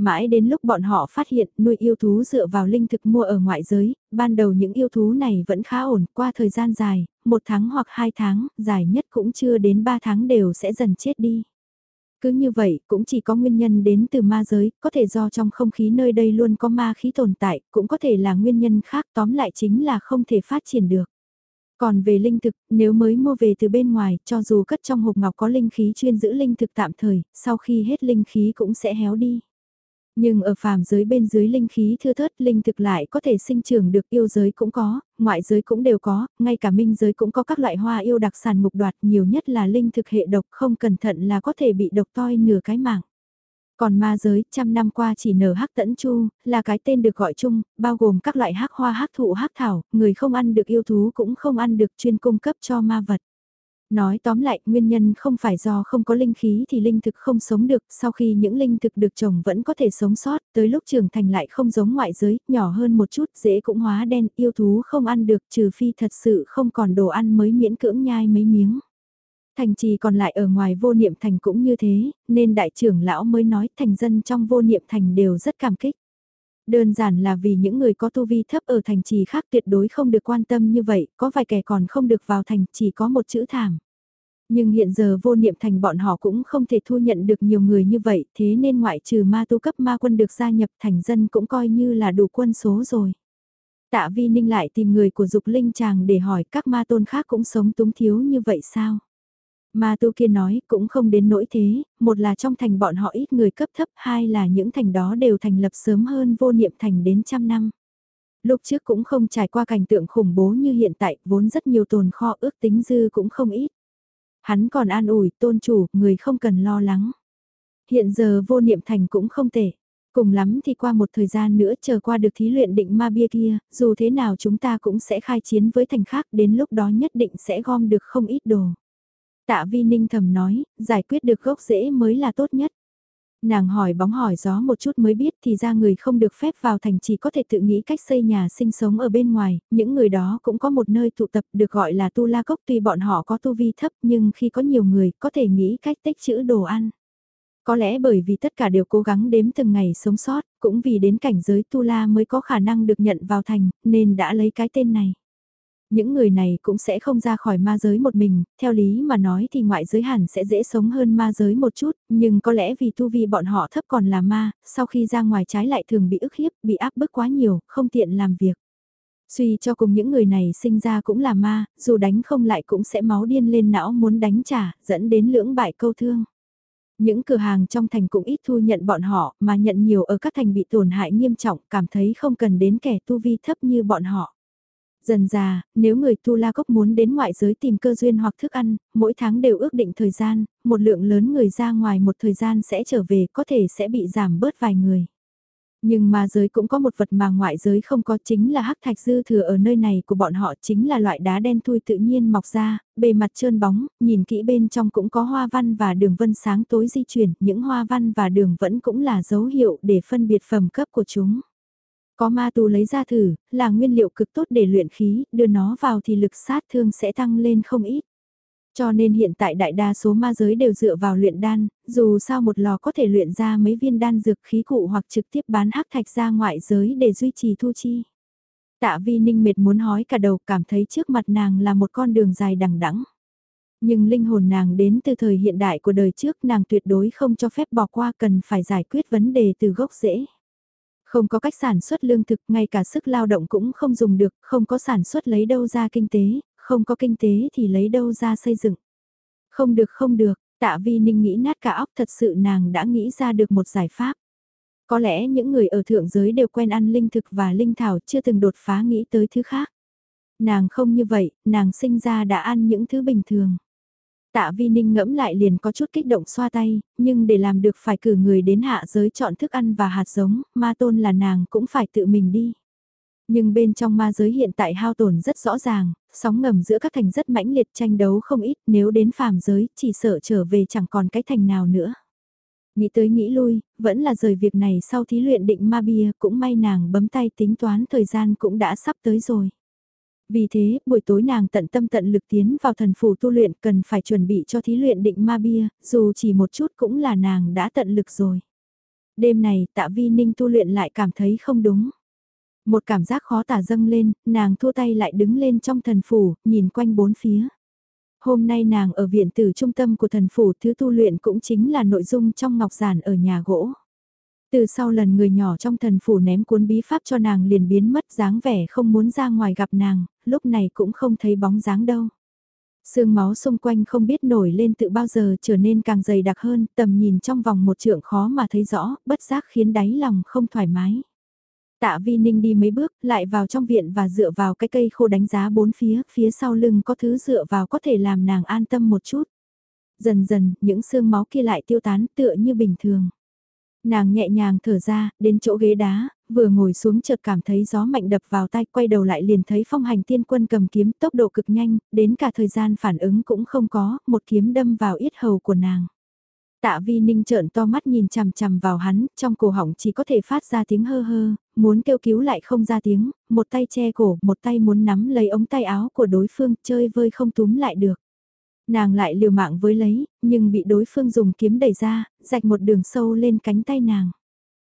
Mãi đến lúc bọn họ phát hiện nuôi yêu thú dựa vào linh thực mua ở ngoại giới, ban đầu những yêu thú này vẫn khá ổn, qua thời gian dài, một tháng hoặc hai tháng, dài nhất cũng chưa đến ba tháng đều sẽ dần chết đi. Cứ như vậy, cũng chỉ có nguyên nhân đến từ ma giới, có thể do trong không khí nơi đây luôn có ma khí tồn tại, cũng có thể là nguyên nhân khác tóm lại chính là không thể phát triển được. Còn về linh thực, nếu mới mua về từ bên ngoài, cho dù cất trong hộp ngọc có linh khí chuyên giữ linh thực tạm thời, sau khi hết linh khí cũng sẽ héo đi. Nhưng ở phàm giới bên dưới linh khí thưa thớt linh thực lại có thể sinh trưởng được yêu giới cũng có, ngoại giới cũng đều có, ngay cả minh giới cũng có các loại hoa yêu đặc sản mục đoạt nhiều nhất là linh thực hệ độc không cẩn thận là có thể bị độc toi nửa cái mạng. Còn ma giới, trăm năm qua chỉ nở hắc tẫn chu, là cái tên được gọi chung, bao gồm các loại hắc hoa hắc thụ hắc thảo, người không ăn được yêu thú cũng không ăn được chuyên cung cấp cho ma vật. Nói tóm lại, nguyên nhân không phải do không có linh khí thì linh thực không sống được, sau khi những linh thực được trồng vẫn có thể sống sót, tới lúc trưởng thành lại không giống ngoại giới, nhỏ hơn một chút, dễ cũng hóa đen, yêu thú không ăn được trừ phi thật sự không còn đồ ăn mới miễn cưỡng nhai mấy miếng. Thành trì còn lại ở ngoài vô niệm thành cũng như thế, nên đại trưởng lão mới nói thành dân trong vô niệm thành đều rất cảm kích. Đơn giản là vì những người có tu vi thấp ở thành trì khác tuyệt đối không được quan tâm như vậy, có vài kẻ còn không được vào thành, chỉ có một chữ thảm. Nhưng hiện giờ vô niệm thành bọn họ cũng không thể thu nhận được nhiều người như vậy, thế nên ngoại trừ ma tu cấp ma quân được gia nhập thành dân cũng coi như là đủ quân số rồi. Tạ vi ninh lại tìm người của dục linh chàng để hỏi các ma tôn khác cũng sống túng thiếu như vậy sao? Ma tu kia nói cũng không đến nỗi thế, một là trong thành bọn họ ít người cấp thấp, hai là những thành đó đều thành lập sớm hơn vô niệm thành đến trăm năm. Lúc trước cũng không trải qua cảnh tượng khủng bố như hiện tại, vốn rất nhiều tồn kho ước tính dư cũng không ít. Hắn còn an ủi tôn chủ, người không cần lo lắng. Hiện giờ vô niệm thành cũng không tệ. Cùng lắm thì qua một thời gian nữa chờ qua được thí luyện định ma bia kia, dù thế nào chúng ta cũng sẽ khai chiến với thành khác đến lúc đó nhất định sẽ gom được không ít đồ. Tạ vi ninh thầm nói, giải quyết được gốc rễ mới là tốt nhất. Nàng hỏi bóng hỏi gió một chút mới biết thì ra người không được phép vào thành chỉ có thể tự nghĩ cách xây nhà sinh sống ở bên ngoài, những người đó cũng có một nơi tụ tập được gọi là tu la cốc tuy bọn họ có tu vi thấp nhưng khi có nhiều người có thể nghĩ cách tích trữ đồ ăn. Có lẽ bởi vì tất cả đều cố gắng đếm từng ngày sống sót, cũng vì đến cảnh giới tu la mới có khả năng được nhận vào thành, nên đã lấy cái tên này. Những người này cũng sẽ không ra khỏi ma giới một mình, theo lý mà nói thì ngoại giới hẳn sẽ dễ sống hơn ma giới một chút, nhưng có lẽ vì tu vi bọn họ thấp còn là ma, sau khi ra ngoài trái lại thường bị ức hiếp, bị áp bức quá nhiều, không tiện làm việc. Suy cho cùng những người này sinh ra cũng là ma, dù đánh không lại cũng sẽ máu điên lên não muốn đánh trả, dẫn đến lưỡng bại câu thương. Những cửa hàng trong thành cũng ít thu nhận bọn họ, mà nhận nhiều ở các thành bị tổn hại nghiêm trọng, cảm thấy không cần đến kẻ tu vi thấp như bọn họ. Dần già, nếu người tu la cốc muốn đến ngoại giới tìm cơ duyên hoặc thức ăn, mỗi tháng đều ước định thời gian, một lượng lớn người ra ngoài một thời gian sẽ trở về có thể sẽ bị giảm bớt vài người. Nhưng mà giới cũng có một vật mà ngoại giới không có chính là hắc thạch dư thừa ở nơi này của bọn họ chính là loại đá đen thui tự nhiên mọc ra, bề mặt trơn bóng, nhìn kỹ bên trong cũng có hoa văn và đường vân sáng tối di chuyển, những hoa văn và đường vẫn cũng là dấu hiệu để phân biệt phẩm cấp của chúng. Có ma tu lấy ra thử, là nguyên liệu cực tốt để luyện khí, đưa nó vào thì lực sát thương sẽ tăng lên không ít. Cho nên hiện tại đại đa số ma giới đều dựa vào luyện đan, dù sao một lò có thể luyện ra mấy viên đan dược khí cụ hoặc trực tiếp bán hắc thạch ra ngoại giới để duy trì thu chi. Tạ vi ninh mệt muốn hói cả đầu cảm thấy trước mặt nàng là một con đường dài đằng đẵng Nhưng linh hồn nàng đến từ thời hiện đại của đời trước nàng tuyệt đối không cho phép bỏ qua cần phải giải quyết vấn đề từ gốc rễ. Không có cách sản xuất lương thực, ngay cả sức lao động cũng không dùng được, không có sản xuất lấy đâu ra kinh tế, không có kinh tế thì lấy đâu ra xây dựng. Không được không được, tạ vi ninh nghĩ nát cả óc thật sự nàng đã nghĩ ra được một giải pháp. Có lẽ những người ở thượng giới đều quen ăn linh thực và linh thảo chưa từng đột phá nghĩ tới thứ khác. Nàng không như vậy, nàng sinh ra đã ăn những thứ bình thường. Tạ Vi Ninh ngẫm lại liền có chút kích động xoa tay, nhưng để làm được phải cử người đến hạ giới chọn thức ăn và hạt giống, ma tôn là nàng cũng phải tự mình đi. Nhưng bên trong ma giới hiện tại hao tổn rất rõ ràng, sóng ngầm giữa các thành rất mãnh liệt tranh đấu không ít nếu đến phàm giới chỉ sợ trở về chẳng còn cái thành nào nữa. Nghĩ tới nghĩ lui, vẫn là rời việc này sau thí luyện định ma bia cũng may nàng bấm tay tính toán thời gian cũng đã sắp tới rồi. Vì thế, buổi tối nàng tận tâm tận lực tiến vào thần phủ tu luyện cần phải chuẩn bị cho thí luyện định ma bia, dù chỉ một chút cũng là nàng đã tận lực rồi. Đêm này tạ vi ninh tu luyện lại cảm thấy không đúng. Một cảm giác khó tả dâng lên, nàng thua tay lại đứng lên trong thần phủ, nhìn quanh bốn phía. Hôm nay nàng ở viện tử trung tâm của thần phủ thứ tu luyện cũng chính là nội dung trong ngọc giản ở nhà gỗ. Từ sau lần người nhỏ trong thần phủ ném cuốn bí pháp cho nàng liền biến mất dáng vẻ không muốn ra ngoài gặp nàng, lúc này cũng không thấy bóng dáng đâu. Sương máu xung quanh không biết nổi lên tự bao giờ trở nên càng dày đặc hơn, tầm nhìn trong vòng một trượng khó mà thấy rõ, bất giác khiến đáy lòng không thoải mái. Tạ Vi Ninh đi mấy bước, lại vào trong viện và dựa vào cái cây khô đánh giá bốn phía, phía sau lưng có thứ dựa vào có thể làm nàng an tâm một chút. Dần dần, những sương máu kia lại tiêu tán tựa như bình thường. Nàng nhẹ nhàng thở ra, đến chỗ ghế đá, vừa ngồi xuống chợt cảm thấy gió mạnh đập vào tay, quay đầu lại liền thấy phong hành tiên quân cầm kiếm tốc độ cực nhanh, đến cả thời gian phản ứng cũng không có, một kiếm đâm vào yết hầu của nàng. Tạ vi ninh trợn to mắt nhìn chằm chằm vào hắn, trong cổ họng chỉ có thể phát ra tiếng hơ hơ, muốn kêu cứu lại không ra tiếng, một tay che cổ, một tay muốn nắm lấy ống tay áo của đối phương, chơi vơi không túm lại được. Nàng lại liều mạng với lấy, nhưng bị đối phương dùng kiếm đẩy ra, rạch một đường sâu lên cánh tay nàng.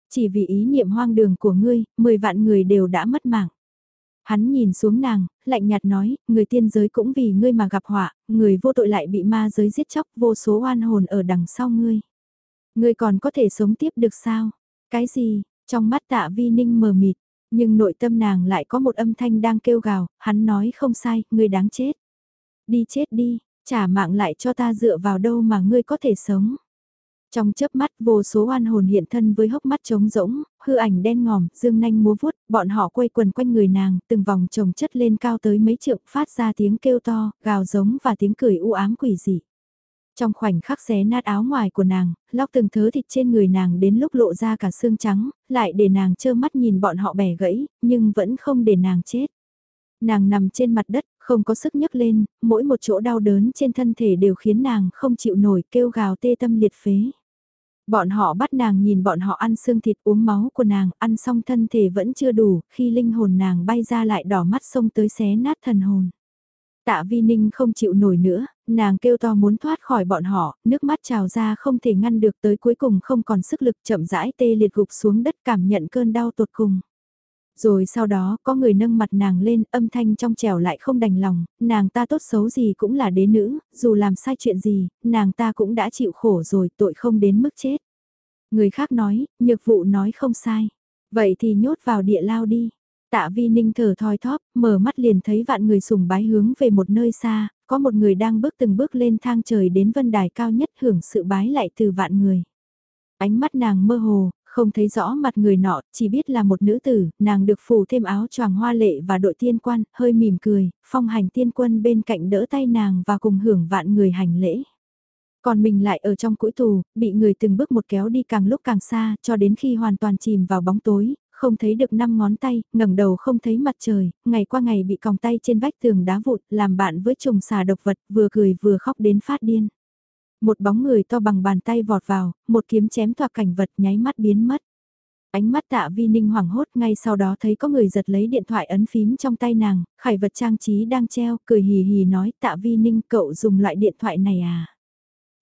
Chỉ vì ý niệm hoang đường của ngươi, mười vạn người đều đã mất mạng. Hắn nhìn xuống nàng, lạnh nhạt nói, người tiên giới cũng vì ngươi mà gặp họa, người vô tội lại bị ma giới giết chóc vô số oan hồn ở đằng sau ngươi. Ngươi còn có thể sống tiếp được sao? Cái gì? Trong mắt tạ vi ninh mờ mịt, nhưng nội tâm nàng lại có một âm thanh đang kêu gào, hắn nói không sai, ngươi đáng chết. Đi chết đi, trả mạng lại cho ta dựa vào đâu mà ngươi có thể sống. Trong chớp mắt vô số oan hồn hiện thân với hốc mắt trống rỗng, hư ảnh đen ngòm, dương nanh múa vuốt, bọn họ quay quần quanh người nàng, từng vòng trồng chất lên cao tới mấy trượng, phát ra tiếng kêu to, gào giống và tiếng cười u ám quỷ dị. Trong khoảnh khắc xé nát áo ngoài của nàng, lóc từng thớ thịt trên người nàng đến lúc lộ ra cả xương trắng, lại để nàng trơ mắt nhìn bọn họ bẻ gãy, nhưng vẫn không để nàng chết. Nàng nằm trên mặt đất, không có sức nhấc lên, mỗi một chỗ đau đớn trên thân thể đều khiến nàng không chịu nổi kêu gào tê tâm liệt phế. Bọn họ bắt nàng nhìn bọn họ ăn xương thịt uống máu của nàng, ăn xong thân thể vẫn chưa đủ, khi linh hồn nàng bay ra lại đỏ mắt xông tới xé nát thần hồn. Tạ Vi Ninh không chịu nổi nữa, nàng kêu to muốn thoát khỏi bọn họ, nước mắt trào ra không thể ngăn được tới cuối cùng không còn sức lực chậm rãi tê liệt gục xuống đất cảm nhận cơn đau tột cùng. Rồi sau đó có người nâng mặt nàng lên âm thanh trong trẻo lại không đành lòng, nàng ta tốt xấu gì cũng là đế nữ, dù làm sai chuyện gì, nàng ta cũng đã chịu khổ rồi tội không đến mức chết. Người khác nói, nhược vụ nói không sai. Vậy thì nhốt vào địa lao đi. Tạ vi ninh thở thoi thóp, mở mắt liền thấy vạn người sùng bái hướng về một nơi xa, có một người đang bước từng bước lên thang trời đến vân đài cao nhất hưởng sự bái lại từ vạn người. Ánh mắt nàng mơ hồ, không thấy rõ mặt người nọ, chỉ biết là một nữ tử, nàng được phủ thêm áo choàng hoa lệ và đội tiên quan, hơi mỉm cười, phong hành tiên quân bên cạnh đỡ tay nàng và cùng hưởng vạn người hành lễ. Còn mình lại ở trong cũi tù, bị người từng bước một kéo đi càng lúc càng xa, cho đến khi hoàn toàn chìm vào bóng tối, không thấy được năm ngón tay, ngẩng đầu không thấy mặt trời, ngày qua ngày bị còng tay trên vách tường đá vụt, làm bạn với trùng xà độc vật, vừa cười vừa khóc đến phát điên. Một bóng người to bằng bàn tay vọt vào, một kiếm chém toạc cảnh vật nháy mắt biến mất. Ánh mắt tạ vi ninh hoảng hốt ngay sau đó thấy có người giật lấy điện thoại ấn phím trong tay nàng, khải vật trang trí đang treo, cười hì hì nói tạ vi ninh cậu dùng loại điện thoại này à.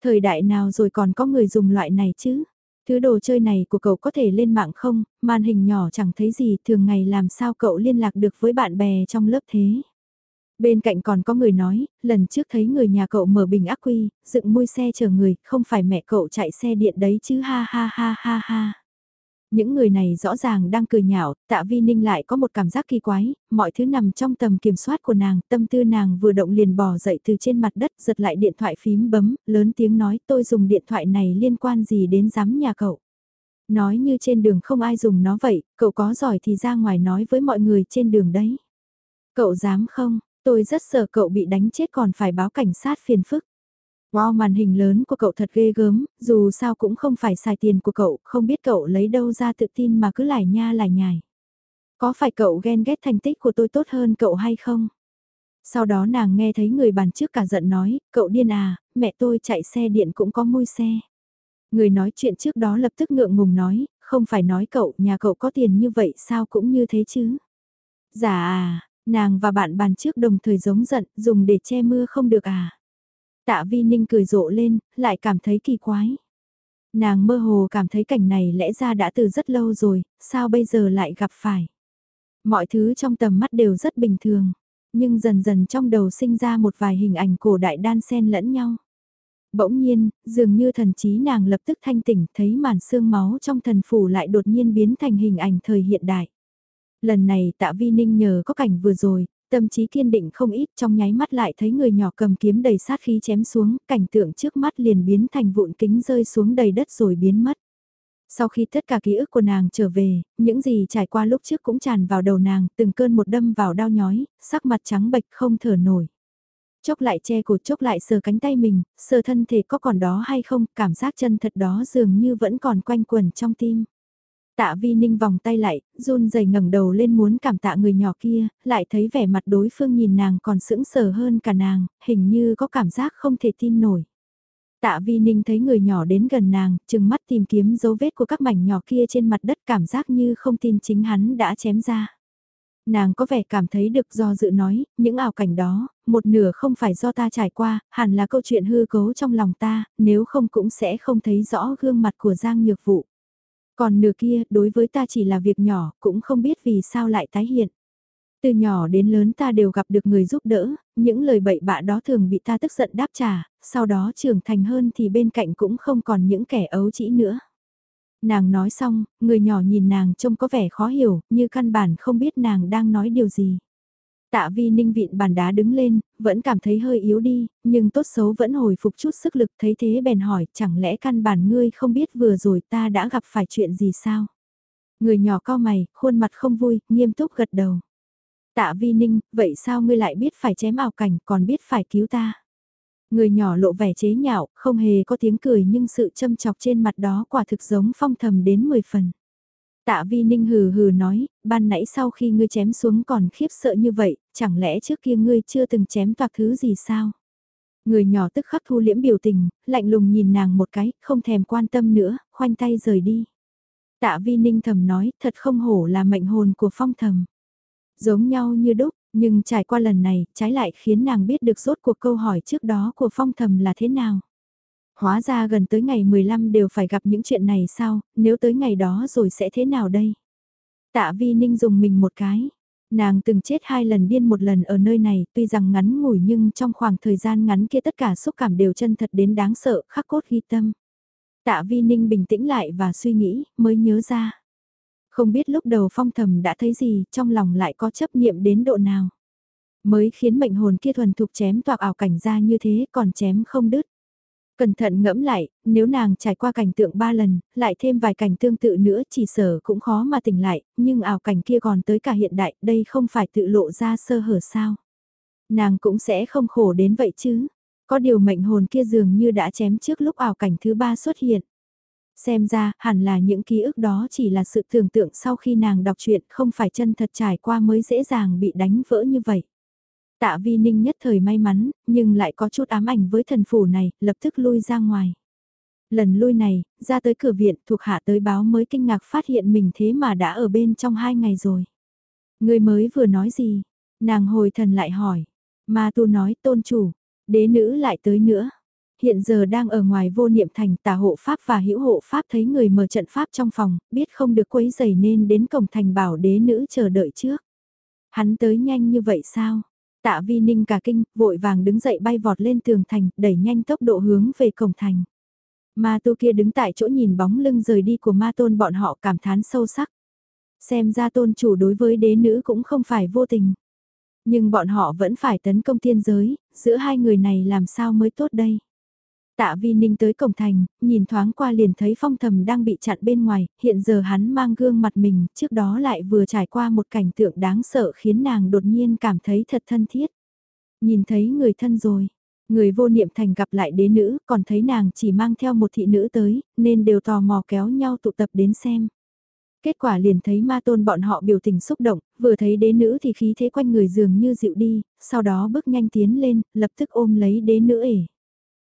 Thời đại nào rồi còn có người dùng loại này chứ? Thứ đồ chơi này của cậu có thể lên mạng không, màn hình nhỏ chẳng thấy gì, thường ngày làm sao cậu liên lạc được với bạn bè trong lớp thế? Bên cạnh còn có người nói, lần trước thấy người nhà cậu mở bình ác quy, dựng môi xe chờ người, không phải mẹ cậu chạy xe điện đấy chứ ha ha ha ha ha. Những người này rõ ràng đang cười nhạo, tạ vi ninh lại có một cảm giác kỳ quái, mọi thứ nằm trong tầm kiểm soát của nàng, tâm tư nàng vừa động liền bò dậy từ trên mặt đất giật lại điện thoại phím bấm, lớn tiếng nói tôi dùng điện thoại này liên quan gì đến giám nhà cậu. Nói như trên đường không ai dùng nó vậy, cậu có giỏi thì ra ngoài nói với mọi người trên đường đấy. Cậu dám không, tôi rất sợ cậu bị đánh chết còn phải báo cảnh sát phiền phức. Wow màn hình lớn của cậu thật ghê gớm, dù sao cũng không phải xài tiền của cậu, không biết cậu lấy đâu ra tự tin mà cứ lải nha lải nhải. Có phải cậu ghen ghét thành tích của tôi tốt hơn cậu hay không? Sau đó nàng nghe thấy người bàn trước cả giận nói, cậu điên à, mẹ tôi chạy xe điện cũng có môi xe. Người nói chuyện trước đó lập tức ngượng ngùng nói, không phải nói cậu, nhà cậu có tiền như vậy sao cũng như thế chứ. Dạ à, nàng và bạn bàn trước đồng thời giống giận, dùng để che mưa không được à. Tạ Vi Ninh cười rộ lên, lại cảm thấy kỳ quái. Nàng mơ hồ cảm thấy cảnh này lẽ ra đã từ rất lâu rồi, sao bây giờ lại gặp phải. Mọi thứ trong tầm mắt đều rất bình thường, nhưng dần dần trong đầu sinh ra một vài hình ảnh cổ đại đan xen lẫn nhau. Bỗng nhiên, dường như thần trí nàng lập tức thanh tỉnh thấy màn xương máu trong thần phủ lại đột nhiên biến thành hình ảnh thời hiện đại. Lần này tạ vi ninh nhờ có cảnh vừa rồi, Tâm trí kiên định không ít trong nháy mắt lại thấy người nhỏ cầm kiếm đầy sát khí chém xuống, cảnh tượng trước mắt liền biến thành vụn kính rơi xuống đầy đất rồi biến mất. Sau khi tất cả ký ức của nàng trở về, những gì trải qua lúc trước cũng tràn vào đầu nàng, từng cơn một đâm vào đau nhói, sắc mặt trắng bệch không thở nổi. Chốc lại che cổ chốc lại sờ cánh tay mình, sờ thân thể có còn đó hay không, cảm giác chân thật đó dường như vẫn còn quanh quẩn trong tim. Tạ Vi Ninh vòng tay lại, run rẩy ngẩng đầu lên muốn cảm tạ người nhỏ kia, lại thấy vẻ mặt đối phương nhìn nàng còn sững sờ hơn cả nàng, hình như có cảm giác không thể tin nổi. Tạ Vi Ninh thấy người nhỏ đến gần nàng, chừng mắt tìm kiếm dấu vết của các mảnh nhỏ kia trên mặt đất cảm giác như không tin chính hắn đã chém ra. Nàng có vẻ cảm thấy được do dự nói, những ảo cảnh đó, một nửa không phải do ta trải qua, hẳn là câu chuyện hư cấu trong lòng ta, nếu không cũng sẽ không thấy rõ gương mặt của Giang Nhược Vụ. Còn nửa kia, đối với ta chỉ là việc nhỏ, cũng không biết vì sao lại tái hiện. Từ nhỏ đến lớn ta đều gặp được người giúp đỡ, những lời bậy bạ đó thường bị ta tức giận đáp trả, sau đó trưởng thành hơn thì bên cạnh cũng không còn những kẻ ấu trĩ nữa. Nàng nói xong, người nhỏ nhìn nàng trông có vẻ khó hiểu, như căn bản không biết nàng đang nói điều gì. Tạ vi ninh vịn bàn đá đứng lên, vẫn cảm thấy hơi yếu đi, nhưng tốt xấu vẫn hồi phục chút sức lực thấy thế bèn hỏi chẳng lẽ căn bản ngươi không biết vừa rồi ta đã gặp phải chuyện gì sao? Người nhỏ cao mày, khuôn mặt không vui, nghiêm túc gật đầu. Tạ vi ninh, vậy sao ngươi lại biết phải chém ảo cảnh còn biết phải cứu ta? Người nhỏ lộ vẻ chế nhạo, không hề có tiếng cười nhưng sự châm chọc trên mặt đó quả thực giống phong thầm đến 10 phần. Tạ vi ninh hừ hừ nói, ban nãy sau khi ngươi chém xuống còn khiếp sợ như vậy, chẳng lẽ trước kia ngươi chưa từng chém toạc thứ gì sao? Người nhỏ tức khắc thu liễm biểu tình, lạnh lùng nhìn nàng một cái, không thèm quan tâm nữa, khoanh tay rời đi. Tạ vi ninh thầm nói, thật không hổ là mệnh hồn của phong thầm. Giống nhau như đúc, nhưng trải qua lần này, trái lại khiến nàng biết được rốt cuộc câu hỏi trước đó của phong thầm là thế nào. Hóa ra gần tới ngày 15 đều phải gặp những chuyện này sao, nếu tới ngày đó rồi sẽ thế nào đây? Tạ vi ninh dùng mình một cái. Nàng từng chết hai lần điên một lần ở nơi này, tuy rằng ngắn ngủi nhưng trong khoảng thời gian ngắn kia tất cả xúc cảm đều chân thật đến đáng sợ, khắc cốt ghi tâm. Tạ vi ninh bình tĩnh lại và suy nghĩ, mới nhớ ra. Không biết lúc đầu phong thầm đã thấy gì, trong lòng lại có chấp niệm đến độ nào. Mới khiến mệnh hồn kia thuần thục chém toạc ảo cảnh ra như thế còn chém không đứt. Cẩn thận ngẫm lại, nếu nàng trải qua cảnh tượng ba lần, lại thêm vài cảnh tương tự nữa chỉ sở cũng khó mà tỉnh lại, nhưng ảo cảnh kia còn tới cả hiện đại, đây không phải tự lộ ra sơ hở sao. Nàng cũng sẽ không khổ đến vậy chứ. Có điều mệnh hồn kia dường như đã chém trước lúc ảo cảnh thứ ba xuất hiện. Xem ra, hẳn là những ký ức đó chỉ là sự tưởng tượng sau khi nàng đọc truyện không phải chân thật trải qua mới dễ dàng bị đánh vỡ như vậy. Tạ Vi Ninh nhất thời may mắn, nhưng lại có chút ám ảnh với thần phủ này, lập tức lui ra ngoài. Lần lui này, ra tới cửa viện thuộc hạ tới báo mới kinh ngạc phát hiện mình thế mà đã ở bên trong hai ngày rồi. Người mới vừa nói gì? Nàng hồi thần lại hỏi. Ma tu nói tôn chủ, đế nữ lại tới nữa. Hiện giờ đang ở ngoài vô niệm thành tà hộ pháp và hữu hộ pháp thấy người mở trận pháp trong phòng, biết không được quấy giày nên đến cổng thành bảo đế nữ chờ đợi trước. Hắn tới nhanh như vậy sao? Tạ vi ninh cả kinh, vội vàng đứng dậy bay vọt lên tường thành, đẩy nhanh tốc độ hướng về cổng thành. Ma tu kia đứng tại chỗ nhìn bóng lưng rời đi của ma tôn bọn họ cảm thán sâu sắc. Xem ra tôn chủ đối với đế nữ cũng không phải vô tình. Nhưng bọn họ vẫn phải tấn công thiên giới, giữa hai người này làm sao mới tốt đây? Tạ Vi Ninh tới cổng thành, nhìn thoáng qua liền thấy phong thầm đang bị chặn bên ngoài, hiện giờ hắn mang gương mặt mình, trước đó lại vừa trải qua một cảnh tượng đáng sợ khiến nàng đột nhiên cảm thấy thật thân thiết. Nhìn thấy người thân rồi, người vô niệm thành gặp lại đế nữ, còn thấy nàng chỉ mang theo một thị nữ tới, nên đều tò mò kéo nhau tụ tập đến xem. Kết quả liền thấy ma tôn bọn họ biểu tình xúc động, vừa thấy đế nữ thì khí thế quanh người dường như dịu đi, sau đó bước nhanh tiến lên, lập tức ôm lấy đế nữ ể.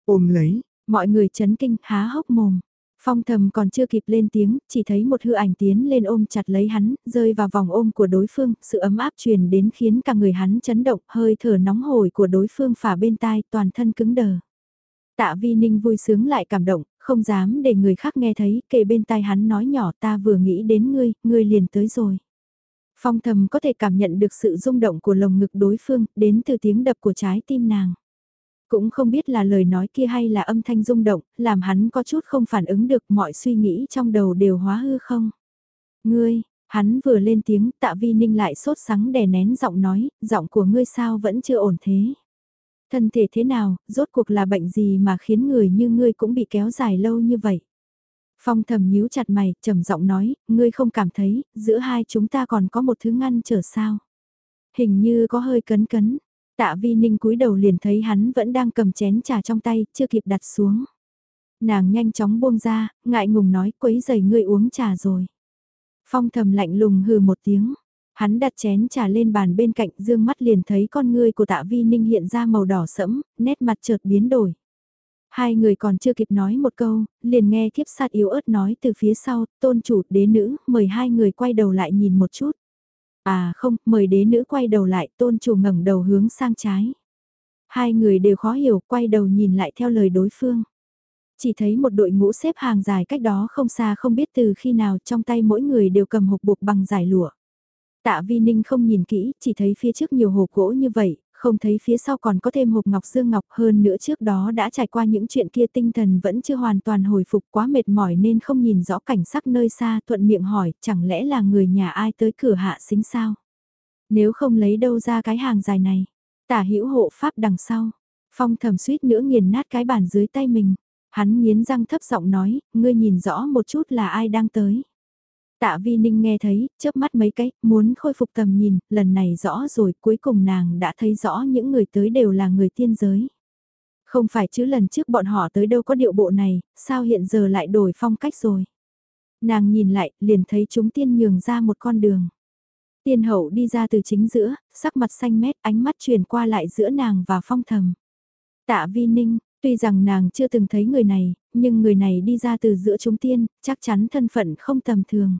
Ôm lấy, mọi người chấn kinh há hốc mồm. Phong thầm còn chưa kịp lên tiếng, chỉ thấy một hư ảnh tiến lên ôm chặt lấy hắn, rơi vào vòng ôm của đối phương, sự ấm áp truyền đến khiến cả người hắn chấn động, hơi thở nóng hổi của đối phương phả bên tai, toàn thân cứng đờ. Tạ Vi Ninh vui sướng lại cảm động, không dám để người khác nghe thấy, kề bên tai hắn nói nhỏ ta vừa nghĩ đến ngươi, ngươi liền tới rồi. Phong thầm có thể cảm nhận được sự rung động của lồng ngực đối phương, đến từ tiếng đập của trái tim nàng. Cũng không biết là lời nói kia hay là âm thanh rung động, làm hắn có chút không phản ứng được mọi suy nghĩ trong đầu đều hóa hư không. Ngươi, hắn vừa lên tiếng tạ vi ninh lại sốt sắng đè nén giọng nói, giọng của ngươi sao vẫn chưa ổn thế. Thân thể thế nào, rốt cuộc là bệnh gì mà khiến người như ngươi cũng bị kéo dài lâu như vậy. Phong thầm nhíu chặt mày, trầm giọng nói, ngươi không cảm thấy, giữa hai chúng ta còn có một thứ ngăn trở sao. Hình như có hơi cấn cấn, Tạ vi ninh cúi đầu liền thấy hắn vẫn đang cầm chén trà trong tay, chưa kịp đặt xuống. Nàng nhanh chóng buông ra, ngại ngùng nói quấy giày ngươi uống trà rồi. Phong thầm lạnh lùng hừ một tiếng. Hắn đặt chén trà lên bàn bên cạnh dương mắt liền thấy con ngươi của tạ vi ninh hiện ra màu đỏ sẫm, nét mặt chợt biến đổi. Hai người còn chưa kịp nói một câu, liền nghe thiếp sát yếu ớt nói từ phía sau, tôn chủ đế nữ, mời hai người quay đầu lại nhìn một chút. À không, mời đế nữ quay đầu lại, tôn chủ ngẩng đầu hướng sang trái. Hai người đều khó hiểu, quay đầu nhìn lại theo lời đối phương. Chỉ thấy một đội ngũ xếp hàng dài cách đó không xa không biết từ khi nào trong tay mỗi người đều cầm hộp buộc bằng giải lụa. Tạ Vi Ninh không nhìn kỹ, chỉ thấy phía trước nhiều hộp gỗ như vậy, không thấy phía sau còn có thêm hộp ngọc dương ngọc hơn nữa trước đó đã trải qua những chuyện kia tinh thần vẫn chưa hoàn toàn hồi phục quá mệt mỏi nên không nhìn rõ cảnh sắc nơi xa thuận miệng hỏi chẳng lẽ là người nhà ai tới cửa hạ xính sao. Nếu không lấy đâu ra cái hàng dài này, tả hữu hộ pháp đằng sau, phong thầm suýt nữa nghiền nát cái bàn dưới tay mình, hắn nghiến răng thấp giọng nói, ngươi nhìn rõ một chút là ai đang tới. Tạ Vi Ninh nghe thấy, chớp mắt mấy cái, muốn khôi phục tầm nhìn, lần này rõ rồi, cuối cùng nàng đã thấy rõ những người tới đều là người tiên giới. Không phải chứ lần trước bọn họ tới đâu có điệu bộ này, sao hiện giờ lại đổi phong cách rồi. Nàng nhìn lại, liền thấy chúng tiên nhường ra một con đường. Tiên hậu đi ra từ chính giữa, sắc mặt xanh mét, ánh mắt truyền qua lại giữa nàng và phong thầm. Tạ Vi Ninh, tuy rằng nàng chưa từng thấy người này, nhưng người này đi ra từ giữa chúng tiên, chắc chắn thân phận không tầm thường.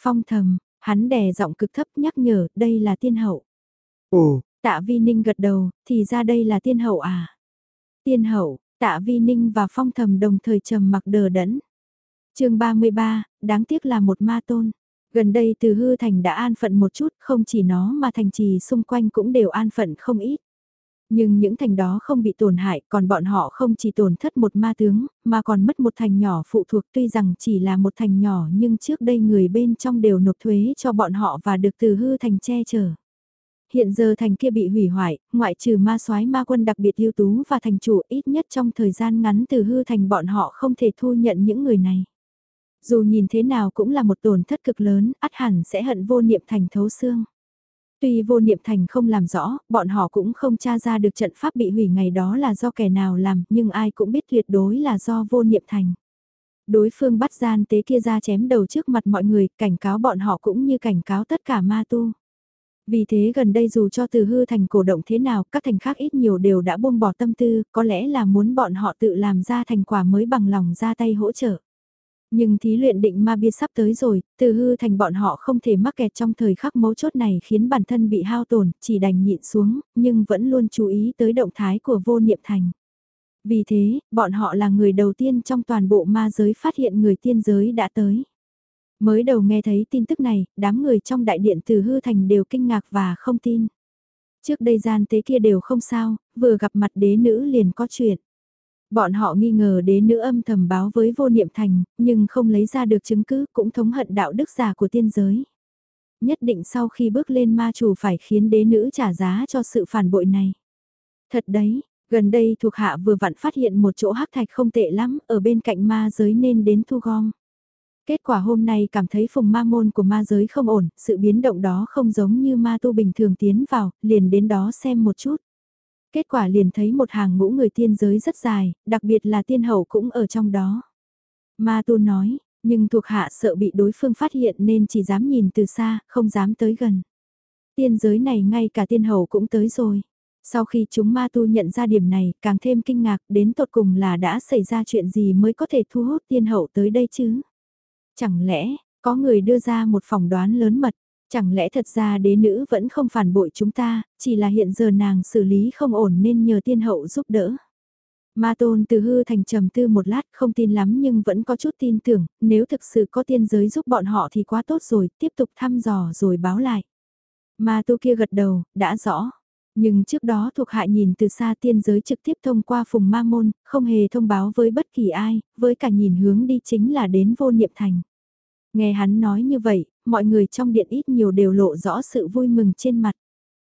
Phong thầm, hắn đè giọng cực thấp nhắc nhở, đây là tiên hậu. Ồ, tạ vi ninh gật đầu, thì ra đây là tiên hậu à. Tiên hậu, tạ vi ninh và phong thầm đồng thời trầm mặc đờ đẫn. chương 33, đáng tiếc là một ma tôn. Gần đây từ hư thành đã an phận một chút, không chỉ nó mà thành trì xung quanh cũng đều an phận không ít. Nhưng những thành đó không bị tổn hại, còn bọn họ không chỉ tổn thất một ma tướng, mà còn mất một thành nhỏ phụ thuộc tuy rằng chỉ là một thành nhỏ nhưng trước đây người bên trong đều nộp thuế cho bọn họ và được từ hư thành che chở. Hiện giờ thành kia bị hủy hoại, ngoại trừ ma soái ma quân đặc biệt ưu tú và thành chủ ít nhất trong thời gian ngắn từ hư thành bọn họ không thể thu nhận những người này. Dù nhìn thế nào cũng là một tổn thất cực lớn, ắt hẳn sẽ hận vô niệm thành thấu xương. Tuy vô niệm thành không làm rõ, bọn họ cũng không tra ra được trận pháp bị hủy ngày đó là do kẻ nào làm, nhưng ai cũng biết tuyệt đối là do vô niệm thành. Đối phương bắt gian tế kia ra chém đầu trước mặt mọi người, cảnh cáo bọn họ cũng như cảnh cáo tất cả ma tu. Vì thế gần đây dù cho từ hư thành cổ động thế nào, các thành khác ít nhiều đều đã buông bỏ tâm tư, có lẽ là muốn bọn họ tự làm ra thành quả mới bằng lòng ra tay hỗ trợ. Nhưng thí luyện định ma bia sắp tới rồi, từ hư thành bọn họ không thể mắc kẹt trong thời khắc mấu chốt này khiến bản thân bị hao tổn, chỉ đành nhịn xuống, nhưng vẫn luôn chú ý tới động thái của vô niệm thành. Vì thế, bọn họ là người đầu tiên trong toàn bộ ma giới phát hiện người tiên giới đã tới. Mới đầu nghe thấy tin tức này, đám người trong đại điện từ hư thành đều kinh ngạc và không tin. Trước đây gian tế kia đều không sao, vừa gặp mặt đế nữ liền có chuyện. Bọn họ nghi ngờ đế nữ âm thầm báo với vô niệm thành, nhưng không lấy ra được chứng cứ cũng thống hận đạo đức giả của tiên giới. Nhất định sau khi bước lên ma chủ phải khiến đế nữ trả giá cho sự phản bội này. Thật đấy, gần đây thuộc hạ vừa vặn phát hiện một chỗ hắc thạch không tệ lắm ở bên cạnh ma giới nên đến thu gom. Kết quả hôm nay cảm thấy phùng ma môn của ma giới không ổn, sự biến động đó không giống như ma tu bình thường tiến vào, liền đến đó xem một chút. Kết quả liền thấy một hàng ngũ người tiên giới rất dài, đặc biệt là tiên hậu cũng ở trong đó. Ma tu nói, nhưng thuộc hạ sợ bị đối phương phát hiện nên chỉ dám nhìn từ xa, không dám tới gần. Tiên giới này ngay cả tiên hậu cũng tới rồi. Sau khi chúng ma tu nhận ra điểm này, càng thêm kinh ngạc đến tột cùng là đã xảy ra chuyện gì mới có thể thu hút tiên hậu tới đây chứ. Chẳng lẽ, có người đưa ra một phỏng đoán lớn mật, Chẳng lẽ thật ra đế nữ vẫn không phản bội chúng ta, chỉ là hiện giờ nàng xử lý không ổn nên nhờ tiên hậu giúp đỡ. Ma tôn từ hư thành trầm tư một lát không tin lắm nhưng vẫn có chút tin tưởng, nếu thực sự có tiên giới giúp bọn họ thì quá tốt rồi, tiếp tục thăm dò rồi báo lại. Ma tu kia gật đầu, đã rõ. Nhưng trước đó thuộc hạ nhìn từ xa tiên giới trực tiếp thông qua phùng ma môn, không hề thông báo với bất kỳ ai, với cả nhìn hướng đi chính là đến vô niệm thành. Nghe hắn nói như vậy, mọi người trong điện ít nhiều đều lộ rõ sự vui mừng trên mặt.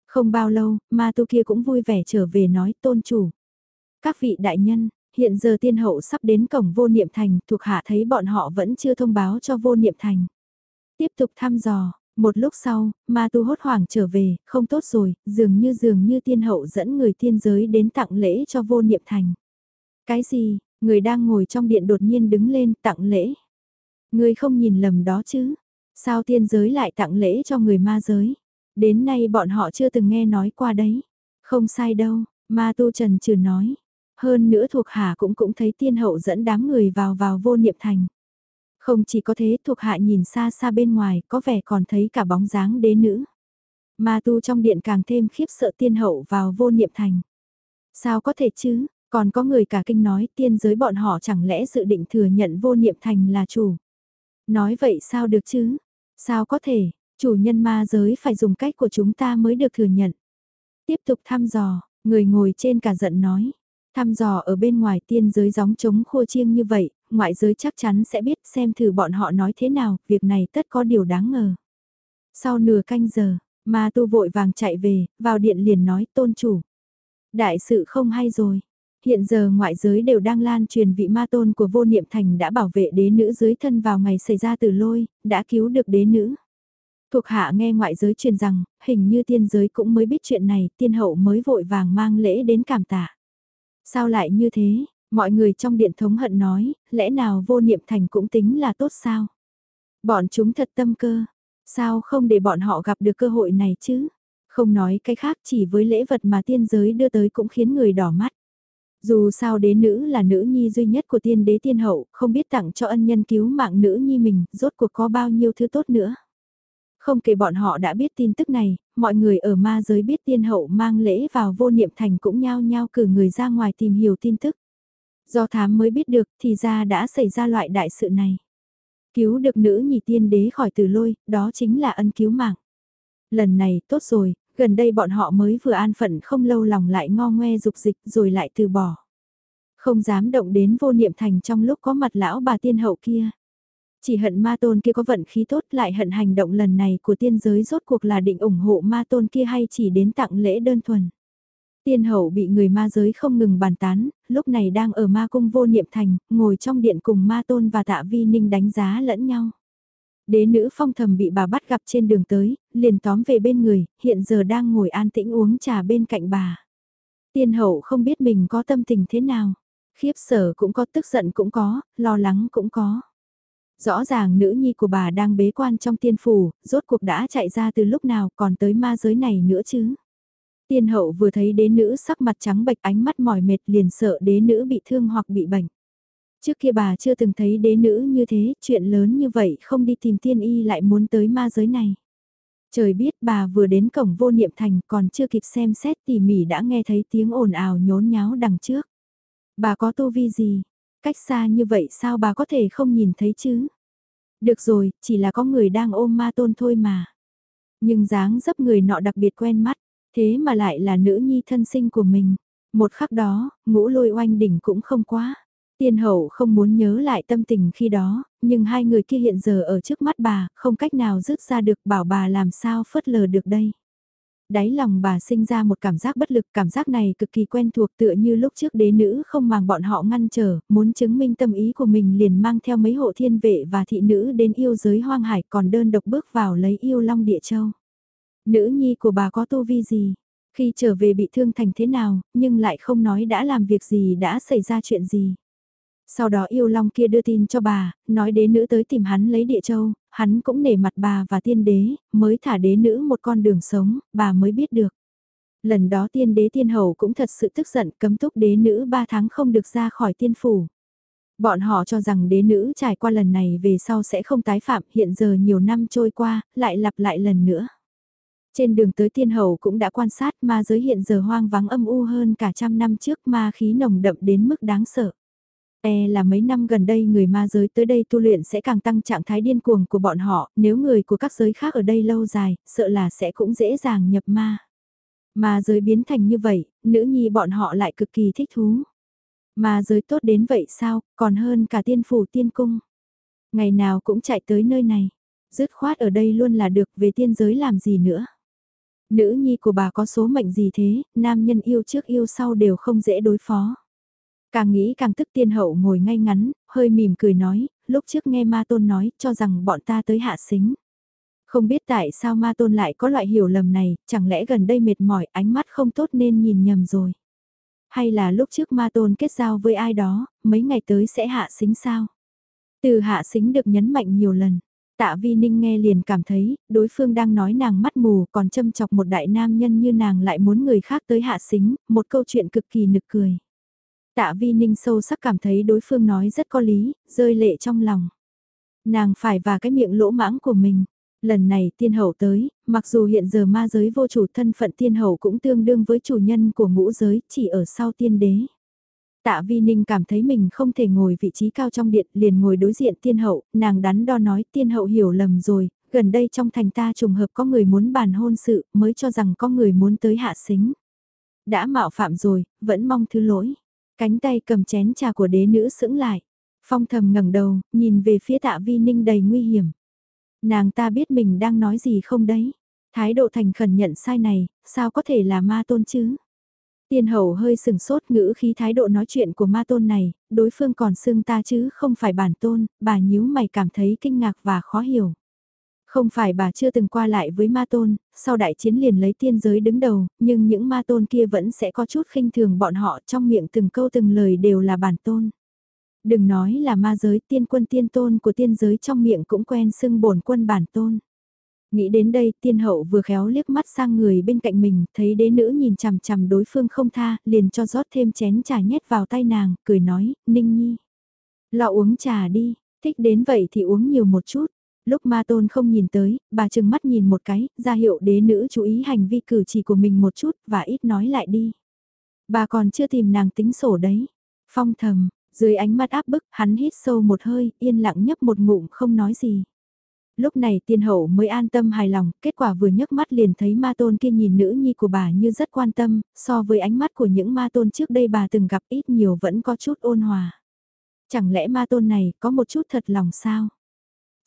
Không bao lâu, ma tu kia cũng vui vẻ trở về nói tôn chủ. Các vị đại nhân, hiện giờ tiên hậu sắp đến cổng vô niệm thành, thuộc hạ thấy bọn họ vẫn chưa thông báo cho vô niệm thành. Tiếp tục thăm dò, một lúc sau, ma tu hốt hoảng trở về, không tốt rồi, dường như dường như tiên hậu dẫn người tiên giới đến tặng lễ cho vô niệm thành. Cái gì, người đang ngồi trong điện đột nhiên đứng lên tặng lễ. Người không nhìn lầm đó chứ, Sao tiên giới lại tặng lễ cho người ma giới? Đến nay bọn họ chưa từng nghe nói qua đấy. Không sai đâu, ma tu trần trừ nói. Hơn nữa thuộc hạ cũng cũng thấy tiên hậu dẫn đám người vào vào vô niệm thành. Không chỉ có thế thuộc hạ nhìn xa xa bên ngoài có vẻ còn thấy cả bóng dáng đế nữ. Ma tu trong điện càng thêm khiếp sợ tiên hậu vào vô niệm thành. Sao có thể chứ, còn có người cả kinh nói tiên giới bọn họ chẳng lẽ dự định thừa nhận vô niệm thành là chủ. Nói vậy sao được chứ? Sao có thể, chủ nhân ma giới phải dùng cách của chúng ta mới được thừa nhận. Tiếp tục thăm dò, người ngồi trên cả giận nói. Thăm dò ở bên ngoài tiên giới gióng trống khô chiêng như vậy, ngoại giới chắc chắn sẽ biết xem thử bọn họ nói thế nào, việc này tất có điều đáng ngờ. Sau nửa canh giờ, ma tu vội vàng chạy về, vào điện liền nói tôn chủ. Đại sự không hay rồi. Hiện giờ ngoại giới đều đang lan truyền vị ma tôn của vô niệm thành đã bảo vệ đế nữ dưới thân vào ngày xảy ra từ lôi, đã cứu được đế nữ. Thuộc hạ nghe ngoại giới truyền rằng, hình như tiên giới cũng mới biết chuyện này, tiên hậu mới vội vàng mang lễ đến cảm tạ. Sao lại như thế, mọi người trong điện thống hận nói, lẽ nào vô niệm thành cũng tính là tốt sao? Bọn chúng thật tâm cơ, sao không để bọn họ gặp được cơ hội này chứ? Không nói cái khác chỉ với lễ vật mà tiên giới đưa tới cũng khiến người đỏ mắt. Dù sao đế nữ là nữ nhi duy nhất của tiên đế tiên hậu, không biết tặng cho ân nhân cứu mạng nữ nhi mình, rốt cuộc có bao nhiêu thứ tốt nữa. Không kể bọn họ đã biết tin tức này, mọi người ở ma giới biết tiên hậu mang lễ vào vô niệm thành cũng nhao nhao cử người ra ngoài tìm hiểu tin tức. Do thám mới biết được thì ra đã xảy ra loại đại sự này. Cứu được nữ nhị tiên đế khỏi từ lôi, đó chính là ân cứu mạng. Lần này tốt rồi, gần đây bọn họ mới vừa an phận không lâu lòng lại ngo ngoe dục dịch rồi lại từ bỏ. Không dám động đến vô niệm thành trong lúc có mặt lão bà tiên hậu kia. Chỉ hận ma tôn kia có vận khí tốt lại hận hành động lần này của tiên giới rốt cuộc là định ủng hộ ma tôn kia hay chỉ đến tặng lễ đơn thuần. Tiên hậu bị người ma giới không ngừng bàn tán, lúc này đang ở ma cung vô niệm thành, ngồi trong điện cùng ma tôn và tạ vi ninh đánh giá lẫn nhau. Đế nữ phong thầm bị bà bắt gặp trên đường tới, liền tóm về bên người, hiện giờ đang ngồi an tĩnh uống trà bên cạnh bà. Tiên hậu không biết mình có tâm tình thế nào, khiếp sở cũng có tức giận cũng có, lo lắng cũng có. Rõ ràng nữ nhi của bà đang bế quan trong tiên phủ, rốt cuộc đã chạy ra từ lúc nào còn tới ma giới này nữa chứ. Tiên hậu vừa thấy đế nữ sắc mặt trắng bệch ánh mắt mỏi mệt liền sợ đế nữ bị thương hoặc bị bệnh. Trước kia bà chưa từng thấy đế nữ như thế, chuyện lớn như vậy không đi tìm tiên y lại muốn tới ma giới này. Trời biết bà vừa đến cổng vô niệm thành còn chưa kịp xem xét tỉ mỉ đã nghe thấy tiếng ồn ào nhốn nháo đằng trước. Bà có tu vi gì? Cách xa như vậy sao bà có thể không nhìn thấy chứ? Được rồi, chỉ là có người đang ôm ma tôn thôi mà. Nhưng dáng dấp người nọ đặc biệt quen mắt, thế mà lại là nữ nhi thân sinh của mình. Một khắc đó, ngũ lôi oanh đỉnh cũng không quá. Tiên hậu không muốn nhớ lại tâm tình khi đó, nhưng hai người kia hiện giờ ở trước mắt bà, không cách nào rứt ra được bảo bà làm sao phớt lờ được đây. Đáy lòng bà sinh ra một cảm giác bất lực, cảm giác này cực kỳ quen thuộc tựa như lúc trước đế nữ không màng bọn họ ngăn trở, muốn chứng minh tâm ý của mình liền mang theo mấy hộ thiên vệ và thị nữ đến yêu giới hoang hải còn đơn độc bước vào lấy yêu long địa châu. Nữ nhi của bà có tu vi gì? Khi trở về bị thương thành thế nào, nhưng lại không nói đã làm việc gì đã xảy ra chuyện gì. Sau đó yêu long kia đưa tin cho bà, nói đế nữ tới tìm hắn lấy địa châu, hắn cũng nể mặt bà và tiên đế, mới thả đế nữ một con đường sống, bà mới biết được. Lần đó tiên đế tiên hầu cũng thật sự tức giận cấm túc đế nữ ba tháng không được ra khỏi tiên phủ. Bọn họ cho rằng đế nữ trải qua lần này về sau sẽ không tái phạm hiện giờ nhiều năm trôi qua, lại lặp lại lần nữa. Trên đường tới tiên hầu cũng đã quan sát ma giới hiện giờ hoang vắng âm u hơn cả trăm năm trước ma khí nồng đậm đến mức đáng sợ. E là mấy năm gần đây người ma giới tới đây tu luyện sẽ càng tăng trạng thái điên cuồng của bọn họ, nếu người của các giới khác ở đây lâu dài, sợ là sẽ cũng dễ dàng nhập ma. Ma giới biến thành như vậy, nữ nhi bọn họ lại cực kỳ thích thú. Ma giới tốt đến vậy sao, còn hơn cả tiên phủ tiên cung. Ngày nào cũng chạy tới nơi này, dứt khoát ở đây luôn là được về tiên giới làm gì nữa. Nữ nhi của bà có số mệnh gì thế, nam nhân yêu trước yêu sau đều không dễ đối phó. Càng nghĩ càng tức tiên hậu ngồi ngay ngắn, hơi mỉm cười nói, lúc trước nghe ma tôn nói, cho rằng bọn ta tới hạ xính. Không biết tại sao ma tôn lại có loại hiểu lầm này, chẳng lẽ gần đây mệt mỏi, ánh mắt không tốt nên nhìn nhầm rồi. Hay là lúc trước ma tôn kết giao với ai đó, mấy ngày tới sẽ hạ xính sao? Từ hạ xính được nhấn mạnh nhiều lần. Tạ Vi Ninh nghe liền cảm thấy, đối phương đang nói nàng mắt mù còn châm chọc một đại nam nhân như nàng lại muốn người khác tới hạ xính, một câu chuyện cực kỳ nực cười. Tạ Vi Ninh sâu sắc cảm thấy đối phương nói rất có lý, rơi lệ trong lòng. Nàng phải và cái miệng lỗ mãng của mình. Lần này tiên hậu tới, mặc dù hiện giờ ma giới vô chủ thân phận tiên hậu cũng tương đương với chủ nhân của ngũ giới, chỉ ở sau tiên đế. Tạ Vi Ninh cảm thấy mình không thể ngồi vị trí cao trong điện liền ngồi đối diện tiên hậu, nàng đắn đo nói tiên hậu hiểu lầm rồi, gần đây trong thành ta trùng hợp có người muốn bàn hôn sự mới cho rằng có người muốn tới hạ xính. Đã mạo phạm rồi, vẫn mong thứ lỗi. Cánh tay cầm chén trà của đế nữ sững lại. Phong thầm ngẩng đầu, nhìn về phía tạ vi ninh đầy nguy hiểm. Nàng ta biết mình đang nói gì không đấy. Thái độ thành khẩn nhận sai này, sao có thể là ma tôn chứ? Tiên hậu hơi sừng sốt ngữ khí thái độ nói chuyện của ma tôn này, đối phương còn xưng ta chứ không phải bản tôn, bà nhíu mày cảm thấy kinh ngạc và khó hiểu. Không phải bà chưa từng qua lại với ma tôn, sau đại chiến liền lấy tiên giới đứng đầu, nhưng những ma tôn kia vẫn sẽ có chút khinh thường bọn họ trong miệng từng câu từng lời đều là bản tôn. Đừng nói là ma giới tiên quân tiên tôn của tiên giới trong miệng cũng quen xưng bổn quân bản tôn. Nghĩ đến đây tiên hậu vừa khéo liếc mắt sang người bên cạnh mình, thấy đế nữ nhìn chằm chằm đối phương không tha, liền cho rót thêm chén trà nhét vào tay nàng, cười nói, ninh nhi. Lọ uống trà đi, thích đến vậy thì uống nhiều một chút. Lúc ma tôn không nhìn tới, bà chừng mắt nhìn một cái, ra hiệu đế nữ chú ý hành vi cử chỉ của mình một chút và ít nói lại đi. Bà còn chưa tìm nàng tính sổ đấy. Phong thầm, dưới ánh mắt áp bức, hắn hít sâu một hơi, yên lặng nhấp một ngụm không nói gì. Lúc này tiên hậu mới an tâm hài lòng, kết quả vừa nhấc mắt liền thấy ma tôn kia nhìn nữ nhi của bà như rất quan tâm, so với ánh mắt của những ma tôn trước đây bà từng gặp ít nhiều vẫn có chút ôn hòa. Chẳng lẽ ma tôn này có một chút thật lòng sao?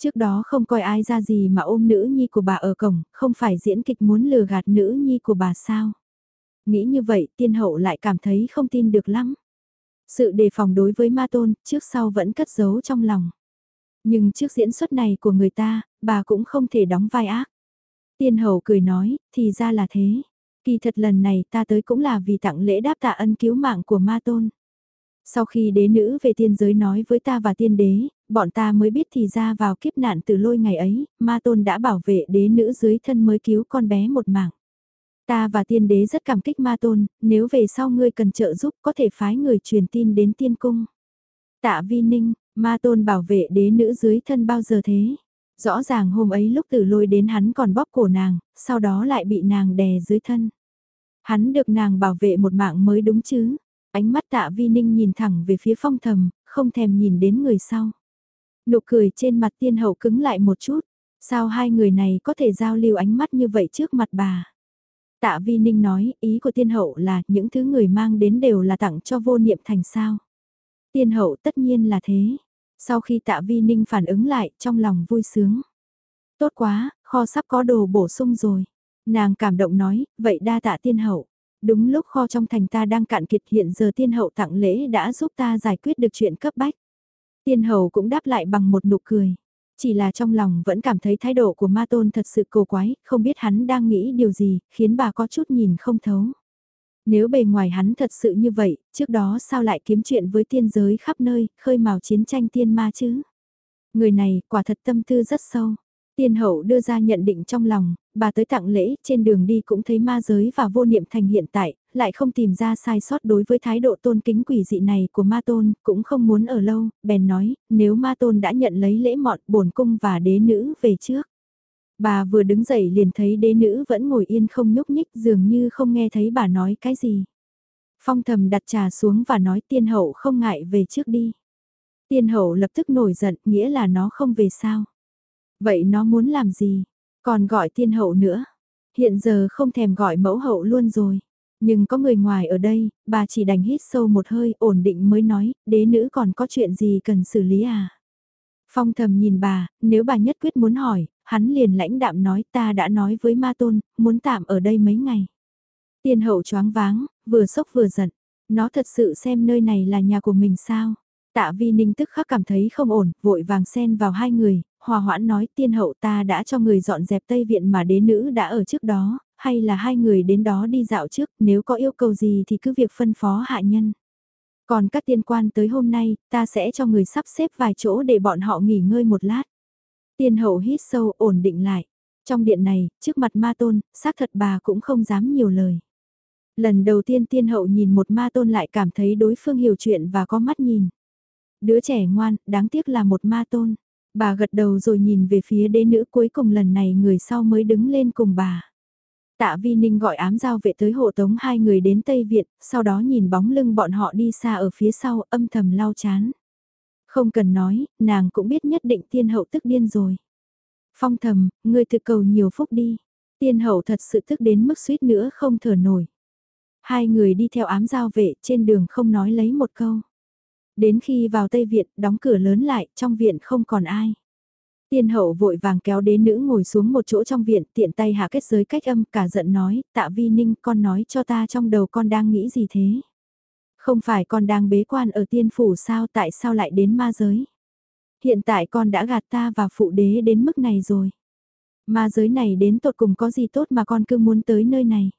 Trước đó không coi ai ra gì mà ôm nữ nhi của bà ở cổng, không phải diễn kịch muốn lừa gạt nữ nhi của bà sao? Nghĩ như vậy tiên hậu lại cảm thấy không tin được lắm. Sự đề phòng đối với ma tôn, trước sau vẫn cất giấu trong lòng. Nhưng trước diễn xuất này của người ta, bà cũng không thể đóng vai ác. Tiên hậu cười nói, thì ra là thế. Kỳ thật lần này ta tới cũng là vì tặng lễ đáp tạ ân cứu mạng của ma tôn. Sau khi đế nữ về tiên giới nói với ta và tiên đế, bọn ta mới biết thì ra vào kiếp nạn từ lôi ngày ấy, ma tôn đã bảo vệ đế nữ dưới thân mới cứu con bé một mạng. Ta và tiên đế rất cảm kích ma tôn, nếu về sau ngươi cần trợ giúp có thể phái người truyền tin đến tiên cung. Tạ vi ninh, ma tôn bảo vệ đế nữ dưới thân bao giờ thế? Rõ ràng hôm ấy lúc tử lôi đến hắn còn bóp cổ nàng, sau đó lại bị nàng đè dưới thân. Hắn được nàng bảo vệ một mạng mới đúng chứ. Ánh mắt tạ vi ninh nhìn thẳng về phía phong thầm, không thèm nhìn đến người sau. Nụ cười trên mặt tiên hậu cứng lại một chút. Sao hai người này có thể giao lưu ánh mắt như vậy trước mặt bà? Tạ Vi Ninh nói, ý của tiên hậu là những thứ người mang đến đều là tặng cho vô niệm thành sao. Tiên hậu tất nhiên là thế. Sau khi tạ Vi Ninh phản ứng lại, trong lòng vui sướng. Tốt quá, kho sắp có đồ bổ sung rồi. Nàng cảm động nói, vậy đa tạ tiên hậu. Đúng lúc kho trong thành ta đang cạn kiệt hiện giờ tiên hậu tặng lễ đã giúp ta giải quyết được chuyện cấp bách. Tiên hầu cũng đáp lại bằng một nụ cười. Chỉ là trong lòng vẫn cảm thấy thái độ của ma tôn thật sự cổ quái, không biết hắn đang nghĩ điều gì, khiến bà có chút nhìn không thấu. Nếu bề ngoài hắn thật sự như vậy, trước đó sao lại kiếm chuyện với tiên giới khắp nơi, khơi mào chiến tranh tiên ma chứ? Người này quả thật tâm tư rất sâu. Tiên hậu đưa ra nhận định trong lòng, bà tới tặng lễ, trên đường đi cũng thấy ma giới và vô niệm thành hiện tại, lại không tìm ra sai sót đối với thái độ tôn kính quỷ dị này của ma tôn, cũng không muốn ở lâu, bèn nói, nếu ma tôn đã nhận lấy lễ mọn bổn cung và đế nữ về trước. Bà vừa đứng dậy liền thấy đế nữ vẫn ngồi yên không nhúc nhích dường như không nghe thấy bà nói cái gì. Phong thầm đặt trà xuống và nói tiên hậu không ngại về trước đi. Tiên hậu lập tức nổi giận, nghĩa là nó không về sao. Vậy nó muốn làm gì? Còn gọi tiên hậu nữa. Hiện giờ không thèm gọi mẫu hậu luôn rồi. Nhưng có người ngoài ở đây, bà chỉ đành hít sâu một hơi ổn định mới nói, đế nữ còn có chuyện gì cần xử lý à? Phong thầm nhìn bà, nếu bà nhất quyết muốn hỏi, hắn liền lãnh đạm nói ta đã nói với ma tôn, muốn tạm ở đây mấy ngày. Tiên hậu choáng váng, vừa sốc vừa giận, nó thật sự xem nơi này là nhà của mình sao? Tạ vi ninh tức khắc cảm thấy không ổn, vội vàng xen vào hai người, hòa hoãn nói tiên hậu ta đã cho người dọn dẹp Tây Viện mà đế nữ đã ở trước đó, hay là hai người đến đó đi dạo trước, nếu có yêu cầu gì thì cứ việc phân phó hạ nhân. Còn các tiên quan tới hôm nay, ta sẽ cho người sắp xếp vài chỗ để bọn họ nghỉ ngơi một lát. Tiên hậu hít sâu ổn định lại. Trong điện này, trước mặt ma tôn, xác thật bà cũng không dám nhiều lời. Lần đầu tiên tiên hậu nhìn một ma tôn lại cảm thấy đối phương hiểu chuyện và có mắt nhìn. Đứa trẻ ngoan, đáng tiếc là một ma tôn. Bà gật đầu rồi nhìn về phía đế nữ cuối cùng lần này người sau mới đứng lên cùng bà. Tạ Vi Ninh gọi ám giao vệ tới hộ tống hai người đến Tây Viện, sau đó nhìn bóng lưng bọn họ đi xa ở phía sau âm thầm lau chán. Không cần nói, nàng cũng biết nhất định tiên hậu tức điên rồi. Phong thầm, ngươi thực cầu nhiều phúc đi. Tiên hậu thật sự tức đến mức suýt nữa không thở nổi. Hai người đi theo ám giao vệ trên đường không nói lấy một câu. Đến khi vào Tây Viện, đóng cửa lớn lại, trong viện không còn ai. Tiên hậu vội vàng kéo đế nữ ngồi xuống một chỗ trong viện, tiện tay hạ kết giới cách âm, cả giận nói, tạ vi ninh, con nói cho ta trong đầu con đang nghĩ gì thế? Không phải con đang bế quan ở tiên phủ sao tại sao lại đến ma giới? Hiện tại con đã gạt ta và phụ đế đến mức này rồi. Ma giới này đến tột cùng có gì tốt mà con cứ muốn tới nơi này?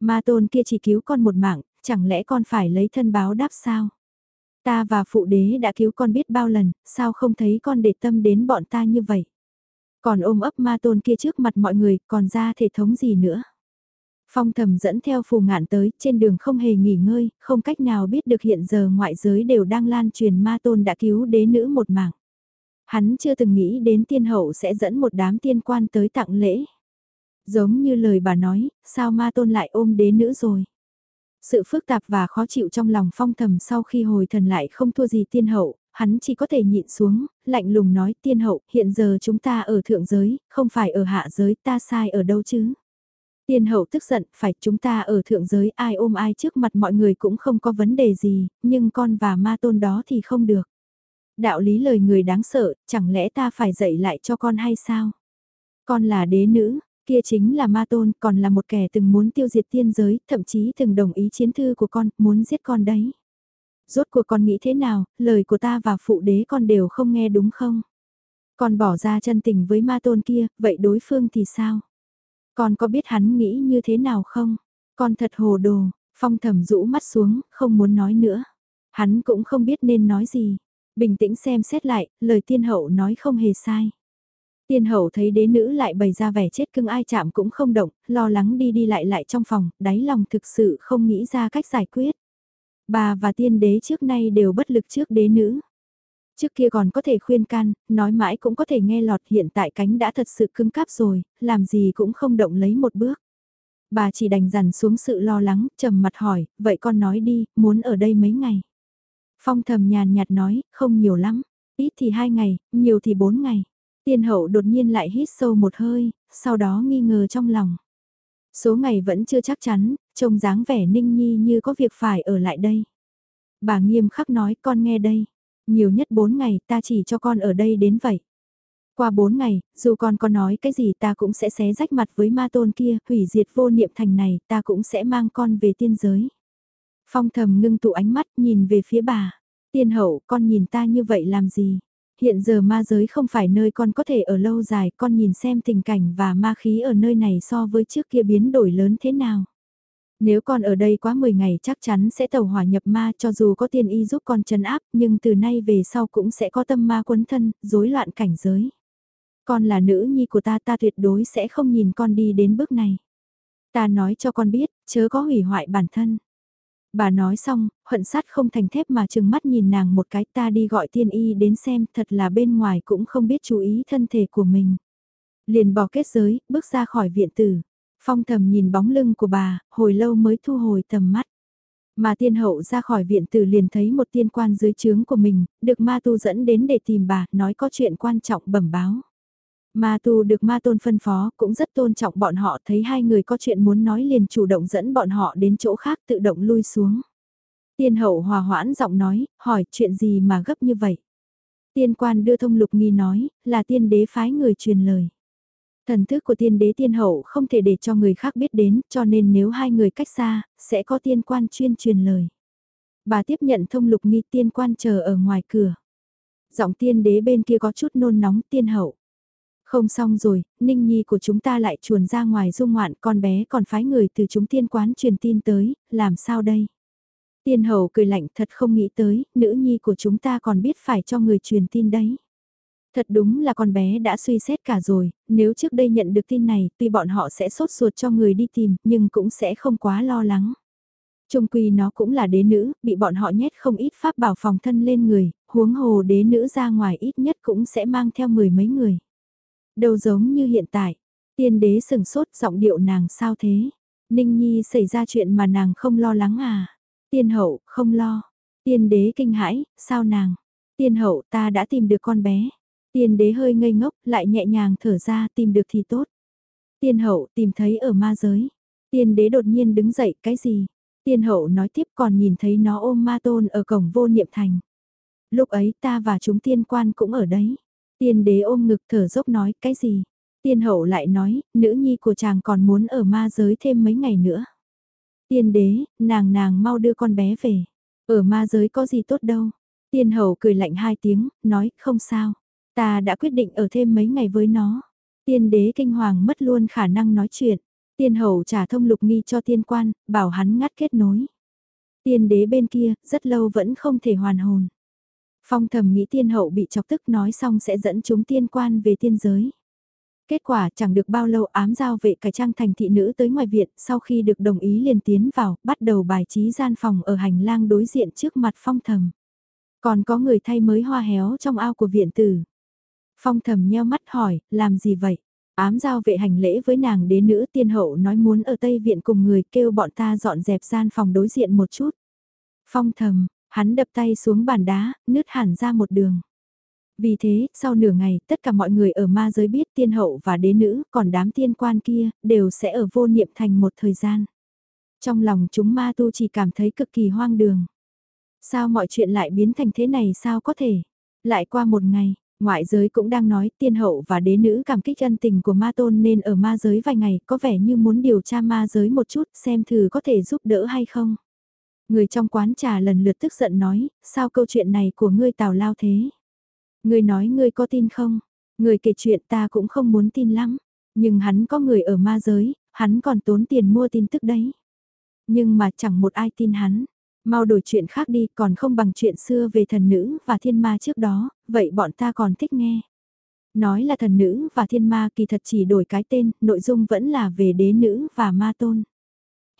Ma tôn kia chỉ cứu con một mạng, chẳng lẽ con phải lấy thân báo đáp sao? Ta và phụ đế đã cứu con biết bao lần, sao không thấy con để tâm đến bọn ta như vậy? Còn ôm ấp ma tôn kia trước mặt mọi người, còn ra thể thống gì nữa? Phong thầm dẫn theo phù ngạn tới, trên đường không hề nghỉ ngơi, không cách nào biết được hiện giờ ngoại giới đều đang lan truyền ma tôn đã cứu đế nữ một mạng. Hắn chưa từng nghĩ đến tiên hậu sẽ dẫn một đám tiên quan tới tặng lễ. Giống như lời bà nói, sao ma tôn lại ôm đế nữ rồi. Sự phức tạp và khó chịu trong lòng phong thầm sau khi hồi thần lại không thua gì tiên hậu, hắn chỉ có thể nhịn xuống, lạnh lùng nói tiên hậu, hiện giờ chúng ta ở thượng giới, không phải ở hạ giới, ta sai ở đâu chứ. Tiên hậu tức giận, phải chúng ta ở thượng giới ai ôm ai trước mặt mọi người cũng không có vấn đề gì, nhưng con và ma tôn đó thì không được. Đạo lý lời người đáng sợ, chẳng lẽ ta phải dạy lại cho con hay sao? Con là đế nữ, kia chính là ma tôn, còn là một kẻ từng muốn tiêu diệt tiên giới, thậm chí từng đồng ý chiến thư của con, muốn giết con đấy. Rốt cuộc con nghĩ thế nào, lời của ta và phụ đế con đều không nghe đúng không? Con bỏ ra chân tình với ma tôn kia, vậy đối phương thì sao? Con có biết hắn nghĩ như thế nào không? Con thật hồ đồ, phong thầm rũ mắt xuống, không muốn nói nữa. Hắn cũng không biết nên nói gì. Bình tĩnh xem xét lại, lời tiên hậu nói không hề sai. Tiên hậu thấy đế nữ lại bày ra vẻ chết cưng ai chạm cũng không động, lo lắng đi đi lại lại trong phòng, đáy lòng thực sự không nghĩ ra cách giải quyết. Bà và tiên đế trước nay đều bất lực trước đế nữ. Trước kia còn có thể khuyên can, nói mãi cũng có thể nghe lọt hiện tại cánh đã thật sự cứng cáp rồi, làm gì cũng không động lấy một bước. Bà chỉ đành dằn xuống sự lo lắng, trầm mặt hỏi, vậy con nói đi, muốn ở đây mấy ngày? Phong thầm nhàn nhạt nói, không nhiều lắm, ít thì hai ngày, nhiều thì bốn ngày. Tiên hậu đột nhiên lại hít sâu một hơi, sau đó nghi ngờ trong lòng. Số ngày vẫn chưa chắc chắn, trông dáng vẻ ninh nhi như có việc phải ở lại đây. Bà nghiêm khắc nói con nghe đây, nhiều nhất bốn ngày ta chỉ cho con ở đây đến vậy. Qua bốn ngày, dù con có nói cái gì ta cũng sẽ xé rách mặt với ma tôn kia, hủy diệt vô niệm thành này, ta cũng sẽ mang con về tiên giới. Phong thầm ngưng tụ ánh mắt nhìn về phía bà. Tiên hậu, con nhìn ta như vậy làm gì? Hiện giờ ma giới không phải nơi con có thể ở lâu dài, con nhìn xem tình cảnh và ma khí ở nơi này so với trước kia biến đổi lớn thế nào. Nếu con ở đây quá 10 ngày chắc chắn sẽ tàu hỏa nhập ma cho dù có tiên y giúp con chấn áp, nhưng từ nay về sau cũng sẽ có tâm ma quấn thân, rối loạn cảnh giới. Con là nữ nhi của ta ta tuyệt đối sẽ không nhìn con đi đến bước này. Ta nói cho con biết, chớ có hủy hoại bản thân. Bà nói xong, hận sát không thành thép mà chừng mắt nhìn nàng một cái ta đi gọi tiên y đến xem thật là bên ngoài cũng không biết chú ý thân thể của mình. Liền bỏ kết giới, bước ra khỏi viện tử. Phong thầm nhìn bóng lưng của bà, hồi lâu mới thu hồi tầm mắt. Mà tiên hậu ra khỏi viện tử liền thấy một tiên quan dưới trướng của mình, được ma tu dẫn đến để tìm bà, nói có chuyện quan trọng bẩm báo. Ma tu được ma tôn phân phó cũng rất tôn trọng bọn họ thấy hai người có chuyện muốn nói liền chủ động dẫn bọn họ đến chỗ khác tự động lui xuống. Tiên hậu hòa hoãn giọng nói, hỏi chuyện gì mà gấp như vậy. Tiên quan đưa thông lục nghi nói, là tiên đế phái người truyền lời. Thần thức của tiên đế tiên hậu không thể để cho người khác biết đến, cho nên nếu hai người cách xa, sẽ có tiên quan chuyên truyền lời. Bà tiếp nhận thông lục nghi tiên quan chờ ở ngoài cửa. Giọng tiên đế bên kia có chút nôn nóng tiên hậu. Không xong rồi, Ninh Nhi của chúng ta lại chuồn ra ngoài dung ngoạn con bé còn phái người từ chúng tiên quán truyền tin tới, làm sao đây? Tiên hầu cười lạnh thật không nghĩ tới, nữ nhi của chúng ta còn biết phải cho người truyền tin đấy. Thật đúng là con bé đã suy xét cả rồi, nếu trước đây nhận được tin này, tuy bọn họ sẽ sốt ruột cho người đi tìm, nhưng cũng sẽ không quá lo lắng. Trung quy nó cũng là đế nữ, bị bọn họ nhét không ít pháp bảo phòng thân lên người, huống hồ đế nữ ra ngoài ít nhất cũng sẽ mang theo mười mấy người. Đâu giống như hiện tại, tiên đế sừng sốt giọng điệu nàng sao thế? Ninh Nhi xảy ra chuyện mà nàng không lo lắng à? Tiên hậu, không lo. Tiên đế kinh hãi, sao nàng? Tiên hậu ta đã tìm được con bé. Tiên đế hơi ngây ngốc, lại nhẹ nhàng thở ra tìm được thì tốt. Tiên hậu tìm thấy ở ma giới. Tiên đế đột nhiên đứng dậy, cái gì? Tiên hậu nói tiếp còn nhìn thấy nó ôm ma tôn ở cổng vô niệm thành. Lúc ấy ta và chúng tiên quan cũng ở đấy. Tiên đế ôm ngực thở dốc nói cái gì? Tiên hậu lại nói, nữ nhi của chàng còn muốn ở ma giới thêm mấy ngày nữa. Tiên đế, nàng nàng mau đưa con bé về. Ở ma giới có gì tốt đâu. Tiên hậu cười lạnh hai tiếng, nói không sao. Ta đã quyết định ở thêm mấy ngày với nó. Tiên đế kinh hoàng mất luôn khả năng nói chuyện. Tiên hậu trả thông lục nghi cho tiên quan, bảo hắn ngắt kết nối. Tiên đế bên kia, rất lâu vẫn không thể hoàn hồn. Phong thầm nghĩ tiên hậu bị chọc tức nói xong sẽ dẫn chúng tiên quan về tiên giới. Kết quả chẳng được bao lâu ám giao vệ cải trang thành thị nữ tới ngoài viện sau khi được đồng ý liền tiến vào, bắt đầu bài trí gian phòng ở hành lang đối diện trước mặt phong thầm. Còn có người thay mới hoa héo trong ao của viện tử. Phong thầm nheo mắt hỏi, làm gì vậy? Ám giao vệ hành lễ với nàng đế nữ tiên hậu nói muốn ở Tây Viện cùng người kêu bọn ta dọn dẹp gian phòng đối diện một chút. Phong thầm, hắn đập tay xuống bàn đá, nứt hẳn ra một đường. Vì thế, sau nửa ngày, tất cả mọi người ở ma giới biết tiên hậu và đế nữ, còn đám tiên quan kia, đều sẽ ở vô niệm thành một thời gian. Trong lòng chúng ma tu chỉ cảm thấy cực kỳ hoang đường. Sao mọi chuyện lại biến thành thế này sao có thể? Lại qua một ngày, ngoại giới cũng đang nói tiên hậu và đế nữ cảm kích ân tình của ma tôn nên ở ma giới vài ngày có vẻ như muốn điều tra ma giới một chút xem thử có thể giúp đỡ hay không. Người trong quán trà lần lượt tức giận nói, sao câu chuyện này của ngươi tào lao thế? Ngươi nói ngươi có tin không? Người kể chuyện ta cũng không muốn tin lắm. Nhưng hắn có người ở ma giới, hắn còn tốn tiền mua tin tức đấy. Nhưng mà chẳng một ai tin hắn. Mau đổi chuyện khác đi còn không bằng chuyện xưa về thần nữ và thiên ma trước đó, vậy bọn ta còn thích nghe. Nói là thần nữ và thiên ma kỳ thật chỉ đổi cái tên, nội dung vẫn là về đế nữ và ma tôn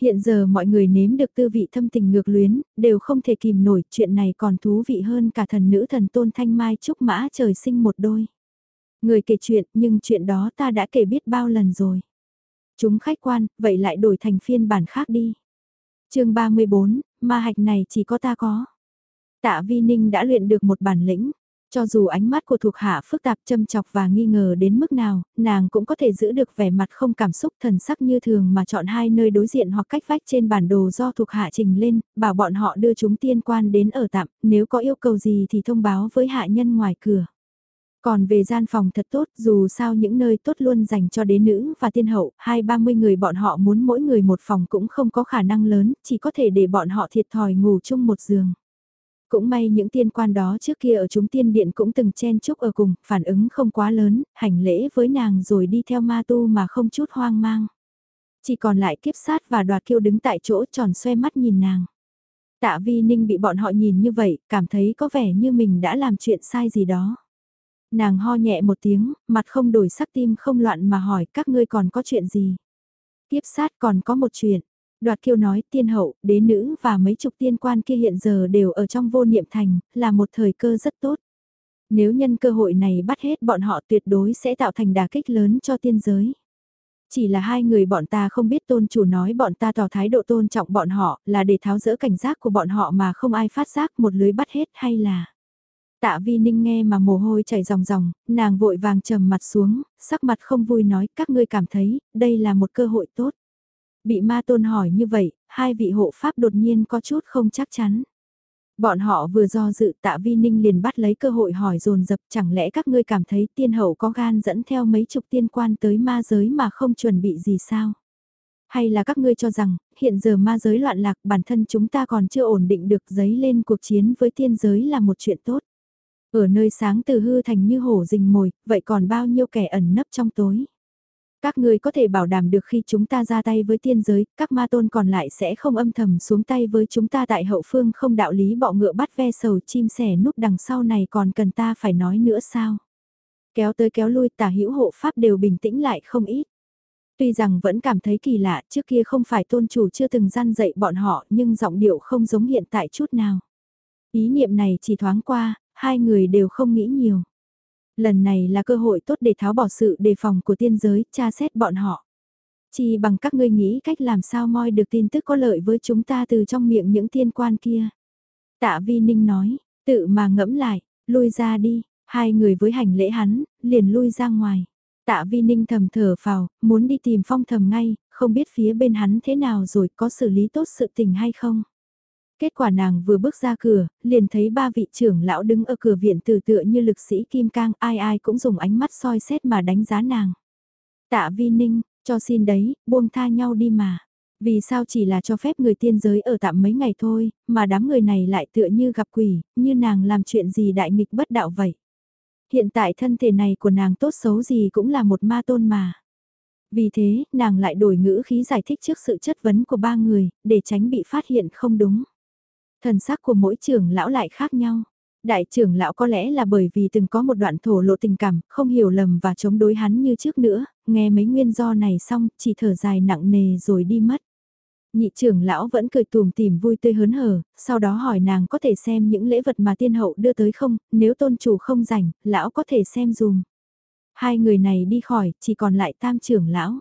hiện giờ mọi người nếm được tư vị thâm tình ngược luyến, đều không thể kìm nổi, chuyện này còn thú vị hơn cả thần nữ thần tôn thanh mai trúc mã trời sinh một đôi. Người kể chuyện, nhưng chuyện đó ta đã kể biết bao lần rồi. Chúng khách quan, vậy lại đổi thành phiên bản khác đi. chương 34, ma hạch này chỉ có ta có. Tạ Vi Ninh đã luyện được một bản lĩnh, cho dù ánh mắt của thuộc hạ phức tạp châm chọc và nghi ngờ đến mức nào, nàng cũng có thể giữ được vẻ mặt không cảm xúc thần sắc như thường mà chọn hai nơi đối diện hoặc cách vách trên bản đồ do thuộc hạ trình lên, bảo bọn họ đưa chúng tiên quan đến ở tạm, nếu có yêu cầu gì thì thông báo với hạ nhân ngoài cửa. Còn về gian phòng thật tốt, dù sao những nơi tốt luôn dành cho đế nữ và tiên hậu, hai ba mươi người bọn họ muốn mỗi người một phòng cũng không có khả năng lớn, chỉ có thể để bọn họ thiệt thòi ngủ chung một giường. Cũng may những tiên quan đó trước kia ở chúng tiên điện cũng từng chen chúc ở cùng, phản ứng không quá lớn, hành lễ với nàng rồi đi theo ma tu mà không chút hoang mang. Chỉ còn lại kiếp sát và đoạt kiêu đứng tại chỗ tròn xoe mắt nhìn nàng. Tạ vi ninh bị bọn họ nhìn như vậy, cảm thấy có vẻ như mình đã làm chuyện sai gì đó. Nàng ho nhẹ một tiếng, mặt không đổi sắc tim không loạn mà hỏi các ngươi còn có chuyện gì. Kiếp sát còn có một chuyện, Đoạt kiêu nói tiên hậu, đế nữ và mấy chục tiên quan kia hiện giờ đều ở trong vô niệm thành, là một thời cơ rất tốt. Nếu nhân cơ hội này bắt hết bọn họ tuyệt đối sẽ tạo thành đà kích lớn cho tiên giới. Chỉ là hai người bọn ta không biết tôn chủ nói bọn ta tỏ thái độ tôn trọng bọn họ là để tháo rỡ cảnh giác của bọn họ mà không ai phát giác một lưới bắt hết hay là... Tạ vi ninh nghe mà mồ hôi chảy ròng ròng, nàng vội vàng trầm mặt xuống, sắc mặt không vui nói các ngươi cảm thấy đây là một cơ hội tốt. Bị ma tôn hỏi như vậy, hai vị hộ pháp đột nhiên có chút không chắc chắn. Bọn họ vừa do dự tạ vi ninh liền bắt lấy cơ hội hỏi dồn dập chẳng lẽ các ngươi cảm thấy tiên hậu có gan dẫn theo mấy chục tiên quan tới ma giới mà không chuẩn bị gì sao? Hay là các ngươi cho rằng, hiện giờ ma giới loạn lạc bản thân chúng ta còn chưa ổn định được giấy lên cuộc chiến với tiên giới là một chuyện tốt. Ở nơi sáng từ hư thành như hổ rình mồi, vậy còn bao nhiêu kẻ ẩn nấp trong tối? Các người có thể bảo đảm được khi chúng ta ra tay với tiên giới, các ma tôn còn lại sẽ không âm thầm xuống tay với chúng ta tại hậu phương không đạo lý bọ ngựa bắt ve sầu chim sẻ núp đằng sau này còn cần ta phải nói nữa sao? Kéo tới kéo lui tả hữu hộ pháp đều bình tĩnh lại không ít. Tuy rằng vẫn cảm thấy kỳ lạ, trước kia không phải tôn chủ chưa từng gian dạy bọn họ nhưng giọng điệu không giống hiện tại chút nào. Ý niệm này chỉ thoáng qua, hai người đều không nghĩ nhiều. Lần này là cơ hội tốt để tháo bỏ sự đề phòng của tiên giới, tra xét bọn họ. Chỉ bằng các ngươi nghĩ cách làm sao moi được tin tức có lợi với chúng ta từ trong miệng những tiên quan kia. Tạ Vi Ninh nói, tự mà ngẫm lại, lui ra đi, hai người với hành lễ hắn, liền lui ra ngoài. Tạ Vi Ninh thầm thở phào, muốn đi tìm phong thầm ngay, không biết phía bên hắn thế nào rồi có xử lý tốt sự tình hay không. Kết quả nàng vừa bước ra cửa, liền thấy ba vị trưởng lão đứng ở cửa viện từ tựa như lực sĩ Kim Cang, ai ai cũng dùng ánh mắt soi xét mà đánh giá nàng. Tạ Vi Ninh, cho xin đấy, buông tha nhau đi mà. Vì sao chỉ là cho phép người tiên giới ở tạm mấy ngày thôi, mà đám người này lại tựa như gặp quỷ, như nàng làm chuyện gì đại nghịch bất đạo vậy. Hiện tại thân thể này của nàng tốt xấu gì cũng là một ma tôn mà. Vì thế, nàng lại đổi ngữ khí giải thích trước sự chất vấn của ba người, để tránh bị phát hiện không đúng. Thần sắc của mỗi trưởng lão lại khác nhau. Đại trưởng lão có lẽ là bởi vì từng có một đoạn thổ lộ tình cảm, không hiểu lầm và chống đối hắn như trước nữa, nghe mấy nguyên do này xong, chỉ thở dài nặng nề rồi đi mất. Nhị trưởng lão vẫn cười tùm tìm vui tươi hớn hở, sau đó hỏi nàng có thể xem những lễ vật mà tiên hậu đưa tới không, nếu tôn chủ không rảnh, lão có thể xem dùm. Hai người này đi khỏi, chỉ còn lại tam trưởng lão.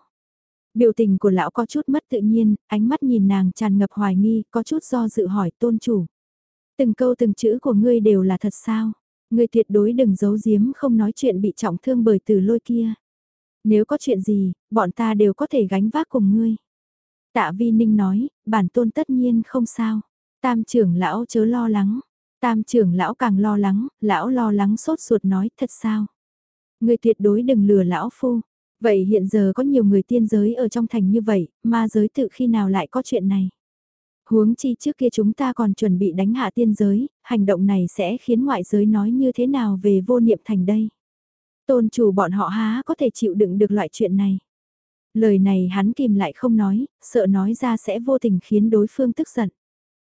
Biểu tình của lão có chút mất tự nhiên, ánh mắt nhìn nàng tràn ngập hoài nghi, có chút do dự hỏi tôn chủ. Từng câu từng chữ của ngươi đều là thật sao? Ngươi tuyệt đối đừng giấu giếm không nói chuyện bị trọng thương bởi từ lôi kia. Nếu có chuyện gì, bọn ta đều có thể gánh vác cùng ngươi. Tạ Vi Ninh nói, bản tôn tất nhiên không sao. Tam trưởng lão chớ lo lắng. Tam trưởng lão càng lo lắng, lão lo lắng sốt ruột nói thật sao. Ngươi tuyệt đối đừng lừa lão phu. Vậy hiện giờ có nhiều người tiên giới ở trong thành như vậy, ma giới tự khi nào lại có chuyện này? Huống chi trước kia chúng ta còn chuẩn bị đánh hạ tiên giới, hành động này sẽ khiến ngoại giới nói như thế nào về vô niệm thành đây? Tôn chủ bọn họ há có thể chịu đựng được loại chuyện này? Lời này hắn kìm lại không nói, sợ nói ra sẽ vô tình khiến đối phương tức giận.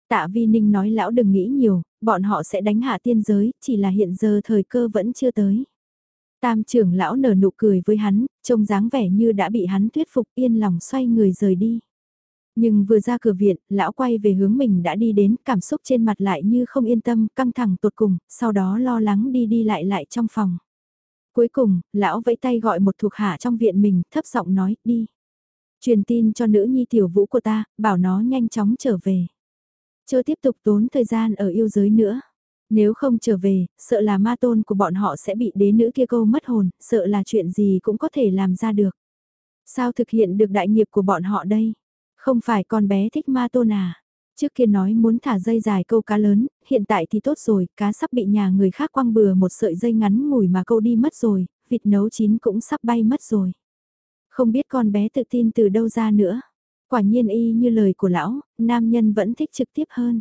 Tạ Vi Ninh nói lão đừng nghĩ nhiều, bọn họ sẽ đánh hạ tiên giới, chỉ là hiện giờ thời cơ vẫn chưa tới. Tam trưởng lão nở nụ cười với hắn, trông dáng vẻ như đã bị hắn thuyết phục yên lòng xoay người rời đi. Nhưng vừa ra cửa viện, lão quay về hướng mình đã đi đến, cảm xúc trên mặt lại như không yên tâm, căng thẳng tột cùng, sau đó lo lắng đi đi lại lại trong phòng. Cuối cùng, lão vẫy tay gọi một thuộc hạ trong viện mình, thấp giọng nói, đi. Truyền tin cho nữ nhi tiểu vũ của ta, bảo nó nhanh chóng trở về. Chưa tiếp tục tốn thời gian ở yêu giới nữa. Nếu không trở về, sợ là ma tôn của bọn họ sẽ bị đế nữ kia câu mất hồn, sợ là chuyện gì cũng có thể làm ra được. Sao thực hiện được đại nghiệp của bọn họ đây? Không phải con bé thích ma tôn à? Trước kia nói muốn thả dây dài câu cá lớn, hiện tại thì tốt rồi, cá sắp bị nhà người khác quăng bừa một sợi dây ngắn ngủi mà câu đi mất rồi, vịt nấu chín cũng sắp bay mất rồi. Không biết con bé tự tin từ đâu ra nữa. Quả nhiên y như lời của lão, nam nhân vẫn thích trực tiếp hơn.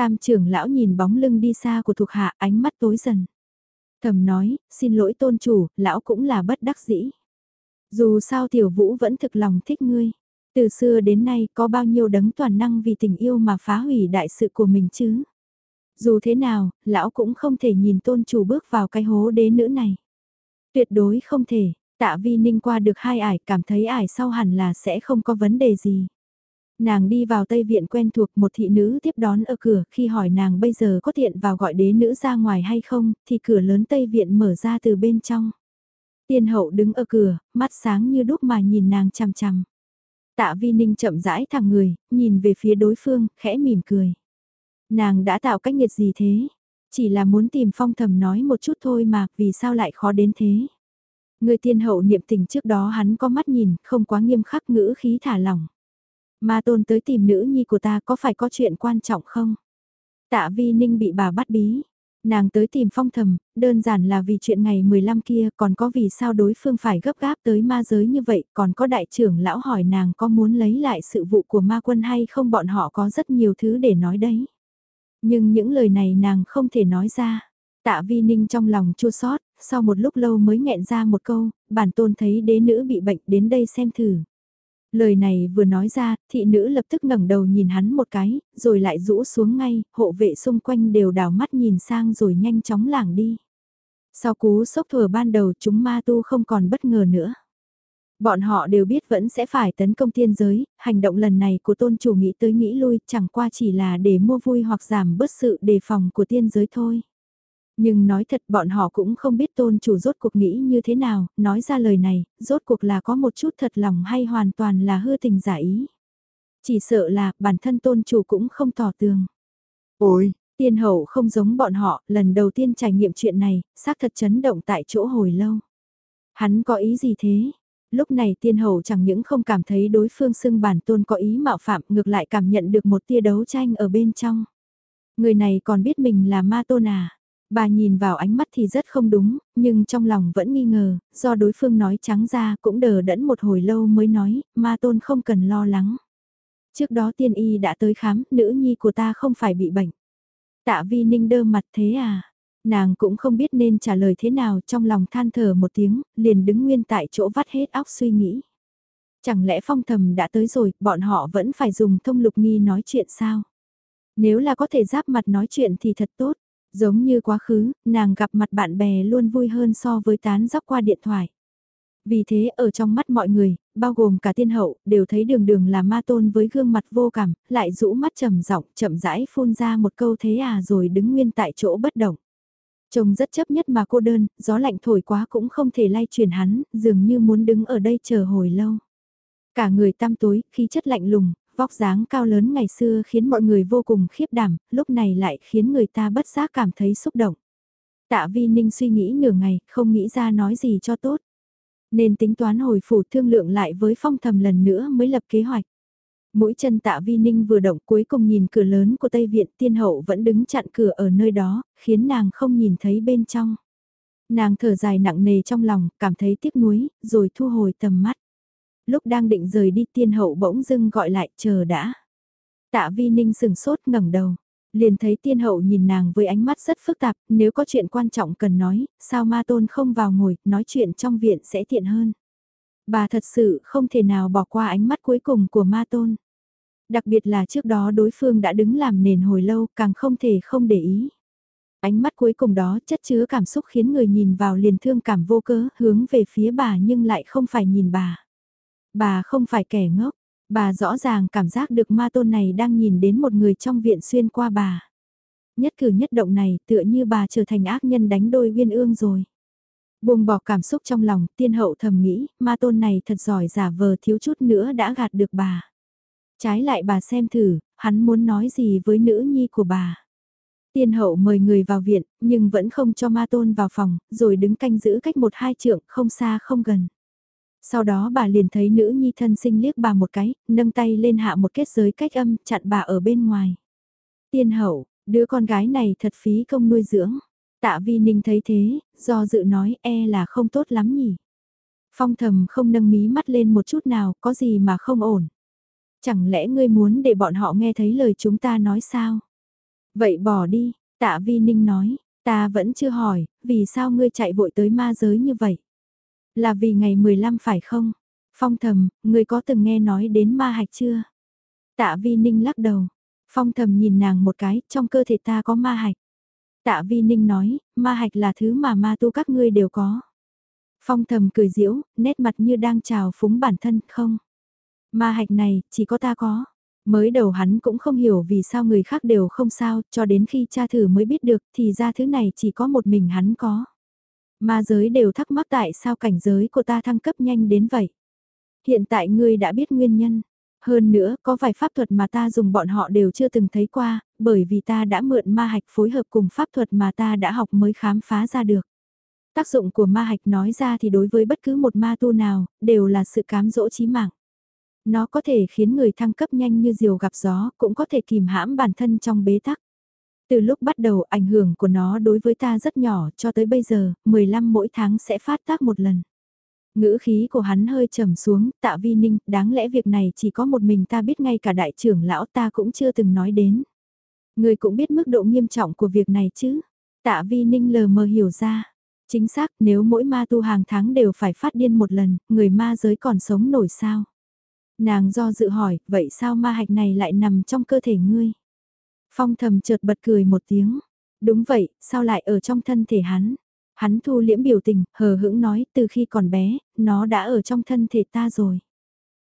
Tam trưởng lão nhìn bóng lưng đi xa của thuộc hạ ánh mắt tối dần. Thầm nói, xin lỗi tôn chủ, lão cũng là bất đắc dĩ. Dù sao tiểu vũ vẫn thực lòng thích ngươi. Từ xưa đến nay có bao nhiêu đấng toàn năng vì tình yêu mà phá hủy đại sự của mình chứ. Dù thế nào, lão cũng không thể nhìn tôn chủ bước vào cái hố đế nữ này. Tuyệt đối không thể, tạ vi ninh qua được hai ải cảm thấy ải sau hẳn là sẽ không có vấn đề gì. Nàng đi vào Tây Viện quen thuộc một thị nữ tiếp đón ở cửa khi hỏi nàng bây giờ có tiện vào gọi đế nữ ra ngoài hay không, thì cửa lớn Tây Viện mở ra từ bên trong. Tiên hậu đứng ở cửa, mắt sáng như đúc mà nhìn nàng chằm chằm. Tạ Vi Ninh chậm rãi thẳng người, nhìn về phía đối phương, khẽ mỉm cười. Nàng đã tạo cách nghiệt gì thế? Chỉ là muốn tìm phong thầm nói một chút thôi mà, vì sao lại khó đến thế? Người tiên hậu niệm tình trước đó hắn có mắt nhìn, không quá nghiêm khắc ngữ khí thả lỏng. Ma tôn tới tìm nữ nhi của ta có phải có chuyện quan trọng không? Tạ Vi Ninh bị bà bắt bí. Nàng tới tìm phong thầm, đơn giản là vì chuyện ngày 15 kia còn có vì sao đối phương phải gấp gáp tới ma giới như vậy, còn có đại trưởng lão hỏi nàng có muốn lấy lại sự vụ của ma quân hay không bọn họ có rất nhiều thứ để nói đấy. Nhưng những lời này nàng không thể nói ra. Tạ vi ninh trong lòng chua sót, sau một lúc lâu mới nghẹn ra một câu, bản tôn thấy đế nữ bị bệnh đến đây xem thử. Lời này vừa nói ra, thị nữ lập tức ngẩng đầu nhìn hắn một cái, rồi lại rũ xuống ngay, hộ vệ xung quanh đều đảo mắt nhìn sang rồi nhanh chóng lảng đi. Sau cú sốc thừa ban đầu chúng ma tu không còn bất ngờ nữa. Bọn họ đều biết vẫn sẽ phải tấn công thiên giới, hành động lần này của tôn chủ nghĩ tới nghĩ lui chẳng qua chỉ là để mua vui hoặc giảm bớt sự đề phòng của thiên giới thôi. Nhưng nói thật bọn họ cũng không biết tôn chủ rốt cuộc nghĩ như thế nào, nói ra lời này, rốt cuộc là có một chút thật lòng hay hoàn toàn là hư tình giả ý. Chỉ sợ là bản thân tôn chủ cũng không tỏ tường. Ôi, tiên hậu không giống bọn họ, lần đầu tiên trải nghiệm chuyện này, xác thật chấn động tại chỗ hồi lâu. Hắn có ý gì thế? Lúc này tiên hậu chẳng những không cảm thấy đối phương xưng bản tôn có ý mạo phạm ngược lại cảm nhận được một tia đấu tranh ở bên trong. Người này còn biết mình là ma tôn à? Bà nhìn vào ánh mắt thì rất không đúng, nhưng trong lòng vẫn nghi ngờ, do đối phương nói trắng ra cũng đờ đẫn một hồi lâu mới nói, ma tôn không cần lo lắng. Trước đó tiên y đã tới khám, nữ nhi của ta không phải bị bệnh. Tạ vi ninh đơ mặt thế à? Nàng cũng không biết nên trả lời thế nào trong lòng than thở một tiếng, liền đứng nguyên tại chỗ vắt hết óc suy nghĩ. Chẳng lẽ phong thầm đã tới rồi, bọn họ vẫn phải dùng thông lục nghi nói chuyện sao? Nếu là có thể giáp mặt nói chuyện thì thật tốt. Giống như quá khứ, nàng gặp mặt bạn bè luôn vui hơn so với tán dóc qua điện thoại. Vì thế ở trong mắt mọi người, bao gồm cả tiên hậu, đều thấy đường đường là ma tôn với gương mặt vô cảm, lại rũ mắt trầm giọng chậm rãi phun ra một câu thế à rồi đứng nguyên tại chỗ bất động. Trông rất chấp nhất mà cô đơn, gió lạnh thổi quá cũng không thể lay chuyển hắn, dường như muốn đứng ở đây chờ hồi lâu. Cả người tăm tối, khí chất lạnh lùng, vóc dáng cao lớn ngày xưa khiến mọi người vô cùng khiếp đảm, lúc này lại khiến người ta bất giác cảm thấy xúc động. Tạ Vi Ninh suy nghĩ nửa ngày, không nghĩ ra nói gì cho tốt. Nên tính toán hồi phủ thương lượng lại với phong thầm lần nữa mới lập kế hoạch. Mũi chân tạ vi ninh vừa động cuối cùng nhìn cửa lớn của Tây Viện tiên hậu vẫn đứng chặn cửa ở nơi đó, khiến nàng không nhìn thấy bên trong. Nàng thở dài nặng nề trong lòng, cảm thấy tiếc nuối, rồi thu hồi tầm mắt. Lúc đang định rời đi tiên hậu bỗng dưng gọi lại chờ đã. Tạ vi ninh sừng sốt ngẩng đầu. Liền thấy tiên hậu nhìn nàng với ánh mắt rất phức tạp, nếu có chuyện quan trọng cần nói, sao ma tôn không vào ngồi, nói chuyện trong viện sẽ tiện hơn. Bà thật sự không thể nào bỏ qua ánh mắt cuối cùng của ma tôn. Đặc biệt là trước đó đối phương đã đứng làm nền hồi lâu càng không thể không để ý. Ánh mắt cuối cùng đó chất chứa cảm xúc khiến người nhìn vào liền thương cảm vô cớ hướng về phía bà nhưng lại không phải nhìn bà. Bà không phải kẻ ngốc, bà rõ ràng cảm giác được ma tôn này đang nhìn đến một người trong viện xuyên qua bà. Nhất cử nhất động này tựa như bà trở thành ác nhân đánh đôi viên ương rồi. Buông bỏ cảm xúc trong lòng, tiên hậu thầm nghĩ, ma tôn này thật giỏi giả vờ thiếu chút nữa đã gạt được bà. Trái lại bà xem thử, hắn muốn nói gì với nữ nhi của bà. Tiên hậu mời người vào viện, nhưng vẫn không cho ma tôn vào phòng, rồi đứng canh giữ cách một hai trượng, không xa không gần. Sau đó bà liền thấy nữ nhi thân sinh liếc bà một cái, nâng tay lên hạ một kết giới cách âm, chặn bà ở bên ngoài. Tiên hậu, đứa con gái này thật phí công nuôi dưỡng. Tạ Vi Ninh thấy thế, do dự nói e là không tốt lắm nhỉ. Phong thầm không nâng mí mắt lên một chút nào, có gì mà không ổn. Chẳng lẽ ngươi muốn để bọn họ nghe thấy lời chúng ta nói sao? Vậy bỏ đi, tạ Vi Ninh nói, ta vẫn chưa hỏi, vì sao ngươi chạy vội tới ma giới như vậy? Là vì ngày 15 phải không? Phong thầm, người có từng nghe nói đến ma hạch chưa? Tạ Vi Ninh lắc đầu. Phong thầm nhìn nàng một cái, trong cơ thể ta có ma hạch. Tạ Vi Ninh nói, ma hạch là thứ mà ma tu các ngươi đều có. Phong thầm cười diễu, nét mặt như đang trào phúng bản thân, không? Ma hạch này, chỉ có ta có. Mới đầu hắn cũng không hiểu vì sao người khác đều không sao, cho đến khi cha thử mới biết được thì ra thứ này chỉ có một mình hắn có. Ma giới đều thắc mắc tại sao cảnh giới của ta thăng cấp nhanh đến vậy. Hiện tại ngươi đã biết nguyên nhân. Hơn nữa, có vài pháp thuật mà ta dùng bọn họ đều chưa từng thấy qua, bởi vì ta đã mượn ma hạch phối hợp cùng pháp thuật mà ta đã học mới khám phá ra được. Tác dụng của ma hạch nói ra thì đối với bất cứ một ma tu nào, đều là sự cám dỗ chí mạng. Nó có thể khiến người thăng cấp nhanh như diều gặp gió, cũng có thể kìm hãm bản thân trong bế tắc. Từ lúc bắt đầu ảnh hưởng của nó đối với ta rất nhỏ cho tới bây giờ, 15 mỗi tháng sẽ phát tác một lần. Ngữ khí của hắn hơi trầm xuống, tạ vi ninh, đáng lẽ việc này chỉ có một mình ta biết ngay cả đại trưởng lão ta cũng chưa từng nói đến. Người cũng biết mức độ nghiêm trọng của việc này chứ. Tạ vi ninh lờ mờ hiểu ra. Chính xác nếu mỗi ma tu hàng tháng đều phải phát điên một lần, người ma giới còn sống nổi sao? Nàng do dự hỏi, vậy sao ma hạch này lại nằm trong cơ thể ngươi? Phong thầm chợt bật cười một tiếng. Đúng vậy, sao lại ở trong thân thể hắn? Hắn thu liễm biểu tình, hờ hững nói từ khi còn bé, nó đã ở trong thân thể ta rồi.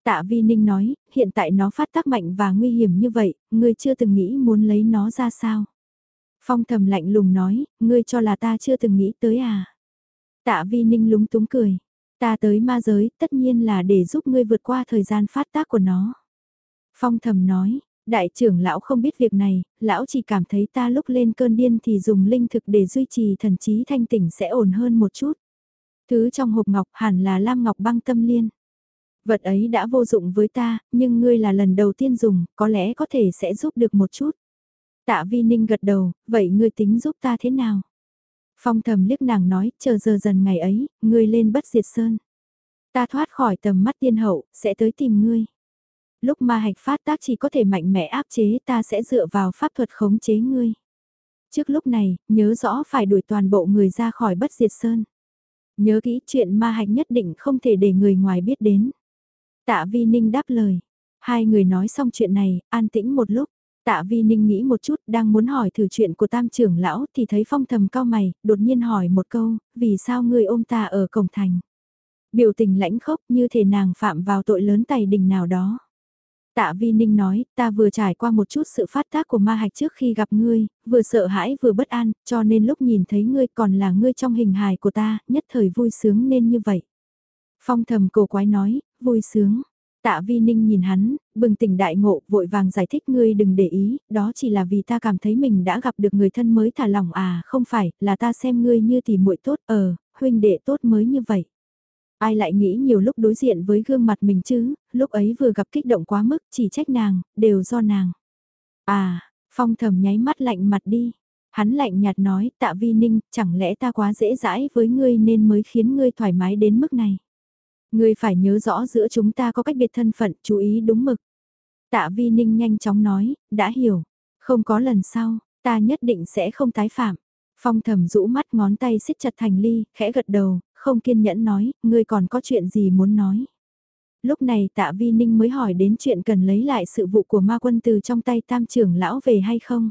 Tạ Vi Ninh nói, hiện tại nó phát tác mạnh và nguy hiểm như vậy, ngươi chưa từng nghĩ muốn lấy nó ra sao. Phong thầm lạnh lùng nói, ngươi cho là ta chưa từng nghĩ tới à. Tạ Vi Ninh lúng túng cười, ta tới ma giới tất nhiên là để giúp ngươi vượt qua thời gian phát tác của nó. Phong thầm nói, đại trưởng lão không biết việc này, lão chỉ cảm thấy ta lúc lên cơn điên thì dùng linh thực để duy trì thần trí thanh tỉnh sẽ ổn hơn một chút. Thứ trong hộp ngọc hẳn là lam ngọc băng tâm liên. Vật ấy đã vô dụng với ta, nhưng ngươi là lần đầu tiên dùng, có lẽ có thể sẽ giúp được một chút. Tạ Vi Ninh gật đầu, vậy ngươi tính giúp ta thế nào? Phong thầm liếc nàng nói, chờ giờ dần ngày ấy, ngươi lên bất diệt sơn. Ta thoát khỏi tầm mắt tiên hậu, sẽ tới tìm ngươi. Lúc ma hạch phát tác chỉ có thể mạnh mẽ áp chế ta sẽ dựa vào pháp thuật khống chế ngươi. Trước lúc này, nhớ rõ phải đuổi toàn bộ người ra khỏi bất diệt sơn. Nhớ kỹ chuyện ma hạch nhất định không thể để người ngoài biết đến. Tạ Vi Ninh đáp lời. Hai người nói xong chuyện này, an tĩnh một lúc. Tạ Vi Ninh nghĩ một chút, đang muốn hỏi thử chuyện của tam trưởng lão thì thấy phong thầm cao mày, đột nhiên hỏi một câu, vì sao ngươi ôm ta ở cổng thành? Biểu tình lãnh khốc như thể nàng phạm vào tội lớn tài đình nào đó. Tạ Vi Ninh nói, ta vừa trải qua một chút sự phát tác của ma hạch trước khi gặp ngươi, vừa sợ hãi vừa bất an, cho nên lúc nhìn thấy ngươi còn là ngươi trong hình hài của ta, nhất thời vui sướng nên như vậy. Phong thầm cổ quái nói, vui sướng. Tạ Vi Ninh nhìn hắn, bừng tỉnh đại ngộ, vội vàng giải thích ngươi đừng để ý, đó chỉ là vì ta cảm thấy mình đã gặp được người thân mới thả lòng à, không phải, là ta xem ngươi như tỷ muội tốt, ờ, huynh đệ tốt mới như vậy. Ai lại nghĩ nhiều lúc đối diện với gương mặt mình chứ, lúc ấy vừa gặp kích động quá mức, chỉ trách nàng, đều do nàng. À, phong thầm nháy mắt lạnh mặt đi. Hắn lạnh nhạt nói, tạ vi ninh, chẳng lẽ ta quá dễ dãi với ngươi nên mới khiến ngươi thoải mái đến mức này. Ngươi phải nhớ rõ giữa chúng ta có cách biệt thân phận, chú ý đúng mực. Tạ vi ninh nhanh chóng nói, đã hiểu. Không có lần sau, ta nhất định sẽ không tái phạm. Phong thầm rũ mắt ngón tay siết chặt thành ly, khẽ gật đầu, không kiên nhẫn nói, ngươi còn có chuyện gì muốn nói. Lúc này tạ vi ninh mới hỏi đến chuyện cần lấy lại sự vụ của ma quân từ trong tay tam trưởng lão về hay không.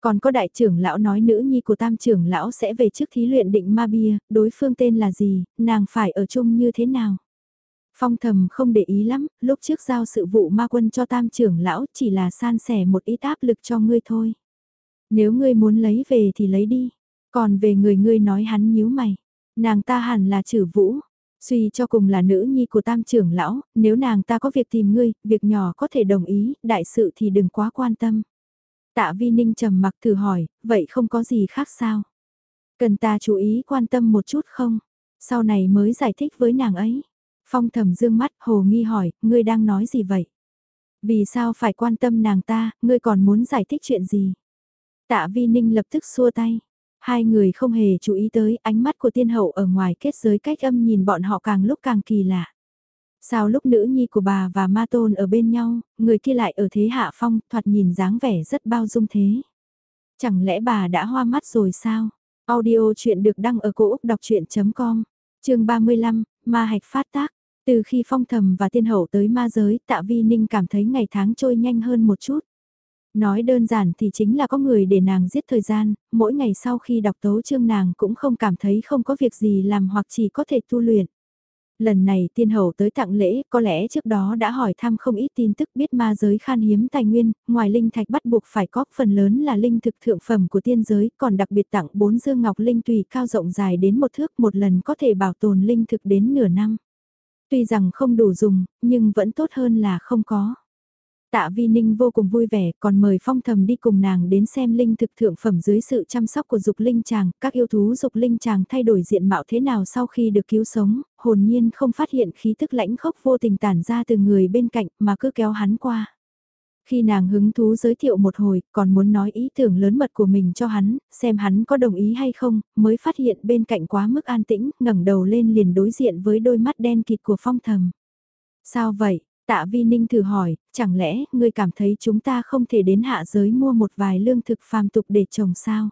Còn có đại trưởng lão nói nữ nhi của tam trưởng lão sẽ về trước thí luyện định ma bia, đối phương tên là gì, nàng phải ở chung như thế nào. Phong thầm không để ý lắm, lúc trước giao sự vụ ma quân cho tam trưởng lão chỉ là san sẻ một ít áp lực cho ngươi thôi. Nếu ngươi muốn lấy về thì lấy đi, còn về người ngươi nói hắn nhíu mày. Nàng ta hẳn là trừ vũ, suy cho cùng là nữ nhi của tam trưởng lão, nếu nàng ta có việc tìm ngươi, việc nhỏ có thể đồng ý, đại sự thì đừng quá quan tâm. Tạ Vi Ninh trầm mặc thử hỏi, vậy không có gì khác sao? Cần ta chú ý quan tâm một chút không? Sau này mới giải thích với nàng ấy. Phong thầm dương mắt hồ nghi hỏi, ngươi đang nói gì vậy? Vì sao phải quan tâm nàng ta, ngươi còn muốn giải thích chuyện gì? Tạ Vi Ninh lập tức xua tay. Hai người không hề chú ý tới ánh mắt của tiên hậu ở ngoài kết giới cách âm nhìn bọn họ càng lúc càng kỳ lạ. Sao lúc nữ nhi của bà và ma tôn ở bên nhau, người kia lại ở thế hạ phong, thoạt nhìn dáng vẻ rất bao dung thế. Chẳng lẽ bà đã hoa mắt rồi sao? Audio chuyện được đăng ở cổ Úc đọc chuyện.com, chương 35, ma hạch phát tác. Từ khi phong thầm và tiên hậu tới ma giới, tạ vi ninh cảm thấy ngày tháng trôi nhanh hơn một chút. Nói đơn giản thì chính là có người để nàng giết thời gian, mỗi ngày sau khi đọc tấu chương nàng cũng không cảm thấy không có việc gì làm hoặc chỉ có thể tu luyện. Lần này tiên hậu tới tặng lễ, có lẽ trước đó đã hỏi thăm không ít tin tức biết ma giới khan hiếm tài nguyên, ngoài linh thạch bắt buộc phải có phần lớn là linh thực thượng phẩm của tiên giới, còn đặc biệt tặng bốn dương ngọc linh tùy cao rộng dài đến một thước một lần có thể bảo tồn linh thực đến nửa năm. Tuy rằng không đủ dùng, nhưng vẫn tốt hơn là không có. Tạ Vi Ninh vô cùng vui vẻ, còn mời phong thầm đi cùng nàng đến xem linh thực thượng phẩm dưới sự chăm sóc của dục linh chàng, các yêu thú dục linh chàng thay đổi diện mạo thế nào sau khi được cứu sống, hồn nhiên không phát hiện khí tức lãnh khốc vô tình tản ra từ người bên cạnh mà cứ kéo hắn qua. Khi nàng hứng thú giới thiệu một hồi, còn muốn nói ý tưởng lớn mật của mình cho hắn, xem hắn có đồng ý hay không, mới phát hiện bên cạnh quá mức an tĩnh, ngẩng đầu lên liền đối diện với đôi mắt đen kịt của phong thầm. Sao vậy? Tạ Vi Ninh thử hỏi, chẳng lẽ ngươi cảm thấy chúng ta không thể đến hạ giới mua một vài lương thực phàm tục để trồng sao?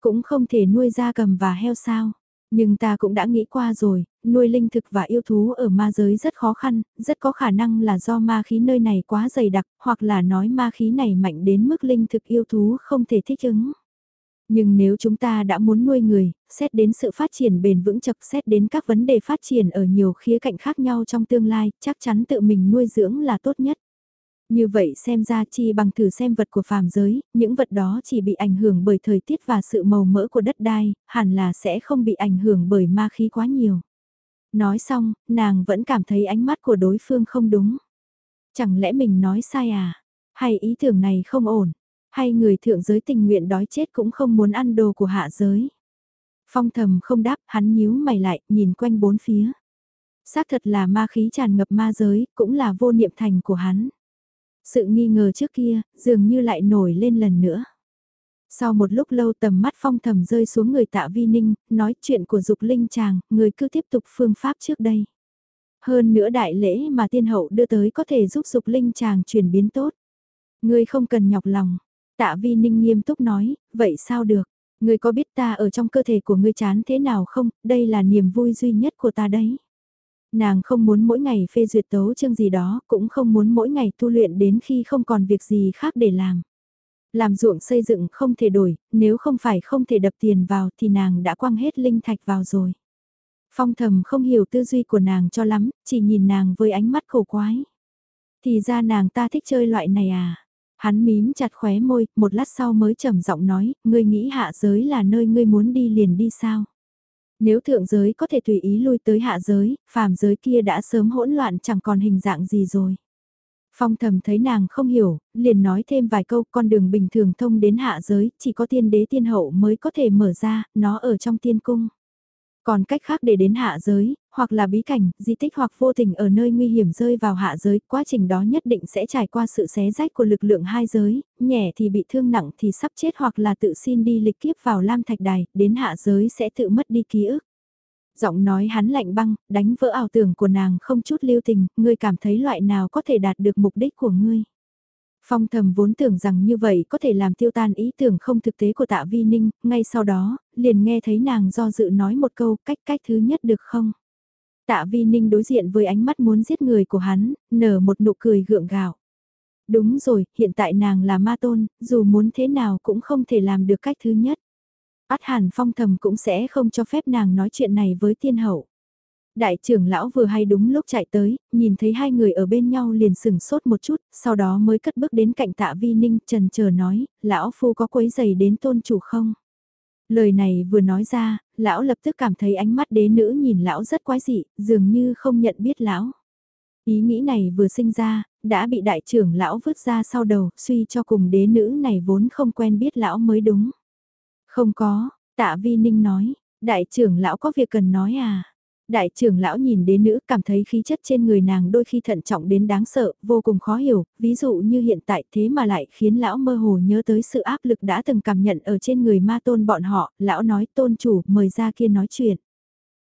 Cũng không thể nuôi gia cầm và heo sao? Nhưng ta cũng đã nghĩ qua rồi, nuôi linh thực và yêu thú ở ma giới rất khó khăn, rất có khả năng là do ma khí nơi này quá dày đặc, hoặc là nói ma khí này mạnh đến mức linh thực yêu thú không thể thích ứng. Nhưng nếu chúng ta đã muốn nuôi người, xét đến sự phát triển bền vững chập xét đến các vấn đề phát triển ở nhiều khía cạnh khác nhau trong tương lai, chắc chắn tự mình nuôi dưỡng là tốt nhất. Như vậy xem ra chi bằng thử xem vật của phàm giới, những vật đó chỉ bị ảnh hưởng bởi thời tiết và sự màu mỡ của đất đai, hẳn là sẽ không bị ảnh hưởng bởi ma khí quá nhiều. Nói xong, nàng vẫn cảm thấy ánh mắt của đối phương không đúng. Chẳng lẽ mình nói sai à? Hay ý tưởng này không ổn? Hay người thượng giới tình nguyện đói chết cũng không muốn ăn đồ của hạ giới? Phong thầm không đáp, hắn nhíu mày lại, nhìn quanh bốn phía. Xác thật là ma khí tràn ngập ma giới, cũng là vô niệm thành của hắn. Sự nghi ngờ trước kia, dường như lại nổi lên lần nữa. Sau một lúc lâu tầm mắt phong thầm rơi xuống người tạ vi ninh, nói chuyện của dục linh chàng, người cứ tiếp tục phương pháp trước đây. Hơn nữa đại lễ mà tiên hậu đưa tới có thể giúp dục linh chàng chuyển biến tốt. Người không cần nhọc lòng. Tạ vi ninh nghiêm túc nói, vậy sao được? Người có biết ta ở trong cơ thể của ngươi chán thế nào không? Đây là niềm vui duy nhất của ta đấy. Nàng không muốn mỗi ngày phê duyệt tấu chương gì đó, cũng không muốn mỗi ngày tu luyện đến khi không còn việc gì khác để làm. Làm ruộng xây dựng không thể đổi, nếu không phải không thể đập tiền vào thì nàng đã quăng hết linh thạch vào rồi. Phong thầm không hiểu tư duy của nàng cho lắm, chỉ nhìn nàng với ánh mắt khổ quái. Thì ra nàng ta thích chơi loại này à? Hắn mím chặt khóe môi, một lát sau mới trầm giọng nói, ngươi nghĩ hạ giới là nơi ngươi muốn đi liền đi sao? Nếu thượng giới có thể tùy ý lui tới hạ giới, phàm giới kia đã sớm hỗn loạn chẳng còn hình dạng gì rồi. Phong thầm thấy nàng không hiểu, liền nói thêm vài câu con đường bình thường thông đến hạ giới, chỉ có tiên đế tiên hậu mới có thể mở ra, nó ở trong tiên cung. Còn cách khác để đến hạ giới, hoặc là bí cảnh, di tích hoặc vô tình ở nơi nguy hiểm rơi vào hạ giới, quá trình đó nhất định sẽ trải qua sự xé rách của lực lượng hai giới, nhẹ thì bị thương nặng thì sắp chết hoặc là tự xin đi lịch kiếp vào lam thạch đài, đến hạ giới sẽ tự mất đi ký ức. Giọng nói hắn lạnh băng, đánh vỡ ảo tưởng của nàng không chút lưu tình, ngươi cảm thấy loại nào có thể đạt được mục đích của ngươi. Phong thầm vốn tưởng rằng như vậy có thể làm tiêu tan ý tưởng không thực tế của tạ vi ninh, ngay sau đó, liền nghe thấy nàng do dự nói một câu cách cách thứ nhất được không? Tạ vi ninh đối diện với ánh mắt muốn giết người của hắn, nở một nụ cười gượng gạo. Đúng rồi, hiện tại nàng là ma tôn, dù muốn thế nào cũng không thể làm được cách thứ nhất. Át hàn phong thầm cũng sẽ không cho phép nàng nói chuyện này với tiên hậu. Đại trưởng lão vừa hay đúng lúc chạy tới, nhìn thấy hai người ở bên nhau liền sửng sốt một chút, sau đó mới cất bước đến cạnh tạ vi ninh trần chờ nói, lão phu có quấy giày đến tôn chủ không? Lời này vừa nói ra, lão lập tức cảm thấy ánh mắt đế nữ nhìn lão rất quái dị, dường như không nhận biết lão. Ý nghĩ này vừa sinh ra, đã bị đại trưởng lão vứt ra sau đầu, suy cho cùng đế nữ này vốn không quen biết lão mới đúng. Không có, tạ vi ninh nói, đại trưởng lão có việc cần nói à? Đại trưởng lão nhìn đến nữ cảm thấy khí chất trên người nàng đôi khi thận trọng đến đáng sợ, vô cùng khó hiểu, ví dụ như hiện tại thế mà lại khiến lão mơ hồ nhớ tới sự áp lực đã từng cảm nhận ở trên người ma tôn bọn họ, lão nói tôn chủ mời ra kia nói chuyện.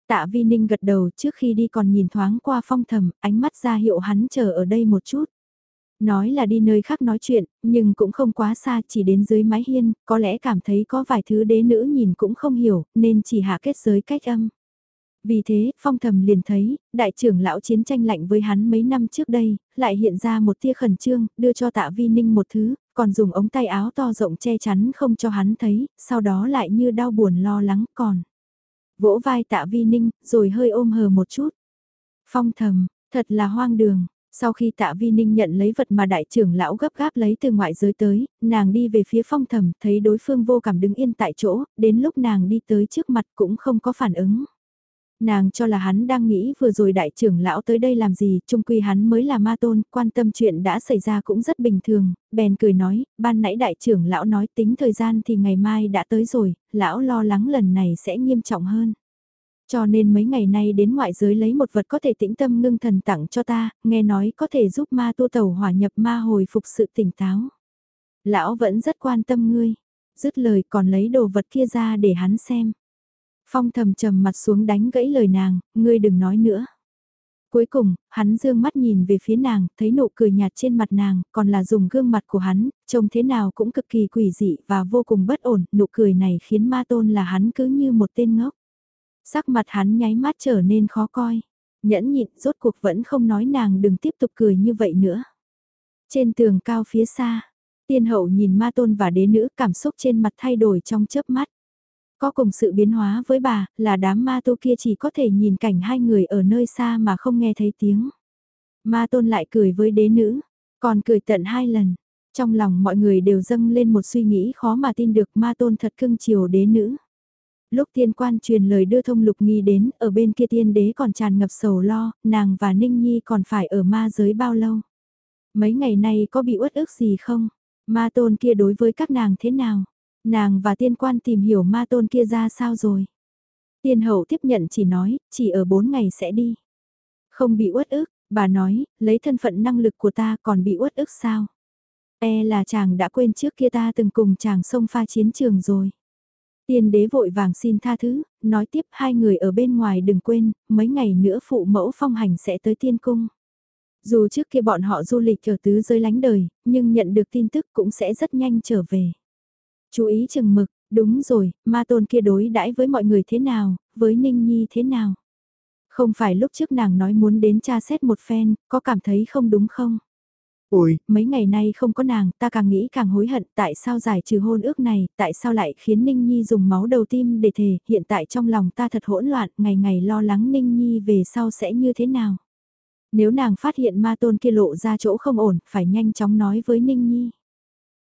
Tạ Vi Ninh gật đầu trước khi đi còn nhìn thoáng qua phong thầm, ánh mắt ra hiệu hắn chờ ở đây một chút. Nói là đi nơi khác nói chuyện, nhưng cũng không quá xa chỉ đến dưới mái hiên, có lẽ cảm thấy có vài thứ đế nữ nhìn cũng không hiểu, nên chỉ hạ kết giới cách âm. Vì thế, phong thầm liền thấy, đại trưởng lão chiến tranh lạnh với hắn mấy năm trước đây, lại hiện ra một tia khẩn trương, đưa cho tạ vi ninh một thứ, còn dùng ống tay áo to rộng che chắn không cho hắn thấy, sau đó lại như đau buồn lo lắng còn. Vỗ vai tạ vi ninh, rồi hơi ôm hờ một chút. Phong thầm, thật là hoang đường, sau khi tạ vi ninh nhận lấy vật mà đại trưởng lão gấp gáp lấy từ ngoại giới tới, nàng đi về phía phong thầm, thấy đối phương vô cảm đứng yên tại chỗ, đến lúc nàng đi tới trước mặt cũng không có phản ứng. Nàng cho là hắn đang nghĩ vừa rồi đại trưởng lão tới đây làm gì, trung quy hắn mới là ma tôn, quan tâm chuyện đã xảy ra cũng rất bình thường, bèn cười nói, ban nãy đại trưởng lão nói tính thời gian thì ngày mai đã tới rồi, lão lo lắng lần này sẽ nghiêm trọng hơn. Cho nên mấy ngày nay đến ngoại giới lấy một vật có thể tĩnh tâm ngưng thần tặng cho ta, nghe nói có thể giúp ma tu tẩu hỏa nhập ma hồi phục sự tỉnh táo. Lão vẫn rất quan tâm ngươi, dứt lời còn lấy đồ vật kia ra để hắn xem. Phong thầm trầm mặt xuống đánh gãy lời nàng, ngươi đừng nói nữa. Cuối cùng, hắn dương mắt nhìn về phía nàng, thấy nụ cười nhạt trên mặt nàng, còn là dùng gương mặt của hắn, trông thế nào cũng cực kỳ quỷ dị và vô cùng bất ổn, nụ cười này khiến ma tôn là hắn cứ như một tên ngốc. Sắc mặt hắn nháy mắt trở nên khó coi, nhẫn nhịn rốt cuộc vẫn không nói nàng đừng tiếp tục cười như vậy nữa. Trên tường cao phía xa, Tiên hậu nhìn ma tôn và đế nữ cảm xúc trên mặt thay đổi trong chớp mắt. Có cùng sự biến hóa với bà, là đám ma tu kia chỉ có thể nhìn cảnh hai người ở nơi xa mà không nghe thấy tiếng. Ma tôn lại cười với đế nữ, còn cười tận hai lần. Trong lòng mọi người đều dâng lên một suy nghĩ khó mà tin được ma tôn thật cưng chiều đế nữ. Lúc tiên quan truyền lời đưa thông lục nghi đến, ở bên kia tiên đế còn tràn ngập sầu lo, nàng và Ninh Nhi còn phải ở ma giới bao lâu. Mấy ngày nay có bị uất ức gì không? Ma tôn kia đối với các nàng thế nào? Nàng và tiên quan tìm hiểu ma tôn kia ra sao rồi? Tiên hậu tiếp nhận chỉ nói, chỉ ở bốn ngày sẽ đi. Không bị uất ức, bà nói, lấy thân phận năng lực của ta còn bị uất ức sao? E là chàng đã quên trước kia ta từng cùng chàng sông pha chiến trường rồi. Tiên đế vội vàng xin tha thứ, nói tiếp hai người ở bên ngoài đừng quên, mấy ngày nữa phụ mẫu phong hành sẽ tới tiên cung. Dù trước kia bọn họ du lịch ở tứ giới lánh đời, nhưng nhận được tin tức cũng sẽ rất nhanh trở về. Chú ý chừng mực, đúng rồi, ma tôn kia đối đãi với mọi người thế nào, với Ninh Nhi thế nào. Không phải lúc trước nàng nói muốn đến tra xét một phen, có cảm thấy không đúng không? Ôi, mấy ngày nay không có nàng, ta càng nghĩ càng hối hận tại sao giải trừ hôn ước này, tại sao lại khiến Ninh Nhi dùng máu đầu tim để thề, hiện tại trong lòng ta thật hỗn loạn, ngày ngày lo lắng Ninh Nhi về sau sẽ như thế nào. Nếu nàng phát hiện ma tôn kia lộ ra chỗ không ổn, phải nhanh chóng nói với Ninh Nhi.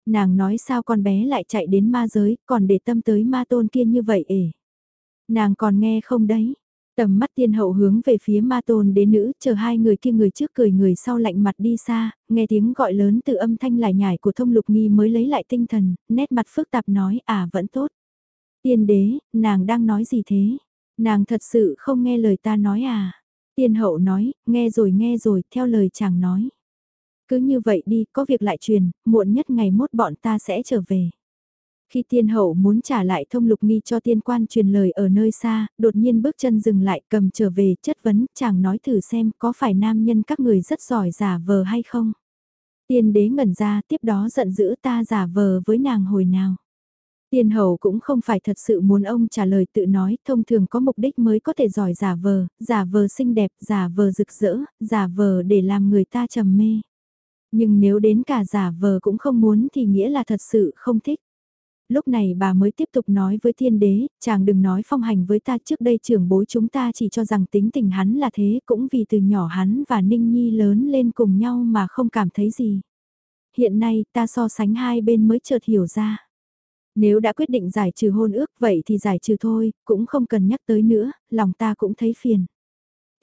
Nàng nói sao con bé lại chạy đến ma giới, còn để tâm tới ma tôn kia như vậy ể. Nàng còn nghe không đấy, Tầm mắt tiên hậu hướng về phía ma tôn đế nữ, chờ hai người kia người trước cười người sau lạnh mặt đi xa, nghe tiếng gọi lớn từ âm thanh lải nhải của thông lục nghi mới lấy lại tinh thần, nét mặt phức tạp nói à vẫn tốt. Tiên đế, nàng đang nói gì thế? Nàng thật sự không nghe lời ta nói à? Tiên hậu nói, nghe rồi nghe rồi, theo lời chàng nói. Cứ như vậy đi, có việc lại truyền, muộn nhất ngày mốt bọn ta sẽ trở về. Khi tiên hậu muốn trả lại thông lục nghi cho tiên quan truyền lời ở nơi xa, đột nhiên bước chân dừng lại cầm trở về chất vấn, chàng nói thử xem có phải nam nhân các người rất giỏi giả vờ hay không. Tiên đế ngẩn ra tiếp đó giận dữ ta giả vờ với nàng hồi nào. Tiên hậu cũng không phải thật sự muốn ông trả lời tự nói, thông thường có mục đích mới có thể giỏi giả vờ, giả vờ xinh đẹp, giả vờ rực rỡ, giả vờ để làm người ta trầm mê. Nhưng nếu đến cả giả vờ cũng không muốn thì nghĩa là thật sự không thích lúc này bà mới tiếp tục nói với thiên đế, chàng đừng nói phong hành với ta trước đây trưởng bối chúng ta chỉ cho rằng tính tình hắn là thế cũng vì từ nhỏ hắn và Ninh Nhi lớn lên cùng nhau mà không cảm thấy gì. Hiện nay ta so sánh hai bên mới chợt hiểu ra. Nếu đã quyết định giải trừ hôn ước vậy thì giải trừ thôi, cũng không cần nhắc tới nữa, lòng ta cũng thấy phiền.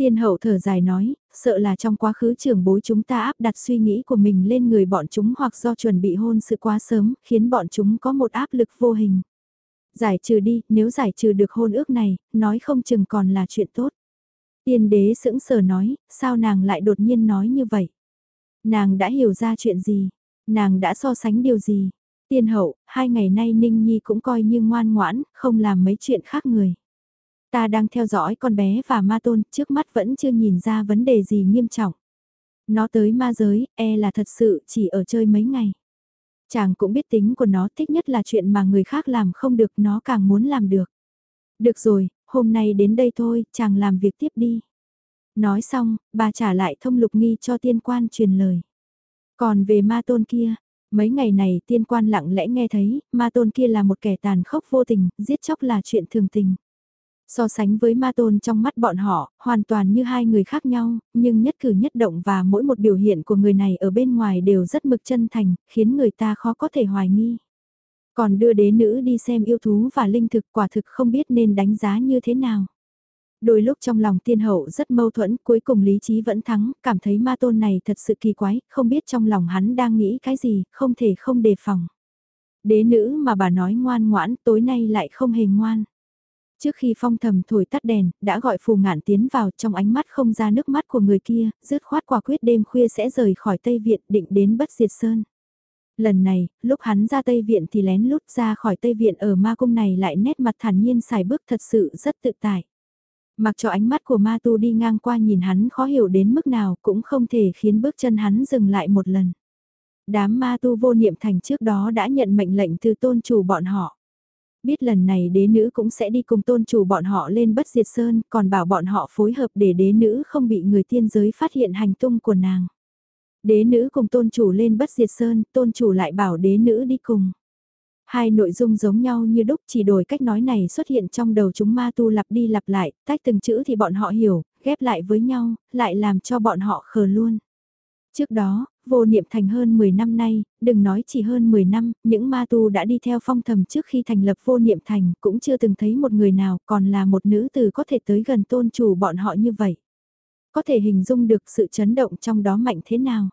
Tiên hậu thở dài nói, sợ là trong quá khứ trưởng bối chúng ta áp đặt suy nghĩ của mình lên người bọn chúng hoặc do chuẩn bị hôn sự quá sớm, khiến bọn chúng có một áp lực vô hình. Giải trừ đi, nếu giải trừ được hôn ước này, nói không chừng còn là chuyện tốt. Tiên đế sững sờ nói, sao nàng lại đột nhiên nói như vậy? Nàng đã hiểu ra chuyện gì? Nàng đã so sánh điều gì? Tiên hậu, hai ngày nay Ninh Nhi cũng coi như ngoan ngoãn, không làm mấy chuyện khác người. Ta đang theo dõi con bé và ma tôn, trước mắt vẫn chưa nhìn ra vấn đề gì nghiêm trọng. Nó tới ma giới, e là thật sự chỉ ở chơi mấy ngày. Chàng cũng biết tính của nó thích nhất là chuyện mà người khác làm không được nó càng muốn làm được. Được rồi, hôm nay đến đây thôi, chàng làm việc tiếp đi. Nói xong, bà trả lại thông lục nghi cho tiên quan truyền lời. Còn về ma tôn kia, mấy ngày này tiên quan lặng lẽ nghe thấy, ma tôn kia là một kẻ tàn khốc vô tình, giết chóc là chuyện thường tình. So sánh với ma tôn trong mắt bọn họ, hoàn toàn như hai người khác nhau, nhưng nhất cử nhất động và mỗi một biểu hiện của người này ở bên ngoài đều rất mực chân thành, khiến người ta khó có thể hoài nghi. Còn đưa đế nữ đi xem yêu thú và linh thực quả thực không biết nên đánh giá như thế nào. Đôi lúc trong lòng tiên hậu rất mâu thuẫn, cuối cùng lý trí vẫn thắng, cảm thấy ma tôn này thật sự kỳ quái, không biết trong lòng hắn đang nghĩ cái gì, không thể không đề phòng. Đế nữ mà bà nói ngoan ngoãn, tối nay lại không hề ngoan. Trước khi phong thầm thổi tắt đèn, đã gọi phù ngạn tiến vào trong ánh mắt không ra nước mắt của người kia, dứt khoát quả quyết đêm khuya sẽ rời khỏi Tây Viện định đến bất diệt sơn. Lần này, lúc hắn ra Tây Viện thì lén lút ra khỏi Tây Viện ở ma cung này lại nét mặt thản nhiên xài bước thật sự rất tự tại. Mặc cho ánh mắt của ma tu đi ngang qua nhìn hắn khó hiểu đến mức nào cũng không thể khiến bước chân hắn dừng lại một lần. Đám ma tu vô niệm thành trước đó đã nhận mệnh lệnh từ tôn chủ bọn họ biết lần này đế nữ cũng sẽ đi cùng tôn chủ bọn họ lên bất diệt sơn, còn bảo bọn họ phối hợp để đế nữ không bị người tiên giới phát hiện hành tung của nàng. Đế nữ cùng tôn chủ lên bất diệt sơn, tôn chủ lại bảo đế nữ đi cùng. Hai nội dung giống nhau như đúc chỉ đổi cách nói này xuất hiện trong đầu chúng ma tu lặp đi lặp lại, tách từng chữ thì bọn họ hiểu, ghép lại với nhau, lại làm cho bọn họ khờ luôn. Trước đó, vô niệm thành hơn 10 năm nay, đừng nói chỉ hơn 10 năm, những ma tu đã đi theo phong thầm trước khi thành lập vô niệm thành cũng chưa từng thấy một người nào còn là một nữ tử có thể tới gần tôn chủ bọn họ như vậy. Có thể hình dung được sự chấn động trong đó mạnh thế nào.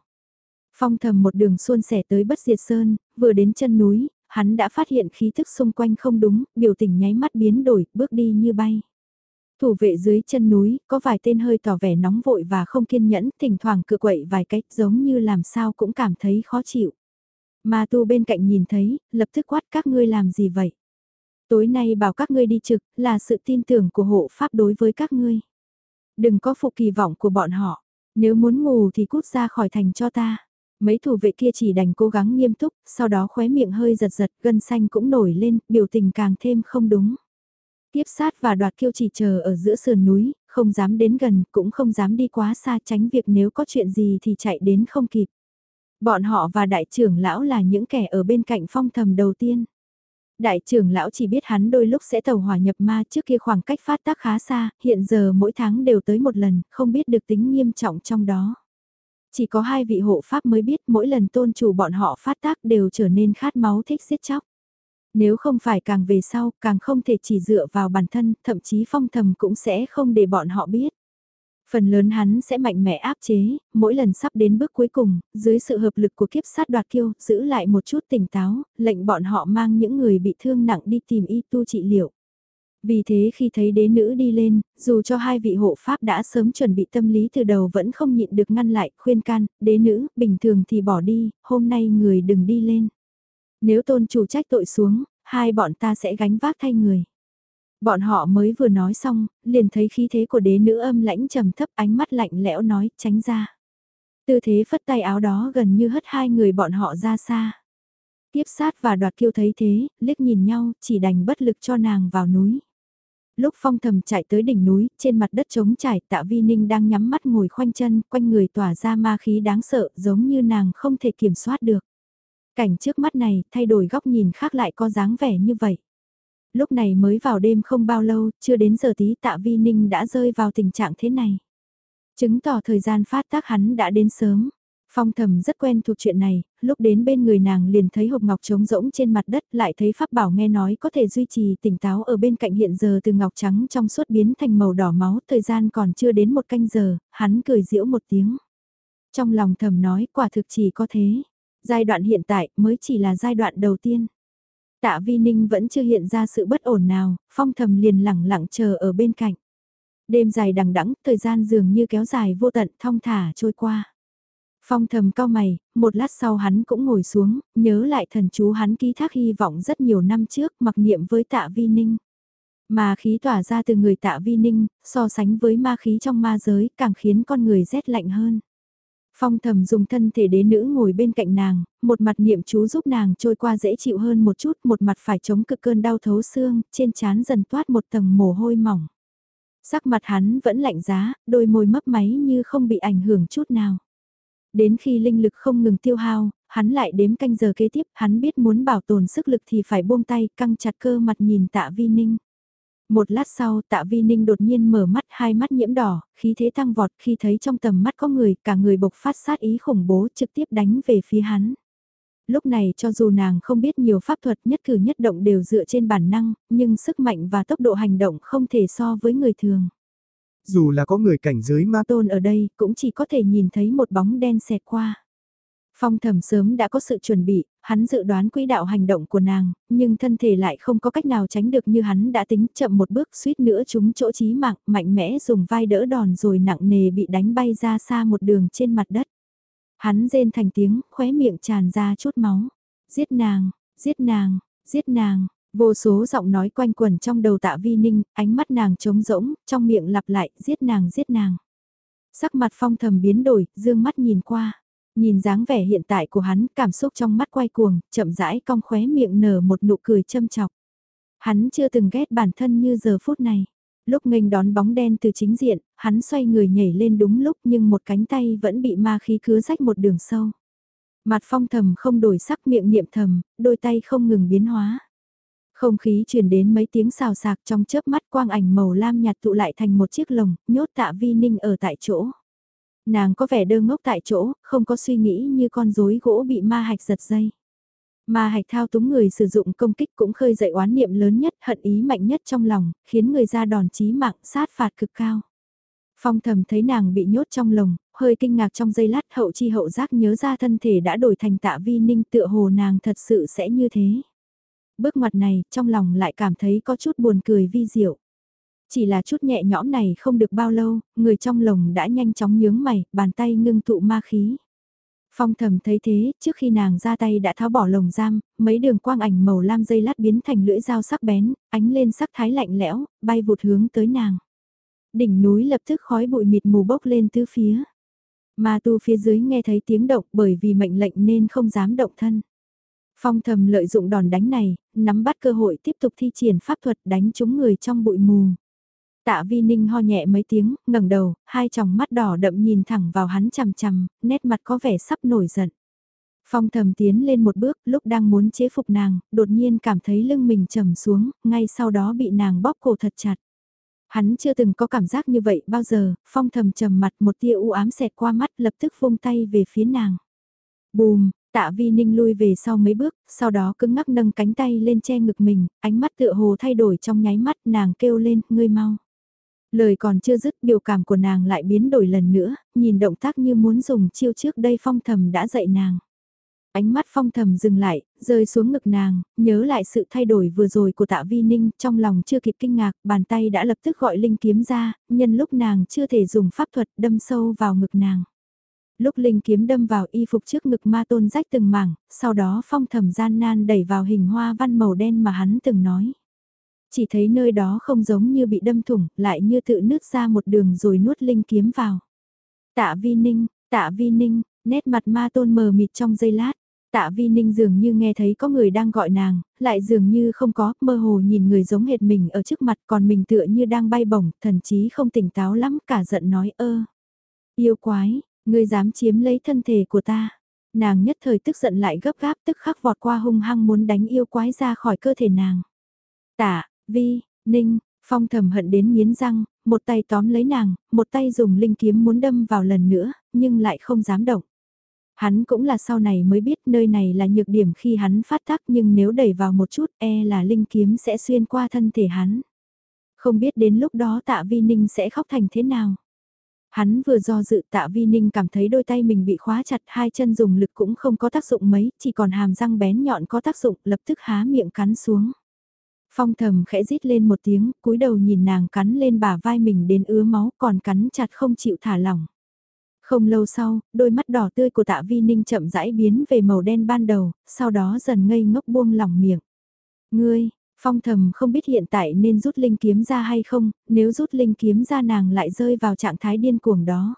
Phong thầm một đường xuôn sẻ tới bất diệt sơn, vừa đến chân núi, hắn đã phát hiện khí thức xung quanh không đúng, biểu tình nháy mắt biến đổi, bước đi như bay. Thủ vệ dưới chân núi, có vài tên hơi tỏ vẻ nóng vội và không kiên nhẫn, thỉnh thoảng cự quậy vài cách giống như làm sao cũng cảm thấy khó chịu. Mà tu bên cạnh nhìn thấy, lập tức quát các ngươi làm gì vậy? Tối nay bảo các ngươi đi trực, là sự tin tưởng của hộ pháp đối với các ngươi. Đừng có phụ kỳ vọng của bọn họ, nếu muốn ngủ thì cút ra khỏi thành cho ta. Mấy thủ vệ kia chỉ đành cố gắng nghiêm túc, sau đó khóe miệng hơi giật giật, gân xanh cũng nổi lên, biểu tình càng thêm không đúng. Tiếp sát và đoạt kiêu chỉ chờ ở giữa sườn núi, không dám đến gần, cũng không dám đi quá xa tránh việc nếu có chuyện gì thì chạy đến không kịp. Bọn họ và đại trưởng lão là những kẻ ở bên cạnh phong thầm đầu tiên. Đại trưởng lão chỉ biết hắn đôi lúc sẽ tàu hỏa nhập ma trước kia khoảng cách phát tác khá xa, hiện giờ mỗi tháng đều tới một lần, không biết được tính nghiêm trọng trong đó. Chỉ có hai vị hộ pháp mới biết mỗi lần tôn chủ bọn họ phát tác đều trở nên khát máu thích giết chóc. Nếu không phải càng về sau, càng không thể chỉ dựa vào bản thân, thậm chí phong thầm cũng sẽ không để bọn họ biết. Phần lớn hắn sẽ mạnh mẽ áp chế, mỗi lần sắp đến bước cuối cùng, dưới sự hợp lực của kiếp sát đoạt kiêu, giữ lại một chút tỉnh táo, lệnh bọn họ mang những người bị thương nặng đi tìm y tu trị liệu. Vì thế khi thấy đế nữ đi lên, dù cho hai vị hộ pháp đã sớm chuẩn bị tâm lý từ đầu vẫn không nhịn được ngăn lại, khuyên can, đế nữ, bình thường thì bỏ đi, hôm nay người đừng đi lên. Nếu tôn chủ trách tội xuống, hai bọn ta sẽ gánh vác thay người. Bọn họ mới vừa nói xong, liền thấy khí thế của đế nữ âm lãnh trầm thấp ánh mắt lạnh lẽo nói tránh ra. Tư thế phất tay áo đó gần như hất hai người bọn họ ra xa. Tiếp sát và đoạt kiêu thấy thế, liếc nhìn nhau, chỉ đành bất lực cho nàng vào núi. Lúc phong thầm chạy tới đỉnh núi, trên mặt đất trống trải, tạ vi ninh đang nhắm mắt ngồi khoanh chân, quanh người tỏa ra ma khí đáng sợ, giống như nàng không thể kiểm soát được. Cảnh trước mắt này, thay đổi góc nhìn khác lại có dáng vẻ như vậy. Lúc này mới vào đêm không bao lâu, chưa đến giờ tí tạ vi ninh đã rơi vào tình trạng thế này. Chứng tỏ thời gian phát tác hắn đã đến sớm. Phong thầm rất quen thuộc chuyện này, lúc đến bên người nàng liền thấy hộp ngọc trống rỗng trên mặt đất lại thấy pháp bảo nghe nói có thể duy trì tỉnh táo ở bên cạnh hiện giờ từ ngọc trắng trong suốt biến thành màu đỏ máu thời gian còn chưa đến một canh giờ, hắn cười diễu một tiếng. Trong lòng thầm nói quả thực chỉ có thế, giai đoạn hiện tại mới chỉ là giai đoạn đầu tiên. Tạ Vi Ninh vẫn chưa hiện ra sự bất ổn nào, phong thầm liền lẳng lặng chờ ở bên cạnh. Đêm dài đằng đẵng, thời gian dường như kéo dài vô tận thong thả trôi qua. Phong thầm cao mày, một lát sau hắn cũng ngồi xuống, nhớ lại thần chú hắn ký thác hy vọng rất nhiều năm trước mặc niệm với tạ vi ninh. Mà khí tỏa ra từ người tạ vi ninh, so sánh với ma khí trong ma giới càng khiến con người rét lạnh hơn. Phong thầm dùng thân thể đế nữ ngồi bên cạnh nàng, một mặt niệm chú giúp nàng trôi qua dễ chịu hơn một chút, một mặt phải chống cực cơn đau thấu xương, trên trán dần toát một tầng mồ hôi mỏng. Sắc mặt hắn vẫn lạnh giá, đôi môi mấp máy như không bị ảnh hưởng chút nào. Đến khi linh lực không ngừng tiêu hao, hắn lại đếm canh giờ kế tiếp, hắn biết muốn bảo tồn sức lực thì phải buông tay, căng chặt cơ mặt nhìn tạ vi ninh. Một lát sau tạ vi ninh đột nhiên mở mắt hai mắt nhiễm đỏ, khí thế tăng vọt khi thấy trong tầm mắt có người, cả người bộc phát sát ý khủng bố trực tiếp đánh về phía hắn. Lúc này cho dù nàng không biết nhiều pháp thuật nhất cử nhất động đều dựa trên bản năng, nhưng sức mạnh và tốc độ hành động không thể so với người thường. Dù là có người cảnh giới ma tôn ở đây, cũng chỉ có thể nhìn thấy một bóng đen xẹt qua. Phong thầm sớm đã có sự chuẩn bị, hắn dự đoán quỹ đạo hành động của nàng, nhưng thân thể lại không có cách nào tránh được như hắn đã tính chậm một bước suýt nữa chúng chỗ chí mạng, mạnh mẽ dùng vai đỡ đòn rồi nặng nề bị đánh bay ra xa một đường trên mặt đất. Hắn rên thành tiếng, khóe miệng tràn ra chút máu. Giết nàng, giết nàng, giết nàng, Vô số giọng nói quanh quẩn trong đầu tạ vi ninh, ánh mắt nàng trống rỗng, trong miệng lặp lại, giết nàng giết nàng. Sắc mặt phong thầm biến đổi, dương mắt nhìn qua. Nhìn dáng vẻ hiện tại của hắn, cảm xúc trong mắt quay cuồng, chậm rãi cong khóe miệng nở một nụ cười châm chọc. Hắn chưa từng ghét bản thân như giờ phút này. Lúc nghênh đón bóng đen từ chính diện, hắn xoay người nhảy lên đúng lúc nhưng một cánh tay vẫn bị ma khí cứa rách một đường sâu. Mặt phong thầm không đổi sắc miệng niệm thầm, đôi tay không ngừng biến hóa. Không khí truyền đến mấy tiếng xào sạc trong chớp mắt quang ảnh màu lam nhạt tụ lại thành một chiếc lồng, nhốt tạ vi ninh ở tại chỗ. Nàng có vẻ đơ ngốc tại chỗ, không có suy nghĩ như con rối gỗ bị ma hạch giật dây. Ma hạch thao túng người sử dụng công kích cũng khơi dậy oán niệm lớn nhất, hận ý mạnh nhất trong lòng, khiến người ra đòn chí mạng, sát phạt cực cao. Phong thầm thấy nàng bị nhốt trong lồng, hơi kinh ngạc trong giây lát hậu chi hậu giác nhớ ra thân thể đã đổi thành tạ vi ninh tựa hồ nàng thật sự sẽ như thế. Bước ngoặt này, trong lòng lại cảm thấy có chút buồn cười vi diệu. Chỉ là chút nhẹ nhõm này không được bao lâu, người trong lồng đã nhanh chóng nhướng mày, bàn tay ngưng tụ ma khí. Phong thầm thấy thế, trước khi nàng ra tay đã tháo bỏ lồng giam, mấy đường quang ảnh màu lam dây lát biến thành lưỡi dao sắc bén, ánh lên sắc thái lạnh lẽo, bay vụt hướng tới nàng. Đỉnh núi lập tức khói bụi mịt mù bốc lên tứ phía. Ma tu phía dưới nghe thấy tiếng động bởi vì mệnh lệnh nên không dám động thân. Phong thầm lợi dụng đòn đánh này, nắm bắt cơ hội tiếp tục thi triển pháp thuật đánh trúng người trong bụi mù. Tạ vi ninh ho nhẹ mấy tiếng, ngẩng đầu, hai tròng mắt đỏ đậm nhìn thẳng vào hắn chằm chằm, nét mặt có vẻ sắp nổi giận. Phong thầm tiến lên một bước, lúc đang muốn chế phục nàng, đột nhiên cảm thấy lưng mình trầm xuống, ngay sau đó bị nàng bóp cổ thật chặt. Hắn chưa từng có cảm giác như vậy bao giờ, phong thầm trầm mặt một tia u ám xẹt qua mắt lập tức vung tay về phía nàng. Bùm, tạ vi ninh lui về sau mấy bước, sau đó cứng ngắc nâng cánh tay lên che ngực mình, ánh mắt tựa hồ thay đổi trong nháy mắt nàng kêu lên, ngươi mau. Lời còn chưa dứt biểu cảm của nàng lại biến đổi lần nữa, nhìn động tác như muốn dùng chiêu trước đây phong thầm đã dạy nàng. Ánh mắt phong thầm dừng lại, rơi xuống ngực nàng, nhớ lại sự thay đổi vừa rồi của tạ vi ninh, trong lòng chưa kịp kinh ngạc, bàn tay đã lập tức gọi linh kiếm ra, nhân lúc nàng chưa thể dùng pháp thuật đâm sâu vào ngực nàng. Lúc linh kiếm đâm vào y phục trước ngực ma tôn rách từng mảng, sau đó phong thầm gian nan đẩy vào hình hoa văn màu đen mà hắn từng nói. Chỉ thấy nơi đó không giống như bị đâm thủng, lại như tự nứt ra một đường rồi nuốt linh kiếm vào. Tạ vi ninh, tạ vi ninh, nét mặt ma tôn mờ mịt trong giây lát. Tạ vi ninh dường như nghe thấy có người đang gọi nàng, lại dường như không có, mơ hồ nhìn người giống hệt mình ở trước mặt còn mình tựa như đang bay bổng, thần chí không tỉnh táo lắm cả giận nói ơ. Yêu quái, ngươi dám chiếm lấy thân thể của ta. Nàng nhất thời tức giận lại gấp gáp tức khắc vọt qua hung hăng muốn đánh yêu quái ra khỏi cơ thể nàng. Tạ, vi, ninh, phong thầm hận đến nghiến răng, một tay tóm lấy nàng, một tay dùng linh kiếm muốn đâm vào lần nữa, nhưng lại không dám động. Hắn cũng là sau này mới biết nơi này là nhược điểm khi hắn phát tác nhưng nếu đẩy vào một chút e là linh kiếm sẽ xuyên qua thân thể hắn. Không biết đến lúc đó tạ vi ninh sẽ khóc thành thế nào. Hắn vừa do dự tạ vi ninh cảm thấy đôi tay mình bị khóa chặt hai chân dùng lực cũng không có tác dụng mấy, chỉ còn hàm răng bén nhọn có tác dụng lập tức há miệng cắn xuống. Phong thầm khẽ rít lên một tiếng, cúi đầu nhìn nàng cắn lên bả vai mình đến ứa máu còn cắn chặt không chịu thả lỏng. Không lâu sau, đôi mắt đỏ tươi của tạ vi ninh chậm rãi biến về màu đen ban đầu, sau đó dần ngây ngốc buông lỏng miệng. Ngươi, phong thầm không biết hiện tại nên rút linh kiếm ra hay không, nếu rút linh kiếm ra nàng lại rơi vào trạng thái điên cuồng đó.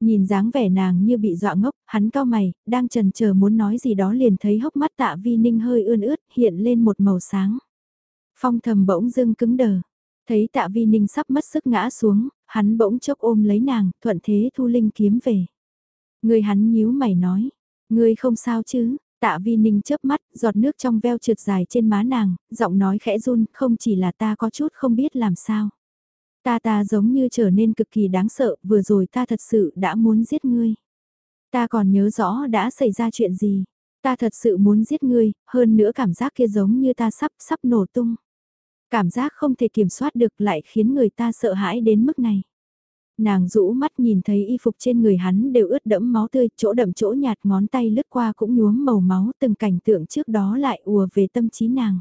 Nhìn dáng vẻ nàng như bị dọa ngốc, hắn cao mày, đang trần chờ muốn nói gì đó liền thấy hốc mắt tạ vi ninh hơi ươn ướt, hiện lên một màu sáng. Phong thầm bỗng dưng cứng đờ. Thấy tạ vi ninh sắp mất sức ngã xuống, hắn bỗng chốc ôm lấy nàng, thuận thế thu linh kiếm về. Người hắn nhíu mày nói, người không sao chứ, tạ vi ninh chớp mắt, giọt nước trong veo trượt dài trên má nàng, giọng nói khẽ run, không chỉ là ta có chút không biết làm sao. Ta ta giống như trở nên cực kỳ đáng sợ, vừa rồi ta thật sự đã muốn giết ngươi. Ta còn nhớ rõ đã xảy ra chuyện gì. Ta thật sự muốn giết ngươi, hơn nữa cảm giác kia giống như ta sắp sắp nổ tung. Cảm giác không thể kiểm soát được lại khiến người ta sợ hãi đến mức này. Nàng rũ mắt nhìn thấy y phục trên người hắn đều ướt đẫm máu tươi, chỗ đậm chỗ nhạt ngón tay lướt qua cũng nhuốm màu máu từng cảnh tượng trước đó lại ùa về tâm trí nàng.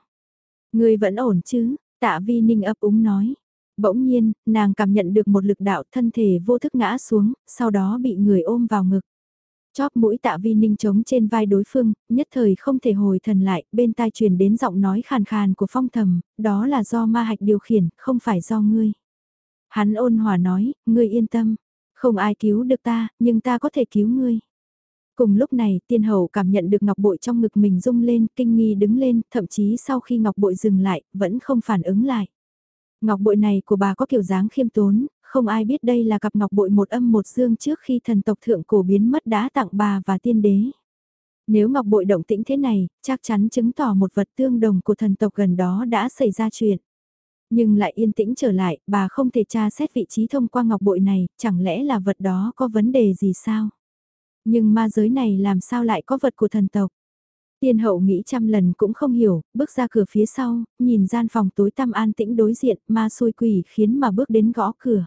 Người vẫn ổn chứ, tạ vi ninh ấp úng nói. Bỗng nhiên, nàng cảm nhận được một lực đạo thân thể vô thức ngã xuống, sau đó bị người ôm vào ngực. Chóp mũi tạ vi ninh trống trên vai đối phương, nhất thời không thể hồi thần lại, bên tai truyền đến giọng nói khàn khàn của phong thầm, đó là do ma hạch điều khiển, không phải do ngươi. Hắn ôn hòa nói, ngươi yên tâm, không ai cứu được ta, nhưng ta có thể cứu ngươi. Cùng lúc này, tiên hầu cảm nhận được ngọc bội trong ngực mình rung lên, kinh nghi đứng lên, thậm chí sau khi ngọc bội dừng lại, vẫn không phản ứng lại. Ngọc bội này của bà có kiểu dáng khiêm tốn, không ai biết đây là cặp ngọc bội một âm một dương trước khi thần tộc thượng cổ biến mất đã tặng bà và tiên đế. Nếu ngọc bội động tĩnh thế này, chắc chắn chứng tỏ một vật tương đồng của thần tộc gần đó đã xảy ra chuyện. Nhưng lại yên tĩnh trở lại, bà không thể tra xét vị trí thông qua ngọc bội này, chẳng lẽ là vật đó có vấn đề gì sao? Nhưng ma giới này làm sao lại có vật của thần tộc? Tiên hậu nghĩ trăm lần cũng không hiểu, bước ra cửa phía sau, nhìn gian phòng tối tăm an tĩnh đối diện, ma xôi quỷ khiến mà bước đến gõ cửa.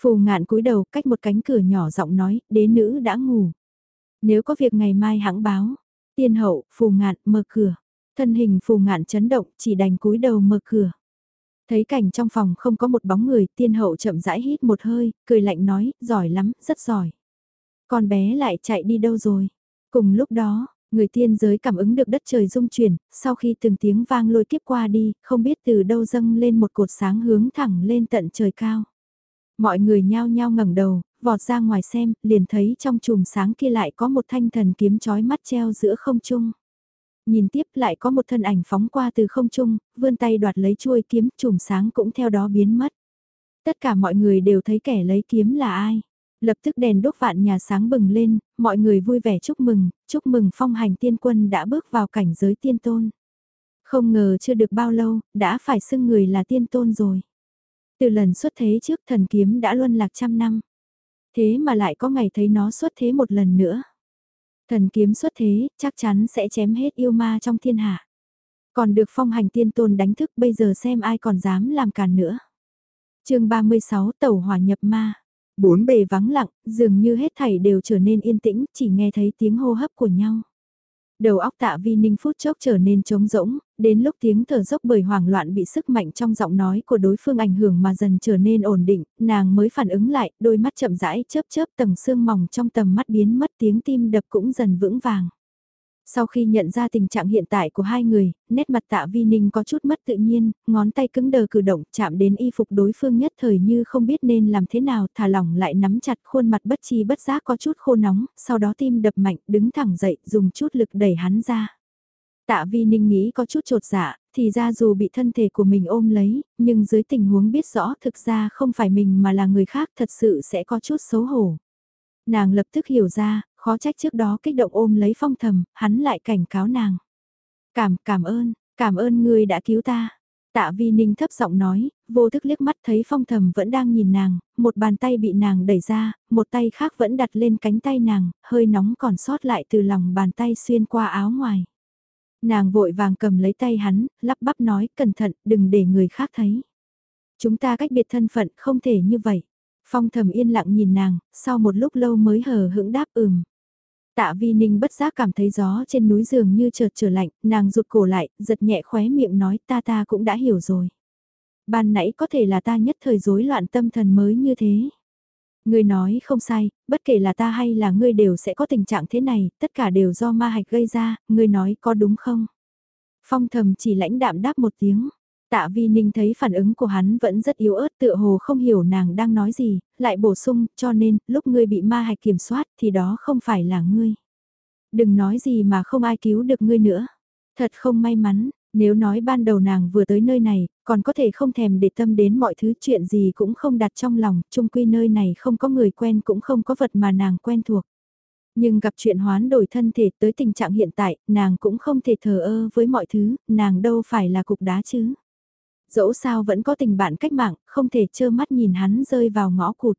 Phù ngạn cúi đầu cách một cánh cửa nhỏ giọng nói, đế nữ đã ngủ. Nếu có việc ngày mai hãng báo, tiên hậu, phù ngạn, mở cửa. Thân hình phù ngạn chấn động, chỉ đành cúi đầu mở cửa. Thấy cảnh trong phòng không có một bóng người, tiên hậu chậm rãi hít một hơi, cười lạnh nói, giỏi lắm, rất giỏi. Con bé lại chạy đi đâu rồi? Cùng lúc đó, người tiên giới cảm ứng được đất trời rung chuyển, sau khi từng tiếng vang lôi kiếp qua đi, không biết từ đâu dâng lên một cột sáng hướng thẳng lên tận trời cao. Mọi người nhao nhao ngẩng đầu, vọt ra ngoài xem, liền thấy trong chùm sáng kia lại có một thanh thần kiếm chói mắt treo giữa không trung. Nhìn tiếp lại có một thân ảnh phóng qua từ không trung, vươn tay đoạt lấy chuôi kiếm, chùm sáng cũng theo đó biến mất. Tất cả mọi người đều thấy kẻ lấy kiếm là ai. Lập tức đèn đốt vạn nhà sáng bừng lên, mọi người vui vẻ chúc mừng, chúc mừng phong hành tiên quân đã bước vào cảnh giới tiên tôn. Không ngờ chưa được bao lâu, đã phải xưng người là tiên tôn rồi. Từ lần xuất thế trước thần kiếm đã luân lạc trăm năm. Thế mà lại có ngày thấy nó xuất thế một lần nữa. Thần kiếm xuất thế, chắc chắn sẽ chém hết yêu ma trong thiên hạ. Còn được phong hành tiên tôn đánh thức bây giờ xem ai còn dám làm càn nữa. chương 36 Tẩu hỏa nhập ma. Bốn bề vắng lặng, dường như hết thảy đều trở nên yên tĩnh, chỉ nghe thấy tiếng hô hấp của nhau. Đầu óc tạ vi ninh phút chốc trở nên trống rỗng, đến lúc tiếng thở dốc bởi hoảng loạn bị sức mạnh trong giọng nói của đối phương ảnh hưởng mà dần trở nên ổn định, nàng mới phản ứng lại, đôi mắt chậm rãi chớp chớp tầng xương mỏng trong tầm mắt biến mất tiếng tim đập cũng dần vững vàng. Sau khi nhận ra tình trạng hiện tại của hai người, nét mặt tạ vi ninh có chút mất tự nhiên, ngón tay cứng đờ cử động chạm đến y phục đối phương nhất thời như không biết nên làm thế nào, thả lỏng lại nắm chặt khuôn mặt bất chi bất giác có chút khô nóng, sau đó tim đập mạnh, đứng thẳng dậy, dùng chút lực đẩy hắn ra. Tạ vi ninh nghĩ có chút trột dạ, thì ra dù bị thân thể của mình ôm lấy, nhưng dưới tình huống biết rõ thực ra không phải mình mà là người khác thật sự sẽ có chút xấu hổ. Nàng lập tức hiểu ra, khó trách trước đó kích động ôm lấy phong thầm, hắn lại cảnh cáo nàng. Cảm, cảm ơn, cảm ơn ngươi đã cứu ta. Tạ vi ninh thấp giọng nói, vô thức liếc mắt thấy phong thầm vẫn đang nhìn nàng, một bàn tay bị nàng đẩy ra, một tay khác vẫn đặt lên cánh tay nàng, hơi nóng còn sót lại từ lòng bàn tay xuyên qua áo ngoài. Nàng vội vàng cầm lấy tay hắn, lắp bắp nói cẩn thận, đừng để người khác thấy. Chúng ta cách biệt thân phận không thể như vậy. Phong thầm yên lặng nhìn nàng, sau một lúc lâu mới hờ hững đáp ừm. Tạ vi ninh bất giác cảm thấy gió trên núi giường như chợt trở lạnh, nàng rụt cổ lại, giật nhẹ khóe miệng nói ta ta cũng đã hiểu rồi. Ban nãy có thể là ta nhất thời rối loạn tâm thần mới như thế. Ngươi nói không sai, bất kể là ta hay là ngươi đều sẽ có tình trạng thế này, tất cả đều do ma hạch gây ra, ngươi nói có đúng không? Phong thầm chỉ lãnh đạm đáp một tiếng. Tạ Vi Ninh thấy phản ứng của hắn vẫn rất yếu ớt tựa hồ không hiểu nàng đang nói gì, lại bổ sung, cho nên, lúc ngươi bị ma hạch kiểm soát thì đó không phải là ngươi. Đừng nói gì mà không ai cứu được ngươi nữa. Thật không may mắn, nếu nói ban đầu nàng vừa tới nơi này, còn có thể không thèm để tâm đến mọi thứ chuyện gì cũng không đặt trong lòng, chung quy nơi này không có người quen cũng không có vật mà nàng quen thuộc. Nhưng gặp chuyện hoán đổi thân thể tới tình trạng hiện tại, nàng cũng không thể thờ ơ với mọi thứ, nàng đâu phải là cục đá chứ dẫu sao vẫn có tình bạn cách mạng, không thể trơ mắt nhìn hắn rơi vào ngõ cụt.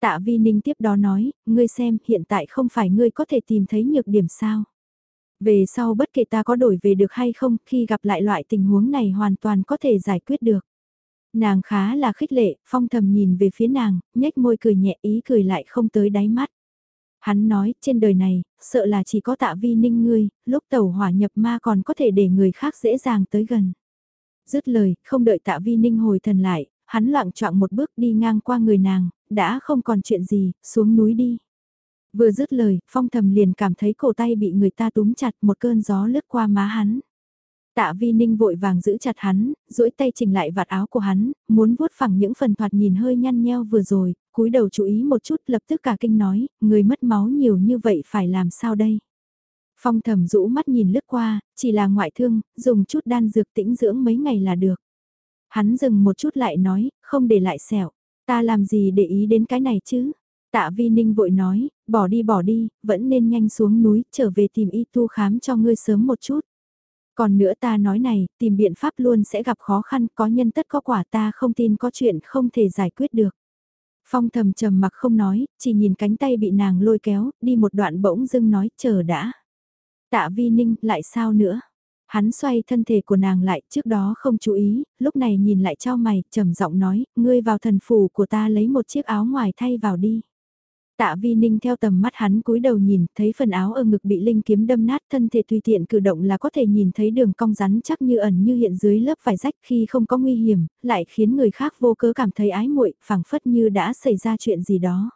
Tạ Vi Ninh tiếp đó nói, ngươi xem, hiện tại không phải ngươi có thể tìm thấy nhược điểm sao. Về sau bất kể ta có đổi về được hay không, khi gặp lại loại tình huống này hoàn toàn có thể giải quyết được. Nàng khá là khích lệ, phong thầm nhìn về phía nàng, nhếch môi cười nhẹ ý cười lại không tới đáy mắt. Hắn nói, trên đời này, sợ là chỉ có tạ vi ninh ngươi, lúc tàu hỏa nhập ma còn có thể để người khác dễ dàng tới gần. Dứt lời, không đợi tạ vi ninh hồi thần lại, hắn loạn trọng một bước đi ngang qua người nàng, đã không còn chuyện gì, xuống núi đi. Vừa dứt lời, phong thầm liền cảm thấy cổ tay bị người ta túm chặt một cơn gió lướt qua má hắn. Tạ vi ninh vội vàng giữ chặt hắn, duỗi tay chỉnh lại vạt áo của hắn, muốn vuốt phẳng những phần thoạt nhìn hơi nhăn nheo vừa rồi, cúi đầu chú ý một chút lập tức cả kinh nói, người mất máu nhiều như vậy phải làm sao đây? Phong thầm rũ mắt nhìn lướt qua, chỉ là ngoại thương, dùng chút đan dược tĩnh dưỡng mấy ngày là được. Hắn dừng một chút lại nói, không để lại sẹo. Ta làm gì để ý đến cái này chứ? Tạ Vi Ninh vội nói, bỏ đi bỏ đi, vẫn nên nhanh xuống núi, trở về tìm y tu khám cho ngươi sớm một chút. Còn nữa ta nói này, tìm biện pháp luôn sẽ gặp khó khăn, có nhân tất có quả ta không tin có chuyện không thể giải quyết được. Phong thầm trầm mặc không nói, chỉ nhìn cánh tay bị nàng lôi kéo, đi một đoạn bỗng dưng nói chờ đã. Tạ vi ninh, lại sao nữa? Hắn xoay thân thể của nàng lại, trước đó không chú ý, lúc này nhìn lại trao mày, trầm giọng nói, ngươi vào thần phủ của ta lấy một chiếc áo ngoài thay vào đi. Tạ Vi Ninh theo tầm mắt hắn cúi đầu nhìn, thấy phần áo ở ngực bị linh kiếm đâm nát, thân thể tùy tiện cử động là có thể nhìn thấy đường cong rắn chắc như ẩn như hiện dưới lớp vải rách khi không có nguy hiểm, lại khiến người khác vô cớ cảm thấy ái muội, phảng phất như đã xảy ra chuyện gì đó.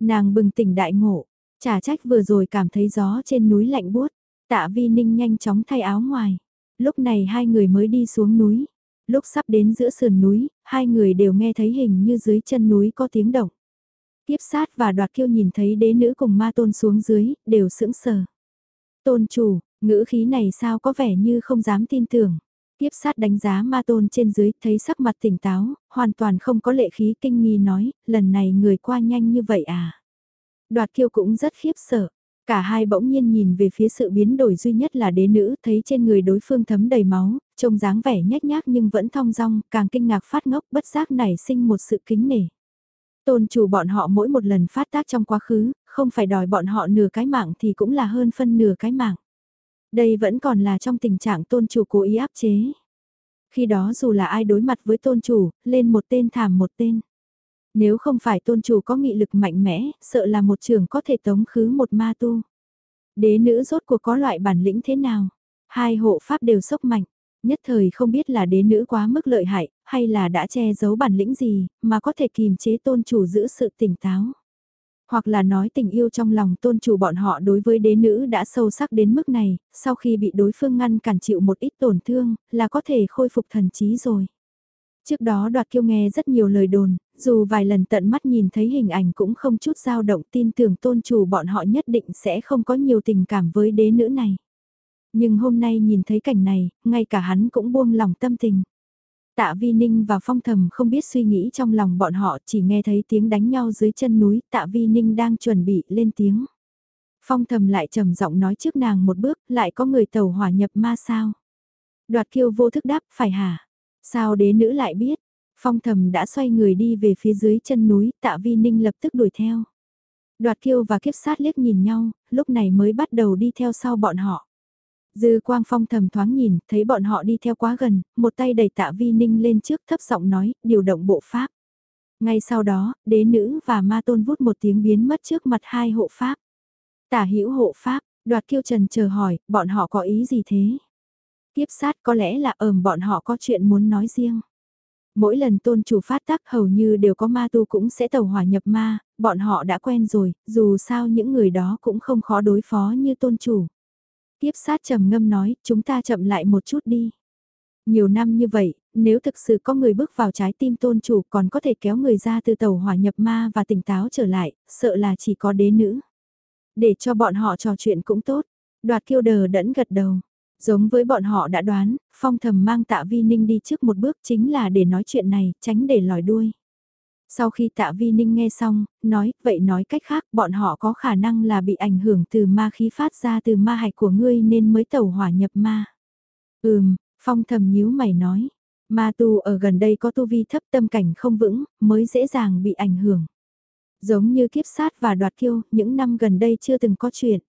Nàng bừng tỉnh đại ngộ, trả trách vừa rồi cảm thấy gió trên núi lạnh buốt, Tạ Vi Ninh nhanh chóng thay áo ngoài. Lúc này hai người mới đi xuống núi. Lúc sắp đến giữa sườn núi, hai người đều nghe thấy hình như dưới chân núi có tiếng động. Tiếp sát và đoạt kiêu nhìn thấy đế nữ cùng ma tôn xuống dưới, đều sững sờ. Tôn chủ, ngữ khí này sao có vẻ như không dám tin tưởng. Tiếp sát đánh giá ma tôn trên dưới, thấy sắc mặt tỉnh táo, hoàn toàn không có lệ khí kinh nghi nói, lần này người qua nhanh như vậy à. Đoạt kiêu cũng rất khiếp sợ, Cả hai bỗng nhiên nhìn về phía sự biến đổi duy nhất là đế nữ, thấy trên người đối phương thấm đầy máu, trông dáng vẻ nhếch nhác nhưng vẫn thong dong, càng kinh ngạc phát ngốc bất giác nảy sinh một sự kính nể. Tôn chủ bọn họ mỗi một lần phát tác trong quá khứ, không phải đòi bọn họ nửa cái mạng thì cũng là hơn phân nửa cái mạng. Đây vẫn còn là trong tình trạng tôn chủ cố ý áp chế. Khi đó dù là ai đối mặt với tôn chủ, lên một tên thảm một tên. Nếu không phải tôn chủ có nghị lực mạnh mẽ, sợ là một trường có thể tống khứ một ma tu. Đế nữ rốt cuộc có loại bản lĩnh thế nào? Hai hộ pháp đều sốc mạnh, nhất thời không biết là đế nữ quá mức lợi hại, hay là đã che giấu bản lĩnh gì, mà có thể kìm chế tôn chủ giữ sự tỉnh táo. Hoặc là nói tình yêu trong lòng tôn chủ bọn họ đối với đế nữ đã sâu sắc đến mức này, sau khi bị đối phương ngăn cản chịu một ít tổn thương, là có thể khôi phục thần trí rồi. Trước đó đoạt kiêu nghe rất nhiều lời đồn, dù vài lần tận mắt nhìn thấy hình ảnh cũng không chút dao động tin tưởng tôn chủ bọn họ nhất định sẽ không có nhiều tình cảm với đế nữ này. Nhưng hôm nay nhìn thấy cảnh này, ngay cả hắn cũng buông lòng tâm tình. Tạ Vi Ninh và Phong Thầm không biết suy nghĩ trong lòng bọn họ chỉ nghe thấy tiếng đánh nhau dưới chân núi, Tạ Vi Ninh đang chuẩn bị lên tiếng. Phong Thầm lại trầm giọng nói trước nàng một bước, lại có người tàu hỏa nhập ma sao. Đoạt kiêu vô thức đáp, phải hả? Sao đế nữ lại biết? Phong thầm đã xoay người đi về phía dưới chân núi, tạ vi ninh lập tức đuổi theo. Đoạt kiêu và kiếp sát liếc nhìn nhau, lúc này mới bắt đầu đi theo sau bọn họ. Dư quang phong thầm thoáng nhìn, thấy bọn họ đi theo quá gần, một tay đẩy tạ vi ninh lên trước thấp giọng nói, điều động bộ pháp. Ngay sau đó, đế nữ và ma tôn vút một tiếng biến mất trước mặt hai hộ pháp. Tả hữu hộ pháp, đoạt kiêu trần chờ hỏi, bọn họ có ý gì thế? Tiếp sát có lẽ là ờm bọn họ có chuyện muốn nói riêng. Mỗi lần tôn chủ phát tác hầu như đều có ma tu cũng sẽ tẩu hỏa nhập ma, bọn họ đã quen rồi, dù sao những người đó cũng không khó đối phó như tôn chủ. Tiếp sát trầm ngâm nói, chúng ta chậm lại một chút đi. Nhiều năm như vậy, nếu thực sự có người bước vào trái tim tôn chủ còn có thể kéo người ra từ tàu hỏa nhập ma và tỉnh táo trở lại, sợ là chỉ có đế nữ. Để cho bọn họ trò chuyện cũng tốt. Đoạt kiêu đờ đẫn gật đầu. Giống với bọn họ đã đoán, phong thầm mang tạ vi ninh đi trước một bước chính là để nói chuyện này, tránh để lòi đuôi. Sau khi tạ vi ninh nghe xong, nói, vậy nói cách khác, bọn họ có khả năng là bị ảnh hưởng từ ma khí phát ra từ ma hạch của ngươi nên mới tẩu hỏa nhập ma. Ừm, phong thầm nhíu mày nói, ma tu ở gần đây có tu vi thấp tâm cảnh không vững, mới dễ dàng bị ảnh hưởng. Giống như kiếp sát và đoạt kiêu, những năm gần đây chưa từng có chuyện.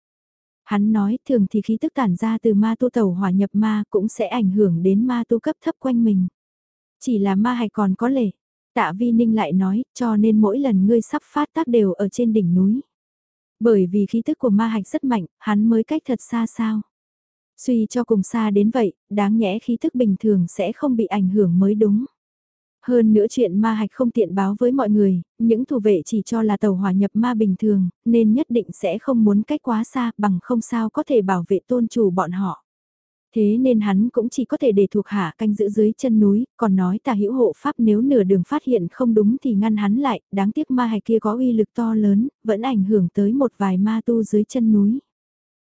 Hắn nói thường thì khí tức tản ra từ ma tu tẩu hỏa nhập ma cũng sẽ ảnh hưởng đến ma tu cấp thấp quanh mình. Chỉ là ma hạch còn có lệ. Tạ Vi Ninh lại nói, cho nên mỗi lần ngươi sắp phát tác đều ở trên đỉnh núi. Bởi vì khí tức của ma hạch rất mạnh, hắn mới cách thật xa sao. Suy cho cùng xa đến vậy, đáng nhẽ khí tức bình thường sẽ không bị ảnh hưởng mới đúng. Hơn nữa chuyện ma hạch không tiện báo với mọi người, những thủ vệ chỉ cho là tàu hòa nhập ma bình thường, nên nhất định sẽ không muốn cách quá xa bằng không sao có thể bảo vệ tôn chủ bọn họ. Thế nên hắn cũng chỉ có thể để thuộc hạ canh giữ dưới chân núi, còn nói tà hữu hộ pháp nếu nửa đường phát hiện không đúng thì ngăn hắn lại, đáng tiếc ma hạch kia có uy lực to lớn, vẫn ảnh hưởng tới một vài ma tu dưới chân núi.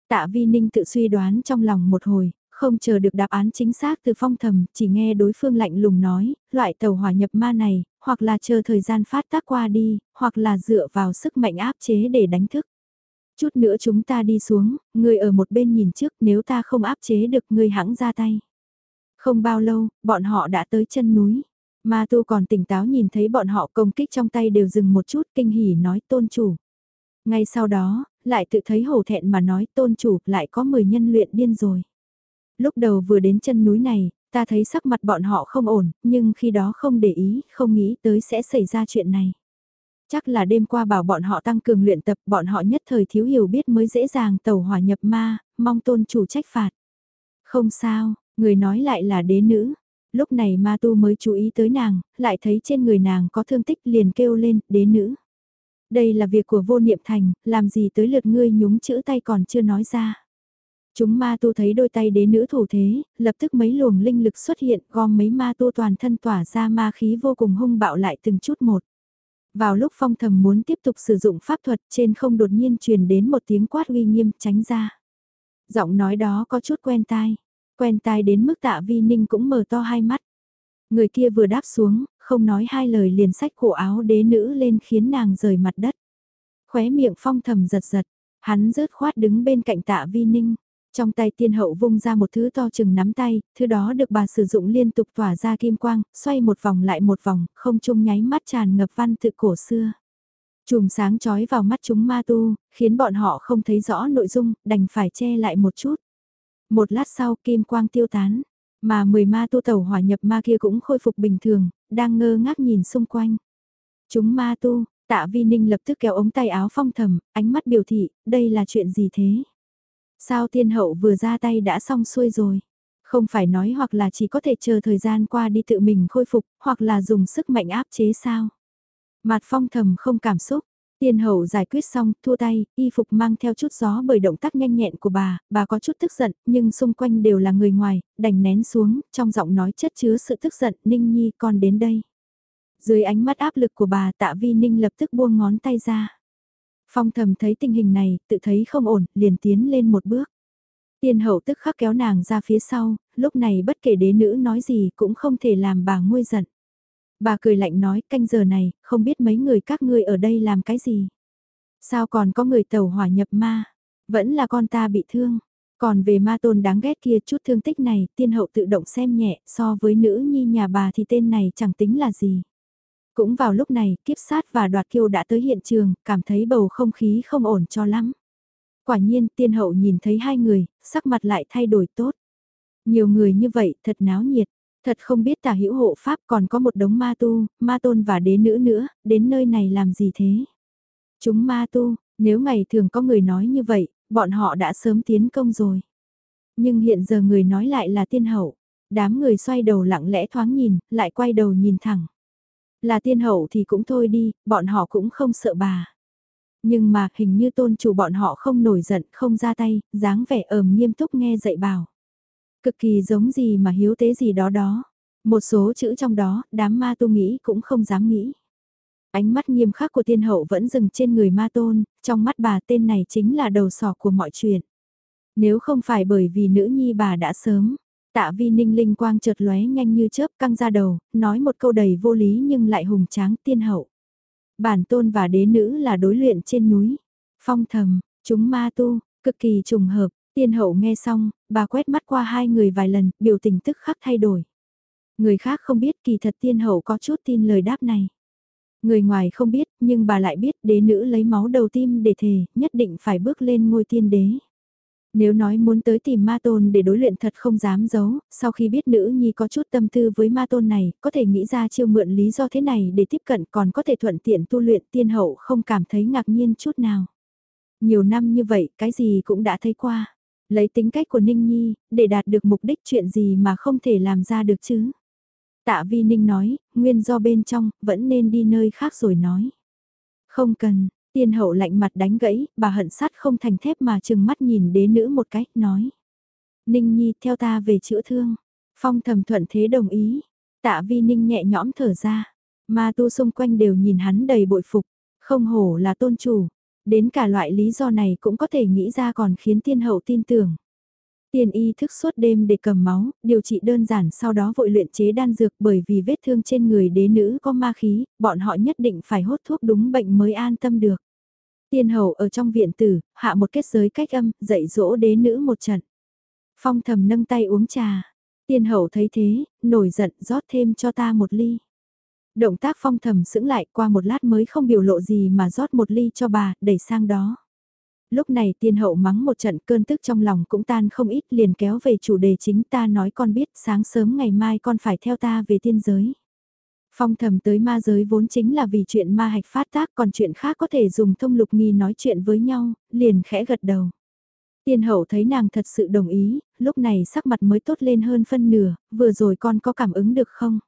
Tạ Vi Ninh tự suy đoán trong lòng một hồi, Không chờ được đáp án chính xác từ phong thầm, chỉ nghe đối phương lạnh lùng nói, loại tàu hỏa nhập ma này, hoặc là chờ thời gian phát tác qua đi, hoặc là dựa vào sức mạnh áp chế để đánh thức. Chút nữa chúng ta đi xuống, người ở một bên nhìn trước nếu ta không áp chế được người hãng ra tay. Không bao lâu, bọn họ đã tới chân núi. Ma tu còn tỉnh táo nhìn thấy bọn họ công kích trong tay đều dừng một chút kinh hỉ nói tôn chủ. Ngay sau đó, lại tự thấy hổ thẹn mà nói tôn chủ lại có 10 nhân luyện điên rồi. Lúc đầu vừa đến chân núi này, ta thấy sắc mặt bọn họ không ổn, nhưng khi đó không để ý, không nghĩ tới sẽ xảy ra chuyện này. Chắc là đêm qua bảo bọn họ tăng cường luyện tập, bọn họ nhất thời thiếu hiểu biết mới dễ dàng tàu hỏa nhập ma, mong tôn chủ trách phạt. Không sao, người nói lại là đế nữ. Lúc này ma tu mới chú ý tới nàng, lại thấy trên người nàng có thương tích liền kêu lên, đế nữ. Đây là việc của vô niệm thành, làm gì tới lượt ngươi nhúng chữ tay còn chưa nói ra. Chúng ma tu thấy đôi tay đế nữ thủ thế, lập tức mấy luồng linh lực xuất hiện gom mấy ma tu toàn thân tỏa ra ma khí vô cùng hung bạo lại từng chút một. Vào lúc phong thầm muốn tiếp tục sử dụng pháp thuật trên không đột nhiên truyền đến một tiếng quát uy nghiêm tránh ra. Giọng nói đó có chút quen tai, quen tai đến mức tạ vi ninh cũng mở to hai mắt. Người kia vừa đáp xuống, không nói hai lời liền sách cổ áo đế nữ lên khiến nàng rời mặt đất. Khóe miệng phong thầm giật giật, hắn rớt khoát đứng bên cạnh tạ vi ninh. Trong tay tiên hậu vung ra một thứ to chừng nắm tay, thứ đó được bà sử dụng liên tục tỏa ra kim quang, xoay một vòng lại một vòng, không chung nháy mắt tràn ngập văn tự cổ xưa. Chùm sáng chói vào mắt chúng ma tu, khiến bọn họ không thấy rõ nội dung, đành phải che lại một chút. Một lát sau kim quang tiêu tán, mà mười ma tu tẩu hỏa nhập ma kia cũng khôi phục bình thường, đang ngơ ngác nhìn xung quanh. Chúng ma tu, tạ vi ninh lập tức kéo ống tay áo phong thầm, ánh mắt biểu thị, đây là chuyện gì thế? Sao thiên hậu vừa ra tay đã xong xuôi rồi? Không phải nói hoặc là chỉ có thể chờ thời gian qua đi tự mình khôi phục, hoặc là dùng sức mạnh áp chế sao? Mặt phong thầm không cảm xúc, Tiên hậu giải quyết xong, thua tay, y phục mang theo chút gió bởi động tác nhanh nhẹn của bà, bà có chút tức giận, nhưng xung quanh đều là người ngoài, đành nén xuống, trong giọng nói chất chứa sự tức giận, Ninh Nhi con đến đây. Dưới ánh mắt áp lực của bà tạ vi Ninh lập tức buông ngón tay ra. Phong thầm thấy tình hình này, tự thấy không ổn, liền tiến lên một bước. Tiên hậu tức khắc kéo nàng ra phía sau, lúc này bất kể đế nữ nói gì cũng không thể làm bà nguôi giận. Bà cười lạnh nói canh giờ này, không biết mấy người các ngươi ở đây làm cái gì. Sao còn có người tàu hỏa nhập ma, vẫn là con ta bị thương. Còn về ma tôn đáng ghét kia chút thương tích này, tiên hậu tự động xem nhẹ, so với nữ nhi nhà bà thì tên này chẳng tính là gì. Cũng vào lúc này, kiếp sát và đoạt kiêu đã tới hiện trường, cảm thấy bầu không khí không ổn cho lắm. Quả nhiên, tiên hậu nhìn thấy hai người, sắc mặt lại thay đổi tốt. Nhiều người như vậy, thật náo nhiệt. Thật không biết tả hữu hộ pháp còn có một đống ma tu, ma tôn và đế nữ nữa, đến nơi này làm gì thế? Chúng ma tu, nếu ngày thường có người nói như vậy, bọn họ đã sớm tiến công rồi. Nhưng hiện giờ người nói lại là tiên hậu. Đám người xoay đầu lặng lẽ thoáng nhìn, lại quay đầu nhìn thẳng. Là tiên hậu thì cũng thôi đi, bọn họ cũng không sợ bà. Nhưng mà hình như tôn chủ bọn họ không nổi giận, không ra tay, dáng vẻ ờm nghiêm túc nghe dạy bảo. Cực kỳ giống gì mà hiếu tế gì đó đó. Một số chữ trong đó, đám ma tu nghĩ cũng không dám nghĩ. Ánh mắt nghiêm khắc của tiên hậu vẫn dừng trên người ma tôn, trong mắt bà tên này chính là đầu sỏ của mọi chuyện. Nếu không phải bởi vì nữ nhi bà đã sớm, tạ vi ninh linh quang chợt lóe nhanh như chớp căng ra đầu, nói một câu đầy vô lý nhưng lại hùng tráng tiên hậu. Bản tôn và đế nữ là đối luyện trên núi. Phong thầm, chúng ma tu, cực kỳ trùng hợp, Tiên hậu nghe xong, bà quét mắt qua hai người vài lần, biểu tình tức khắc thay đổi. Người khác không biết kỳ thật tiên hậu có chút tin lời đáp này. Người ngoài không biết, nhưng bà lại biết đế nữ lấy máu đầu tim để thề, nhất định phải bước lên ngôi tiên đế. Nếu nói muốn tới tìm ma tôn để đối luyện thật không dám giấu, sau khi biết nữ nhi có chút tâm tư với ma tôn này, có thể nghĩ ra chiêu mượn lý do thế này để tiếp cận còn có thể thuận tiện tu luyện tiên hậu không cảm thấy ngạc nhiên chút nào. Nhiều năm như vậy, cái gì cũng đã thấy qua. Lấy tính cách của Ninh Nhi, để đạt được mục đích chuyện gì mà không thể làm ra được chứ. Tạ Vi Ninh nói, nguyên do bên trong, vẫn nên đi nơi khác rồi nói. Không cần, tiên hậu lạnh mặt đánh gãy, bà hận sắt không thành thép mà chừng mắt nhìn đế nữ một cách, nói. Ninh Nhi theo ta về chữa thương. Phong thầm thuận thế đồng ý. Tạ Vi Ninh nhẹ nhõm thở ra. Ma tu xung quanh đều nhìn hắn đầy bội phục. Không hổ là tôn chủ, Đến cả loại lý do này cũng có thể nghĩ ra còn khiến tiên hậu tin tưởng. Tiền y thức suốt đêm để cầm máu, điều trị đơn giản sau đó vội luyện chế đan dược bởi vì vết thương trên người đế nữ có ma khí, bọn họ nhất định phải hốt thuốc đúng bệnh mới an tâm được. Tiên hậu ở trong viện tử, hạ một kết giới cách âm, dạy dỗ đế nữ một trận. Phong thầm nâng tay uống trà. Tiên hậu thấy thế, nổi giận rót thêm cho ta một ly. Động tác phong thầm sững lại qua một lát mới không biểu lộ gì mà rót một ly cho bà, đẩy sang đó. Lúc này tiên hậu mắng một trận cơn tức trong lòng cũng tan không ít liền kéo về chủ đề chính ta nói con biết sáng sớm ngày mai con phải theo ta về tiên giới. Phong thầm tới ma giới vốn chính là vì chuyện ma hạch phát tác còn chuyện khác có thể dùng thông lục nghi nói chuyện với nhau, liền khẽ gật đầu. Tiên hậu thấy nàng thật sự đồng ý, lúc này sắc mặt mới tốt lên hơn phân nửa, vừa rồi con có cảm ứng được không?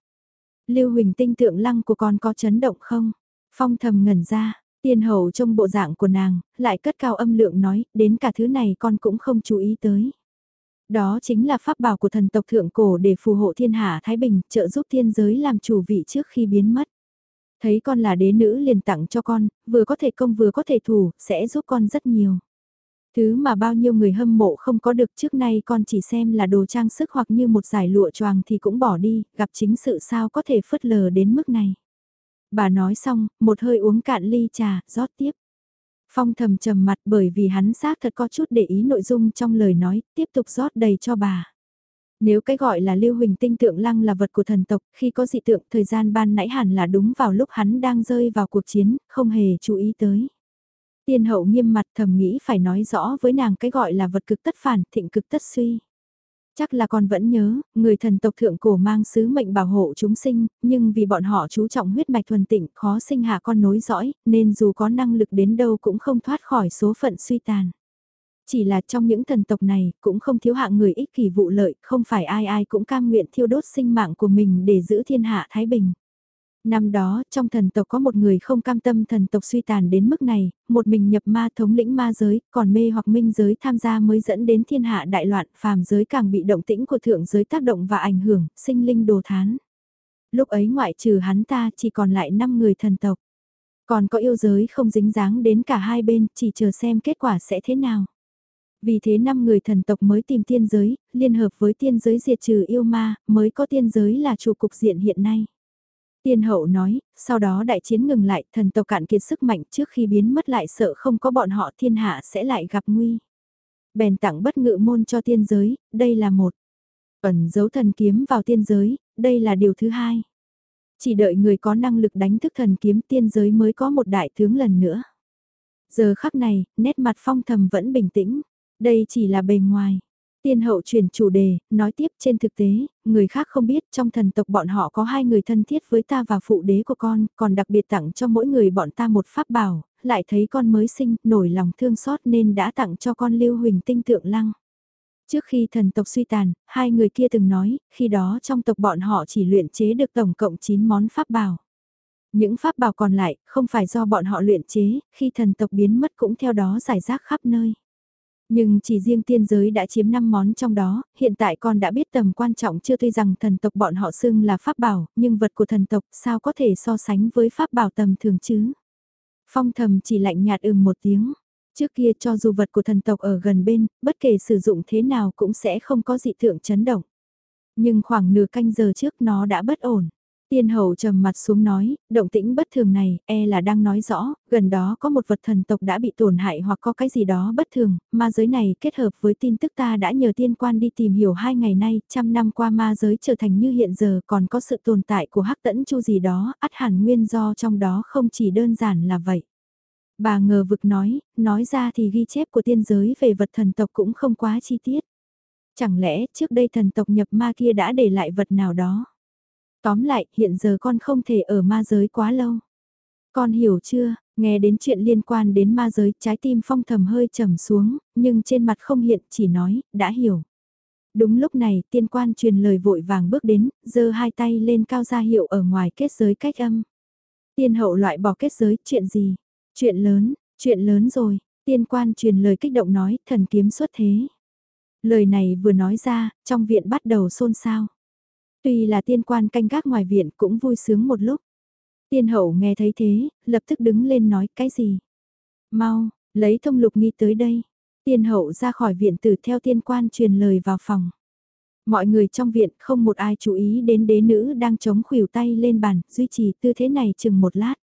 Lưu Huỳnh tinh tượng lăng của con có chấn động không? Phong thầm ngẩn ra, tiên hậu trong bộ dạng của nàng, lại cất cao âm lượng nói, đến cả thứ này con cũng không chú ý tới. Đó chính là pháp bảo của thần tộc thượng cổ để phù hộ thiên hạ Thái Bình, trợ giúp thiên giới làm chủ vị trước khi biến mất. Thấy con là đế nữ liền tặng cho con, vừa có thể công vừa có thể thủ, sẽ giúp con rất nhiều. Thứ mà bao nhiêu người hâm mộ không có được trước nay con chỉ xem là đồ trang sức hoặc như một giải lụa choàng thì cũng bỏ đi, gặp chính sự sao có thể phớt lờ đến mức này. Bà nói xong, một hơi uống cạn ly trà, rót tiếp. Phong thầm trầm mặt bởi vì hắn xác thật có chút để ý nội dung trong lời nói, tiếp tục rót đầy cho bà. Nếu cái gọi là lưu huỳnh tinh tượng lăng là vật của thần tộc, khi có dị tượng thời gian ban nãy hẳn là đúng vào lúc hắn đang rơi vào cuộc chiến, không hề chú ý tới. Tiên hậu nghiêm mặt thầm nghĩ phải nói rõ với nàng cái gọi là vật cực tất phản, thịnh cực tất suy. Chắc là con vẫn nhớ, người thần tộc thượng cổ mang sứ mệnh bảo hộ chúng sinh, nhưng vì bọn họ chú trọng huyết mạch thuần tịnh khó sinh hạ con nối dõi, nên dù có năng lực đến đâu cũng không thoát khỏi số phận suy tàn. Chỉ là trong những thần tộc này, cũng không thiếu hạng người ích kỷ vụ lợi, không phải ai ai cũng cam nguyện thiêu đốt sinh mạng của mình để giữ thiên hạ Thái Bình. Năm đó, trong thần tộc có một người không cam tâm thần tộc suy tàn đến mức này, một mình nhập ma thống lĩnh ma giới, còn mê hoặc minh giới tham gia mới dẫn đến thiên hạ đại loạn, phàm giới càng bị động tĩnh của thượng giới tác động và ảnh hưởng, sinh linh đồ thán. Lúc ấy ngoại trừ hắn ta chỉ còn lại 5 người thần tộc. Còn có yêu giới không dính dáng đến cả hai bên, chỉ chờ xem kết quả sẽ thế nào. Vì thế năm người thần tộc mới tìm tiên giới, liên hợp với tiên giới diệt trừ yêu ma, mới có tiên giới là chủ cục diện hiện nay. Tiên hậu nói, sau đó đại chiến ngừng lại, thần tộc cạn kiệt sức mạnh trước khi biến mất lại sợ không có bọn họ thiên hạ sẽ lại gặp nguy. Bèn tặng bất ngự môn cho tiên giới, đây là một. Ẩn giấu thần kiếm vào tiên giới, đây là điều thứ hai. Chỉ đợi người có năng lực đánh thức thần kiếm tiên giới mới có một đại tướng lần nữa. Giờ khắc này, nét mặt phong thầm vẫn bình tĩnh. Đây chỉ là bề ngoài. Tiên hậu chuyển chủ đề, nói tiếp trên thực tế, người khác không biết trong thần tộc bọn họ có hai người thân thiết với ta và phụ đế của con, còn đặc biệt tặng cho mỗi người bọn ta một pháp bảo, lại thấy con mới sinh, nổi lòng thương xót nên đã tặng cho con lưu huỳnh tinh tượng lăng. Trước khi thần tộc suy tàn, hai người kia từng nói, khi đó trong tộc bọn họ chỉ luyện chế được tổng cộng 9 món pháp bảo. Những pháp bảo còn lại, không phải do bọn họ luyện chế, khi thần tộc biến mất cũng theo đó giải rác khắp nơi. Nhưng chỉ riêng tiên giới đã chiếm 5 món trong đó, hiện tại con đã biết tầm quan trọng chưa tuy rằng thần tộc bọn họ xưng là pháp bảo, nhưng vật của thần tộc sao có thể so sánh với pháp bảo tầm thường chứ? Phong thầm chỉ lạnh nhạt ừm một tiếng. Trước kia cho dù vật của thần tộc ở gần bên, bất kể sử dụng thế nào cũng sẽ không có dị tượng chấn động. Nhưng khoảng nửa canh giờ trước nó đã bất ổn. Tiên hầu trầm mặt xuống nói, động tĩnh bất thường này, e là đang nói rõ, gần đó có một vật thần tộc đã bị tổn hại hoặc có cái gì đó bất thường, ma giới này kết hợp với tin tức ta đã nhờ tiên quan đi tìm hiểu hai ngày nay, trăm năm qua ma giới trở thành như hiện giờ còn có sự tồn tại của hắc tẫn chu gì đó, ắt hẳn nguyên do trong đó không chỉ đơn giản là vậy. Bà ngờ vực nói, nói ra thì ghi chép của tiên giới về vật thần tộc cũng không quá chi tiết. Chẳng lẽ trước đây thần tộc nhập ma kia đã để lại vật nào đó? Tóm lại, hiện giờ con không thể ở ma giới quá lâu. Con hiểu chưa, nghe đến chuyện liên quan đến ma giới, trái tim phong thầm hơi trầm xuống, nhưng trên mặt không hiện, chỉ nói, đã hiểu. Đúng lúc này, tiên quan truyền lời vội vàng bước đến, giơ hai tay lên cao ra hiệu ở ngoài kết giới cách âm. Tiên hậu loại bỏ kết giới, chuyện gì? Chuyện lớn, chuyện lớn rồi, tiên quan truyền lời kích động nói, thần kiếm xuất thế. Lời này vừa nói ra, trong viện bắt đầu xôn xao. Tuy là tiên quan canh gác ngoài viện cũng vui sướng một lúc. Tiên hậu nghe thấy thế, lập tức đứng lên nói cái gì. Mau, lấy thông lục nghi tới đây. Tiên hậu ra khỏi viện tử theo tiên quan truyền lời vào phòng. Mọi người trong viện không một ai chú ý đến đế nữ đang chống khuỷu tay lên bàn, duy trì tư thế này chừng một lát.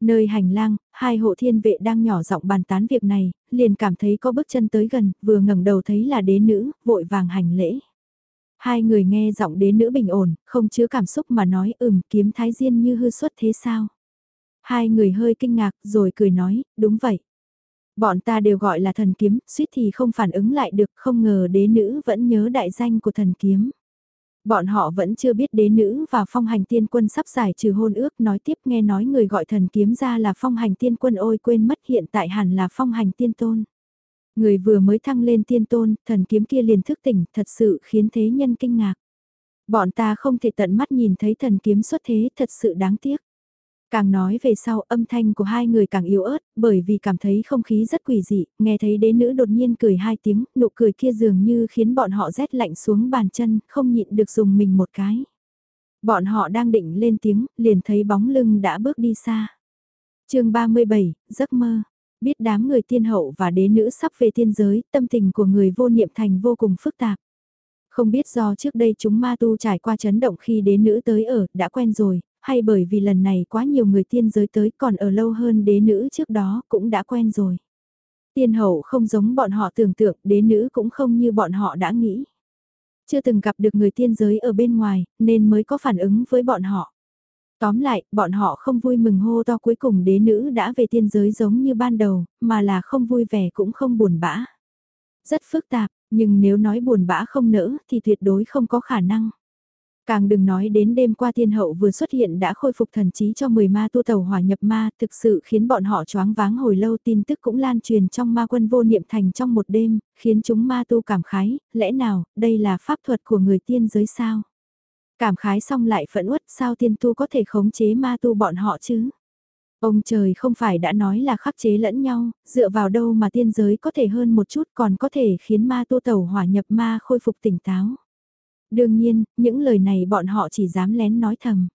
Nơi hành lang, hai hộ thiên vệ đang nhỏ giọng bàn tán việc này, liền cảm thấy có bước chân tới gần, vừa ngẩng đầu thấy là đế nữ, vội vàng hành lễ. Hai người nghe giọng đế nữ bình ổn, không chứa cảm xúc mà nói ừm kiếm thái diên như hư xuất thế sao. Hai người hơi kinh ngạc rồi cười nói, đúng vậy. Bọn ta đều gọi là thần kiếm, suýt thì không phản ứng lại được, không ngờ đế nữ vẫn nhớ đại danh của thần kiếm. Bọn họ vẫn chưa biết đế nữ và phong hành tiên quân sắp giải trừ hôn ước nói tiếp nghe nói người gọi thần kiếm ra là phong hành tiên quân ôi quên mất hiện tại hẳn là phong hành tiên tôn. Người vừa mới thăng lên tiên tôn, thần kiếm kia liền thức tỉnh thật sự khiến thế nhân kinh ngạc. Bọn ta không thể tận mắt nhìn thấy thần kiếm xuất thế thật sự đáng tiếc. Càng nói về sau âm thanh của hai người càng yếu ớt, bởi vì cảm thấy không khí rất quỷ dị, nghe thấy đế nữ đột nhiên cười hai tiếng, nụ cười kia dường như khiến bọn họ rét lạnh xuống bàn chân, không nhịn được dùng mình một cái. Bọn họ đang định lên tiếng, liền thấy bóng lưng đã bước đi xa. chương 37, giấc mơ. Biết đám người tiên hậu và đế nữ sắp về tiên giới, tâm tình của người vô niệm thành vô cùng phức tạp. Không biết do trước đây chúng ma tu trải qua chấn động khi đế nữ tới ở, đã quen rồi, hay bởi vì lần này quá nhiều người tiên giới tới còn ở lâu hơn đế nữ trước đó cũng đã quen rồi. Tiên hậu không giống bọn họ tưởng tượng, đế nữ cũng không như bọn họ đã nghĩ. Chưa từng gặp được người tiên giới ở bên ngoài, nên mới có phản ứng với bọn họ. Tóm lại, bọn họ không vui mừng hô to cuối cùng đế nữ đã về tiên giới giống như ban đầu, mà là không vui vẻ cũng không buồn bã. Rất phức tạp, nhưng nếu nói buồn bã không nỡ thì tuyệt đối không có khả năng. Càng đừng nói đến đêm qua thiên hậu vừa xuất hiện đã khôi phục thần trí cho 10 ma tu tàu hỏa nhập ma, thực sự khiến bọn họ choáng váng hồi lâu tin tức cũng lan truyền trong ma quân vô niệm thành trong một đêm, khiến chúng ma tu cảm khái, lẽ nào, đây là pháp thuật của người tiên giới sao? Cảm khái xong lại phẫn uất sao tiên tu có thể khống chế ma tu bọn họ chứ? Ông trời không phải đã nói là khắc chế lẫn nhau, dựa vào đâu mà tiên giới có thể hơn một chút còn có thể khiến ma tu tàu hỏa nhập ma khôi phục tỉnh táo. Đương nhiên, những lời này bọn họ chỉ dám lén nói thầm.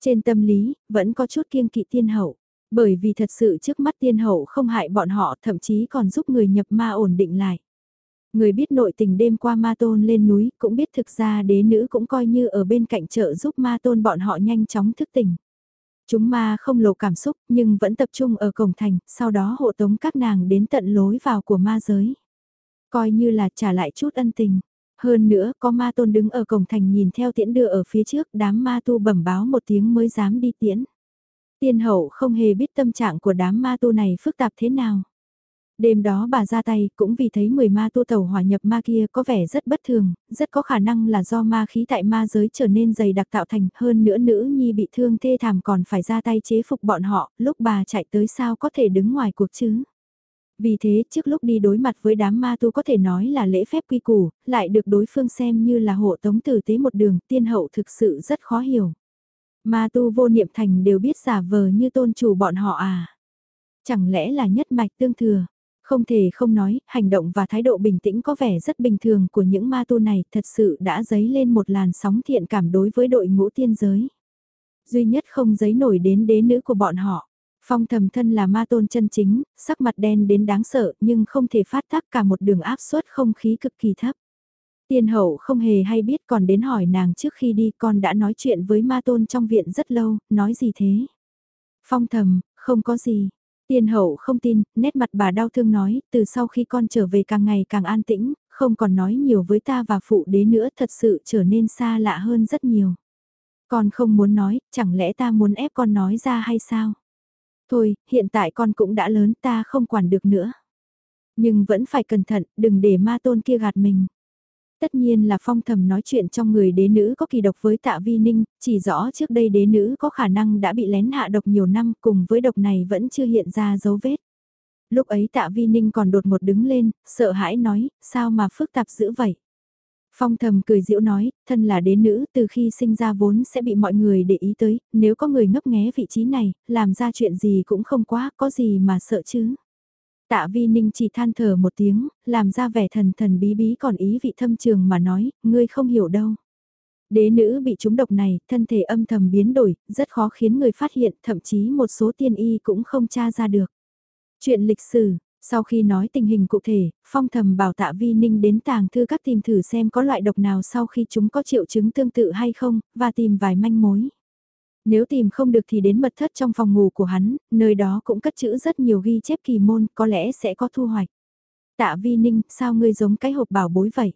Trên tâm lý, vẫn có chút kiêng kỵ tiên hậu. Bởi vì thật sự trước mắt tiên hậu không hại bọn họ thậm chí còn giúp người nhập ma ổn định lại. Người biết nội tình đêm qua ma tôn lên núi cũng biết thực ra đế nữ cũng coi như ở bên cạnh chợ giúp ma tôn bọn họ nhanh chóng thức tỉnh. Chúng ma không lộ cảm xúc nhưng vẫn tập trung ở cổng thành, sau đó hộ tống các nàng đến tận lối vào của ma giới. Coi như là trả lại chút ân tình. Hơn nữa có ma tôn đứng ở cổng thành nhìn theo tiễn đưa ở phía trước đám ma tu bẩm báo một tiếng mới dám đi tiễn. Tiên hậu không hề biết tâm trạng của đám ma tu này phức tạp thế nào. Đêm đó bà ra tay cũng vì thấy 10 ma tu tẩu hỏa nhập ma kia có vẻ rất bất thường, rất có khả năng là do ma khí tại ma giới trở nên dày đặc tạo thành hơn nữa nữ nhi bị thương thê thảm còn phải ra tay chế phục bọn họ, lúc bà chạy tới sao có thể đứng ngoài cuộc chứ. Vì thế trước lúc đi đối mặt với đám ma tu có thể nói là lễ phép quy củ, lại được đối phương xem như là hộ tống tử tế một đường, tiên hậu thực sự rất khó hiểu. Ma tu vô niệm thành đều biết giả vờ như tôn chủ bọn họ à. Chẳng lẽ là nhất mạch tương thừa. Không thể không nói, hành động và thái độ bình tĩnh có vẻ rất bình thường của những ma tu này thật sự đã dấy lên một làn sóng thiện cảm đối với đội ngũ tiên giới. Duy nhất không dấy nổi đến đế nữ của bọn họ. Phong thầm thân là ma tôn chân chính, sắc mặt đen đến đáng sợ nhưng không thể phát tác cả một đường áp suất không khí cực kỳ thấp. Tiên hậu không hề hay biết còn đến hỏi nàng trước khi đi con đã nói chuyện với ma tôn trong viện rất lâu, nói gì thế? Phong thầm, không có gì. Tiên hậu không tin, nét mặt bà đau thương nói, từ sau khi con trở về càng ngày càng an tĩnh, không còn nói nhiều với ta và phụ đế nữa thật sự trở nên xa lạ hơn rất nhiều. Con không muốn nói, chẳng lẽ ta muốn ép con nói ra hay sao? Thôi, hiện tại con cũng đã lớn ta không quản được nữa. Nhưng vẫn phải cẩn thận, đừng để ma tôn kia gạt mình. Tất nhiên là phong thầm nói chuyện trong người đế nữ có kỳ độc với tạ vi ninh, chỉ rõ trước đây đế nữ có khả năng đã bị lén hạ độc nhiều năm cùng với độc này vẫn chưa hiện ra dấu vết. Lúc ấy tạ vi ninh còn đột một đứng lên, sợ hãi nói, sao mà phức tạp dữ vậy. Phong thầm cười diễu nói, thân là đế nữ từ khi sinh ra vốn sẽ bị mọi người để ý tới, nếu có người ngấp nghé vị trí này, làm ra chuyện gì cũng không quá, có gì mà sợ chứ. Tạ vi ninh chỉ than thở một tiếng, làm ra vẻ thần thần bí bí còn ý vị thâm trường mà nói, ngươi không hiểu đâu. Đế nữ bị trúng độc này, thân thể âm thầm biến đổi, rất khó khiến người phát hiện, thậm chí một số tiên y cũng không tra ra được. Chuyện lịch sử, Sau khi nói tình hình cụ thể, phong thầm bảo tạ vi ninh đến tàng thư các tìm thử xem có loại độc nào sau khi chúng có triệu chứng tương tự hay không, và tìm vài manh mối. Nếu tìm không được thì đến mật thất trong phòng ngủ của hắn, nơi đó cũng cất trữ rất nhiều ghi chép kỳ môn, có lẽ sẽ có thu hoạch. Tạ vi ninh, sao ngươi giống cái hộp bảo bối vậy?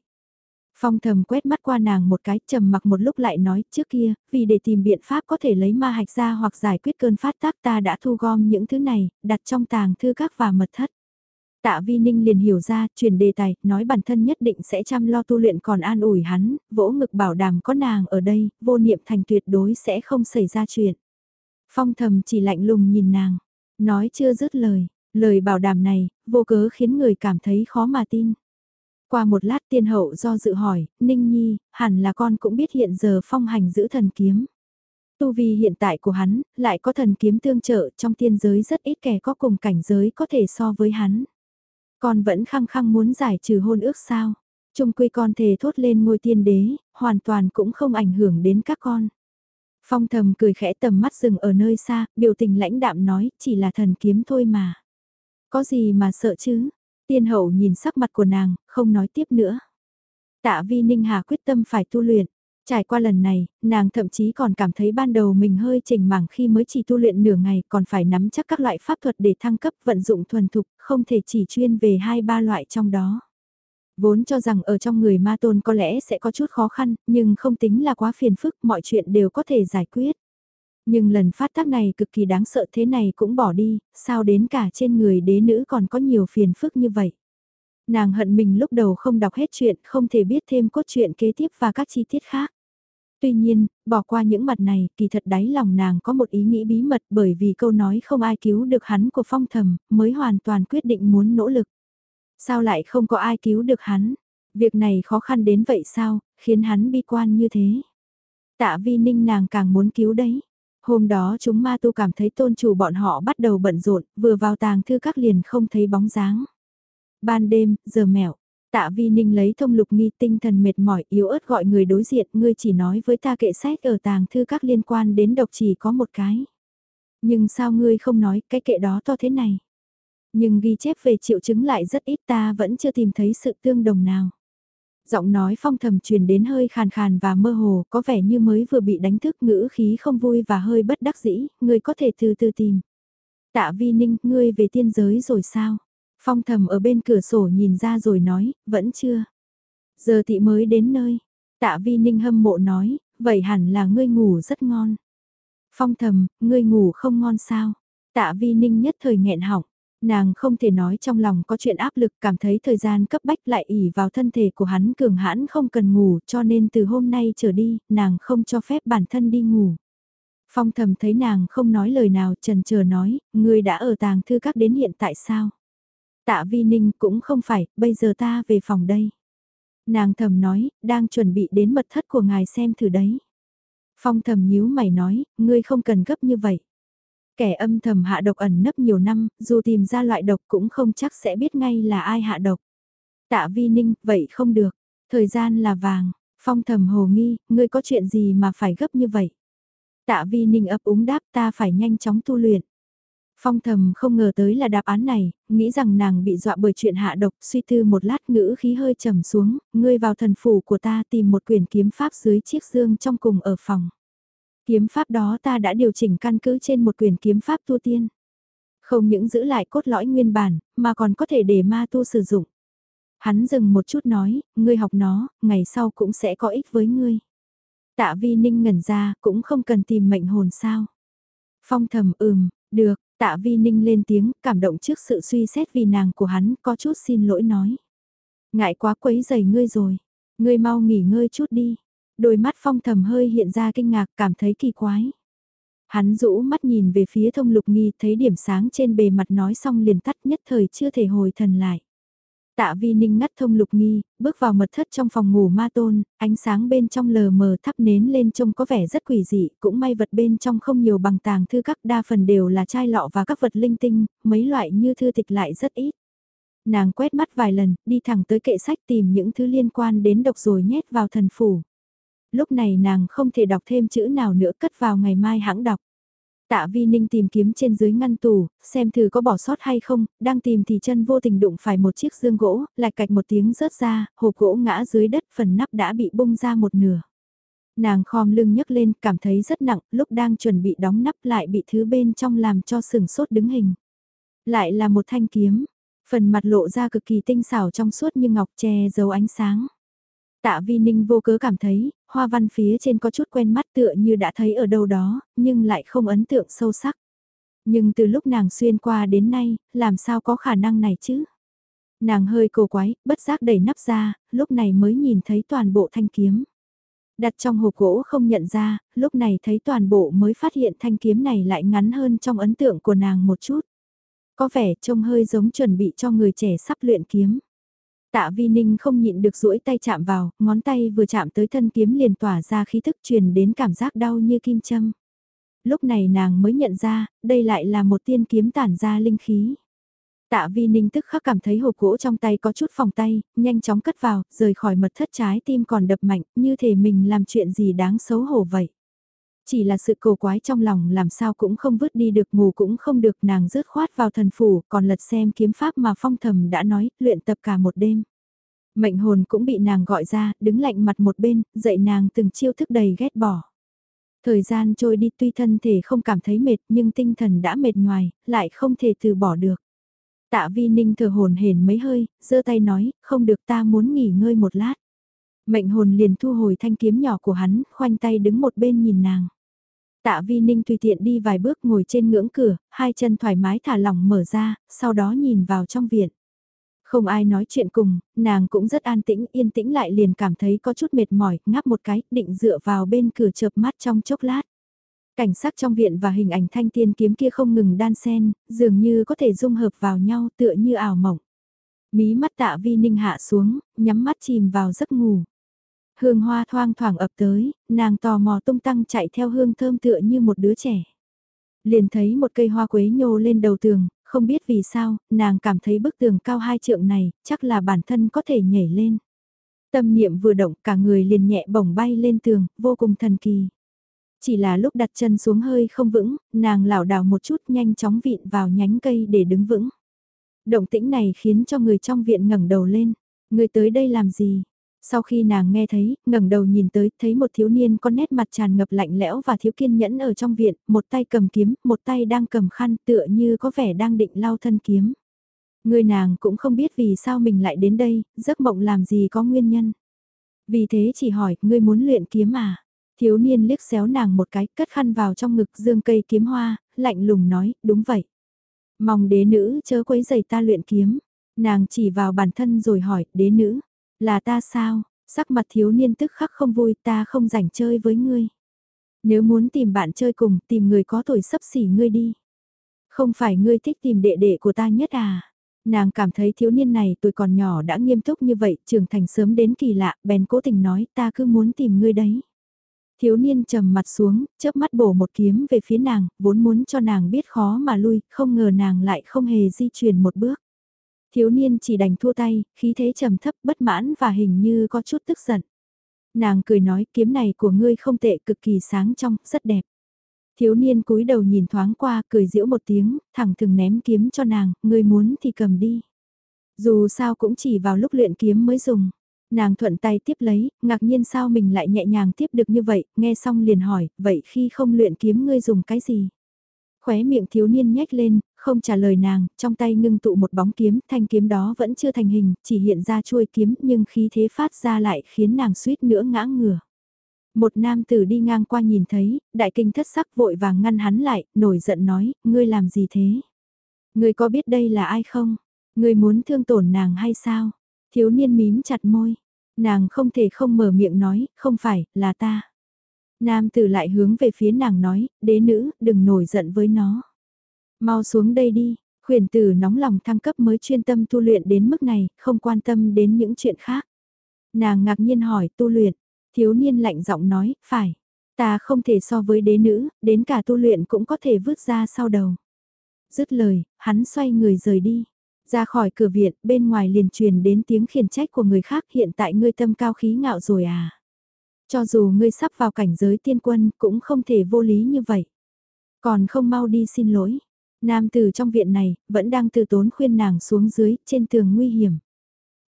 Phong thầm quét mắt qua nàng một cái trầm mặc một lúc lại nói trước kia, vì để tìm biện pháp có thể lấy ma hạch ra hoặc giải quyết cơn phát tác ta đã thu gom những thứ này, đặt trong tàng thư các và mật thất. Tạ Vi Ninh liền hiểu ra, chuyển đề tài, nói bản thân nhất định sẽ chăm lo tu luyện còn an ủi hắn, vỗ ngực bảo đảm có nàng ở đây, vô niệm thành tuyệt đối sẽ không xảy ra chuyện. Phong thầm chỉ lạnh lùng nhìn nàng, nói chưa dứt lời, lời bảo đảm này, vô cớ khiến người cảm thấy khó mà tin. Qua một lát tiên hậu do dự hỏi, Ninh Nhi, hẳn là con cũng biết hiện giờ phong hành giữ thần kiếm. Tu vi hiện tại của hắn, lại có thần kiếm tương trợ trong tiên giới rất ít kẻ có cùng cảnh giới có thể so với hắn. Con vẫn khăng khăng muốn giải trừ hôn ước sao? Trung quy con thề thốt lên ngôi tiên đế, hoàn toàn cũng không ảnh hưởng đến các con. Phong thầm cười khẽ tầm mắt rừng ở nơi xa, biểu tình lãnh đạm nói, chỉ là thần kiếm thôi mà. Có gì mà sợ chứ? Tiên hậu nhìn sắc mặt của nàng, không nói tiếp nữa. Tạ vi ninh hà quyết tâm phải tu luyện. Trải qua lần này, nàng thậm chí còn cảm thấy ban đầu mình hơi chỉnh mảng khi mới chỉ tu luyện nửa ngày còn phải nắm chắc các loại pháp thuật để thăng cấp vận dụng thuần thục, không thể chỉ chuyên về hai ba loại trong đó. Vốn cho rằng ở trong người ma tôn có lẽ sẽ có chút khó khăn, nhưng không tính là quá phiền phức, mọi chuyện đều có thể giải quyết. Nhưng lần phát tác này cực kỳ đáng sợ thế này cũng bỏ đi, sao đến cả trên người đế nữ còn có nhiều phiền phức như vậy. Nàng hận mình lúc đầu không đọc hết chuyện, không thể biết thêm cốt truyện kế tiếp và các chi tiết khác. Tuy nhiên, bỏ qua những mặt này, kỳ thật đáy lòng nàng có một ý nghĩ bí mật bởi vì câu nói không ai cứu được hắn của phong thầm, mới hoàn toàn quyết định muốn nỗ lực. Sao lại không có ai cứu được hắn? Việc này khó khăn đến vậy sao, khiến hắn bi quan như thế? Tạ vi ninh nàng càng muốn cứu đấy. Hôm đó chúng ma tu cảm thấy tôn chủ bọn họ bắt đầu bận rộn, vừa vào tàng thư các liền không thấy bóng dáng. Ban đêm, giờ mẹo, Tạ Vi Ninh lấy thông lục nghi tinh thần mệt mỏi yếu ớt gọi người đối diện, ngươi chỉ nói với ta kệ sách ở tàng thư các liên quan đến độc chỉ có một cái. Nhưng sao ngươi không nói cái kệ đó to thế này? Nhưng ghi chép về triệu chứng lại rất ít ta vẫn chưa tìm thấy sự tương đồng nào. Giọng nói phong thầm truyền đến hơi khàn khàn và mơ hồ, có vẻ như mới vừa bị đánh thức ngữ khí không vui và hơi bất đắc dĩ, ngươi có thể từ từ tìm. Tạ Vi Ninh, ngươi về tiên giới rồi sao? Phong thầm ở bên cửa sổ nhìn ra rồi nói, vẫn chưa. Giờ tị mới đến nơi. Tạ vi ninh hâm mộ nói, vậy hẳn là ngươi ngủ rất ngon. Phong thầm, ngươi ngủ không ngon sao? Tạ vi ninh nhất thời nghẹn họng. Nàng không thể nói trong lòng có chuyện áp lực cảm thấy thời gian cấp bách lại ỉ vào thân thể của hắn cường hãn không cần ngủ cho nên từ hôm nay trở đi, nàng không cho phép bản thân đi ngủ. Phong thầm thấy nàng không nói lời nào trần chờ nói, ngươi đã ở tàng thư các đến hiện tại sao? Tạ Vi Ninh cũng không phải, bây giờ ta về phòng đây. Nàng thầm nói, đang chuẩn bị đến mật thất của ngài xem thử đấy. Phong thầm nhíu mày nói, ngươi không cần gấp như vậy. Kẻ âm thầm hạ độc ẩn nấp nhiều năm, dù tìm ra loại độc cũng không chắc sẽ biết ngay là ai hạ độc. Tạ Vi Ninh, vậy không được. Thời gian là vàng. Phong thầm hồ nghi, ngươi có chuyện gì mà phải gấp như vậy? Tạ Vi Ninh ấp úng đáp ta phải nhanh chóng tu luyện. Phong thầm không ngờ tới là đáp án này, nghĩ rằng nàng bị dọa bởi chuyện hạ độc, suy tư một lát ngữ khí hơi trầm xuống, ngươi vào thần phủ của ta tìm một quyển kiếm pháp dưới chiếc dương trong cùng ở phòng. Kiếm pháp đó ta đã điều chỉnh căn cứ trên một quyển kiếm pháp tu tiên. Không những giữ lại cốt lõi nguyên bản, mà còn có thể để ma tu sử dụng. Hắn dừng một chút nói, ngươi học nó, ngày sau cũng sẽ có ích với ngươi. Tạ vi ninh ngẩn ra, cũng không cần tìm mệnh hồn sao. Phong thầm ừm, được, Tạ Vi Ninh lên tiếng, cảm động trước sự suy xét vì nàng của hắn, có chút xin lỗi nói. Ngại quá quấy giày ngươi rồi, ngươi mau nghỉ ngơi chút đi. Đôi mắt phong thầm hơi hiện ra kinh ngạc, cảm thấy kỳ quái. Hắn rũ mắt nhìn về phía thông lục nghi, thấy điểm sáng trên bề mặt nói xong liền tắt nhất thời chưa thể hồi thần lại. Tạ vi ninh ngắt thông lục nghi, bước vào mật thất trong phòng ngủ ma tôn, ánh sáng bên trong lờ mờ thắp nến lên trông có vẻ rất quỷ dị, cũng may vật bên trong không nhiều bằng tàng thư các đa phần đều là chai lọ và các vật linh tinh, mấy loại như thư tịch lại rất ít. Nàng quét mắt vài lần, đi thẳng tới kệ sách tìm những thứ liên quan đến độc rồi nhét vào thần phủ. Lúc này nàng không thể đọc thêm chữ nào nữa cất vào ngày mai hãng đọc. Tạ Vi Ninh tìm kiếm trên dưới ngăn tủ, xem thử có bỏ sót hay không, đang tìm thì chân vô tình đụng phải một chiếc dương gỗ, lại cạch một tiếng rớt ra, hộp gỗ ngã dưới đất phần nắp đã bị bung ra một nửa. Nàng khom lưng nhấc lên, cảm thấy rất nặng, lúc đang chuẩn bị đóng nắp lại bị thứ bên trong làm cho sừng sốt đứng hình. Lại là một thanh kiếm, phần mặt lộ ra cực kỳ tinh xảo trong suốt như ngọc che giấu ánh sáng. Tạ Vi Ninh vô cớ cảm thấy, hoa văn phía trên có chút quen mắt tựa như đã thấy ở đâu đó, nhưng lại không ấn tượng sâu sắc. Nhưng từ lúc nàng xuyên qua đến nay, làm sao có khả năng này chứ? Nàng hơi cổ quái, bất giác đẩy nắp ra, lúc này mới nhìn thấy toàn bộ thanh kiếm. Đặt trong hộp gỗ không nhận ra, lúc này thấy toàn bộ mới phát hiện thanh kiếm này lại ngắn hơn trong ấn tượng của nàng một chút. Có vẻ trông hơi giống chuẩn bị cho người trẻ sắp luyện kiếm. Tạ Vi Ninh không nhịn được duỗi tay chạm vào, ngón tay vừa chạm tới thân kiếm liền tỏa ra khí thức truyền đến cảm giác đau như kim châm. Lúc này nàng mới nhận ra, đây lại là một tiên kiếm tản ra linh khí. Tạ Vi Ninh tức khắc cảm thấy hộp gỗ trong tay có chút phòng tay, nhanh chóng cất vào, rời khỏi mật thất trái tim còn đập mạnh, như thể mình làm chuyện gì đáng xấu hổ vậy. Chỉ là sự cầu quái trong lòng làm sao cũng không vứt đi được ngủ cũng không được nàng rớt khoát vào thần phủ, còn lật xem kiếm pháp mà phong thầm đã nói, luyện tập cả một đêm. Mệnh hồn cũng bị nàng gọi ra, đứng lạnh mặt một bên, dạy nàng từng chiêu thức đầy ghét bỏ. Thời gian trôi đi tuy thân thể không cảm thấy mệt nhưng tinh thần đã mệt ngoài, lại không thể từ bỏ được. Tạ vi ninh thở hồn hển mấy hơi, giơ tay nói, không được ta muốn nghỉ ngơi một lát. Mệnh hồn liền thu hồi thanh kiếm nhỏ của hắn, khoanh tay đứng một bên nhìn nàng. Tạ vi ninh tùy tiện đi vài bước ngồi trên ngưỡng cửa, hai chân thoải mái thả lỏng mở ra, sau đó nhìn vào trong viện. Không ai nói chuyện cùng, nàng cũng rất an tĩnh, yên tĩnh lại liền cảm thấy có chút mệt mỏi, ngáp một cái, định dựa vào bên cửa chợp mắt trong chốc lát. Cảnh sắc trong viện và hình ảnh thanh tiên kiếm kia không ngừng đan xen, dường như có thể dung hợp vào nhau tựa như ảo mộng. Mí mắt tạ vi ninh hạ xuống, nhắm mắt chìm vào giấc ngủ. Hương hoa thoang thoảng ập tới, nàng tò mò tung tăng chạy theo hương thơm tựa như một đứa trẻ. Liền thấy một cây hoa quế nhô lên đầu tường, không biết vì sao, nàng cảm thấy bức tường cao hai trượng này, chắc là bản thân có thể nhảy lên. Tâm niệm vừa động cả người liền nhẹ bổng bay lên tường, vô cùng thần kỳ. Chỉ là lúc đặt chân xuống hơi không vững, nàng lảo đảo một chút nhanh chóng vịn vào nhánh cây để đứng vững. Động tĩnh này khiến cho người trong viện ngẩng đầu lên. Người tới đây làm gì? Sau khi nàng nghe thấy, ngẩng đầu nhìn tới, thấy một thiếu niên có nét mặt tràn ngập lạnh lẽo và thiếu kiên nhẫn ở trong viện, một tay cầm kiếm, một tay đang cầm khăn tựa như có vẻ đang định lau thân kiếm. Người nàng cũng không biết vì sao mình lại đến đây, giấc mộng làm gì có nguyên nhân. Vì thế chỉ hỏi, ngươi muốn luyện kiếm à? Thiếu niên liếc xéo nàng một cái, cất khăn vào trong ngực dương cây kiếm hoa, lạnh lùng nói, đúng vậy. Mong đế nữ chớ quấy giày ta luyện kiếm. Nàng chỉ vào bản thân rồi hỏi, đế nữ, là ta sao? Sắc mặt thiếu niên tức khắc không vui ta không rảnh chơi với ngươi. Nếu muốn tìm bạn chơi cùng, tìm người có tuổi sấp xỉ ngươi đi. Không phải ngươi thích tìm đệ đệ của ta nhất à? Nàng cảm thấy thiếu niên này tuổi còn nhỏ đã nghiêm túc như vậy, trưởng thành sớm đến kỳ lạ, bèn cố tình nói ta cứ muốn tìm ngươi đấy. Thiếu niên trầm mặt xuống, chớp mắt bổ một kiếm về phía nàng, vốn muốn cho nàng biết khó mà lui, không ngờ nàng lại không hề di chuyển một bước. Thiếu niên chỉ đành thua tay, khí thế trầm thấp bất mãn và hình như có chút tức giận. Nàng cười nói kiếm này của ngươi không tệ cực kỳ sáng trong, rất đẹp. Thiếu niên cúi đầu nhìn thoáng qua, cười giễu một tiếng, thẳng thừng ném kiếm cho nàng, ngươi muốn thì cầm đi. Dù sao cũng chỉ vào lúc luyện kiếm mới dùng. Nàng thuận tay tiếp lấy, ngạc nhiên sao mình lại nhẹ nhàng tiếp được như vậy, nghe xong liền hỏi, vậy khi không luyện kiếm ngươi dùng cái gì? Khóe miệng thiếu niên nhếch lên, không trả lời nàng, trong tay ngưng tụ một bóng kiếm, thanh kiếm đó vẫn chưa thành hình, chỉ hiện ra chuôi kiếm nhưng khí thế phát ra lại khiến nàng suýt nữa ngã ngửa. Một nam tử đi ngang qua nhìn thấy, đại kinh thất sắc vội vàng ngăn hắn lại, nổi giận nói, ngươi làm gì thế? Ngươi có biết đây là ai không? Ngươi muốn thương tổn nàng hay sao? Thiếu niên mím chặt môi, nàng không thể không mở miệng nói, không phải, là ta. Nam tử lại hướng về phía nàng nói, đế nữ, đừng nổi giận với nó. Mau xuống đây đi, khuyển tử nóng lòng thăng cấp mới chuyên tâm tu luyện đến mức này, không quan tâm đến những chuyện khác. Nàng ngạc nhiên hỏi tu luyện, thiếu niên lạnh giọng nói, phải, ta không thể so với đế nữ, đến cả tu luyện cũng có thể vứt ra sau đầu. Dứt lời, hắn xoay người rời đi. Ra khỏi cửa viện, bên ngoài liền truyền đến tiếng khiển trách của người khác hiện tại ngươi tâm cao khí ngạo rồi à. Cho dù ngươi sắp vào cảnh giới tiên quân cũng không thể vô lý như vậy. Còn không mau đi xin lỗi. Nam từ trong viện này, vẫn đang từ tốn khuyên nàng xuống dưới, trên tường nguy hiểm.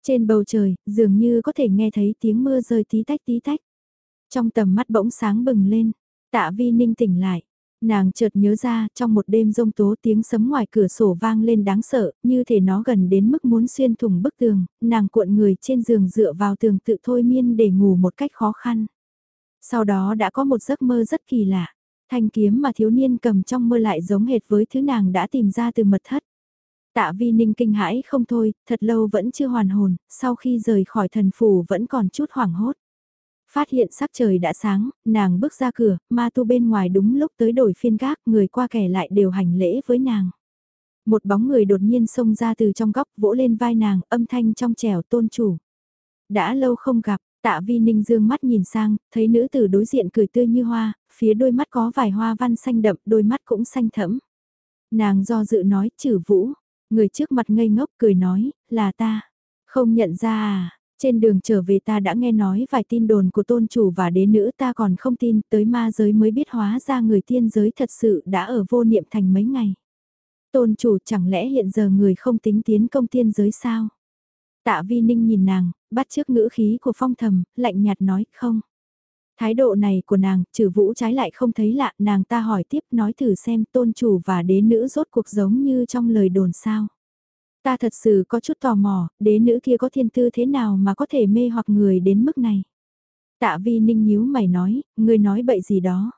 Trên bầu trời, dường như có thể nghe thấy tiếng mưa rơi tí tách tí tách. Trong tầm mắt bỗng sáng bừng lên, tạ vi ninh tỉnh lại. Nàng chợt nhớ ra, trong một đêm rông tố tiếng sấm ngoài cửa sổ vang lên đáng sợ, như thể nó gần đến mức muốn xuyên thủng bức tường, nàng cuộn người trên giường dựa vào tường tự thôi miên để ngủ một cách khó khăn. Sau đó đã có một giấc mơ rất kỳ lạ, thanh kiếm mà thiếu niên cầm trong mơ lại giống hệt với thứ nàng đã tìm ra từ mật thất. Tạ vi ninh kinh hãi không thôi, thật lâu vẫn chưa hoàn hồn, sau khi rời khỏi thần phủ vẫn còn chút hoảng hốt. Phát hiện sắc trời đã sáng, nàng bước ra cửa, ma tu bên ngoài đúng lúc tới đổi phiên gác, người qua kẻ lại đều hành lễ với nàng. Một bóng người đột nhiên xông ra từ trong góc vỗ lên vai nàng, âm thanh trong trẻo tôn chủ. Đã lâu không gặp, tạ vi ninh dương mắt nhìn sang, thấy nữ tử đối diện cười tươi như hoa, phía đôi mắt có vài hoa văn xanh đậm, đôi mắt cũng xanh thẫm. Nàng do dự nói, chữ vũ, người trước mặt ngây ngốc cười nói, là ta. Không nhận ra à, trên đường trở về ta đã nghe nói vài tin đồn của tôn chủ và đế nữ ta còn không tin tới ma giới mới biết hóa ra người tiên giới thật sự đã ở vô niệm thành mấy ngày. Tôn chủ chẳng lẽ hiện giờ người không tính tiến công tiên giới sao? Tạ vi ninh nhìn nàng, bắt trước ngữ khí của phong thầm, lạnh nhạt nói không. Thái độ này của nàng, trừ vũ trái lại không thấy lạ, nàng ta hỏi tiếp nói thử xem tôn chủ và đế nữ rốt cuộc giống như trong lời đồn sao. Ta thật sự có chút tò mò, đế nữ kia có thiên tư thế nào mà có thể mê hoặc người đến mức này. Tạ vi ninh nhíu mày nói, người nói bậy gì đó.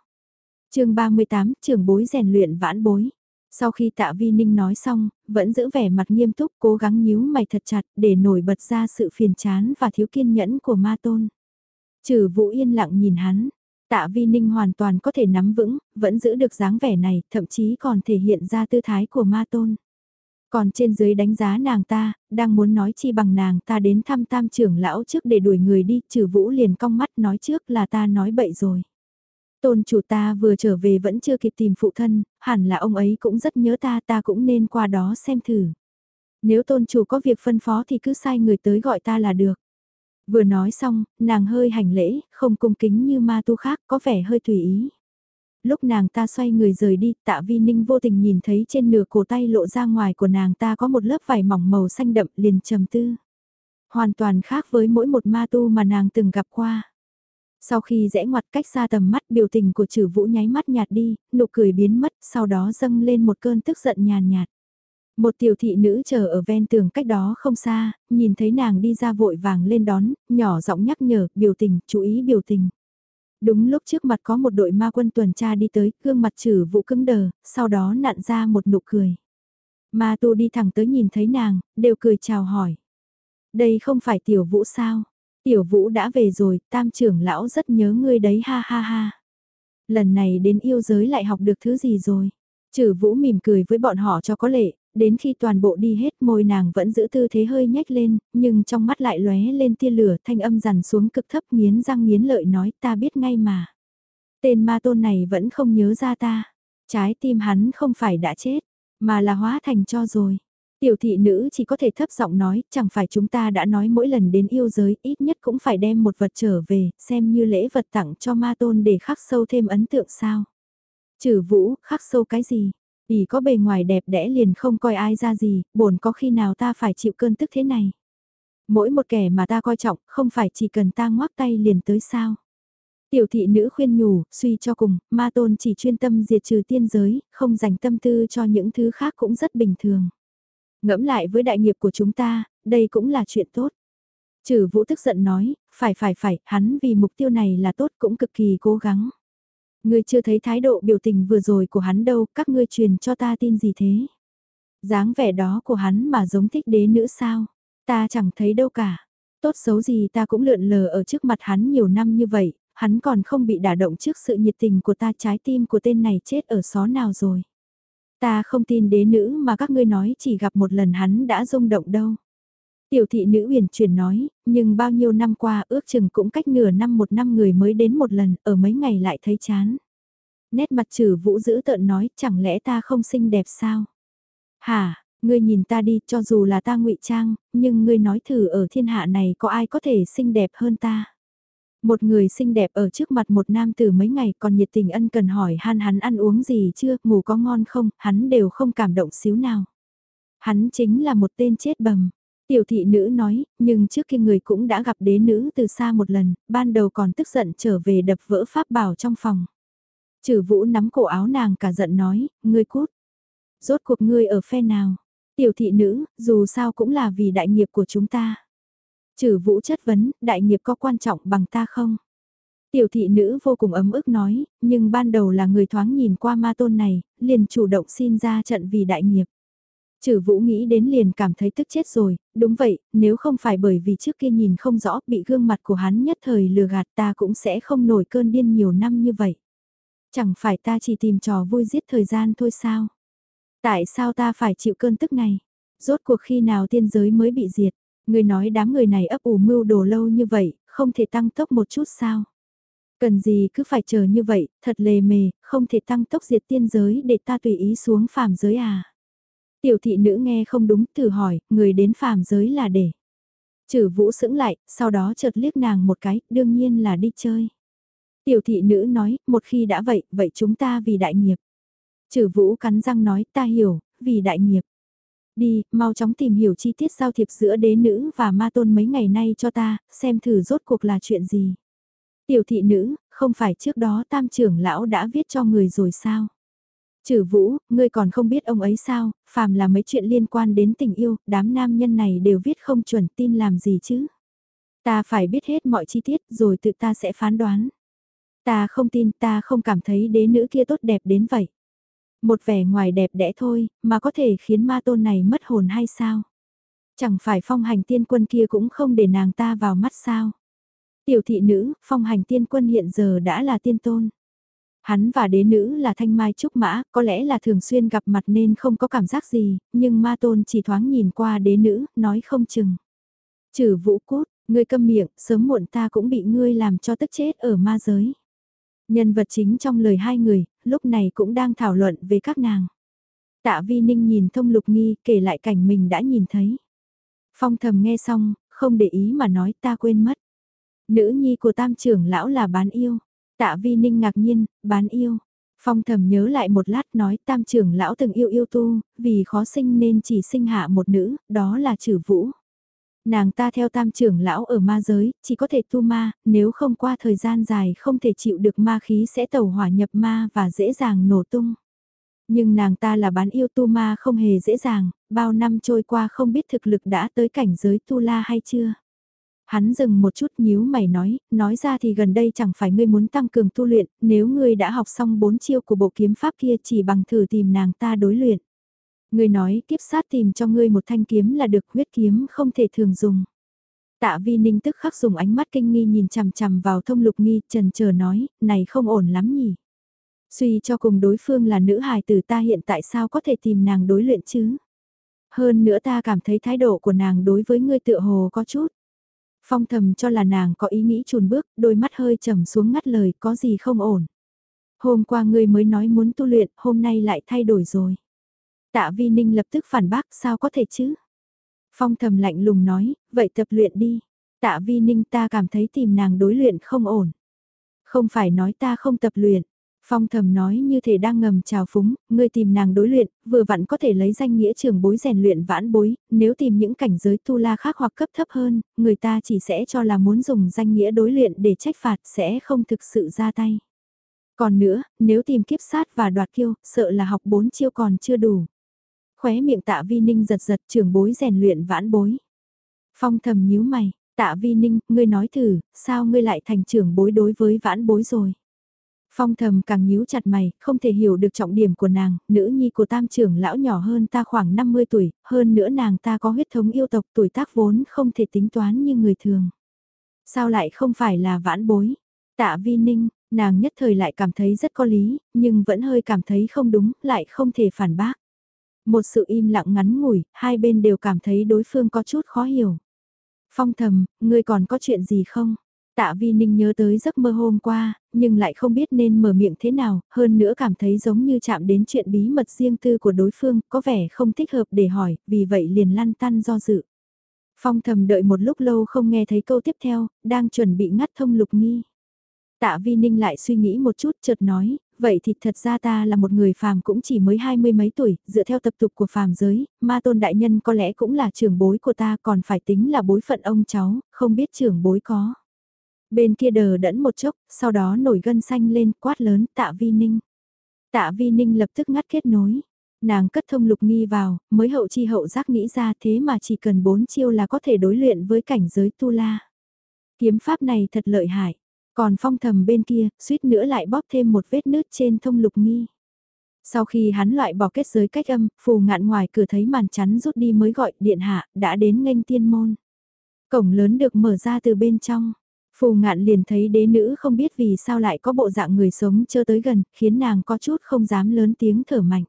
chương 38, trưởng bối rèn luyện vãn bối. Sau khi tạ vi ninh nói xong, vẫn giữ vẻ mặt nghiêm túc cố gắng nhíu mày thật chặt để nổi bật ra sự phiền chán và thiếu kiên nhẫn của ma tôn. Trừ vũ yên lặng nhìn hắn, tạ vi ninh hoàn toàn có thể nắm vững, vẫn giữ được dáng vẻ này, thậm chí còn thể hiện ra tư thái của ma tôn. Còn trên dưới đánh giá nàng ta, đang muốn nói chi bằng nàng ta đến thăm tam trưởng lão trước để đuổi người đi, trừ vũ liền cong mắt nói trước là ta nói bậy rồi. Tôn chủ ta vừa trở về vẫn chưa kịp tìm phụ thân, hẳn là ông ấy cũng rất nhớ ta ta cũng nên qua đó xem thử. Nếu tôn chủ có việc phân phó thì cứ sai người tới gọi ta là được. Vừa nói xong, nàng hơi hành lễ, không cung kính như ma tu khác, có vẻ hơi tùy ý lúc nàng ta xoay người rời đi, tạ vi ninh vô tình nhìn thấy trên nửa cổ tay lộ ra ngoài của nàng ta có một lớp vải mỏng màu xanh đậm liền trầm tư. Hoàn toàn khác với mỗi một ma tu mà nàng từng gặp qua. Sau khi rẽ ngoặt cách xa tầm mắt biểu tình của trừ vũ nháy mắt nhạt đi, nụ cười biến mất, sau đó dâng lên một cơn tức giận nhàn nhạt. Một tiểu thị nữ chờ ở ven tường cách đó không xa, nhìn thấy nàng đi ra vội vàng lên đón, nhỏ giọng nhắc nhở, biểu tình, chú ý biểu tình. Đúng lúc trước mặt có một đội ma quân tuần tra đi tới, gương mặt trừ vụ cứng đờ, sau đó nặn ra một nụ cười. Ma tu đi thẳng tới nhìn thấy nàng, đều cười chào hỏi. Đây không phải tiểu vũ sao? Tiểu vũ đã về rồi, tam trưởng lão rất nhớ ngươi đấy ha ha ha. Lần này đến yêu giới lại học được thứ gì rồi? Trừ vũ mỉm cười với bọn họ cho có lệ, đến khi toàn bộ đi hết môi nàng vẫn giữ tư thế hơi nhếch lên, nhưng trong mắt lại lóe lên tia lửa thanh âm dằn xuống cực thấp nghiến răng nghiến lợi nói ta biết ngay mà. Tên ma tôn này vẫn không nhớ ra ta, trái tim hắn không phải đã chết, mà là hóa thành cho rồi. Tiểu thị nữ chỉ có thể thấp giọng nói, chẳng phải chúng ta đã nói mỗi lần đến yêu giới, ít nhất cũng phải đem một vật trở về, xem như lễ vật tặng cho ma tôn để khắc sâu thêm ấn tượng sao. Trừ vũ, khắc sâu cái gì? Ỉ có bề ngoài đẹp đẽ liền không coi ai ra gì, bổn có khi nào ta phải chịu cơn tức thế này. Mỗi một kẻ mà ta coi trọng, không phải chỉ cần ta ngoác tay liền tới sao. Tiểu thị nữ khuyên nhủ, suy cho cùng, ma tôn chỉ chuyên tâm diệt trừ tiên giới, không dành tâm tư cho những thứ khác cũng rất bình thường. Ngẫm lại với đại nghiệp của chúng ta, đây cũng là chuyện tốt. Trừ vũ tức giận nói, phải phải phải, hắn vì mục tiêu này là tốt cũng cực kỳ cố gắng. Ngươi chưa thấy thái độ biểu tình vừa rồi của hắn đâu, các ngươi truyền cho ta tin gì thế? dáng vẻ đó của hắn mà giống thích đế nữ sao? Ta chẳng thấy đâu cả. Tốt xấu gì ta cũng lượn lờ ở trước mặt hắn nhiều năm như vậy, hắn còn không bị đả động trước sự nhiệt tình của ta trái tim của tên này chết ở xó nào rồi. Ta không tin đế nữ mà các ngươi nói chỉ gặp một lần hắn đã rung động đâu. Tiểu thị nữ uyển truyền nói, nhưng bao nhiêu năm qua ước chừng cũng cách nửa năm một năm người mới đến một lần, ở mấy ngày lại thấy chán. Nét mặt trừ vũ giữ tợn nói, chẳng lẽ ta không xinh đẹp sao? Hả, ngươi nhìn ta đi, cho dù là ta ngụy trang, nhưng ngươi nói thử ở thiên hạ này có ai có thể xinh đẹp hơn ta? Một người xinh đẹp ở trước mặt một nam tử mấy ngày còn nhiệt tình ân cần hỏi han hắn ăn uống gì chưa, ngủ có ngon không, hắn đều không cảm động xíu nào. Hắn chính là một tên chết bầm. Tiểu thị nữ nói, nhưng trước kia người cũng đã gặp đế nữ từ xa một lần, ban đầu còn tức giận trở về đập vỡ pháp bảo trong phòng. Trừ vũ nắm cổ áo nàng cả giận nói, ngươi cút. Rốt cuộc ngươi ở phe nào? Tiểu thị nữ, dù sao cũng là vì đại nghiệp của chúng ta. Trừ vũ chất vấn, đại nghiệp có quan trọng bằng ta không? Tiểu thị nữ vô cùng ấm ức nói, nhưng ban đầu là người thoáng nhìn qua ma tôn này, liền chủ động xin ra trận vì đại nghiệp. Trừ vũ nghĩ đến liền cảm thấy tức chết rồi, đúng vậy, nếu không phải bởi vì trước kia nhìn không rõ bị gương mặt của hắn nhất thời lừa gạt ta cũng sẽ không nổi cơn điên nhiều năm như vậy. Chẳng phải ta chỉ tìm trò vui giết thời gian thôi sao? Tại sao ta phải chịu cơn tức này? Rốt cuộc khi nào tiên giới mới bị diệt? Người nói đám người này ấp ủ mưu đồ lâu như vậy, không thể tăng tốc một chút sao? Cần gì cứ phải chờ như vậy, thật lề mề, không thể tăng tốc diệt tiên giới để ta tùy ý xuống phàm giới à? Tiểu thị nữ nghe không đúng, thử hỏi, người đến phàm giới là để. Trừ vũ sững lại, sau đó chợt liếc nàng một cái, đương nhiên là đi chơi. Tiểu thị nữ nói, một khi đã vậy, vậy chúng ta vì đại nghiệp. Trừ vũ cắn răng nói, ta hiểu, vì đại nghiệp. Đi, mau chóng tìm hiểu chi tiết giao thiệp giữa đế nữ và ma tôn mấy ngày nay cho ta, xem thử rốt cuộc là chuyện gì. Tiểu thị nữ, không phải trước đó tam trưởng lão đã viết cho người rồi sao? Trừ vũ, ngươi còn không biết ông ấy sao, phàm là mấy chuyện liên quan đến tình yêu, đám nam nhân này đều viết không chuẩn tin làm gì chứ. Ta phải biết hết mọi chi tiết rồi tự ta sẽ phán đoán. Ta không tin ta không cảm thấy đế nữ kia tốt đẹp đến vậy. Một vẻ ngoài đẹp đẽ thôi, mà có thể khiến ma tôn này mất hồn hay sao? Chẳng phải phong hành tiên quân kia cũng không để nàng ta vào mắt sao? Tiểu thị nữ, phong hành tiên quân hiện giờ đã là tiên tôn. Hắn và đế nữ là thanh mai trúc mã, có lẽ là thường xuyên gặp mặt nên không có cảm giác gì, nhưng ma tôn chỉ thoáng nhìn qua đế nữ, nói không chừng. Trừ vũ cút, ngươi câm miệng, sớm muộn ta cũng bị ngươi làm cho tức chết ở ma giới. Nhân vật chính trong lời hai người, lúc này cũng đang thảo luận về các nàng. Tạ Vi Ninh nhìn thông lục nghi kể lại cảnh mình đã nhìn thấy. Phong thầm nghe xong, không để ý mà nói ta quên mất. Nữ nhi của tam trưởng lão là bán yêu. Tạ Vi Ninh ngạc nhiên, bán yêu. Phong thầm nhớ lại một lát nói tam trưởng lão từng yêu yêu tu, vì khó sinh nên chỉ sinh hạ một nữ, đó là trừ vũ. Nàng ta theo tam trưởng lão ở ma giới, chỉ có thể tu ma, nếu không qua thời gian dài không thể chịu được ma khí sẽ tẩu hỏa nhập ma và dễ dàng nổ tung. Nhưng nàng ta là bán yêu tu ma không hề dễ dàng, bao năm trôi qua không biết thực lực đã tới cảnh giới tu la hay chưa. Hắn dừng một chút nhíu mày nói, nói ra thì gần đây chẳng phải ngươi muốn tăng cường tu luyện, nếu ngươi đã học xong bốn chiêu của bộ kiếm pháp kia chỉ bằng thử tìm nàng ta đối luyện. Ngươi nói kiếp sát tìm cho ngươi một thanh kiếm là được huyết kiếm không thể thường dùng. Tạ vi ninh tức khắc dùng ánh mắt kinh nghi nhìn chằm chằm vào thông lục nghi trần chờ nói, này không ổn lắm nhỉ. Suy cho cùng đối phương là nữ hài tử ta hiện tại sao có thể tìm nàng đối luyện chứ? Hơn nữa ta cảm thấy thái độ của nàng đối với ngươi tựa hồ có chút. Phong thầm cho là nàng có ý nghĩ chùn bước, đôi mắt hơi trầm xuống ngắt lời có gì không ổn. Hôm qua ngươi mới nói muốn tu luyện, hôm nay lại thay đổi rồi. Tạ Vi Ninh lập tức phản bác sao có thể chứ? Phong thầm lạnh lùng nói, vậy tập luyện đi. Tạ Vi Ninh ta cảm thấy tìm nàng đối luyện không ổn. Không phải nói ta không tập luyện. Phong thầm nói như thể đang ngầm trào phúng, ngươi tìm nàng đối luyện, vừa vặn có thể lấy danh nghĩa trường bối rèn luyện vãn bối, nếu tìm những cảnh giới tu la khác hoặc cấp thấp hơn, người ta chỉ sẽ cho là muốn dùng danh nghĩa đối luyện để trách phạt sẽ không thực sự ra tay. Còn nữa, nếu tìm kiếp sát và đoạt kiêu, sợ là học bốn chiêu còn chưa đủ. Khóe miệng tạ vi ninh giật giật trường bối rèn luyện vãn bối. Phong thầm nhíu mày, tạ vi ninh, ngươi nói thử, sao ngươi lại thành trưởng bối đối với vãn bối rồi. Phong thầm càng nhíu chặt mày, không thể hiểu được trọng điểm của nàng, nữ nhi của tam trưởng lão nhỏ hơn ta khoảng 50 tuổi, hơn nữa nàng ta có huyết thống yêu tộc tuổi tác vốn không thể tính toán như người thường. Sao lại không phải là vãn bối? Tạ vi ninh, nàng nhất thời lại cảm thấy rất có lý, nhưng vẫn hơi cảm thấy không đúng, lại không thể phản bác. Một sự im lặng ngắn ngủi, hai bên đều cảm thấy đối phương có chút khó hiểu. Phong thầm, ngươi còn có chuyện gì không? Tạ Vi Ninh nhớ tới giấc mơ hôm qua, nhưng lại không biết nên mở miệng thế nào, hơn nữa cảm thấy giống như chạm đến chuyện bí mật riêng tư của đối phương, có vẻ không thích hợp để hỏi, vì vậy liền lăn tăn do dự. Phong thầm đợi một lúc lâu không nghe thấy câu tiếp theo, đang chuẩn bị ngắt thông lục nghi. Tạ Vi Ninh lại suy nghĩ một chút chợt nói, vậy thì thật ra ta là một người phàm cũng chỉ mới hai mươi mấy tuổi, dựa theo tập tục của phàm giới, ma tôn đại nhân có lẽ cũng là trưởng bối của ta còn phải tính là bối phận ông cháu, không biết trưởng bối có. Bên kia đờ đẫn một chốc, sau đó nổi gân xanh lên quát lớn tạ Vi Ninh. Tạ Vi Ninh lập tức ngắt kết nối. Nàng cất thông lục nghi vào, mới hậu chi hậu giác nghĩ ra thế mà chỉ cần bốn chiêu là có thể đối luyện với cảnh giới tu la. Kiếm pháp này thật lợi hại. Còn phong thầm bên kia, suýt nữa lại bóp thêm một vết nứt trên thông lục nghi. Sau khi hắn loại bỏ kết giới cách âm, phù ngạn ngoài cửa thấy màn chắn rút đi mới gọi điện hạ, đã đến nghênh tiên môn. Cổng lớn được mở ra từ bên trong. Phù ngạn liền thấy đế nữ không biết vì sao lại có bộ dạng người sống chưa tới gần, khiến nàng có chút không dám lớn tiếng thở mạnh.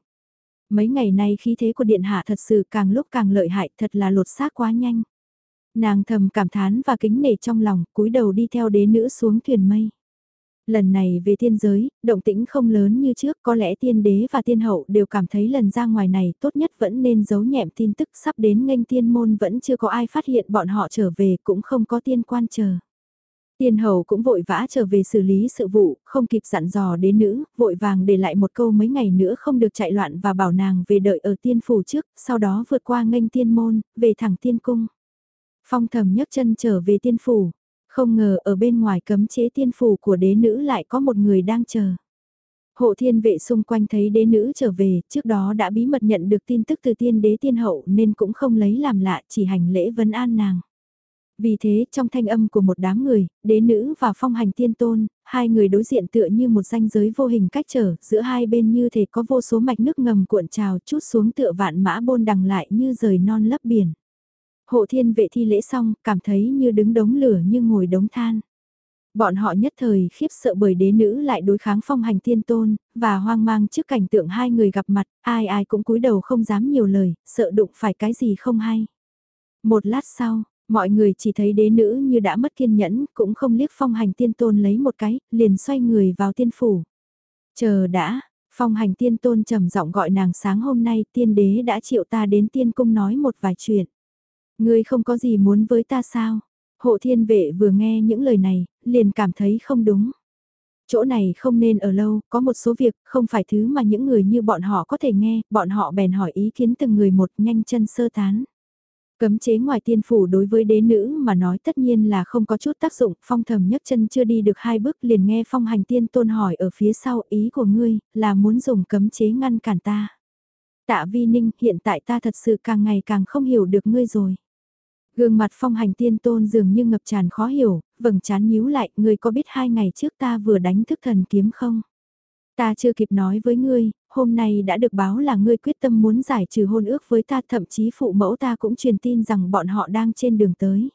Mấy ngày nay khí thế của điện hạ thật sự càng lúc càng lợi hại, thật là lột xác quá nhanh. Nàng thầm cảm thán và kính nể trong lòng, cúi đầu đi theo đế nữ xuống thuyền mây. Lần này về thiên giới, động tĩnh không lớn như trước, có lẽ tiên đế và tiên hậu đều cảm thấy lần ra ngoài này tốt nhất vẫn nên giấu nhẹm tin tức sắp đến nghênh tiên môn vẫn chưa có ai phát hiện bọn họ trở về cũng không có tiên quan chờ. Tiên hầu cũng vội vã trở về xử lý sự vụ, không kịp dặn dò đến nữ, vội vàng để lại một câu mấy ngày nữa không được chạy loạn và bảo nàng về đợi ở tiên phủ trước, sau đó vượt qua nghênh tiên môn, về thẳng tiên cung. Phong thầm nhấc chân trở về tiên phủ, không ngờ ở bên ngoài cấm chế tiên phủ của đế nữ lại có một người đang chờ. Hộ thiên vệ xung quanh thấy đế nữ trở về, trước đó đã bí mật nhận được tin tức từ tiên đế tiên hậu nên cũng không lấy làm lạ chỉ hành lễ vấn an nàng. Vì thế, trong thanh âm của một đám người, đế nữ và phong hành tiên tôn, hai người đối diện tựa như một ranh giới vô hình cách trở, giữa hai bên như thể có vô số mạch nước ngầm cuộn trào chút xuống tựa vạn mã bôn đằng lại như rời non lấp biển. Hộ thiên vệ thi lễ xong, cảm thấy như đứng đống lửa như ngồi đống than. Bọn họ nhất thời khiếp sợ bởi đế nữ lại đối kháng phong hành tiên tôn, và hoang mang trước cảnh tượng hai người gặp mặt, ai ai cũng cúi đầu không dám nhiều lời, sợ đụng phải cái gì không hay. Một lát sau, mọi người chỉ thấy đế nữ như đã mất kiên nhẫn, cũng không liếc phong hành tiên tôn lấy một cái, liền xoay người vào tiên phủ. Chờ đã, phong hành tiên tôn trầm giọng gọi nàng sáng hôm nay tiên đế đã chịu ta đến tiên cung nói một vài chuyện. Ngươi không có gì muốn với ta sao? Hộ thiên vệ vừa nghe những lời này, liền cảm thấy không đúng. Chỗ này không nên ở lâu, có một số việc không phải thứ mà những người như bọn họ có thể nghe, bọn họ bèn hỏi ý kiến từng người một nhanh chân sơ tán. Cấm chế ngoài tiên phủ đối với đế nữ mà nói tất nhiên là không có chút tác dụng, phong thầm nhấc chân chưa đi được hai bước liền nghe phong hành tiên tôn hỏi ở phía sau ý của ngươi, là muốn dùng cấm chế ngăn cản ta. Tạ vi ninh, hiện tại ta thật sự càng ngày càng không hiểu được ngươi rồi. Gương mặt phong hành tiên tôn dường như ngập tràn khó hiểu, vầng chán nhíu lại, ngươi có biết hai ngày trước ta vừa đánh thức thần kiếm không? Ta chưa kịp nói với ngươi, hôm nay đã được báo là ngươi quyết tâm muốn giải trừ hôn ước với ta thậm chí phụ mẫu ta cũng truyền tin rằng bọn họ đang trên đường tới.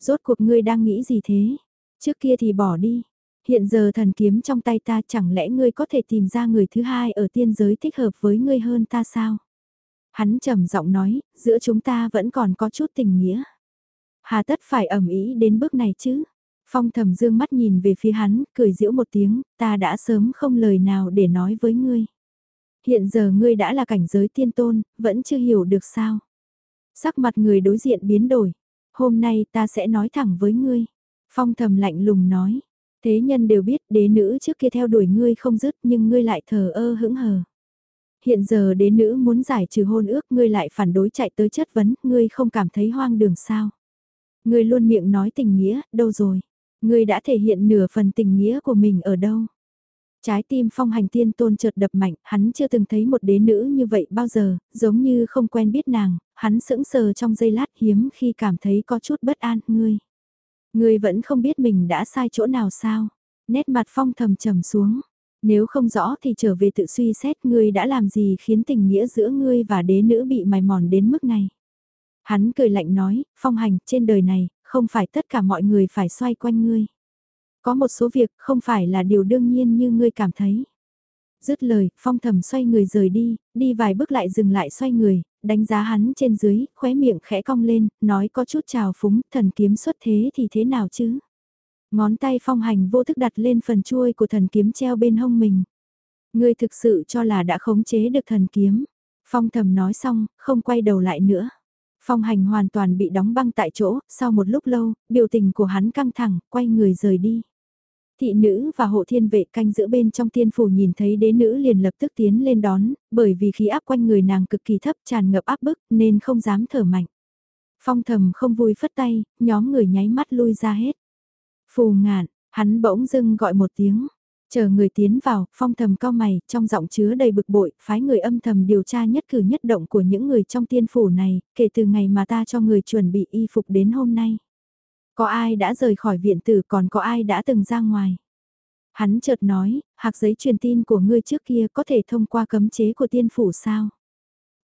Rốt cuộc ngươi đang nghĩ gì thế? Trước kia thì bỏ đi. Hiện giờ thần kiếm trong tay ta chẳng lẽ ngươi có thể tìm ra người thứ hai ở tiên giới thích hợp với ngươi hơn ta sao? Hắn trầm giọng nói, giữa chúng ta vẫn còn có chút tình nghĩa. Hà tất phải ẩm ý đến bước này chứ? Phong thầm dương mắt nhìn về phía hắn, cười giễu một tiếng, ta đã sớm không lời nào để nói với ngươi. Hiện giờ ngươi đã là cảnh giới tiên tôn, vẫn chưa hiểu được sao. Sắc mặt người đối diện biến đổi. Hôm nay ta sẽ nói thẳng với ngươi. Phong thầm lạnh lùng nói. Thế nhân đều biết đế nữ trước kia theo đuổi ngươi không dứt nhưng ngươi lại thờ ơ hững hờ. Hiện giờ đế nữ muốn giải trừ hôn ước ngươi lại phản đối chạy tới chất vấn, ngươi không cảm thấy hoang đường sao. Ngươi luôn miệng nói tình nghĩa, đâu rồi? Ngươi đã thể hiện nửa phần tình nghĩa của mình ở đâu? Trái tim phong hành tiên tôn chợt đập mạnh, hắn chưa từng thấy một đế nữ như vậy bao giờ, giống như không quen biết nàng, hắn sững sờ trong giây lát hiếm khi cảm thấy có chút bất an, ngươi. Ngươi vẫn không biết mình đã sai chỗ nào sao? Nét mặt phong thầm trầm xuống. Nếu không rõ thì trở về tự suy xét ngươi đã làm gì khiến tình nghĩa giữa ngươi và đế nữ bị mài mòn đến mức này. Hắn cười lạnh nói, phong hành trên đời này, không phải tất cả mọi người phải xoay quanh ngươi. Có một số việc không phải là điều đương nhiên như ngươi cảm thấy. Dứt lời, phong thầm xoay người rời đi, đi vài bước lại dừng lại xoay người, đánh giá hắn trên dưới, khóe miệng khẽ cong lên, nói có chút trào phúng, thần kiếm xuất thế thì thế nào chứ? Ngón tay phong hành vô thức đặt lên phần chuôi của thần kiếm treo bên hông mình. Ngươi thực sự cho là đã khống chế được thần kiếm. Phong thầm nói xong, không quay đầu lại nữa. Phong hành hoàn toàn bị đóng băng tại chỗ, sau một lúc lâu, biểu tình của hắn căng thẳng, quay người rời đi. Thị nữ và hộ thiên vệ canh giữa bên trong tiên phủ nhìn thấy đế nữ liền lập tức tiến lên đón, bởi vì khí áp quanh người nàng cực kỳ thấp tràn ngập áp bức nên không dám thở mạnh. Phong thầm không vui phất tay, nhóm người nháy mắt lui ra hết. Phù ngạn, hắn bỗng dưng gọi một tiếng. Chờ người tiến vào, phong thầm cao mày, trong giọng chứa đầy bực bội, phái người âm thầm điều tra nhất cử nhất động của những người trong tiên phủ này, kể từ ngày mà ta cho người chuẩn bị y phục đến hôm nay. Có ai đã rời khỏi viện tử còn có ai đã từng ra ngoài. Hắn chợt nói, hạc giấy truyền tin của ngươi trước kia có thể thông qua cấm chế của tiên phủ sao?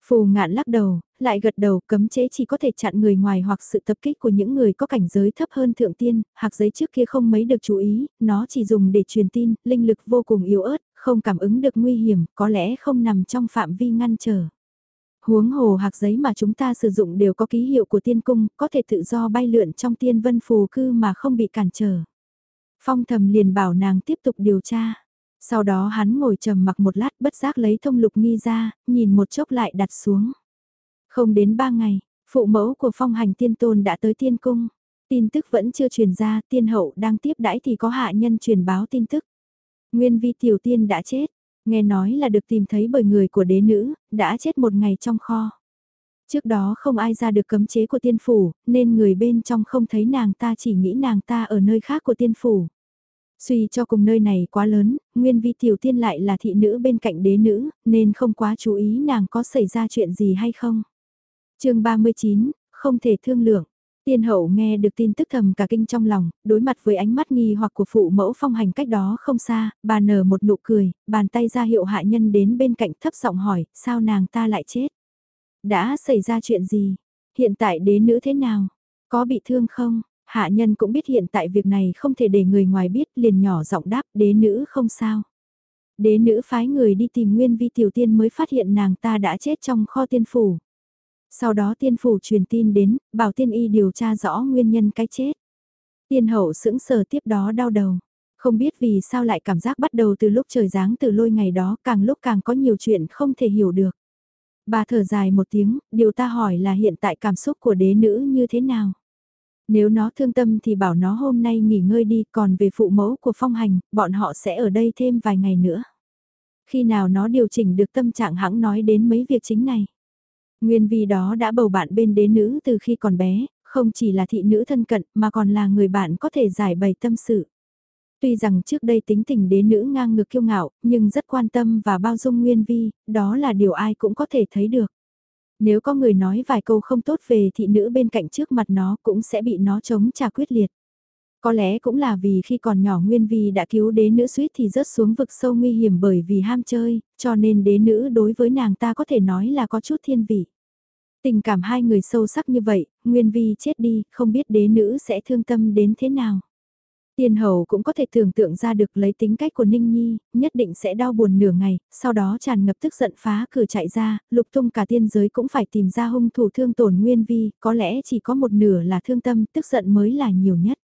Phù ngạn lắc đầu, lại gật đầu cấm chế chỉ có thể chặn người ngoài hoặc sự tập kích của những người có cảnh giới thấp hơn thượng tiên, hạc giấy trước kia không mấy được chú ý, nó chỉ dùng để truyền tin, linh lực vô cùng yếu ớt, không cảm ứng được nguy hiểm, có lẽ không nằm trong phạm vi ngăn trở. Huống hồ hạc giấy mà chúng ta sử dụng đều có ký hiệu của tiên cung, có thể tự do bay lượn trong tiên vân phù cư mà không bị cản trở. Phong thầm liền bảo nàng tiếp tục điều tra. Sau đó hắn ngồi trầm mặc một lát bất giác lấy thông lục nghi ra, nhìn một chốc lại đặt xuống. Không đến ba ngày, phụ mẫu của phong hành tiên tôn đã tới tiên cung. Tin tức vẫn chưa truyền ra, tiên hậu đang tiếp đãi thì có hạ nhân truyền báo tin tức. Nguyên vi tiểu tiên đã chết, nghe nói là được tìm thấy bởi người của đế nữ, đã chết một ngày trong kho. Trước đó không ai ra được cấm chế của tiên phủ, nên người bên trong không thấy nàng ta chỉ nghĩ nàng ta ở nơi khác của tiên phủ. Suy cho cùng nơi này quá lớn, nguyên vi tiểu tiên lại là thị nữ bên cạnh đế nữ, nên không quá chú ý nàng có xảy ra chuyện gì hay không. chương 39, không thể thương lượng. Tiên hậu nghe được tin tức thầm cả kinh trong lòng, đối mặt với ánh mắt nghi hoặc của phụ mẫu phong hành cách đó không xa, bà nở một nụ cười, bàn tay ra hiệu hạ nhân đến bên cạnh thấp giọng hỏi, sao nàng ta lại chết? Đã xảy ra chuyện gì? Hiện tại đế nữ thế nào? Có bị thương không? Hạ nhân cũng biết hiện tại việc này không thể để người ngoài biết liền nhỏ giọng đáp đế nữ không sao. Đế nữ phái người đi tìm nguyên vi tiểu tiên mới phát hiện nàng ta đã chết trong kho tiên phủ. Sau đó tiên phủ truyền tin đến, bảo tiên y điều tra rõ nguyên nhân cái chết. Tiên hậu sững sờ tiếp đó đau đầu. Không biết vì sao lại cảm giác bắt đầu từ lúc trời giáng từ lôi ngày đó càng lúc càng có nhiều chuyện không thể hiểu được. Bà thở dài một tiếng, điều ta hỏi là hiện tại cảm xúc của đế nữ như thế nào? Nếu nó thương tâm thì bảo nó hôm nay nghỉ ngơi đi, còn về phụ mẫu của phong hành, bọn họ sẽ ở đây thêm vài ngày nữa. Khi nào nó điều chỉnh được tâm trạng hãng nói đến mấy việc chính này. Nguyên vì đó đã bầu bạn bên đế nữ từ khi còn bé, không chỉ là thị nữ thân cận mà còn là người bạn có thể giải bày tâm sự. Tuy rằng trước đây tính tình đế nữ ngang ngược kiêu ngạo, nhưng rất quan tâm và bao dung Nguyên Vi, đó là điều ai cũng có thể thấy được. Nếu có người nói vài câu không tốt về thị nữ bên cạnh trước mặt nó cũng sẽ bị nó chống trả quyết liệt. Có lẽ cũng là vì khi còn nhỏ Nguyên Vi đã cứu đế nữ suýt thì rớt xuống vực sâu nguy hiểm bởi vì ham chơi, cho nên đế nữ đối với nàng ta có thể nói là có chút thiên vị. Tình cảm hai người sâu sắc như vậy, Nguyên Vi chết đi, không biết đế nữ sẽ thương tâm đến thế nào. Tiên hầu cũng có thể tưởng tượng ra được lấy tính cách của Ninh Nhi, nhất định sẽ đau buồn nửa ngày, sau đó tràn ngập tức giận phá cửa chạy ra, lục tung cả tiên giới cũng phải tìm ra hung thủ thương tổn nguyên vi, có lẽ chỉ có một nửa là thương tâm, tức giận mới là nhiều nhất.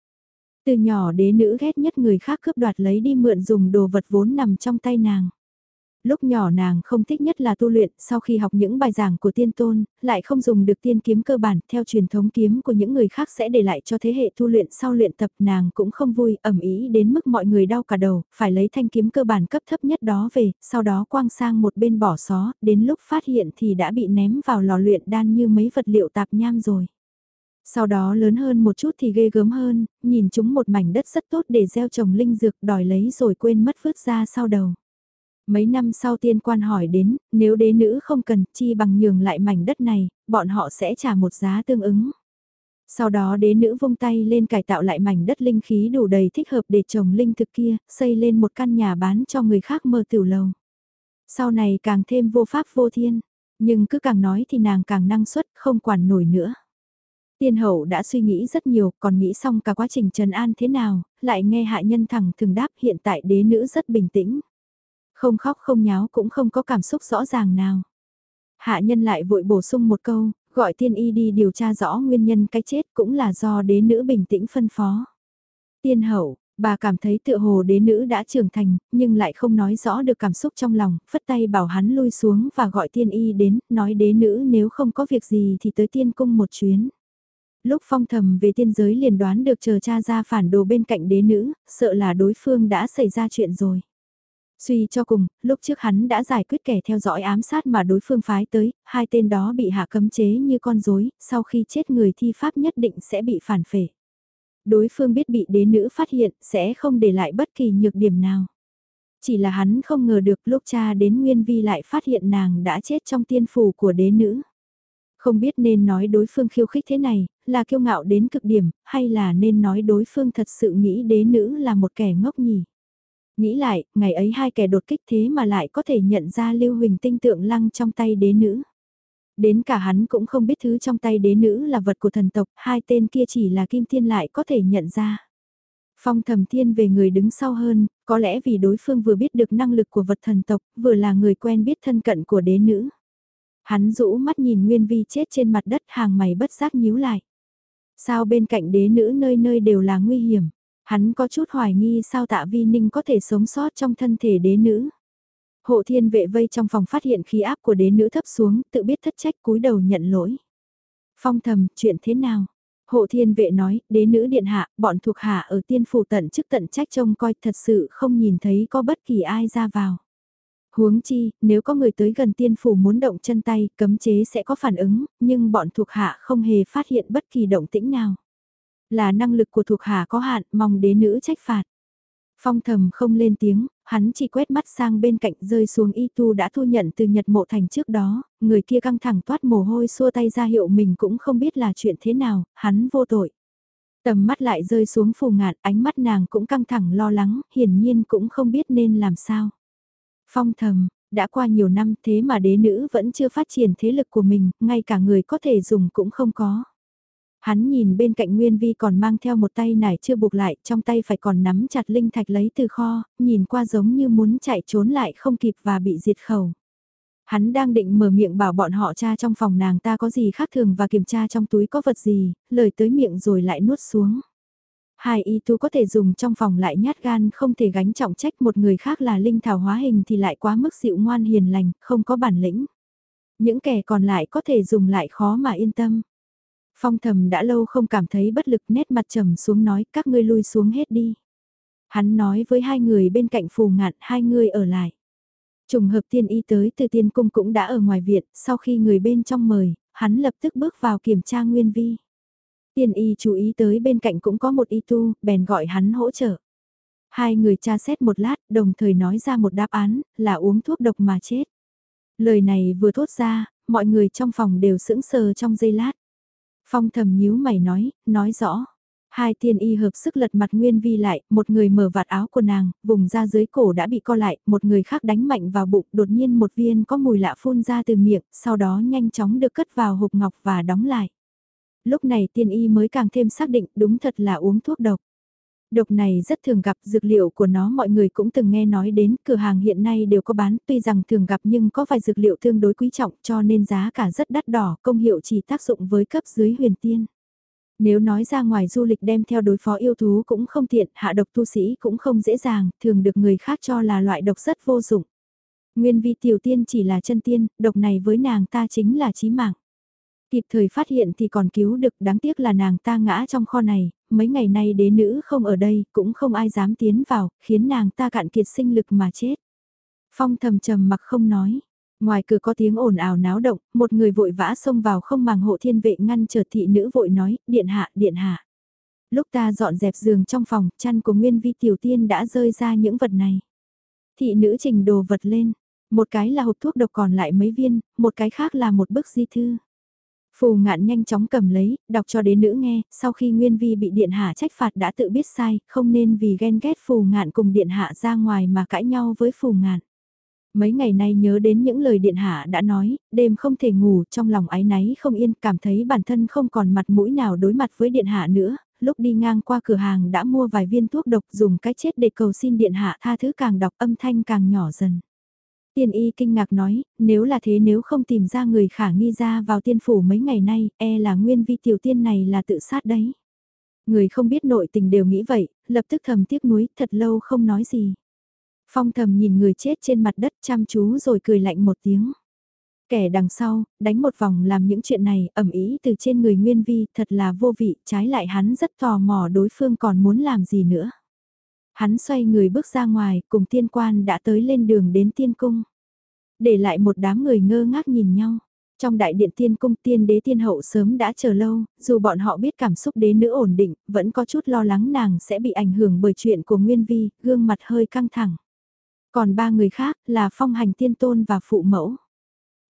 Từ nhỏ đế nữ ghét nhất người khác cướp đoạt lấy đi mượn dùng đồ vật vốn nằm trong tay nàng lúc nhỏ nàng không thích nhất là tu luyện, sau khi học những bài giảng của tiên tôn, lại không dùng được tiên kiếm cơ bản, theo truyền thống kiếm của những người khác sẽ để lại cho thế hệ tu luyện sau luyện tập nàng cũng không vui, ẩm ý đến mức mọi người đau cả đầu, phải lấy thanh kiếm cơ bản cấp thấp nhất đó về, sau đó quang sang một bên bỏ xó, đến lúc phát hiện thì đã bị ném vào lò luyện đan như mấy vật liệu tạp nham rồi. Sau đó lớn hơn một chút thì ghê gớm hơn, nhìn chúng một mảnh đất rất tốt để gieo trồng linh dược đòi lấy rồi quên mất vứt ra sau đầu. Mấy năm sau tiên quan hỏi đến, nếu đế nữ không cần chi bằng nhường lại mảnh đất này, bọn họ sẽ trả một giá tương ứng. Sau đó đế nữ vung tay lên cải tạo lại mảnh đất linh khí đủ đầy thích hợp để trồng linh thực kia, xây lên một căn nhà bán cho người khác mơ tiểu lầu. Sau này càng thêm vô pháp vô thiên, nhưng cứ càng nói thì nàng càng năng suất, không quản nổi nữa. Tiên hậu đã suy nghĩ rất nhiều, còn nghĩ xong cả quá trình trần an thế nào, lại nghe hạ nhân thẳng thường đáp hiện tại đế nữ rất bình tĩnh. Không khóc không nháo cũng không có cảm xúc rõ ràng nào. Hạ nhân lại vội bổ sung một câu, gọi tiên y đi điều tra rõ nguyên nhân cái chết cũng là do đế nữ bình tĩnh phân phó. Tiên hậu, Bà cảm thấy tựa hồ đế nữ đã trưởng thành, nhưng lại không nói rõ được cảm xúc trong lòng, phất tay bảo hắn lui xuống và gọi tiên y đến, nói đế nữ nếu không có việc gì thì tới tiên cung một chuyến. Lúc phong thầm về tiên giới liền đoán được chờ cha ra phản đồ bên cạnh đế nữ, sợ là đối phương đã xảy ra chuyện rồi. Suy cho cùng, lúc trước hắn đã giải quyết kẻ theo dõi ám sát mà đối phương phái tới, hai tên đó bị hạ cấm chế như con rối, sau khi chết người thi pháp nhất định sẽ bị phản phệ. Đối phương biết bị đế nữ phát hiện sẽ không để lại bất kỳ nhược điểm nào. Chỉ là hắn không ngờ được lúc cha đến Nguyên Vi lại phát hiện nàng đã chết trong tiên phủ của đế nữ. Không biết nên nói đối phương khiêu khích thế này, là kiêu ngạo đến cực điểm, hay là nên nói đối phương thật sự nghĩ đế nữ là một kẻ ngốc nhỉ. Nghĩ lại, ngày ấy hai kẻ đột kích thế mà lại có thể nhận ra Lưu Huỳnh tinh tượng lăng trong tay đế nữ. Đến cả hắn cũng không biết thứ trong tay đế nữ là vật của thần tộc, hai tên kia chỉ là kim thiên lại có thể nhận ra. Phong thầm thiên về người đứng sau hơn, có lẽ vì đối phương vừa biết được năng lực của vật thần tộc, vừa là người quen biết thân cận của đế nữ. Hắn rũ mắt nhìn Nguyên Vi chết trên mặt đất hàng mày bất giác nhíu lại. Sao bên cạnh đế nữ nơi nơi đều là nguy hiểm? Hắn có chút hoài nghi sao tạ vi ninh có thể sống sót trong thân thể đế nữ. Hộ thiên vệ vây trong phòng phát hiện khí áp của đế nữ thấp xuống, tự biết thất trách cúi đầu nhận lỗi. Phong thầm, chuyện thế nào? Hộ thiên vệ nói, đế nữ điện hạ, bọn thuộc hạ ở tiên phủ tận chức tận trách trông coi thật sự không nhìn thấy có bất kỳ ai ra vào. Huống chi, nếu có người tới gần tiên phủ muốn động chân tay, cấm chế sẽ có phản ứng, nhưng bọn thuộc hạ không hề phát hiện bất kỳ động tĩnh nào. Là năng lực của thuộc hạ có hạn, mong đế nữ trách phạt. Phong thầm không lên tiếng, hắn chỉ quét mắt sang bên cạnh rơi xuống y tu đã thu nhận từ Nhật Mộ Thành trước đó, người kia căng thẳng toát mồ hôi xua tay ra hiệu mình cũng không biết là chuyện thế nào, hắn vô tội. Tầm mắt lại rơi xuống phù ngạn, ánh mắt nàng cũng căng thẳng lo lắng, hiển nhiên cũng không biết nên làm sao. Phong thầm, đã qua nhiều năm thế mà đế nữ vẫn chưa phát triển thế lực của mình, ngay cả người có thể dùng cũng không có. Hắn nhìn bên cạnh Nguyên Vi còn mang theo một tay nải chưa buộc lại, trong tay phải còn nắm chặt linh thạch lấy từ kho, nhìn qua giống như muốn chạy trốn lại không kịp và bị diệt khẩu. Hắn đang định mở miệng bảo bọn họ cha trong phòng nàng ta có gì khác thường và kiểm tra trong túi có vật gì, lời tới miệng rồi lại nuốt xuống. Hai y tu có thể dùng trong phòng lại nhát gan không thể gánh trọng trách một người khác là linh thảo hóa hình thì lại quá mức dịu ngoan hiền lành, không có bản lĩnh. Những kẻ còn lại có thể dùng lại khó mà yên tâm. Phong thầm đã lâu không cảm thấy bất lực nét mặt trầm xuống nói các ngươi lui xuống hết đi. Hắn nói với hai người bên cạnh phù ngạn hai người ở lại. Trùng hợp tiên y tới từ tiên cung cũng đã ở ngoài viện, sau khi người bên trong mời, hắn lập tức bước vào kiểm tra nguyên vi. Tiên y chú ý tới bên cạnh cũng có một y tu, bèn gọi hắn hỗ trợ. Hai người tra xét một lát, đồng thời nói ra một đáp án, là uống thuốc độc mà chết. Lời này vừa thốt ra, mọi người trong phòng đều sững sờ trong giây lát. Phong thầm nhíu mày nói, nói rõ. Hai tiên y hợp sức lật mặt Nguyên Vi lại, một người mở vạt áo của nàng, vùng ra dưới cổ đã bị co lại, một người khác đánh mạnh vào bụng, đột nhiên một viên có mùi lạ phun ra từ miệng, sau đó nhanh chóng được cất vào hộp ngọc và đóng lại. Lúc này tiên y mới càng thêm xác định đúng thật là uống thuốc độc. Độc này rất thường gặp, dược liệu của nó mọi người cũng từng nghe nói đến, cửa hàng hiện nay đều có bán, tuy rằng thường gặp nhưng có vài dược liệu tương đối quý trọng cho nên giá cả rất đắt đỏ, công hiệu chỉ tác dụng với cấp dưới huyền tiên. Nếu nói ra ngoài du lịch đem theo đối phó yêu thú cũng không tiện, hạ độc tu sĩ cũng không dễ dàng, thường được người khác cho là loại độc rất vô dụng. Nguyên vi tiểu tiên chỉ là chân tiên, độc này với nàng ta chính là chí mạng. Kịp thời phát hiện thì còn cứu được đáng tiếc là nàng ta ngã trong kho này, mấy ngày nay đế nữ không ở đây, cũng không ai dám tiến vào, khiến nàng ta cạn kiệt sinh lực mà chết. Phong thầm trầm mặc không nói. Ngoài cửa có tiếng ồn ào náo động, một người vội vã xông vào không màng hộ thiên vệ ngăn trở thị nữ vội nói, điện hạ, điện hạ. Lúc ta dọn dẹp giường trong phòng, chăn của Nguyên Vi Tiểu Tiên đã rơi ra những vật này. Thị nữ trình đồ vật lên, một cái là hộp thuốc độc còn lại mấy viên, một cái khác là một bức di thư. Phù ngạn nhanh chóng cầm lấy, đọc cho đến nữ nghe, sau khi Nguyên Vi bị điện hạ trách phạt đã tự biết sai, không nên vì ghen ghét phù ngạn cùng điện hạ ra ngoài mà cãi nhau với phù ngạn. Mấy ngày nay nhớ đến những lời điện hạ đã nói, đêm không thể ngủ, trong lòng ái náy không yên, cảm thấy bản thân không còn mặt mũi nào đối mặt với điện hạ nữa, lúc đi ngang qua cửa hàng đã mua vài viên thuốc độc dùng cái chết để cầu xin điện hạ tha thứ càng đọc âm thanh càng nhỏ dần. Tiên y kinh ngạc nói, nếu là thế nếu không tìm ra người khả nghi ra vào tiên phủ mấy ngày nay, e là nguyên vi tiểu tiên này là tự sát đấy. Người không biết nội tình đều nghĩ vậy, lập tức thầm tiếc nuối, thật lâu không nói gì. Phong thầm nhìn người chết trên mặt đất chăm chú rồi cười lạnh một tiếng. Kẻ đằng sau, đánh một vòng làm những chuyện này, ẩm ý từ trên người Nguyên Vi, thật là vô vị, trái lại hắn rất tò mò đối phương còn muốn làm gì nữa. Hắn xoay người bước ra ngoài, cùng tiên quan đã tới lên đường đến tiên cung. Để lại một đám người ngơ ngác nhìn nhau. Trong đại điện tiên cung tiên đế tiên hậu sớm đã chờ lâu, dù bọn họ biết cảm xúc đế nữ ổn định, vẫn có chút lo lắng nàng sẽ bị ảnh hưởng bởi chuyện của Nguyên Vi, gương mặt hơi căng thẳng. Còn ba người khác là phong hành tiên tôn và phụ mẫu.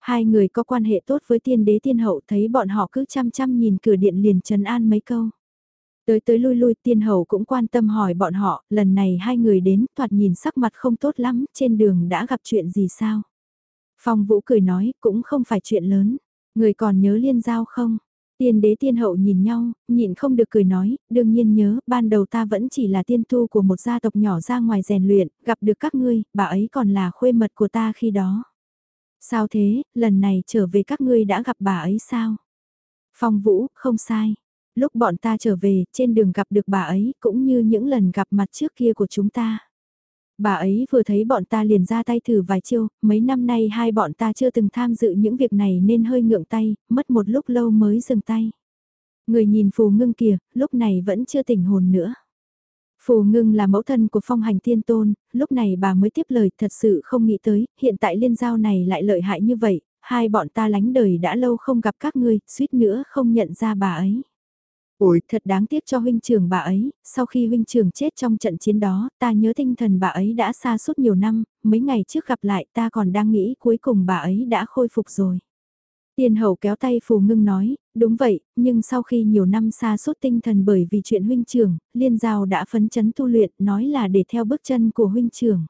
Hai người có quan hệ tốt với tiên đế tiên hậu thấy bọn họ cứ chăm chăm nhìn cửa điện liền trấn an mấy câu. Tới tới lui lui tiên hậu cũng quan tâm hỏi bọn họ, lần này hai người đến thoạt nhìn sắc mặt không tốt lắm, trên đường đã gặp chuyện gì sao? Phong Vũ cười nói, cũng không phải chuyện lớn. Người còn nhớ liên giao không? Tiên đế tiên hậu nhìn nhau, nhịn không được cười nói, đương nhiên nhớ, ban đầu ta vẫn chỉ là tiên tu của một gia tộc nhỏ ra ngoài rèn luyện, gặp được các ngươi, bà ấy còn là khuê mật của ta khi đó. Sao thế, lần này trở về các ngươi đã gặp bà ấy sao? Phong Vũ, không sai. Lúc bọn ta trở về, trên đường gặp được bà ấy, cũng như những lần gặp mặt trước kia của chúng ta. Bà ấy vừa thấy bọn ta liền ra tay thử vài chiêu, mấy năm nay hai bọn ta chưa từng tham dự những việc này nên hơi ngượng tay, mất một lúc lâu mới dừng tay. Người nhìn phù ngưng kìa, lúc này vẫn chưa tỉnh hồn nữa. Phù ngưng là mẫu thân của phong hành tiên tôn, lúc này bà mới tiếp lời thật sự không nghĩ tới, hiện tại liên giao này lại lợi hại như vậy, hai bọn ta lánh đời đã lâu không gặp các ngươi, suýt nữa không nhận ra bà ấy. Ôi, thật đáng tiếc cho huynh trưởng bà ấy, sau khi huynh trưởng chết trong trận chiến đó, ta nhớ tinh thần bà ấy đã xa suốt nhiều năm, mấy ngày trước gặp lại ta còn đang nghĩ cuối cùng bà ấy đã khôi phục rồi. Tiên hậu kéo tay phù ngưng nói, đúng vậy, nhưng sau khi nhiều năm xa suốt tinh thần bởi vì chuyện huynh trưởng, liên giao đã phấn chấn tu luyện, nói là để theo bước chân của huynh trưởng.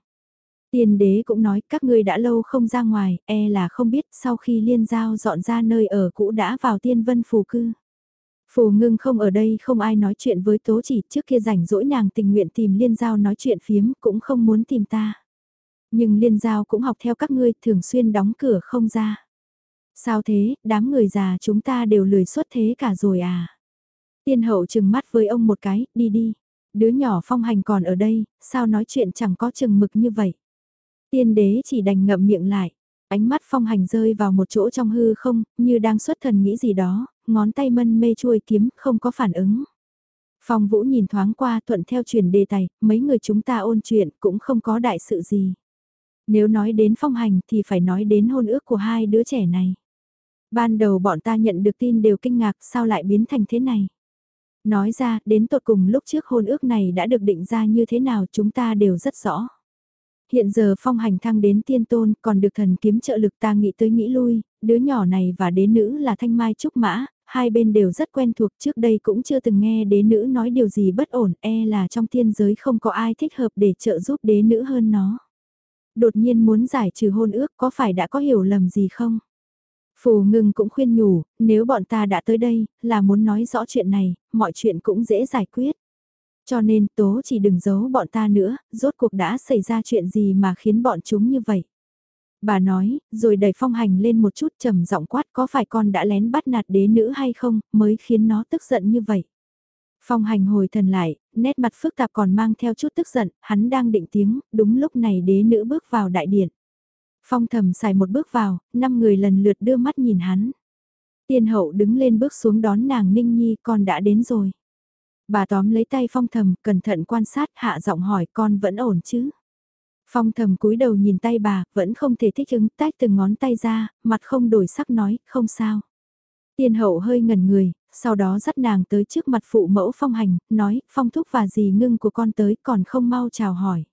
Tiên đế cũng nói các ngươi đã lâu không ra ngoài, e là không biết sau khi liên giao dọn ra nơi ở cũ đã vào tiên vân phù cư. Phù ngưng không ở đây không ai nói chuyện với tố chỉ trước kia rảnh rỗi nàng tình nguyện tìm liên giao nói chuyện phiếm cũng không muốn tìm ta. Nhưng liên giao cũng học theo các ngươi thường xuyên đóng cửa không ra. Sao thế, đám người già chúng ta đều lười xuất thế cả rồi à? Tiên hậu chừng mắt với ông một cái, đi đi. Đứa nhỏ phong hành còn ở đây, sao nói chuyện chẳng có chừng mực như vậy? Tiên đế chỉ đành ngậm miệng lại. Ánh mắt phong hành rơi vào một chỗ trong hư không, như đang xuất thần nghĩ gì đó, ngón tay mân mê chuôi kiếm, không có phản ứng. Phong Vũ nhìn thoáng qua thuận theo truyền đề tài, mấy người chúng ta ôn chuyện cũng không có đại sự gì. Nếu nói đến phong hành thì phải nói đến hôn ước của hai đứa trẻ này. Ban đầu bọn ta nhận được tin đều kinh ngạc sao lại biến thành thế này. Nói ra, đến tột cùng lúc trước hôn ước này đã được định ra như thế nào chúng ta đều rất rõ. Hiện giờ phong hành thăng đến tiên tôn còn được thần kiếm trợ lực ta nghĩ tới nghĩ lui, đứa nhỏ này và đế nữ là thanh mai trúc mã, hai bên đều rất quen thuộc trước đây cũng chưa từng nghe đế nữ nói điều gì bất ổn e là trong thiên giới không có ai thích hợp để trợ giúp đế nữ hơn nó. Đột nhiên muốn giải trừ hôn ước có phải đã có hiểu lầm gì không? Phù ngưng cũng khuyên nhủ, nếu bọn ta đã tới đây, là muốn nói rõ chuyện này, mọi chuyện cũng dễ giải quyết. Cho nên tố chỉ đừng giấu bọn ta nữa, rốt cuộc đã xảy ra chuyện gì mà khiến bọn chúng như vậy. Bà nói, rồi đẩy phong hành lên một chút trầm giọng quát có phải con đã lén bắt nạt đế nữ hay không, mới khiến nó tức giận như vậy. Phong hành hồi thần lại, nét mặt phức tạp còn mang theo chút tức giận, hắn đang định tiếng, đúng lúc này đế nữ bước vào đại điện. Phong thầm xài một bước vào, năm người lần lượt đưa mắt nhìn hắn. Tiên hậu đứng lên bước xuống đón nàng Ninh Nhi con đã đến rồi. Bà tóm lấy tay phong thầm, cẩn thận quan sát, hạ giọng hỏi con vẫn ổn chứ. Phong thầm cúi đầu nhìn tay bà, vẫn không thể thích ứng, tách từng ngón tay ra, mặt không đổi sắc nói, không sao. Tiên hậu hơi ngẩn người, sau đó dắt nàng tới trước mặt phụ mẫu phong hành, nói, phong thúc và dì ngưng của con tới còn không mau chào hỏi.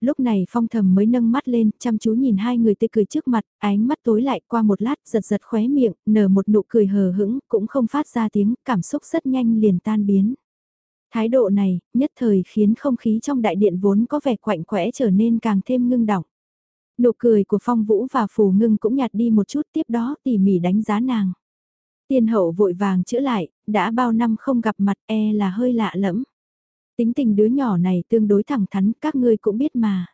Lúc này phong thầm mới nâng mắt lên, chăm chú nhìn hai người tươi cười trước mặt, ánh mắt tối lại qua một lát giật giật khóe miệng, nở một nụ cười hờ hững, cũng không phát ra tiếng, cảm xúc rất nhanh liền tan biến. Thái độ này, nhất thời khiến không khí trong đại điện vốn có vẻ quạnh quẽ trở nên càng thêm ngưng đọng. Nụ cười của Phong Vũ và Phù Ngưng cũng nhạt đi một chút tiếp đó tỉ mỉ đánh giá nàng. Tiên hậu vội vàng chữa lại, đã bao năm không gặp mặt e là hơi lạ lẫm. Tính tình đứa nhỏ này tương đối thẳng thắn, các ngươi cũng biết mà.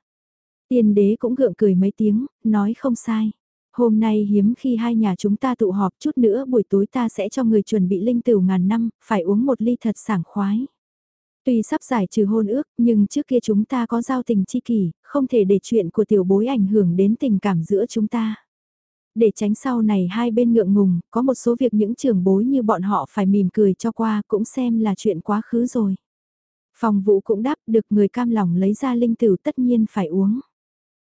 Tiên đế cũng gượng cười mấy tiếng, nói không sai. Hôm nay hiếm khi hai nhà chúng ta tụ họp chút nữa buổi tối ta sẽ cho người chuẩn bị linh tửu ngàn năm, phải uống một ly thật sảng khoái. Tuy sắp giải trừ hôn ước, nhưng trước kia chúng ta có giao tình chi kỷ, không thể để chuyện của tiểu bối ảnh hưởng đến tình cảm giữa chúng ta. Để tránh sau này hai bên ngượng ngùng, có một số việc những trưởng bối như bọn họ phải mỉm cười cho qua cũng xem là chuyện quá khứ rồi. Phòng vũ cũng đáp được người cam lòng lấy ra linh tử tất nhiên phải uống.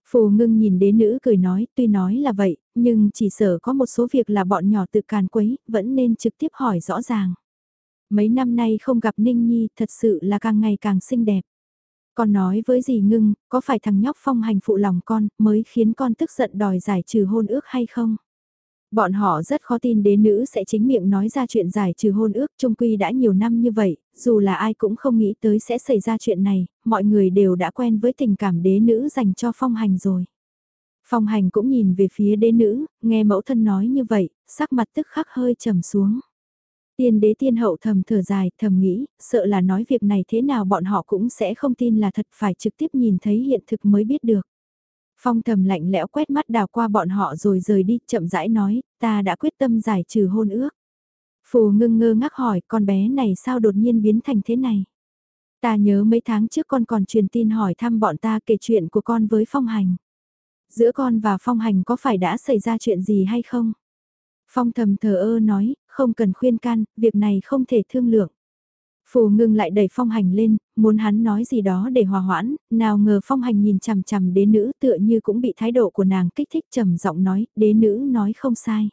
Phù ngưng nhìn đế nữ cười nói, tuy nói là vậy, nhưng chỉ sợ có một số việc là bọn nhỏ tự càn quấy, vẫn nên trực tiếp hỏi rõ ràng. Mấy năm nay không gặp Ninh Nhi thật sự là càng ngày càng xinh đẹp. Con nói với dì ngưng, có phải thằng nhóc phong hành phụ lòng con mới khiến con tức giận đòi giải trừ hôn ước hay không? Bọn họ rất khó tin đế nữ sẽ chính miệng nói ra chuyện giải trừ hôn ước trung quy đã nhiều năm như vậy, dù là ai cũng không nghĩ tới sẽ xảy ra chuyện này, mọi người đều đã quen với tình cảm đế nữ dành cho phong hành rồi. Phong hành cũng nhìn về phía đế nữ, nghe mẫu thân nói như vậy, sắc mặt tức khắc hơi trầm xuống. Tiên đế tiên hậu thầm thở dài, thầm nghĩ, sợ là nói việc này thế nào bọn họ cũng sẽ không tin là thật phải trực tiếp nhìn thấy hiện thực mới biết được. Phong thầm lạnh lẽo quét mắt đào qua bọn họ rồi rời đi, chậm rãi nói, ta đã quyết tâm giải trừ hôn ước. Phù ngưng ngơ ngác hỏi con bé này sao đột nhiên biến thành thế này. Ta nhớ mấy tháng trước con còn truyền tin hỏi thăm bọn ta kể chuyện của con với phong hành. Giữa con và phong hành có phải đã xảy ra chuyện gì hay không? Phong thầm thờ ơ nói, không cần khuyên can, việc này không thể thương lượng. Phù ngưng lại đẩy phong hành lên, muốn hắn nói gì đó để hòa hoãn, nào ngờ phong hành nhìn chằm chằm đế nữ tựa như cũng bị thái độ của nàng kích thích trầm giọng nói, đế nữ nói không sai.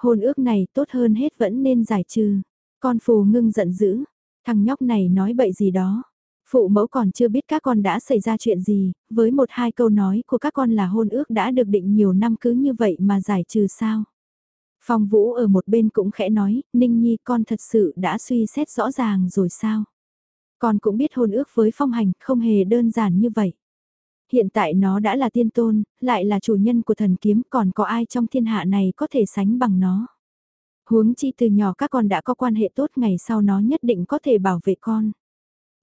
Hôn ước này tốt hơn hết vẫn nên giải trừ. Con phù ngưng giận dữ, thằng nhóc này nói bậy gì đó. Phụ mẫu còn chưa biết các con đã xảy ra chuyện gì, với một hai câu nói của các con là hôn ước đã được định nhiều năm cứ như vậy mà giải trừ sao. Phong Vũ ở một bên cũng khẽ nói, Ninh Nhi con thật sự đã suy xét rõ ràng rồi sao? Con cũng biết hôn ước với phong hành không hề đơn giản như vậy. Hiện tại nó đã là tiên tôn, lại là chủ nhân của thần kiếm còn có ai trong thiên hạ này có thể sánh bằng nó. Huống chi từ nhỏ các con đã có quan hệ tốt ngày sau nó nhất định có thể bảo vệ con.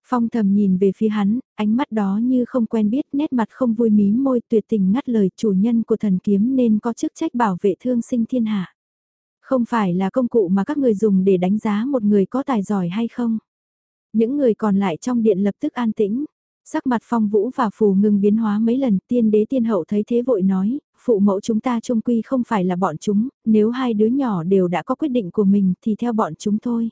Phong thầm nhìn về phía hắn, ánh mắt đó như không quen biết nét mặt không vui mí môi tuyệt tình ngắt lời chủ nhân của thần kiếm nên có chức trách bảo vệ thương sinh thiên hạ. Không phải là công cụ mà các người dùng để đánh giá một người có tài giỏi hay không. Những người còn lại trong điện lập tức an tĩnh. Sắc mặt phong vũ và phù ngừng biến hóa mấy lần tiên đế tiên hậu thấy thế vội nói, phụ mẫu chúng ta trung quy không phải là bọn chúng, nếu hai đứa nhỏ đều đã có quyết định của mình thì theo bọn chúng thôi.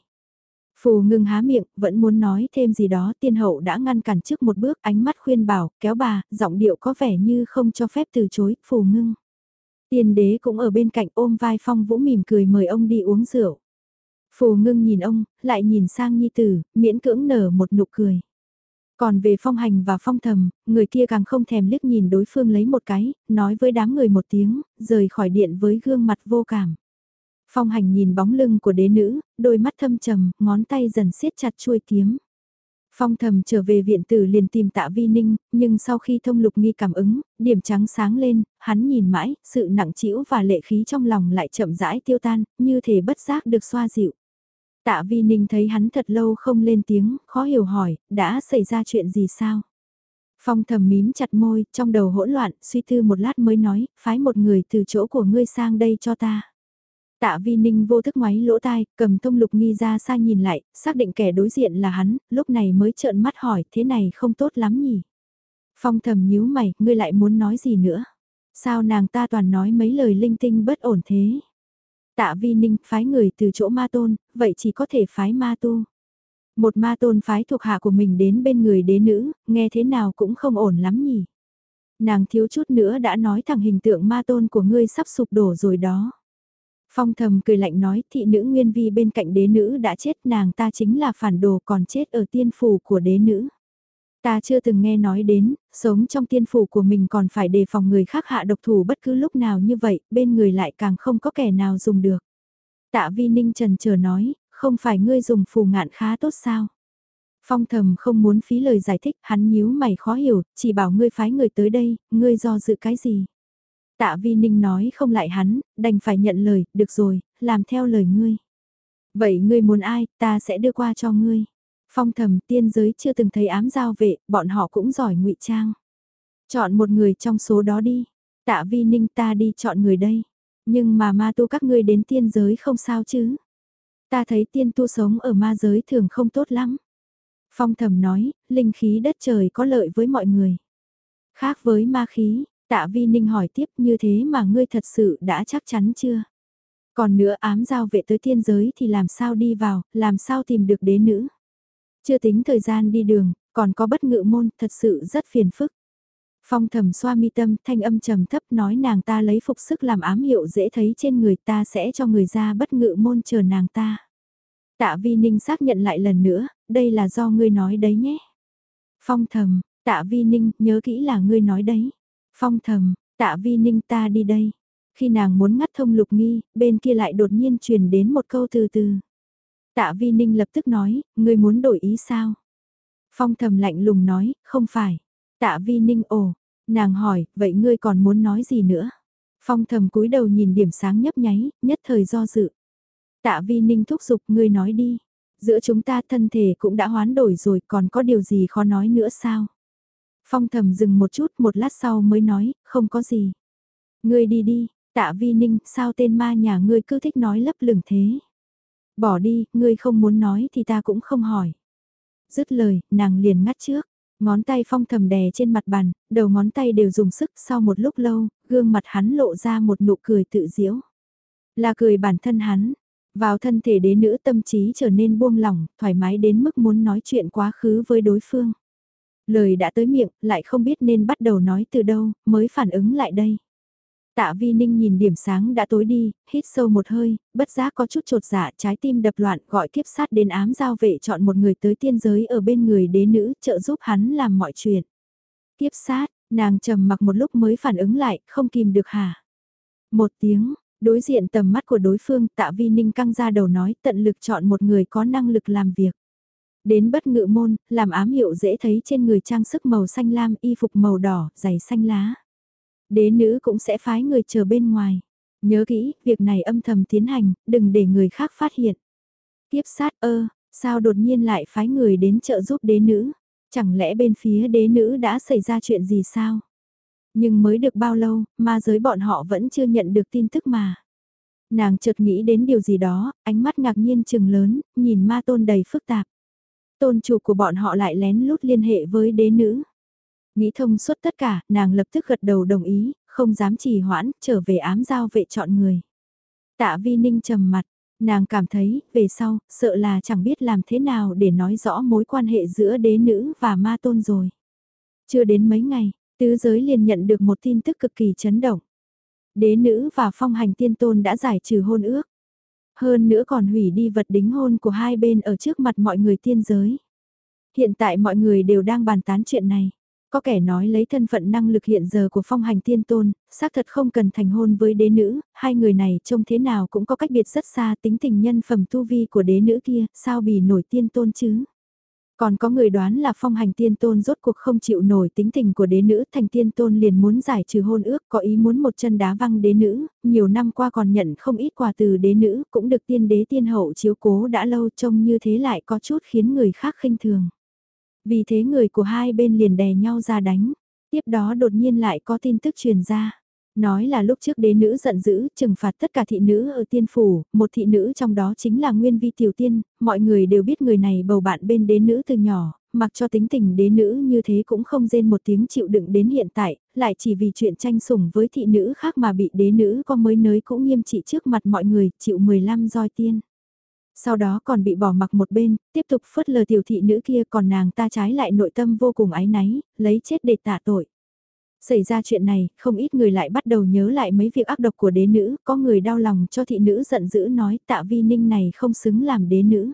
Phù ngừng há miệng, vẫn muốn nói thêm gì đó tiên hậu đã ngăn cản trước một bước ánh mắt khuyên bảo, kéo bà, giọng điệu có vẻ như không cho phép từ chối, phù ngưng. Tiên đế cũng ở bên cạnh ôm vai phong vũ mỉm cười mời ông đi uống rượu. Phù ngưng nhìn ông, lại nhìn sang nhi tử, miễn cưỡng nở một nụ cười. Còn về phong hành và phong thầm, người kia càng không thèm liếc nhìn đối phương lấy một cái, nói với đám người một tiếng, rời khỏi điện với gương mặt vô cảm. Phong hành nhìn bóng lưng của đế nữ, đôi mắt thâm trầm, ngón tay dần siết chặt chuôi kiếm. Phong thầm trở về viện tử liền tìm tạ vi ninh, nhưng sau khi thông lục nghi cảm ứng, điểm trắng sáng lên, hắn nhìn mãi, sự nặng trĩu và lệ khí trong lòng lại chậm rãi tiêu tan, như thể bất giác được xoa dịu. Tạ vi ninh thấy hắn thật lâu không lên tiếng, khó hiểu hỏi, đã xảy ra chuyện gì sao? Phong thầm mím chặt môi, trong đầu hỗn loạn, suy tư một lát mới nói, phái một người từ chỗ của ngươi sang đây cho ta. Tạ Vi Ninh vô thức ngoáy lỗ tai, cầm thông lục nghi ra xa nhìn lại, xác định kẻ đối diện là hắn, lúc này mới trợn mắt hỏi thế này không tốt lắm nhỉ. Phong thầm nhíu mày, ngươi lại muốn nói gì nữa? Sao nàng ta toàn nói mấy lời linh tinh bất ổn thế? Tạ Vi Ninh phái người từ chỗ ma tôn, vậy chỉ có thể phái ma tu. Một ma tôn phái thuộc hạ của mình đến bên người đế nữ, nghe thế nào cũng không ổn lắm nhỉ. Nàng thiếu chút nữa đã nói thẳng hình tượng ma tôn của ngươi sắp sụp đổ rồi đó. Phong thầm cười lạnh nói thị nữ nguyên vi bên cạnh đế nữ đã chết nàng ta chính là phản đồ còn chết ở tiên phủ của đế nữ. Ta chưa từng nghe nói đến, sống trong tiên phủ của mình còn phải đề phòng người khác hạ độc thủ bất cứ lúc nào như vậy, bên người lại càng không có kẻ nào dùng được. Tạ vi ninh trần chờ nói, không phải ngươi dùng phù ngạn khá tốt sao? Phong thầm không muốn phí lời giải thích, hắn nhíu mày khó hiểu, chỉ bảo ngươi phái người tới đây, ngươi do dự cái gì? Tạ Vi Ninh nói không lại hắn, đành phải nhận lời, được rồi, làm theo lời ngươi. Vậy ngươi muốn ai, ta sẽ đưa qua cho ngươi. Phong thầm tiên giới chưa từng thấy ám giao vệ, bọn họ cũng giỏi ngụy trang. Chọn một người trong số đó đi. Tạ vi ninh ta đi chọn người đây. Nhưng mà ma tu các ngươi đến tiên giới không sao chứ. Ta thấy tiên tu sống ở ma giới thường không tốt lắm. Phong thầm nói, linh khí đất trời có lợi với mọi người. Khác với ma khí, tạ vi ninh hỏi tiếp như thế mà ngươi thật sự đã chắc chắn chưa? Còn nữa ám giao vệ tới tiên giới thì làm sao đi vào, làm sao tìm được đế nữ? Chưa tính thời gian đi đường, còn có bất ngự môn, thật sự rất phiền phức. Phong thầm xoa mi tâm, thanh âm trầm thấp nói nàng ta lấy phục sức làm ám hiệu dễ thấy trên người ta sẽ cho người ra bất ngự môn chờ nàng ta. Tạ Vi Ninh xác nhận lại lần nữa, đây là do ngươi nói đấy nhé. Phong thầm, tạ Vi Ninh, nhớ kỹ là ngươi nói đấy. Phong thầm, tạ Vi Ninh ta đi đây. Khi nàng muốn ngắt thông lục nghi, bên kia lại đột nhiên truyền đến một câu từ từ. Tạ Vi Ninh lập tức nói, ngươi muốn đổi ý sao? Phong thầm lạnh lùng nói, không phải. Tạ Vi Ninh ồ, nàng hỏi, vậy ngươi còn muốn nói gì nữa? Phong thầm cúi đầu nhìn điểm sáng nhấp nháy, nhất thời do dự. Tạ Vi Ninh thúc giục ngươi nói đi. Giữa chúng ta thân thể cũng đã hoán đổi rồi còn có điều gì khó nói nữa sao? Phong thầm dừng một chút một lát sau mới nói, không có gì. Ngươi đi đi, tạ vi ninh, sao tên ma nhà ngươi cứ thích nói lấp lửng thế? Bỏ đi, ngươi không muốn nói thì ta cũng không hỏi. Dứt lời, nàng liền ngắt trước. Ngón tay phong thầm đè trên mặt bàn, đầu ngón tay đều dùng sức sau một lúc lâu, gương mặt hắn lộ ra một nụ cười tự diễu. Là cười bản thân hắn, vào thân thể đế nữ tâm trí trở nên buông lỏng, thoải mái đến mức muốn nói chuyện quá khứ với đối phương. Lời đã tới miệng, lại không biết nên bắt đầu nói từ đâu, mới phản ứng lại đây. Tạ Vi Ninh nhìn điểm sáng đã tối đi, hít sâu một hơi, bất giác có chút trột dạ trái tim đập loạn gọi kiếp sát đến ám giao vệ chọn một người tới tiên giới ở bên người đế nữ trợ giúp hắn làm mọi chuyện. Kiếp sát, nàng trầm mặc một lúc mới phản ứng lại, không kìm được hả? Một tiếng, đối diện tầm mắt của đối phương tạ Vi Ninh căng ra đầu nói tận lực chọn một người có năng lực làm việc. Đến bất ngự môn, làm ám hiệu dễ thấy trên người trang sức màu xanh lam y phục màu đỏ, giày xanh lá. Đế nữ cũng sẽ phái người chờ bên ngoài. Nhớ kỹ, việc này âm thầm tiến hành, đừng để người khác phát hiện. Tiếp sát ơ, sao đột nhiên lại phái người đến trợ giúp đế nữ? Chẳng lẽ bên phía đế nữ đã xảy ra chuyện gì sao? Nhưng mới được bao lâu, ma giới bọn họ vẫn chưa nhận được tin tức mà. Nàng chợt nghĩ đến điều gì đó, ánh mắt ngạc nhiên trừng lớn, nhìn ma tôn đầy phức tạp. Tôn chủ của bọn họ lại lén lút liên hệ với đế nữ. Nghĩ thông suốt tất cả, nàng lập tức gật đầu đồng ý, không dám trì hoãn, trở về ám giao vệ chọn người. Tạ vi ninh trầm mặt, nàng cảm thấy, về sau, sợ là chẳng biết làm thế nào để nói rõ mối quan hệ giữa đế nữ và ma tôn rồi. Chưa đến mấy ngày, tứ giới liền nhận được một tin tức cực kỳ chấn động. Đế nữ và phong hành tiên tôn đã giải trừ hôn ước. Hơn nữa còn hủy đi vật đính hôn của hai bên ở trước mặt mọi người tiên giới. Hiện tại mọi người đều đang bàn tán chuyện này. Có kẻ nói lấy thân phận năng lực hiện giờ của phong hành tiên tôn, xác thật không cần thành hôn với đế nữ, hai người này trông thế nào cũng có cách biệt rất xa tính tình nhân phẩm tu vi của đế nữ kia, sao bì nổi tiên tôn chứ. Còn có người đoán là phong hành tiên tôn rốt cuộc không chịu nổi tính tình của đế nữ thành tiên tôn liền muốn giải trừ hôn ước có ý muốn một chân đá văng đế nữ, nhiều năm qua còn nhận không ít quà từ đế nữ cũng được tiên đế tiên hậu chiếu cố đã lâu trông như thế lại có chút khiến người khác khinh thường. Vì thế người của hai bên liền đè nhau ra đánh, tiếp đó đột nhiên lại có tin tức truyền ra. Nói là lúc trước đế nữ giận dữ, trừng phạt tất cả thị nữ ở tiên phủ, một thị nữ trong đó chính là Nguyên Vi Tiểu Tiên, mọi người đều biết người này bầu bạn bên đế nữ từ nhỏ, mặc cho tính tình đế nữ như thế cũng không rên một tiếng chịu đựng đến hiện tại, lại chỉ vì chuyện tranh sủng với thị nữ khác mà bị đế nữ có mới nới cũng nghiêm trị trước mặt mọi người, chịu 15 roi tiên sau đó còn bị bỏ mặc một bên, tiếp tục phớt lờ tiểu thị nữ kia còn nàng ta trái lại nội tâm vô cùng ái náy, lấy chết để tạ tội. Xảy ra chuyện này, không ít người lại bắt đầu nhớ lại mấy việc ác độc của đế nữ, có người đau lòng cho thị nữ giận dữ nói tạ vi ninh này không xứng làm đế nữ.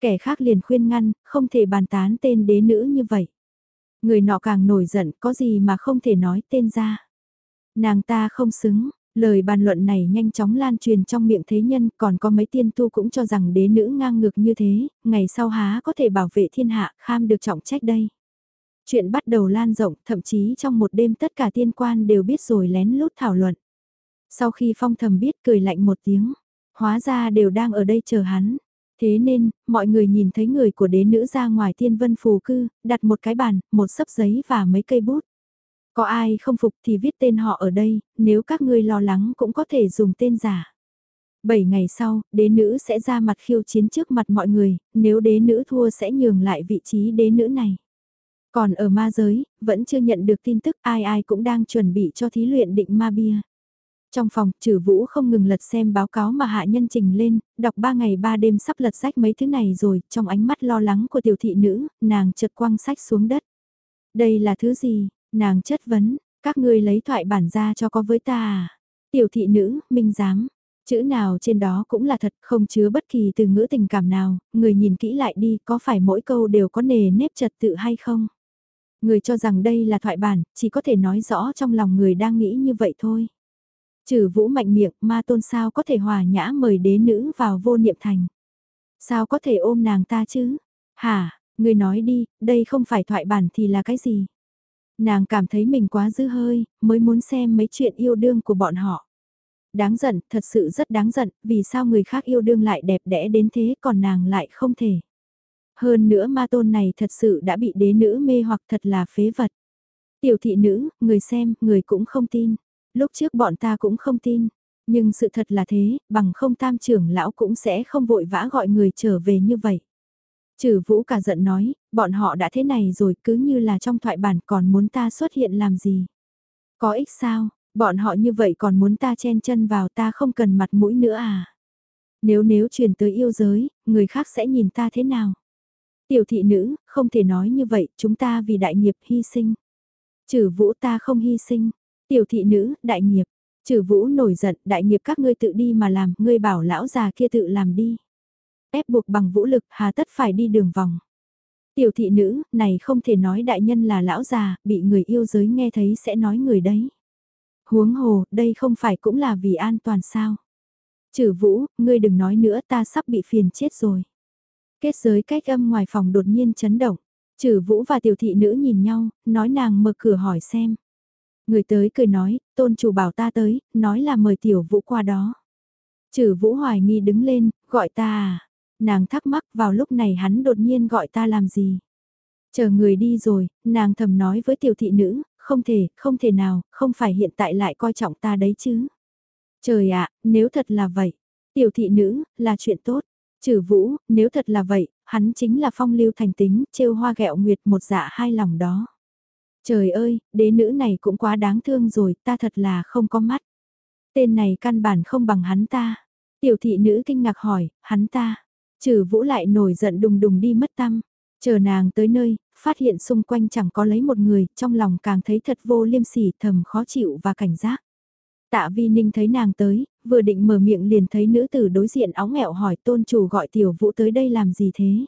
Kẻ khác liền khuyên ngăn, không thể bàn tán tên đế nữ như vậy. Người nọ càng nổi giận, có gì mà không thể nói tên ra. Nàng ta không xứng, Lời bàn luận này nhanh chóng lan truyền trong miệng thế nhân, còn có mấy tiên tu cũng cho rằng đế nữ ngang ngược như thế, ngày sau há có thể bảo vệ thiên hạ, kham được trọng trách đây. Chuyện bắt đầu lan rộng, thậm chí trong một đêm tất cả tiên quan đều biết rồi lén lút thảo luận. Sau khi phong thầm biết cười lạnh một tiếng, hóa ra đều đang ở đây chờ hắn. Thế nên, mọi người nhìn thấy người của đế nữ ra ngoài tiên vân phù cư, đặt một cái bàn, một sấp giấy và mấy cây bút. Có ai không phục thì viết tên họ ở đây, nếu các ngươi lo lắng cũng có thể dùng tên giả. bảy ngày sau, đế nữ sẽ ra mặt khiêu chiến trước mặt mọi người, nếu đế nữ thua sẽ nhường lại vị trí đế nữ này. Còn ở ma giới, vẫn chưa nhận được tin tức ai ai cũng đang chuẩn bị cho thí luyện định ma bia. Trong phòng, trừ vũ không ngừng lật xem báo cáo mà hạ nhân trình lên, đọc ba ngày ba đêm sắp lật sách mấy thứ này rồi, trong ánh mắt lo lắng của tiểu thị nữ, nàng chợt quăng sách xuống đất. Đây là thứ gì? Nàng chất vấn, các ngươi lấy thoại bản ra cho có với ta à? Tiểu thị nữ, minh giám. Chữ nào trên đó cũng là thật, không chứa bất kỳ từ ngữ tình cảm nào, người nhìn kỹ lại đi, có phải mỗi câu đều có nề nếp trật tự hay không? Người cho rằng đây là thoại bản, chỉ có thể nói rõ trong lòng người đang nghĩ như vậy thôi. Trừ vũ mạnh miệng, ma tôn sao có thể hòa nhã mời đế nữ vào vô niệm thành. Sao có thể ôm nàng ta chứ? Hả, người nói đi, đây không phải thoại bản thì là cái gì? Nàng cảm thấy mình quá dư hơi, mới muốn xem mấy chuyện yêu đương của bọn họ. Đáng giận, thật sự rất đáng giận, vì sao người khác yêu đương lại đẹp đẽ đến thế còn nàng lại không thể. Hơn nữa ma tôn này thật sự đã bị đế nữ mê hoặc thật là phế vật. Tiểu thị nữ, người xem, người cũng không tin. Lúc trước bọn ta cũng không tin. Nhưng sự thật là thế, bằng không tam trưởng lão cũng sẽ không vội vã gọi người trở về như vậy. Trừ vũ cả giận nói, bọn họ đã thế này rồi cứ như là trong thoại bản còn muốn ta xuất hiện làm gì. Có ích sao, bọn họ như vậy còn muốn ta chen chân vào ta không cần mặt mũi nữa à. Nếu nếu truyền tới yêu giới, người khác sẽ nhìn ta thế nào? Tiểu thị nữ, không thể nói như vậy, chúng ta vì đại nghiệp hy sinh. Trừ vũ ta không hy sinh. Tiểu thị nữ, đại nghiệp. Trừ vũ nổi giận, đại nghiệp các ngươi tự đi mà làm, ngươi bảo lão già kia tự làm đi. Ép buộc bằng vũ lực, hà tất phải đi đường vòng. Tiểu thị nữ, này không thể nói đại nhân là lão già, bị người yêu giới nghe thấy sẽ nói người đấy. Huống hồ, đây không phải cũng là vì an toàn sao. Trừ vũ, ngươi đừng nói nữa ta sắp bị phiền chết rồi. Kết giới cách âm ngoài phòng đột nhiên chấn động. Trừ vũ và tiểu thị nữ nhìn nhau, nói nàng mở cửa hỏi xem. Người tới cười nói, tôn chủ bảo ta tới, nói là mời tiểu vũ qua đó. Trừ vũ hoài nghi đứng lên, gọi ta à. Nàng thắc mắc vào lúc này hắn đột nhiên gọi ta làm gì. Chờ người đi rồi, nàng thầm nói với tiểu thị nữ, không thể, không thể nào, không phải hiện tại lại coi trọng ta đấy chứ. Trời ạ, nếu thật là vậy, tiểu thị nữ, là chuyện tốt. Trừ vũ, nếu thật là vậy, hắn chính là phong lưu thành tính, trêu hoa gẹo nguyệt một dạ hai lòng đó. Trời ơi, đế nữ này cũng quá đáng thương rồi, ta thật là không có mắt. Tên này căn bản không bằng hắn ta. Tiểu thị nữ kinh ngạc hỏi, hắn ta. Trừ vũ lại nổi giận đùng đùng đi mất tâm. Chờ nàng tới nơi, phát hiện xung quanh chẳng có lấy một người, trong lòng càng thấy thật vô liêm sỉ thầm khó chịu và cảnh giác. Tạ Vi Ninh thấy nàng tới, vừa định mở miệng liền thấy nữ tử đối diện óng nghẹo hỏi tôn chủ gọi tiểu vũ tới đây làm gì thế.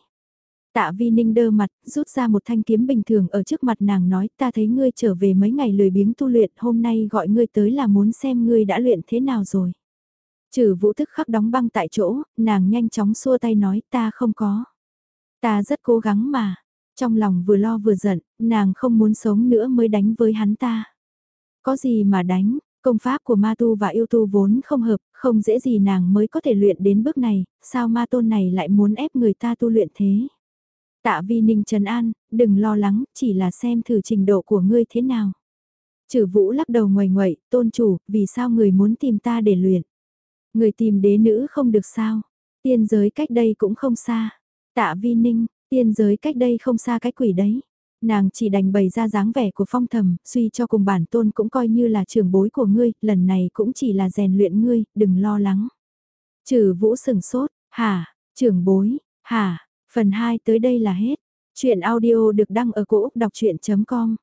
Tạ Vi Ninh đơ mặt, rút ra một thanh kiếm bình thường ở trước mặt nàng nói ta thấy ngươi trở về mấy ngày lười biếng tu luyện hôm nay gọi ngươi tới là muốn xem ngươi đã luyện thế nào rồi. Trừ vũ thức khắc đóng băng tại chỗ, nàng nhanh chóng xua tay nói ta không có. Ta rất cố gắng mà. Trong lòng vừa lo vừa giận, nàng không muốn sống nữa mới đánh với hắn ta. Có gì mà đánh, công pháp của ma tu và yêu tu vốn không hợp, không dễ gì nàng mới có thể luyện đến bước này, sao ma tôn này lại muốn ép người ta tu luyện thế. Tạ vi ninh trần an, đừng lo lắng, chỉ là xem thử trình độ của ngươi thế nào. chử vũ lắc đầu ngoài ngoậy, tôn chủ, vì sao người muốn tìm ta để luyện? Người tìm đế nữ không được sao? Tiên giới cách đây cũng không xa. Tạ vi ninh, tiên giới cách đây không xa cái quỷ đấy. Nàng chỉ đành bày ra dáng vẻ của phong thầm, suy cho cùng bản tôn cũng coi như là trưởng bối của ngươi, lần này cũng chỉ là rèn luyện ngươi, đừng lo lắng. Trừ vũ sừng sốt, hả, trưởng bối, hả, phần 2 tới đây là hết. Chuyện audio được đăng ở cổ Úc đọc chuyện.com